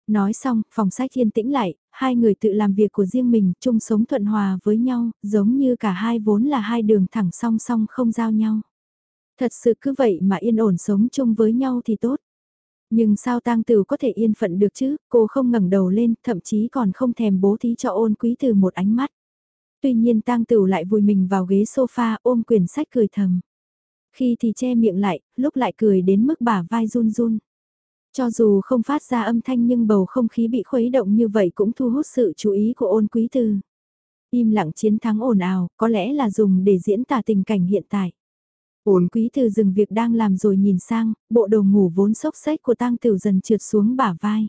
Nói xong, phòng sách yên tĩnh lại, hai người tự làm việc của riêng mình, chung sống thuận hòa với nhau, giống như cả hai vốn là hai đường thẳng song song không giao nhau. Thật sự cứ vậy mà yên ổn sống chung với nhau thì tốt. Nhưng sao tang tử có thể yên phận được chứ, cô không ngẩng đầu lên, thậm chí còn không thèm bố thí cho ôn quý từ một ánh mắt. Tuy nhiên tang tử lại vùi mình vào ghế sofa ôm quyển sách cười thầm. Khi thì che miệng lại, lúc lại cười đến mức bả vai run run. Cho dù không phát ra âm thanh nhưng bầu không khí bị khuấy động như vậy cũng thu hút sự chú ý của ôn quý tư. Im lặng chiến thắng ồn ào, có lẽ là dùng để diễn tả tình cảnh hiện tại. Ôn quý từ dừng việc đang làm rồi nhìn sang, bộ đồ ngủ vốn xốc xếch của tang tiểu dần trượt xuống bả vai.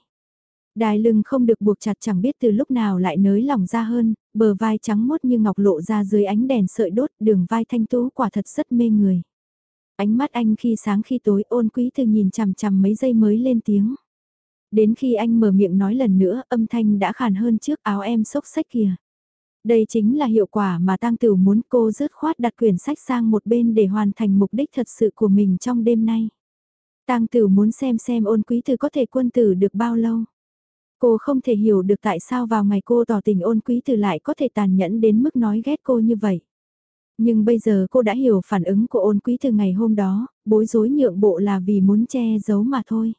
Đài lưng không được buộc chặt chẳng biết từ lúc nào lại nới lỏng ra hơn, bờ vai trắng mốt như ngọc lộ ra dưới ánh đèn sợi đốt, đường vai thanh tú quả thật rất mê người. Ánh mắt anh khi sáng khi tối ôn quý từ nhìn chằm chằm mấy giây mới lên tiếng. Đến khi anh mở miệng nói lần nữa, âm thanh đã khàn hơn trước áo em xốc sách kìa. Đây chính là hiệu quả mà tang tử muốn cô rớt khoát đặt quyển sách sang một bên để hoàn thành mục đích thật sự của mình trong đêm nay. tang tử muốn xem xem ôn quý từ có thể quân tử được bao lâu. Cô không thể hiểu được tại sao vào ngày cô tỏ tình ôn quý từ lại có thể tàn nhẫn đến mức nói ghét cô như vậy. Nhưng bây giờ cô đã hiểu phản ứng của ôn quý từ ngày hôm đó, bối rối nhượng bộ là vì muốn che giấu mà thôi.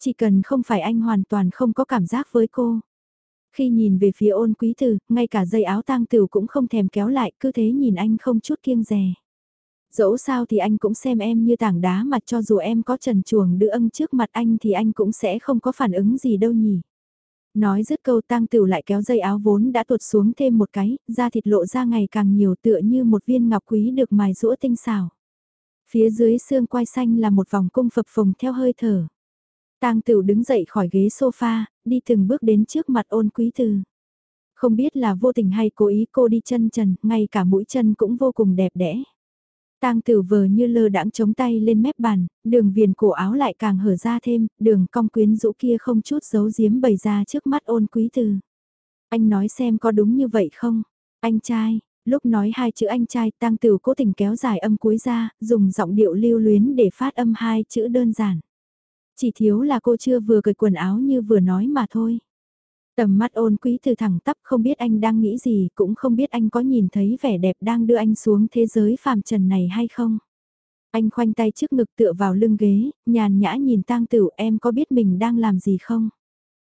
Chỉ cần không phải anh hoàn toàn không có cảm giác với cô. Khi nhìn về phía ôn quý từ, ngay cả dây áo tang tử cũng không thèm kéo lại, cứ thế nhìn anh không chút kiêng rè. Dẫu sao thì anh cũng xem em như tảng đá mà cho dù em có trần chuồng đưa âng trước mặt anh thì anh cũng sẽ không có phản ứng gì đâu nhỉ. Nói dứt câu tang tửu lại kéo dây áo vốn đã tuột xuống thêm một cái, da thịt lộ ra ngày càng nhiều tựa như một viên ngọc quý được mài rũa tinh xảo. Phía dưới xương quai xanh là một vòng cung phập phồng theo hơi thở. Tang Tửu đứng dậy khỏi ghế sofa, đi từng bước đến trước mặt ôn quý từ. Không biết là vô tình hay cố ý cô đi chân trần, ngay cả mũi chân cũng vô cùng đẹp đẽ. Tang tử vờ như lơ đãng chống tay lên mép bàn, đường viền cổ áo lại càng hở ra thêm, đường cong quyến rũ kia không chút giấu giếm bày ra trước mắt ôn quý từ. Anh nói xem có đúng như vậy không? Anh trai, lúc nói hai chữ anh trai tang tử cố tình kéo dài âm cuối ra, dùng giọng điệu lưu luyến để phát âm hai chữ đơn giản. Chỉ thiếu là cô chưa vừa cởi quần áo như vừa nói mà thôi. Tầm mắt ôn quý từ thẳng tắp không biết anh đang nghĩ gì, cũng không biết anh có nhìn thấy vẻ đẹp đang đưa anh xuống thế giới phàm trần này hay không. Anh khoanh tay trước ngực tựa vào lưng ghế, nhàn nhã nhìn tang tửu em có biết mình đang làm gì không?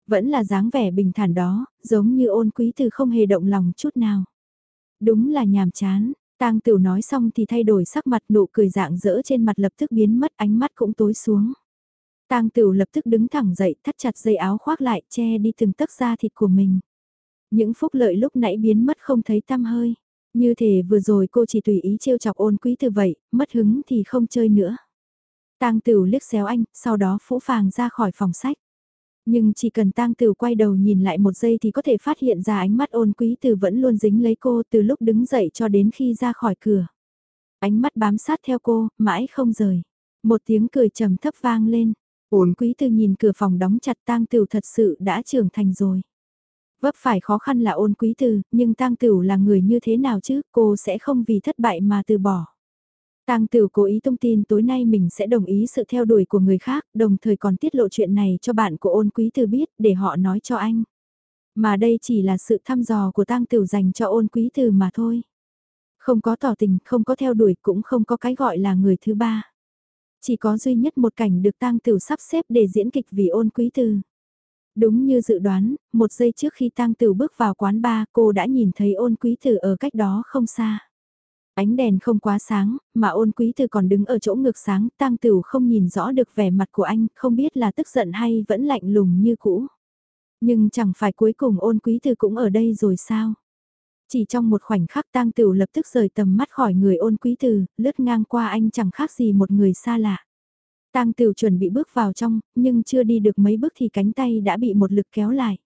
Vẫn là dáng vẻ bình thản đó, giống như ôn quý từ không hề động lòng chút nào. Đúng là nhàm chán, tang tửu nói xong thì thay đổi sắc mặt nụ cười dạng dỡ trên mặt lập tức biến mất ánh mắt cũng tối xuống. Tang Tửu lập tức đứng thẳng dậy, thắt chặt dây áo khoác lại, che đi từng tấc da thịt của mình. Những phúc lợi lúc nãy biến mất không thấy tăm hơi. Như thể vừa rồi cô chỉ tùy ý trêu chọc ôn quý từ vậy, mất hứng thì không chơi nữa. Tang Tửu liếc xéo anh, sau đó phũ phàng ra khỏi phòng sách. Nhưng chỉ cần Tang Tửu quay đầu nhìn lại một giây thì có thể phát hiện ra ánh mắt ôn quý từ vẫn luôn dính lấy cô từ lúc đứng dậy cho đến khi ra khỏi cửa. Ánh mắt bám sát theo cô, mãi không rời. Một tiếng cười trầm thấp vang lên. Ôn quý tư nhìn cửa phòng đóng chặt tang tửu thật sự đã trưởng thành rồi. Vấp phải khó khăn là ôn quý tư, nhưng tang tửu là người như thế nào chứ, cô sẽ không vì thất bại mà từ bỏ. Tang Tửu cố ý thông tin tối nay mình sẽ đồng ý sự theo đuổi của người khác, đồng thời còn tiết lộ chuyện này cho bạn của Ôn Quý Từ biết để họ nói cho anh. Mà đây chỉ là sự thăm dò của Tang Tửu dành cho Ôn Quý Từ mà thôi. Không có tỏ tình, không có theo đuổi, cũng không có cái gọi là người thứ ba. Chỉ có duy nhất một cảnh được tang tửu sắp xếp để diễn kịch vì ôn quý tư. Đúng như dự đoán, một giây trước khi tang tửu bước vào quán bar cô đã nhìn thấy ôn quý tử ở cách đó không xa. Ánh đèn không quá sáng, mà ôn quý tử còn đứng ở chỗ ngược sáng, tang tửu không nhìn rõ được vẻ mặt của anh, không biết là tức giận hay vẫn lạnh lùng như cũ. Nhưng chẳng phải cuối cùng ôn quý tử cũng ở đây rồi sao? Chỉ trong một khoảnh khắc tang tửu lập tức rời tầm mắt khỏi người ôn quý từ, lướt ngang qua anh chẳng khác gì một người xa lạ. Tang Tửu chuẩn bị bước vào trong, nhưng chưa đi được mấy bước thì cánh tay đã bị một lực kéo lại.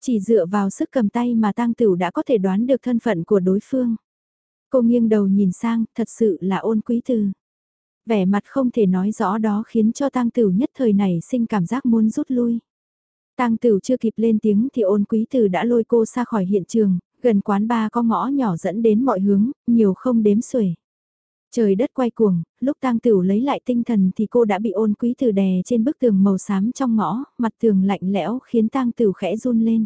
Chỉ dựa vào sức cầm tay mà Tang Tửu đã có thể đoán được thân phận của đối phương. Cô nghiêng đầu nhìn sang, thật sự là ôn quý từ. Vẻ mặt không thể nói rõ đó khiến cho tang tửu nhất thời này sinh cảm giác muốn rút lui. Tang Tửu chưa kịp lên tiếng thì ôn quý từ đã lôi cô xa khỏi hiện trường, gần quán ba có ngõ nhỏ dẫn đến mọi hướng, nhiều không đếm xuể. Trời đất quay cuồng, lúc tang Tử lấy lại tinh thần thì cô đã bị ôn quý từ đè trên bức tường màu xám trong ngõ, mặt tường lạnh lẽo khiến tang Tử khẽ run lên.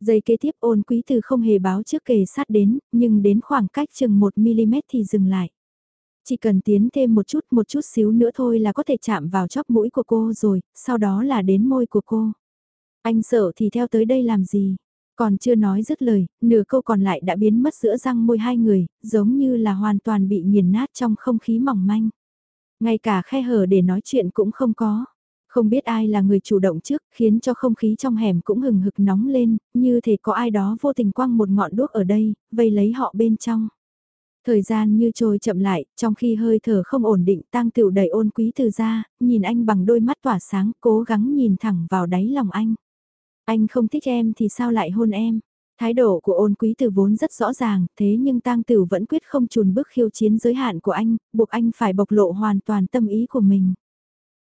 Giây kế tiếp ôn quý từ không hề báo trước kề sát đến, nhưng đến khoảng cách chừng 1mm thì dừng lại. Chỉ cần tiến thêm một chút một chút xíu nữa thôi là có thể chạm vào chóp mũi của cô rồi, sau đó là đến môi của cô. Anh sợ thì theo tới đây làm gì? Còn chưa nói dứt lời, nửa câu còn lại đã biến mất giữa răng môi hai người, giống như là hoàn toàn bị nghiền nát trong không khí mỏng manh. Ngay cả khe hở để nói chuyện cũng không có. Không biết ai là người chủ động trước, khiến cho không khí trong hẻm cũng hừng hực nóng lên, như thể có ai đó vô tình quăng một ngọn đuốc ở đây, vây lấy họ bên trong. Thời gian như trôi chậm lại, trong khi hơi thở không ổn định tăng tựu đầy ôn quý từ ra, nhìn anh bằng đôi mắt tỏa sáng, cố gắng nhìn thẳng vào đáy lòng anh. Anh không thích em thì sao lại hôn em? Thái độ của ôn quý tử vốn rất rõ ràng, thế nhưng tang tử vẫn quyết không chùn bước khiêu chiến giới hạn của anh, buộc anh phải bộc lộ hoàn toàn tâm ý của mình.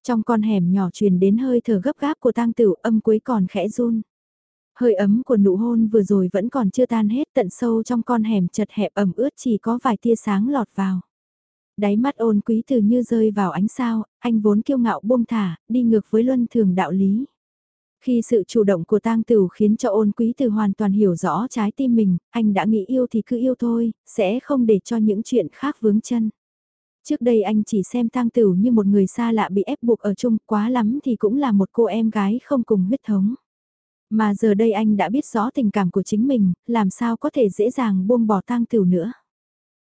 Trong con hẻm nhỏ truyền đến hơi thở gấp gáp của tang tử âm cuối còn khẽ run. Hơi ấm của nụ hôn vừa rồi vẫn còn chưa tan hết tận sâu trong con hẻm chật hẹp ẩm ướt chỉ có vài tia sáng lọt vào. Đáy mắt ôn quý tử như rơi vào ánh sao, anh vốn kiêu ngạo buông thả, đi ngược với luân thường đạo lý. Khi sự chủ động của tang tử khiến cho ôn quý từ hoàn toàn hiểu rõ trái tim mình, anh đã nghĩ yêu thì cứ yêu thôi, sẽ không để cho những chuyện khác vướng chân. Trước đây anh chỉ xem tang tử như một người xa lạ bị ép buộc ở chung, quá lắm thì cũng là một cô em gái không cùng huyết thống. Mà giờ đây anh đã biết rõ tình cảm của chính mình, làm sao có thể dễ dàng buông bỏ tang tử nữa.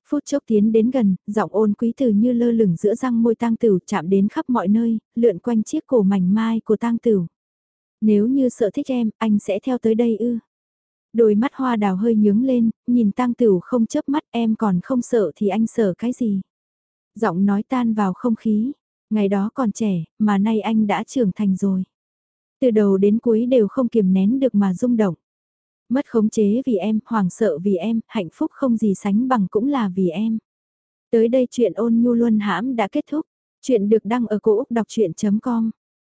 Phút chốc tiến đến gần, giọng ôn quý từ như lơ lửng giữa răng môi tang tử chạm đến khắp mọi nơi, lượn quanh chiếc cổ mảnh mai của tang tử. Nếu như sợ thích em, anh sẽ theo tới đây ư. Đôi mắt hoa đào hơi nhướng lên, nhìn tang tửu không chớp mắt em còn không sợ thì anh sợ cái gì. Giọng nói tan vào không khí, ngày đó còn trẻ, mà nay anh đã trưởng thành rồi. Từ đầu đến cuối đều không kiềm nén được mà rung động. Mất khống chế vì em, hoảng sợ vì em, hạnh phúc không gì sánh bằng cũng là vì em. Tới đây chuyện ôn nhu luân hãm đã kết thúc. Chuyện được đăng ở cổ Úc đọc chuyện.com